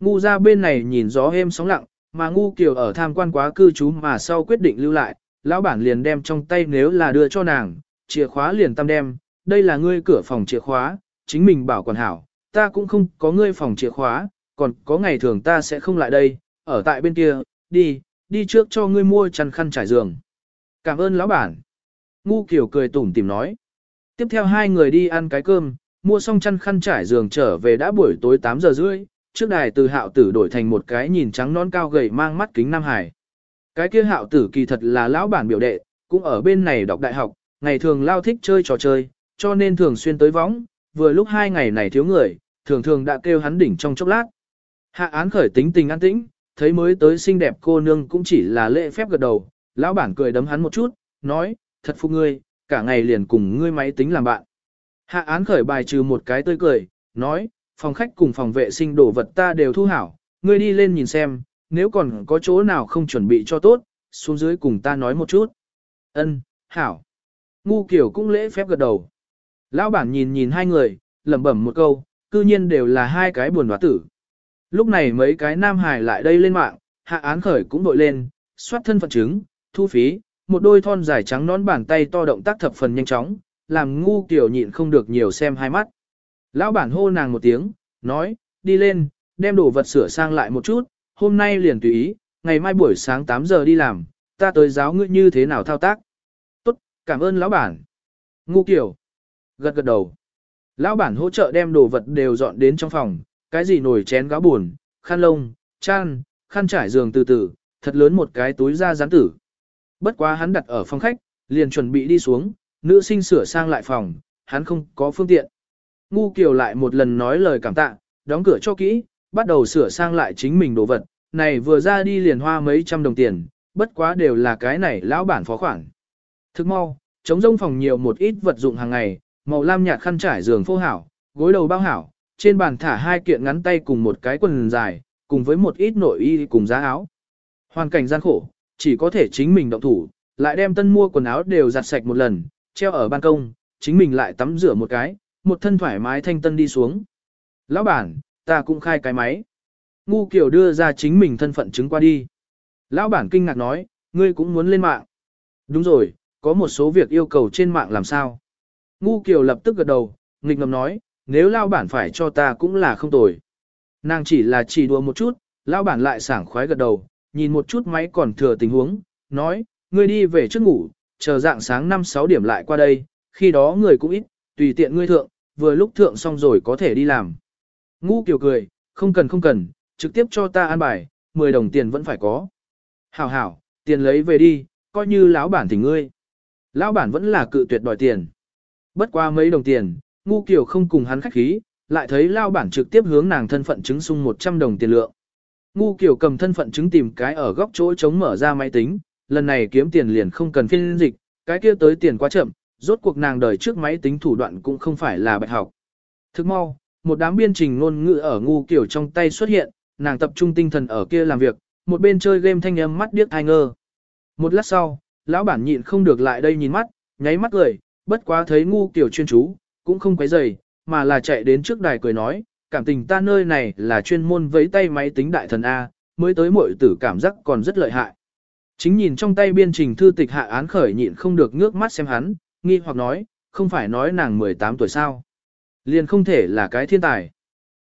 Ngu ra bên này nhìn gió êm sóng lặng, mà ngu kiều ở tham quan quá cư trú mà sau quyết định lưu lại, lão bản liền đem trong tay nếu là đưa cho nàng, chìa khóa liền tam đem, đây là ngươi cửa phòng chìa khóa, chính mình bảo quản hảo, ta cũng không có ngươi phòng chìa khóa, còn có ngày thường ta sẽ không lại đây, ở tại bên kia, đi, đi trước cho ngươi mua chăn khăn trải giường. Cảm ơn lão bản. Ngu kiểu cười tủm tìm nói. Tiếp theo hai người đi ăn cái cơm, mua xong chăn khăn trải giường trở về đã buổi tối 8 giờ rưỡi, trước đài từ hạo tử đổi thành một cái nhìn trắng non cao gầy mang mắt kính Nam Hải. Cái kia hạo tử kỳ thật là lão bản biểu đệ, cũng ở bên này đọc đại học, ngày thường lao thích chơi trò chơi, cho nên thường xuyên tới võng, vừa lúc hai ngày này thiếu người, thường thường đã kêu hắn đỉnh trong chốc lát. Hạ án khởi tính tình an tĩnh, thấy mới tới xinh đẹp cô nương cũng chỉ là lễ phép gật đầu, lão bản cười đấm hắn một chút, nói, thật phục ngươi, cả ngày liền cùng ngươi máy tính làm bạn. Hạ án khởi bài trừ một cái tươi cười, nói, phòng khách cùng phòng vệ sinh đồ vật ta đều thu hảo, ngươi đi lên nhìn xem, nếu còn có chỗ nào không chuẩn bị cho tốt, xuống dưới cùng ta nói một chút. Ân, hảo. Ngu kiểu cũng lễ phép gật đầu. Lão bản nhìn nhìn hai người, lẩm bẩm một câu, cư nhiên đều là hai cái buồn hóa tử. Lúc này mấy cái nam hài lại đây lên mạng, hạ án khởi cũng đội lên, soát thân phận chứng, thu phí, một đôi thon dài trắng nón bàn tay to động tác thập phần nhanh chóng, làm ngu kiểu nhịn không được nhiều xem hai mắt. Lão bản hô nàng một tiếng, nói, đi lên, đem đồ vật sửa sang lại một chút, hôm nay liền tùy ý, ngày mai buổi sáng 8 giờ đi làm, ta tới giáo ngươi như thế nào thao tác. Tốt, cảm ơn lão bản. Ngu kiểu. Gật gật đầu. Lão bản hỗ trợ đem đồ vật đều dọn đến trong phòng, cái gì nồi chén gáo buồn, khăn lông, chăn, khăn trải giường từ từ, thật lớn một cái túi da rán tử. Bất quá hắn đặt ở phòng khách, liền chuẩn bị đi xuống, nữ sinh sửa sang lại phòng, hắn không có phương tiện. Ngu Kiều lại một lần nói lời cảm tạ, đóng cửa cho kỹ, bắt đầu sửa sang lại chính mình đồ vật, này vừa ra đi liền hoa mấy trăm đồng tiền, bất quá đều là cái này lão bản phó khoản. Thức mau, chống rông phòng nhiều một ít vật dụng hàng ngày, màu lam nhạt khăn trải giường phô hảo, gối đầu bao hảo, trên bàn thả hai kiện ngắn tay cùng một cái quần dài, cùng với một ít nội y cùng giá áo. Hoàn cảnh gian khổ, chỉ có thể chính mình động thủ, lại đem tân mua quần áo đều giặt sạch một lần, treo ở ban công, chính mình lại tắm rửa một cái, một thân thoải mái thanh tân đi xuống. Lão bản, ta cũng khai cái máy. Ngu kiểu đưa ra chính mình thân phận chứng qua đi. Lão bản kinh ngạc nói, ngươi cũng muốn lên mạng. Đúng rồi, có một số việc yêu cầu trên mạng làm sao. Ngu kiểu lập tức gật đầu, nghịch ngầm nói, nếu lão bản phải cho ta cũng là không tồi. Nàng chỉ là chỉ đùa một chút, lão bản lại sảng khoái gật đầu, nhìn một chút máy còn thừa tình huống, nói, ngươi đi về trước ngủ, chờ dạng sáng 5-6 điểm lại qua đây, khi đó người cũng ít, tùy tiện ngươi thượng, vừa lúc thượng xong rồi có thể đi làm. Ngu kiều cười, không cần không cần, trực tiếp cho ta an bài, 10 đồng tiền vẫn phải có. Hảo hảo, tiền lấy về đi, coi như lão bản thỉnh ngươi. Lão bản vẫn là cự tuyệt đòi tiền. Bất qua mấy đồng tiền, ngu kiều không cùng hắn khách khí, lại thấy lão bản trực tiếp hướng nàng thân phận chứng sung 100 đồng tiền lượng. Ngu kiều cầm thân phận chứng tìm cái ở góc chỗ chống mở ra máy tính, lần này kiếm tiền liền không cần phiên dịch, cái kia tới tiền quá chậm, rốt cuộc nàng đời trước máy tính thủ đoạn cũng không phải là bạch học. Thức mau, một đám biên trình ngôn ngữ ở ngu kiểu trong tay xuất hiện, nàng tập trung tinh thần ở kia làm việc, một bên chơi game thanh âm mắt điếc ai ngơ. Một lát sau, lão bản nhịn không được lại đây nhìn mắt, nháy mắt cười, bất quá thấy ngu kiểu chuyên chú, cũng không quấy rầy, mà là chạy đến trước đài cười nói, cảm tình ta nơi này là chuyên môn với tay máy tính đại thần A, mới tới muội tử cảm giác còn rất lợi hại. Chính nhìn trong tay biên trình thư tịch hạ án khởi nhịn không được ngước mắt xem hắn, nghi hoặc nói, không phải nói nàng 18 tuổi sao. Liền không thể là cái thiên tài.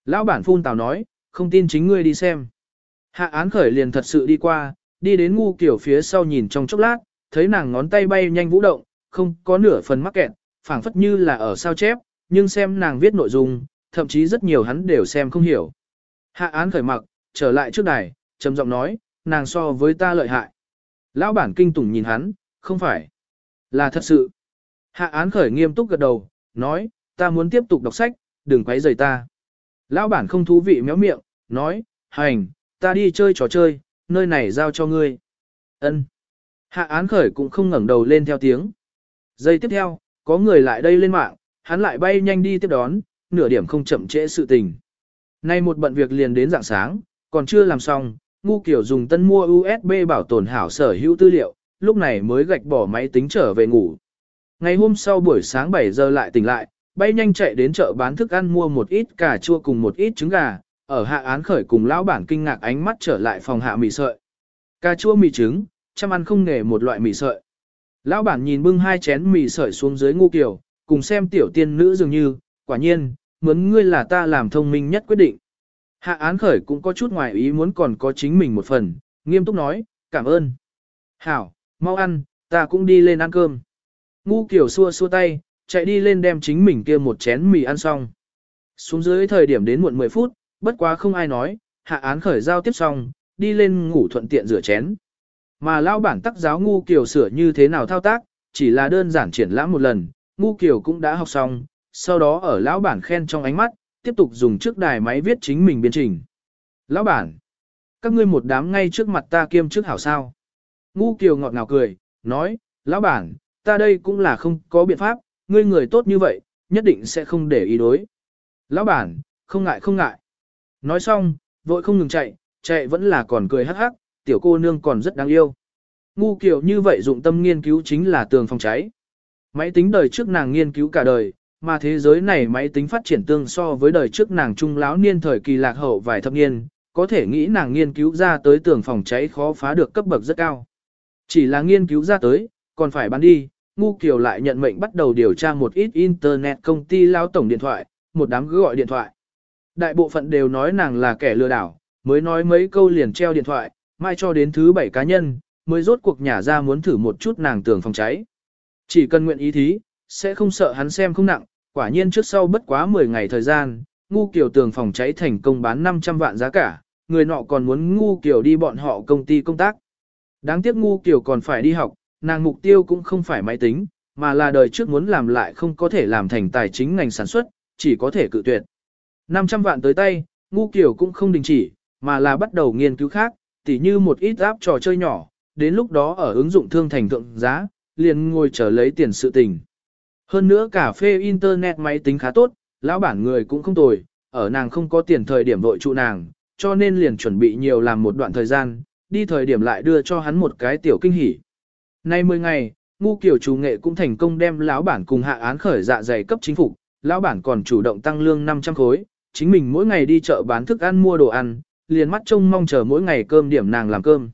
Lão bản phun tào nói, không tin chính ngươi đi xem. Hạ án khởi liền thật sự đi qua, đi đến ngu kiểu phía sau nhìn trong chốc lát, thấy nàng ngón tay bay nhanh vũ động, không có nửa phần mắc kẹt, phảng phất như là ở sao chép, nhưng xem nàng viết nội dung, thậm chí rất nhiều hắn đều xem không hiểu. Hạ án khởi mặc, trở lại trước đài, trầm giọng nói, nàng so với ta lợi hại. Lão bản kinh tủng nhìn hắn, không phải, là thật sự. Hạ án khởi nghiêm túc gật đầu, nói, ta muốn tiếp tục đọc sách, đừng quấy rầy ta. Lão bản không thú vị méo miệng, nói, hành, ta đi chơi trò chơi, nơi này giao cho ngươi. Ân. Hạ án khởi cũng không ngẩng đầu lên theo tiếng. Giây tiếp theo, có người lại đây lên mạng, hắn lại bay nhanh đi tiếp đón, nửa điểm không chậm trễ sự tình. Nay một bận việc liền đến dạng sáng, còn chưa làm xong, ngu kiểu dùng tân mua USB bảo tồn hảo sở hữu tư liệu, lúc này mới gạch bỏ máy tính trở về ngủ. Ngày hôm sau buổi sáng 7 giờ lại tỉnh lại, bay nhanh chạy đến chợ bán thức ăn mua một ít cà chua cùng một ít trứng gà, ở hạ án khởi cùng lão bản kinh ngạc ánh mắt trở lại phòng hạ mì sợi. Cà chua mì trứng, chăm ăn không nghề một loại mì sợi. Lão bản nhìn bưng hai chén mì sợi xuống dưới ngu kiểu, cùng xem tiểu tiên nữ dường như, quả nhiên, muốn ngươi là ta làm thông minh nhất quyết định. Hạ án khởi cũng có chút ngoài ý muốn còn có chính mình một phần, nghiêm túc nói, cảm ơn. Hảo, mau ăn, ta cũng đi lên ăn cơm. Ngu kiểu xua xua tay, chạy đi lên đem chính mình kia một chén mì ăn xong. Xuống dưới thời điểm đến muộn 10 phút, bất quá không ai nói, hạ án khởi giao tiếp xong, đi lên ngủ thuận tiện rửa chén. Mà lao bản tắc giáo ngu kiểu sửa như thế nào thao tác, chỉ là đơn giản triển lãm một lần, ngu kiểu cũng đã học xong, sau đó ở lão bản khen trong ánh mắt, tiếp tục dùng trước đài máy viết chính mình biên trình. Lão bản, các ngươi một đám ngay trước mặt ta kiêm trước hảo sao. Ngu kiều ngọt ngào cười, nói, lão bản, ta đây cũng là không có biện pháp, ngươi người tốt như vậy, nhất định sẽ không để ý đối. Lão bản, không ngại không ngại. Nói xong, vội không ngừng chạy, chạy vẫn là còn cười hắc hắc, tiểu cô nương còn rất đáng yêu. Ngu kiều như vậy dụng tâm nghiên cứu chính là tường phòng cháy. Máy tính đời trước nàng nghiên cứu cả đời, mà thế giới này máy tính phát triển tương so với đời trước nàng trung lão niên thời kỳ lạc hậu vài thập niên, có thể nghĩ nàng nghiên cứu ra tới tường phòng cháy khó phá được cấp bậc rất cao. Chỉ là nghiên cứu ra tới, còn phải bán đi, Ngu Kiều lại nhận mệnh bắt đầu điều tra một ít internet công ty lao tổng điện thoại, một đám gọi điện thoại. Đại bộ phận đều nói nàng là kẻ lừa đảo, mới nói mấy câu liền treo điện thoại, mai cho đến thứ bảy cá nhân, mới rốt cuộc nhả ra muốn thử một chút nàng tường phòng cháy. Chỉ cần nguyện ý thí, sẽ không sợ hắn xem không nặng, quả nhiên trước sau bất quá 10 ngày thời gian, ngu kiểu tường phòng cháy thành công bán 500 vạn giá cả, người nọ còn muốn ngu kiểu đi bọn họ công ty công tác. Đáng tiếc ngu kiểu còn phải đi học, nàng mục tiêu cũng không phải máy tính, mà là đời trước muốn làm lại không có thể làm thành tài chính ngành sản xuất, chỉ có thể cự tuyệt. 500 vạn tới tay, ngu kiểu cũng không đình chỉ, mà là bắt đầu nghiên cứu khác, tỉ như một ít áp trò chơi nhỏ, đến lúc đó ở ứng dụng thương thành thượng giá, liền ngồi chờ lấy tiền sự tình. Hơn nữa cà phê internet máy tính khá tốt, lão bản người cũng không tồi, ở nàng không có tiền thời điểm vội trụ nàng, cho nên liền chuẩn bị nhiều làm một đoạn thời gian, đi thời điểm lại đưa cho hắn một cái tiểu kinh hỉ. Nay 10 ngày, ngu kiểu chủ nghệ cũng thành công đem lão bản cùng hạ án khởi dạ dày cấp chính phủ, lão bản còn chủ động tăng lương 500 khối, chính mình mỗi ngày đi chợ bán thức ăn mua đồ ăn, liền mắt trông mong chờ mỗi ngày cơm điểm nàng làm cơm.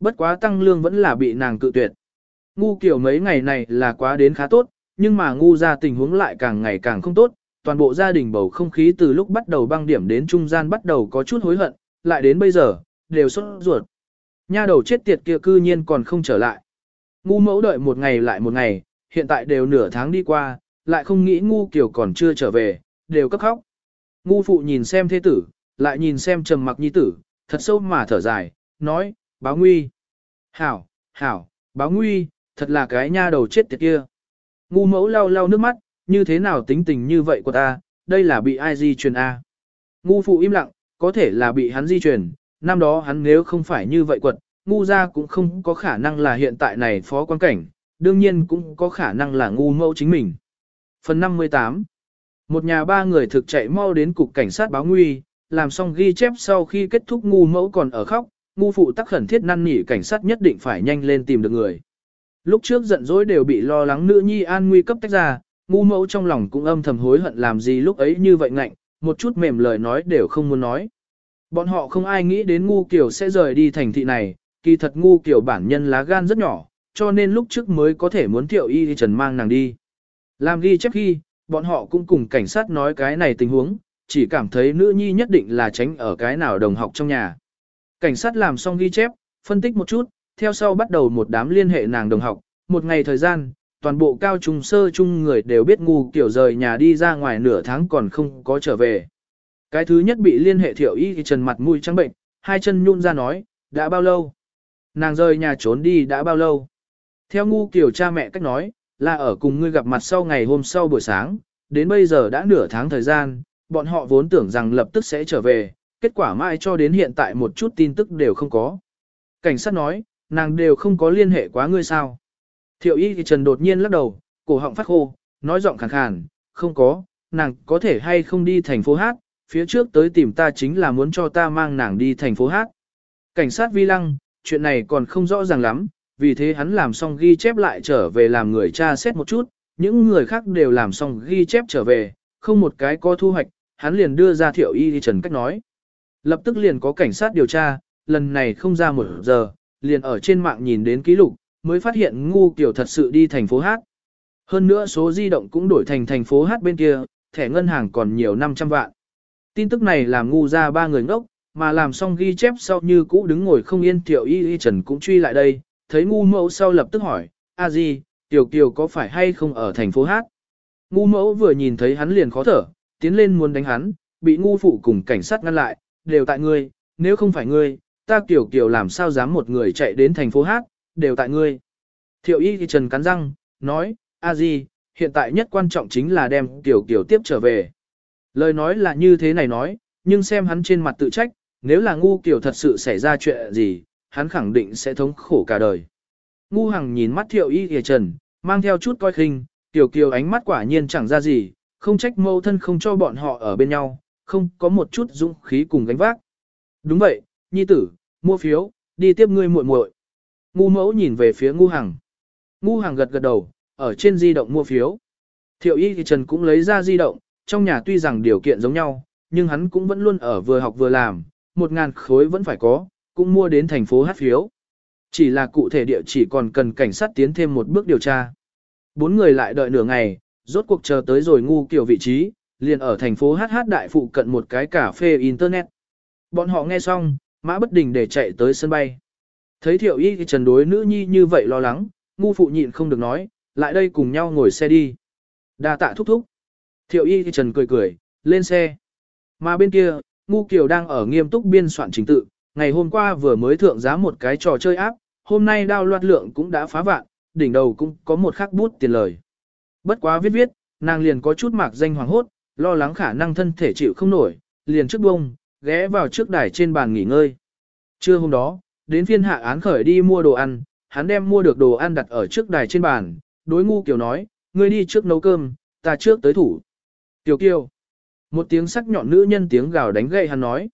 Bất quá tăng lương vẫn là bị nàng cự tuyệt. Ngu kiểu mấy ngày này là quá đến khá tốt, nhưng mà ngu ra tình huống lại càng ngày càng không tốt, toàn bộ gia đình bầu không khí từ lúc bắt đầu băng điểm đến trung gian bắt đầu có chút hối hận, lại đến bây giờ, đều sốt ruột. Nha đầu chết tiệt kia cư nhiên còn không trở lại. Ngu mẫu đợi một ngày lại một ngày, hiện tại đều nửa tháng đi qua, lại không nghĩ ngu kiểu còn chưa trở về, đều cấp khóc. Ngu phụ nhìn xem thế tử, lại nhìn xem trầm mặc nhi tử, thật sâu mà thở dài, nói, báo nguy. Hảo, hảo, báo nguy, thật là cái nha đầu chết tiệt kia. Ngu mẫu lau lau nước mắt, như thế nào tính tình như vậy của ta, đây là bị ai di truyền A. Ngu phụ im lặng, có thể là bị hắn di truyền, năm đó hắn nếu không phải như vậy quật, ngu ra cũng không có khả năng là hiện tại này phó quan cảnh, đương nhiên cũng có khả năng là ngu mẫu chính mình. Phần 58 Một nhà ba người thực chạy mau đến cục cảnh sát báo nguy, làm xong ghi chép sau khi kết thúc ngu mẫu còn ở khóc, ngu phụ tắc khẩn thiết năn nỉ cảnh sát nhất định phải nhanh lên tìm được người. Lúc trước giận dỗi đều bị lo lắng nữ nhi an nguy cấp tách ra, ngu mẫu trong lòng cũng âm thầm hối hận làm gì lúc ấy như vậy ngạnh, một chút mềm lời nói đều không muốn nói. Bọn họ không ai nghĩ đến ngu kiểu sẽ rời đi thành thị này, kỳ thật ngu kiểu bản nhân lá gan rất nhỏ, cho nên lúc trước mới có thể muốn tiểu y đi trần mang nàng đi. Làm ghi chép khi, bọn họ cũng cùng cảnh sát nói cái này tình huống, chỉ cảm thấy nữ nhi nhất định là tránh ở cái nào đồng học trong nhà. Cảnh sát làm xong ghi chép, phân tích một chút, theo sau bắt đầu một đám liên hệ nàng đồng học, một ngày thời gian, toàn bộ cao trung sơ trung người đều biết ngu kiểu rời nhà đi ra ngoài nửa tháng còn không có trở về. Cái thứ nhất bị liên hệ thiệu y thì trần mặt mũi trắng bệnh, hai chân nhun ra nói, đã bao lâu? Nàng rời nhà trốn đi đã bao lâu? Theo ngu kiểu cha mẹ cách nói, là ở cùng ngươi gặp mặt sau ngày hôm sau buổi sáng, đến bây giờ đã nửa tháng thời gian, bọn họ vốn tưởng rằng lập tức sẽ trở về, kết quả mãi cho đến hiện tại một chút tin tức đều không có. Cảnh sát nói, nàng đều không có liên hệ quá ngươi sao. Thiệu y thì trần đột nhiên lắc đầu, cổ họng phát khô, nói giọng khàn khàn, không có, nàng có thể hay không đi thành phố Hát, phía trước tới tìm ta chính là muốn cho ta mang nàng đi thành phố Hát. Cảnh sát vi lăng, chuyện này còn không rõ ràng lắm, vì thế hắn làm xong ghi chép lại trở về làm người cha xét một chút, những người khác đều làm xong ghi chép trở về, không một cái có thu hoạch, hắn liền đưa ra thiệu y đi trần cách nói. Lập tức liền có cảnh sát điều tra, lần này không ra một giờ, liền ở trên mạng nhìn đến ký lục, mới phát hiện ngu kiểu thật sự đi thành phố Hát. Hơn nữa số di động cũng đổi thành thành phố Hát bên kia, thẻ ngân hàng còn nhiều 500 vạn. Tin tức này làm ngu ra ba người ngốc, mà làm xong ghi chép sau như cũ đứng ngồi không yên tiểu y y trần cũng truy lại đây, thấy ngu mẫu sau lập tức hỏi, a gì, tiểu kiều có phải hay không ở thành phố Hát? Ngu mẫu vừa nhìn thấy hắn liền khó thở, tiến lên muốn đánh hắn, bị ngu phụ cùng cảnh sát ngăn lại, đều tại ngươi, nếu không phải ngươi, ta kiểu kiểu làm sao dám một người chạy đến thành phố Hát, đều tại ngươi. Thiệu y thì trần cắn răng, nói, a gì, hiện tại nhất quan trọng chính là đem tiểu kiểu tiếp trở về. Lời nói là như thế này nói, nhưng xem hắn trên mặt tự trách, nếu là ngu kiểu thật sự xảy ra chuyện gì, hắn khẳng định sẽ thống khổ cả đời. Ngu hằng nhìn mắt thiệu y thì trần, mang theo chút coi khinh, tiểu kiều ánh mắt quả nhiên chẳng ra gì, không trách mâu thân không cho bọn họ ở bên nhau, không có một chút dũng khí cùng gánh vác. Đúng vậy, nhi tử, mua phiếu, đi tiếp ngươi muội muội. Ngu mẫu nhìn về phía ngu hằng. Ngu hằng gật gật đầu, ở trên di động mua phiếu. Thiệu y thì Trần cũng lấy ra di động, trong nhà tuy rằng điều kiện giống nhau, nhưng hắn cũng vẫn luôn ở vừa học vừa làm, một ngàn khối vẫn phải có, cũng mua đến thành phố hát phiếu. Chỉ là cụ thể địa chỉ còn cần cảnh sát tiến thêm một bước điều tra. Bốn người lại đợi nửa ngày, rốt cuộc chờ tới rồi ngu kiểu vị trí, liền ở thành phố HH đại phụ cận một cái cà phê internet. Bọn họ nghe xong, mã bất đình để chạy tới sân bay. Thấy thiệu y thì trần đối nữ nhi như vậy lo lắng, ngu phụ nhịn không được nói, lại đây cùng nhau ngồi xe đi. đa tạ thúc thúc. Thiệu y thì trần cười cười, lên xe. Mà bên kia, ngu kiều đang ở nghiêm túc biên soạn trình tự, ngày hôm qua vừa mới thượng giá một cái trò chơi áp, hôm nay đao loạt lượng cũng đã phá vạn, đỉnh đầu cũng có một khắc bút tiền lời. Bất quá viết viết, nàng liền có chút mạc danh hoàng hốt, lo lắng khả năng thân thể chịu không nổi, liền trước bông, ghé vào trước đài trên bàn nghỉ ngơi. Trưa hôm đó, đến phiên hạ án khởi đi mua đồ ăn, hắn đem mua được đồ ăn đặt ở trước đài trên bàn, đối ngu Kiều nói, ngươi đi trước nấu cơm, ta trước tới thủ. Tiểu kiều. Một tiếng sắc nhọn nữ nhân tiếng gào đánh gậy hắn nói.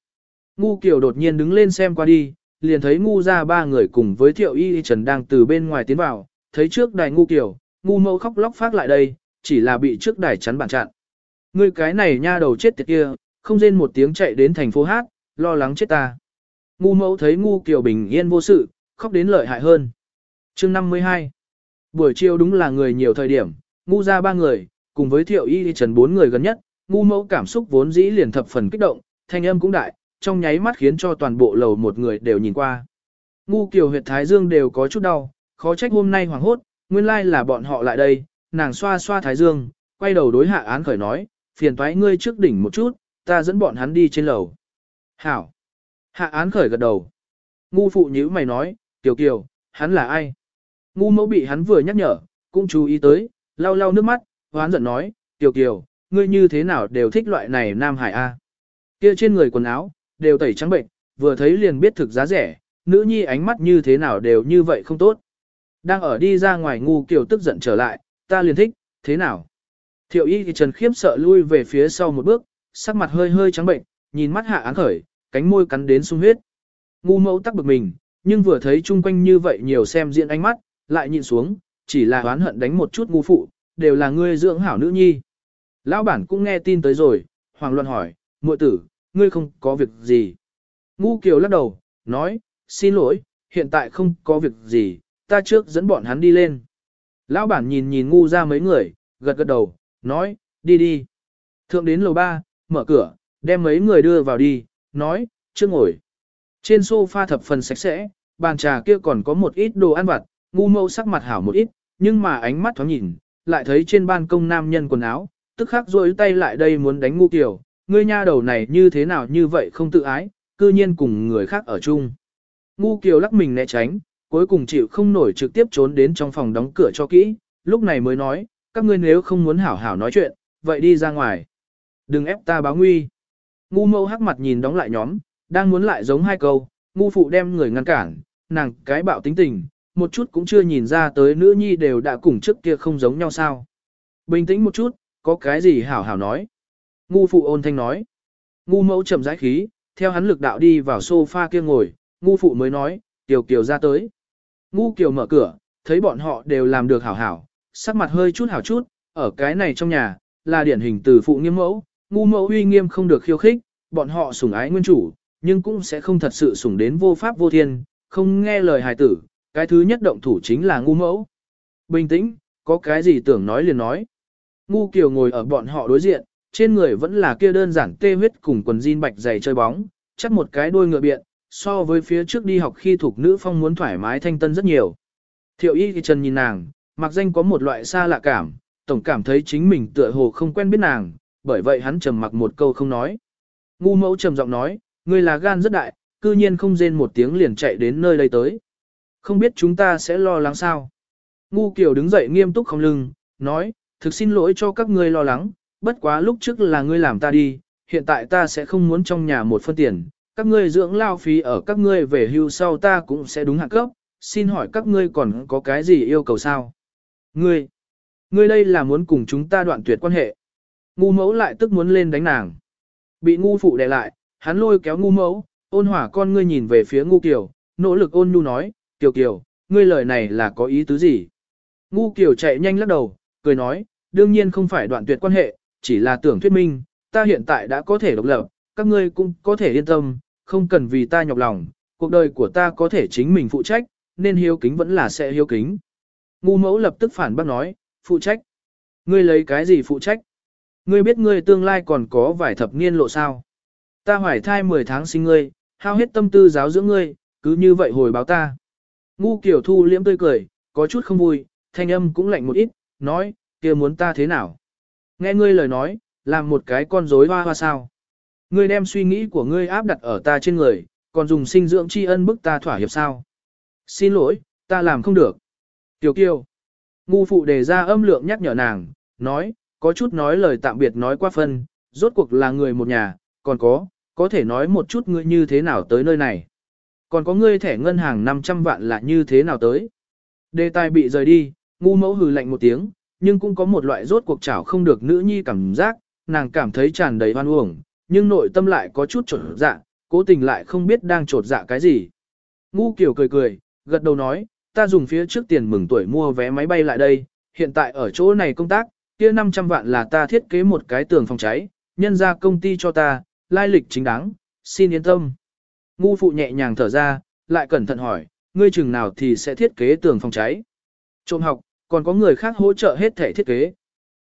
Ngu kiều đột nhiên đứng lên xem qua đi, liền thấy ngu ra ba người cùng với thiệu y trần đang từ bên ngoài tiến vào, thấy trước đài ngu kiều, ngu mẫu khóc lóc phát lại đây, chỉ là bị trước đài chắn bản chặn. Ngươi cái này nha đầu chết tiệt kia, không rên một tiếng chạy đến thành phố hát, lo lắng chết ta. Ngu mẫu thấy ngu kiều bình yên vô sự, khóc đến lợi hại hơn. chương 52 Buổi chiều đúng là người nhiều thời điểm, ngu ra ba người, cùng với thiệu y trần bốn người gần nhất, ngu mẫu cảm xúc vốn dĩ liền thập phần kích động, thanh âm cũng đại, trong nháy mắt khiến cho toàn bộ lầu một người đều nhìn qua. Ngu kiều huyệt thái dương đều có chút đau, khó trách hôm nay hoàng hốt, nguyên lai là bọn họ lại đây, nàng xoa xoa thái dương, quay đầu đối hạ án khởi nói, phiền thoái ngươi trước đỉnh một chút, ta dẫn bọn hắn đi trên lầu. Hảo. Hạ án khởi gật đầu. Ngu phụ nhữ mày nói, Kiều Kiều, hắn là ai? Ngu mẫu bị hắn vừa nhắc nhở, cũng chú ý tới, lau lau nước mắt, hoán giận nói, Kiều Kiều, ngươi như thế nào đều thích loại này Nam Hải A. Kia trên người quần áo, đều tẩy trắng bệnh, vừa thấy liền biết thực giá rẻ, nữ nhi ánh mắt như thế nào đều như vậy không tốt. Đang ở đi ra ngoài ngu Kiều tức giận trở lại, ta liền thích, thế nào? Thiệu y thì trần khiếp sợ lui về phía sau một bước, sắc mặt hơi hơi trắng bệnh, nhìn mắt hạ án khởi, cánh môi cắn đến sung huyết. Ngu mẫu tắc bực mình, nhưng vừa thấy chung quanh như vậy nhiều xem diễn ánh mắt, lại nhìn xuống, chỉ là oán hận đánh một chút ngu phụ, đều là ngươi dưỡng hảo nữ nhi. Lão bản cũng nghe tin tới rồi, hoàng luận hỏi, muội tử, ngươi không có việc gì. Ngu kiều lắc đầu, nói, xin lỗi, hiện tại không có việc gì, ta trước dẫn bọn hắn đi lên. Lão bản nhìn nhìn ngu ra mấy người, gật gật đầu, nói, đi đi. Thượng đến lầu ba, mở cửa, đem mấy người đưa vào đi, nói, chưa ngồi. Trên sofa thập phần sạch sẽ, bàn trà kia còn có một ít đồ ăn vặt, ngu mâu sắc mặt hảo một ít, nhưng mà ánh mắt thoáng nhìn, lại thấy trên ban công nam nhân quần áo, tức khắc rôi tay lại đây muốn đánh ngu kiểu, ngươi nha đầu này như thế nào như vậy không tự ái, cư nhiên cùng người khác ở chung. Ngu kiều lắc mình né tránh, cuối cùng chịu không nổi trực tiếp trốn đến trong phòng đóng cửa cho kỹ, lúc này mới nói, các ngươi nếu không muốn hảo hảo nói chuyện, vậy đi ra ngoài. Đừng ép ta báo nguy. Ngu mâu hắc mặt nhìn đóng lại nhóm, đang muốn lại giống hai câu, ngu phụ đem người ngăn cản, nàng cái bạo tính tình, một chút cũng chưa nhìn ra tới nữ nhi đều đã cùng trước kia không giống nhau sao. Bình tĩnh một chút, có cái gì hảo hảo nói. Ngu phụ ôn thanh nói. Ngu mẫu chậm rãi khí, theo hắn lực đạo đi vào sofa kia ngồi, ngu phụ mới nói, Kiều Kiều ra tới. Ngu Kiều mở cửa, thấy bọn họ đều làm được hảo hảo, sắc mặt hơi chút hảo chút, ở cái này trong nhà, là điển hình từ phụ nghiêm mẫu, ngu mẫu uy nghiêm không được khiêu khích, bọn họ sủng ái nguyên chủ, nhưng cũng sẽ không thật sự sủng đến vô pháp vô thiên, không nghe lời hài tử, cái thứ nhất động thủ chính là ngu mẫu. Bình tĩnh, có cái gì tưởng nói liền nói. Ngu Kiều ngồi ở bọn họ đối diện, trên người vẫn là kia đơn giản tê huyết cùng quần jean bạch dày chơi bóng, chắc một cái đôi ngựa biện, so với phía trước đi học khi thuộc nữ phong muốn thoải mái thanh tân rất nhiều. Thiệu y thì trần nhìn nàng, mặc danh có một loại xa lạ cảm, tổng cảm thấy chính mình tựa hồ không quen biết nàng, bởi vậy hắn trầm mặc một câu không nói. Ngu mẫu trầm giọng nói, ngươi là gan rất đại, cư nhiên không rên một tiếng liền chạy đến nơi đây tới. Không biết chúng ta sẽ lo lắng sao. Ngu Kiều đứng dậy nghiêm túc không lưng, nói, thực xin lỗi cho các ngươi lo lắng, bất quá lúc trước là ngươi làm ta đi, hiện tại ta sẽ không muốn trong nhà một phân tiền, các ngươi dưỡng lao phí ở các ngươi về hưu sau ta cũng sẽ đúng hạn cấp, xin hỏi các ngươi còn có cái gì yêu cầu sao? Ngươi, ngươi đây là muốn cùng chúng ta đoạn tuyệt quan hệ. Ngu mẫu lại tức muốn lên đánh nàng. Bị ngu phụ đè lại, hắn lôi kéo ngu mẫu, ôn hỏa con ngươi nhìn về phía ngu kiều, nỗ lực ôn nhu nói, kiều kiều, ngươi lời này là có ý tứ gì? Ngu kiều chạy nhanh lắc đầu, cười nói, đương nhiên không phải đoạn tuyệt quan hệ, chỉ là tưởng thuyết minh, ta hiện tại đã có thể độc lập, các ngươi cũng có thể yên tâm, không cần vì ta nhọc lòng, cuộc đời của ta có thể chính mình phụ trách, nên hiếu kính vẫn là sẽ hiếu kính. Ngu mẫu lập tức phản bác nói, phụ trách. Ngươi lấy cái gì phụ trách? Ngươi biết ngươi tương lai còn có vài thập niên lộ sao? Ta hoài thai 10 tháng sinh ngươi, hao hết tâm tư giáo dưỡng ngươi, cứ như vậy hồi báo ta. Ngu kiểu thu liễm tươi cười, có chút không vui, thanh âm cũng lạnh một ít, nói, kia muốn ta thế nào? Nghe ngươi lời nói, làm một cái con rối hoa hoa sao? Ngươi đem suy nghĩ của ngươi áp đặt ở ta trên người, còn dùng sinh dưỡng tri ân bức ta thỏa hiệp sao? Xin lỗi, ta làm không được. Tiểu kiều. Ngu phụ đề ra âm lượng nhắc nhở nàng, nói, có chút nói lời tạm biệt nói qua phân, rốt cuộc là người một nhà, còn có, có thể nói một chút ngươi như thế nào tới nơi này. Còn có ngươi thẻ ngân hàng 500 vạn là như thế nào tới. Đề tài bị rời đi, ngu mẫu hừ lạnh một tiếng, nhưng cũng có một loại rốt cuộc chảo không được nữ nhi cảm giác, nàng cảm thấy tràn đầy hoan uổng, nhưng nội tâm lại có chút trột dạ, cố tình lại không biết đang trột dạ cái gì. Ngu kiểu cười cười, gật đầu nói, ta dùng phía trước tiền mừng tuổi mua vé máy bay lại đây, hiện tại ở chỗ này công tác, kia 500 vạn là ta thiết kế một cái tường phòng cháy, nhân ra công ty cho ta, lai lịch chính đáng, xin yên tâm. Ngu phụ nhẹ nhàng thở ra, lại cẩn thận hỏi, ngươi chừng nào thì sẽ thiết kế tường phòng cháy. Trộm học, còn có người khác hỗ trợ hết thể thiết kế.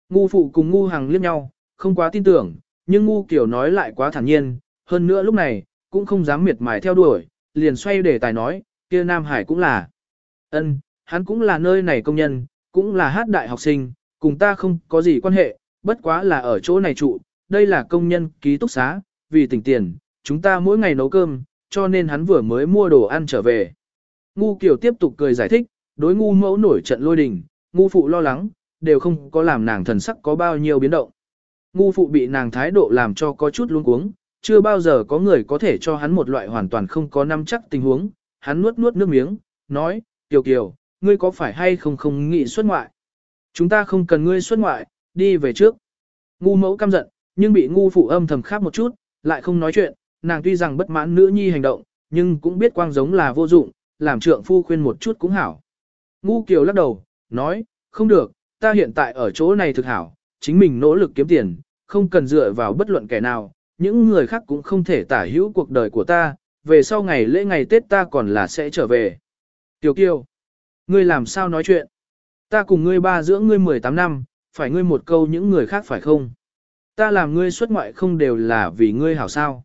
Ngu phụ cùng ngu hàng liếc nhau, không quá tin tưởng, nhưng ngu kiểu nói lại quá thản nhiên, hơn nữa lúc này, cũng không dám miệt mài theo đuổi, liền xoay để tài nói, kia Nam Hải cũng là. ân hắn cũng là nơi này công nhân, cũng là hát đại học sinh, cùng ta không có gì quan hệ, bất quá là ở chỗ này trụ, đây là công nhân ký túc xá, vì tỉnh tiền, chúng ta mỗi ngày nấu cơm, cho nên hắn vừa mới mua đồ ăn trở về. Ngu kiểu tiếp tục cười giải thích, đối ngu mẫu nổi trận lôi đình, ngu phụ lo lắng, đều không có làm nàng thần sắc có bao nhiêu biến động. Ngu phụ bị nàng thái độ làm cho có chút luống cuống, chưa bao giờ có người có thể cho hắn một loại hoàn toàn không có nắm chắc tình huống, hắn nuốt nuốt nước miếng, nói, Kiều Kiều, ngươi có phải hay không không nghĩ xuất ngoại? Chúng ta không cần ngươi xuất ngoại, đi về trước. Ngu mẫu căm giận, nhưng bị ngu phụ âm thầm khắp một chút, lại không nói chuyện, nàng tuy rằng bất mãn nữ nhi hành động, nhưng cũng biết quang giống là vô dụng, làm trượng phu khuyên một chút cũng hảo. Ngu Kiều lắc đầu, nói, không được, ta hiện tại ở chỗ này thực hảo, chính mình nỗ lực kiếm tiền, không cần dựa vào bất luận kẻ nào, những người khác cũng không thể tả hữu cuộc đời của ta, về sau ngày lễ ngày Tết ta còn là sẽ trở về. Tiểu Kiều, ngươi làm sao nói chuyện? Ta cùng ngươi ba dưỡng ngươi 18 năm, phải ngươi một câu những người khác phải không? Ta làm ngươi xuất ngoại không đều là vì ngươi hảo sao.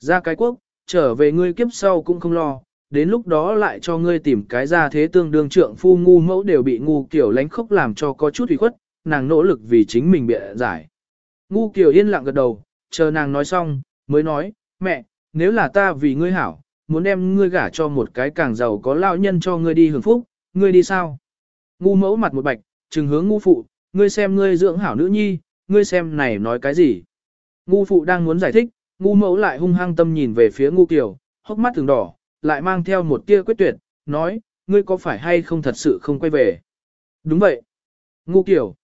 Ra cái quốc, trở về ngươi kiếp sau cũng không lo, đến lúc đó lại cho ngươi tìm cái ra thế tương đương trượng phu ngu mẫu đều bị ngu kiểu lánh khốc làm cho có chút ủy khuất, nàng nỗ lực vì chính mình bị giải. Ngu kiểu yên lặng gật đầu, chờ nàng nói xong, mới nói, mẹ, nếu là ta vì ngươi hảo, muốn đem ngươi gả cho một cái càng giàu có lao nhân cho ngươi đi hưởng phúc, ngươi đi sao? Ngu mẫu mặt một bạch, trừng hướng ngu phụ, ngươi xem ngươi dưỡng hảo nữ nhi, ngươi xem này nói cái gì? Ngu phụ đang muốn giải thích, ngu mẫu lại hung hăng tâm nhìn về phía ngu kiều, hốc mắt từng đỏ, lại mang theo một tia quyết tuyệt, nói, ngươi có phải hay không thật sự không quay về? Đúng vậy. Ngu kiều.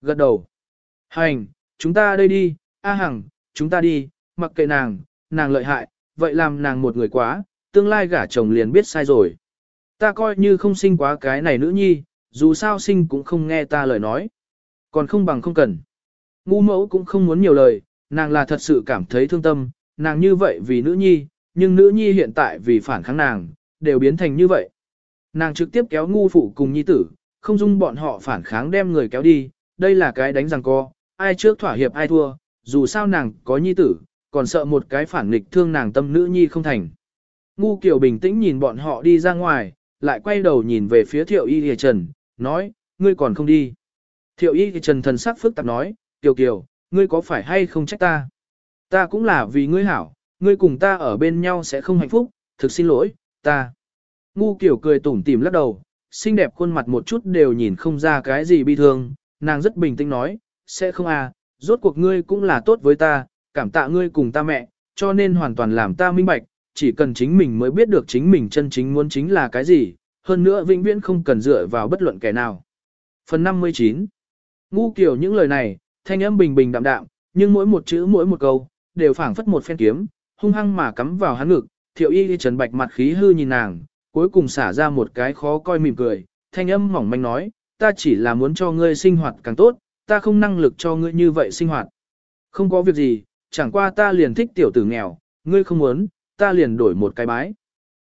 Gật đầu. Hành, chúng ta đây đi, A Hằng, chúng ta đi, mặc kệ nàng, nàng lợi hại, vậy làm nàng một người quá, tương lai gả chồng liền biết sai rồi. Ta coi như không sinh quá cái này nữ nhi, dù sao sinh cũng không nghe ta lời nói. Còn không bằng không cần. Ngu mẫu cũng không muốn nhiều lời, nàng là thật sự cảm thấy thương tâm, nàng như vậy vì nữ nhi, nhưng nữ nhi hiện tại vì phản kháng nàng, đều biến thành như vậy. Nàng trực tiếp kéo ngu phụ cùng nhi tử, không dung bọn họ phản kháng đem người kéo đi, đây là cái đánh rằng co, ai trước thỏa hiệp ai thua, dù sao nàng có nhi tử, còn sợ một cái phản nghịch thương nàng tâm nữ nhi không thành. Ngu kiểu bình tĩnh nhìn bọn họ đi ra ngoài, lại quay đầu nhìn về phía thiệu y hề trần, nói, ngươi còn không đi. Thiệu y hề trần thần sắc phức tạp nói, tiểu kiều, ngươi có phải hay không trách ta? Ta cũng là vì ngươi hảo, ngươi cùng ta ở bên nhau sẽ không hạnh phúc, thực xin lỗi, ta. Ngu kiểu cười tủm tỉm lắc đầu, xinh đẹp khuôn mặt một chút đều nhìn không ra cái gì bi thương, nàng rất bình tĩnh nói, sẽ không à, rốt cuộc ngươi cũng là tốt với ta, cảm tạ ngươi cùng ta mẹ, cho nên hoàn toàn làm ta minh bạch, chỉ cần chính mình mới biết được chính mình chân chính muốn chính là cái gì, hơn nữa vĩnh viễn không cần dựa vào bất luận kẻ nào. Phần 59 Ngu kiểu những lời này, thanh âm bình bình đạm đạm, nhưng mỗi một chữ mỗi một câu, đều phảng phất một phen kiếm, hung hăng mà cắm vào hắn ngực, thiệu y trần bạch mặt khí hư nhìn nàng, cuối cùng xả ra một cái khó coi mỉm cười, thanh âm mỏng manh nói, ta chỉ là muốn cho ngươi sinh hoạt càng tốt, ta không năng lực cho ngươi như vậy sinh hoạt. Không có việc gì, chẳng qua ta liền thích tiểu tử nghèo, ngươi không muốn, ta liền đổi một cái bái.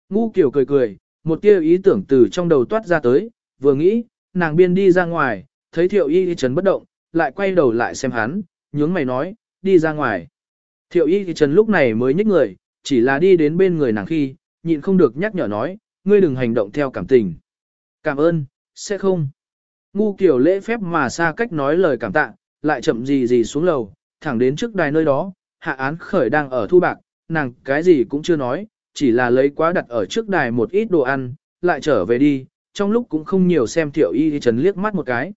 Ngu kiểu cười cười, một tia ý tưởng từ trong đầu toát ra tới, vừa nghĩ, nàng biên đi ra ngoài, thấy thiệu y trần bất động, lại quay đầu lại xem hắn, nhướng mày nói, đi ra ngoài. Thiệu y trần lúc này mới nhích người, chỉ là đi đến bên người nàng khi, nhịn không được nhắc nhở nói, ngươi đừng hành động theo cảm tình. Cảm ơn, sẽ không. Ngu kiểu lễ phép mà xa cách nói lời cảm tạ, lại chậm gì gì xuống lầu, thẳng đến trước đài nơi đó, hạ án khởi đang ở thu bạc, nàng cái gì cũng chưa nói, chỉ là lấy quá đặt ở trước đài một ít đồ ăn, lại trở về đi, trong lúc cũng không nhiều xem thiệu y thì trần liếc mắt một cái.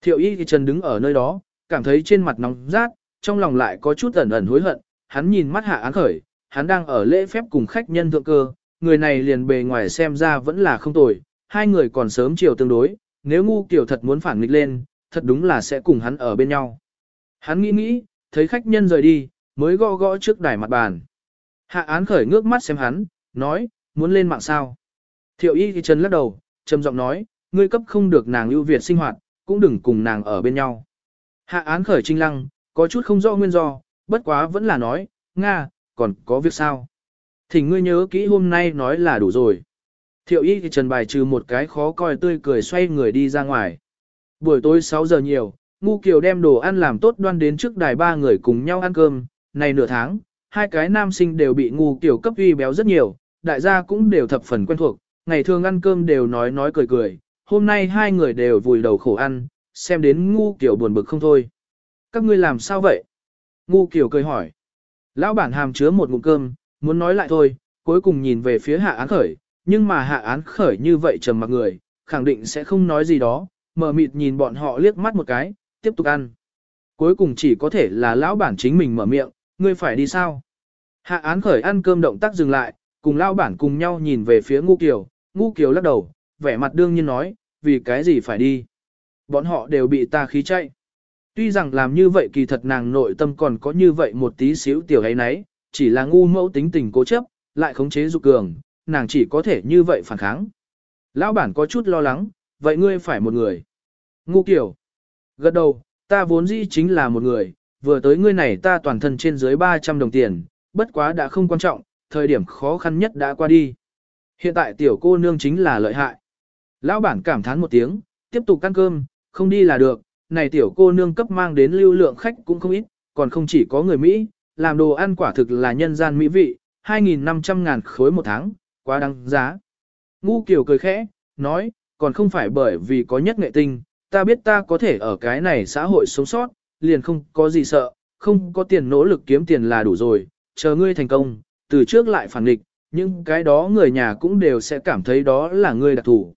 Thiệu y thì trần đứng ở nơi đó, cảm thấy trên mặt nóng rát, trong lòng lại có chút ẩn ẩn hối hận, hắn nhìn mắt hạ án khởi, hắn đang ở lễ phép cùng khách nhân thượng cơ, người này liền bề ngoài xem ra vẫn là không tồi, hai người còn sớm chiều tương đối, nếu ngu kiểu thật muốn phản nghịch lên, thật đúng là sẽ cùng hắn ở bên nhau. Hắn nghĩ nghĩ, thấy khách nhân rời đi, mới gõ gõ trước đài mặt bàn. Hạ án khởi ngước mắt xem hắn, nói, muốn lên mạng sao. Thiệu y thì chân lắc đầu, trầm giọng nói, ngươi cấp không được nàng ưu việt sinh hoạt, cũng đừng cùng nàng ở bên nhau. Hạ án khởi trinh lăng, có chút không rõ nguyên do, bất quá vẫn là nói, Nga, còn có việc sao? Thì ngươi nhớ kỹ hôm nay nói là đủ rồi. Thiệu y thì trần bài trừ một cái khó coi tươi cười xoay người đi ra ngoài. Buổi tối 6 giờ nhiều, Ngu Kiều đem đồ ăn làm tốt đoan đến trước đài ba người cùng nhau ăn cơm, này nửa tháng, hai cái nam sinh đều bị Ngu Kiều cấp uy béo rất nhiều, đại gia cũng đều thập phần quen thuộc, ngày thường ăn cơm đều nói nói cười cười, hôm nay hai người đều vùi đầu khổ ăn, xem đến Ngu Kiều buồn bực không thôi. Các ngươi làm sao vậy? Ngu Kiều cười hỏi. Lão bản hàm chứa một ngụm cơm, muốn nói lại thôi, cuối cùng nhìn về phía hạ án khởi, nhưng mà hạ án khởi như vậy trầm mặc người, khẳng định sẽ không nói gì đó, mở mịt nhìn bọn họ liếc mắt một cái, tiếp tục ăn. Cuối cùng chỉ có thể là lão bản chính mình mở miệng, ngươi phải đi sao? Hạ án khởi ăn cơm động tác dừng lại, cùng lão bản cùng nhau nhìn về phía ngu kiều, ngu kiều lắc đầu, vẻ mặt đương nhiên nói, vì cái gì phải đi? Bọn họ đều bị ta khí chạy. Tuy rằng làm như vậy kỳ thật nàng nội tâm còn có như vậy một tí xíu tiểu ấy nấy, chỉ là ngu mẫu tính tình cố chấp, lại khống chế dục cường, nàng chỉ có thể như vậy phản kháng. Lão bản có chút lo lắng, vậy ngươi phải một người. Ngu kiểu. Gật đầu, ta vốn dĩ chính là một người, vừa tới ngươi này ta toàn thân trên dưới 300 đồng tiền, bất quá đã không quan trọng, thời điểm khó khăn nhất đã qua đi. Hiện tại tiểu cô nương chính là lợi hại. Lão bản cảm thán một tiếng, tiếp tục ăn cơm, không đi là được, này tiểu cô nương cấp mang đến lưu lượng khách cũng không ít, còn không chỉ có người Mỹ, làm đồ ăn quả thực là nhân gian mỹ vị, 2.500 ngàn khối một tháng, quá đáng giá. Ngu Kiều cười khẽ, nói, còn không phải bởi vì có nhất nghệ tinh, ta biết ta có thể ở cái này xã hội sống sót, liền không có gì sợ, không có tiền nỗ lực kiếm tiền là đủ rồi, chờ ngươi thành công, từ trước lại phản nghịch, nhưng cái đó người nhà cũng đều sẽ cảm thấy đó là ngươi đặc thủ.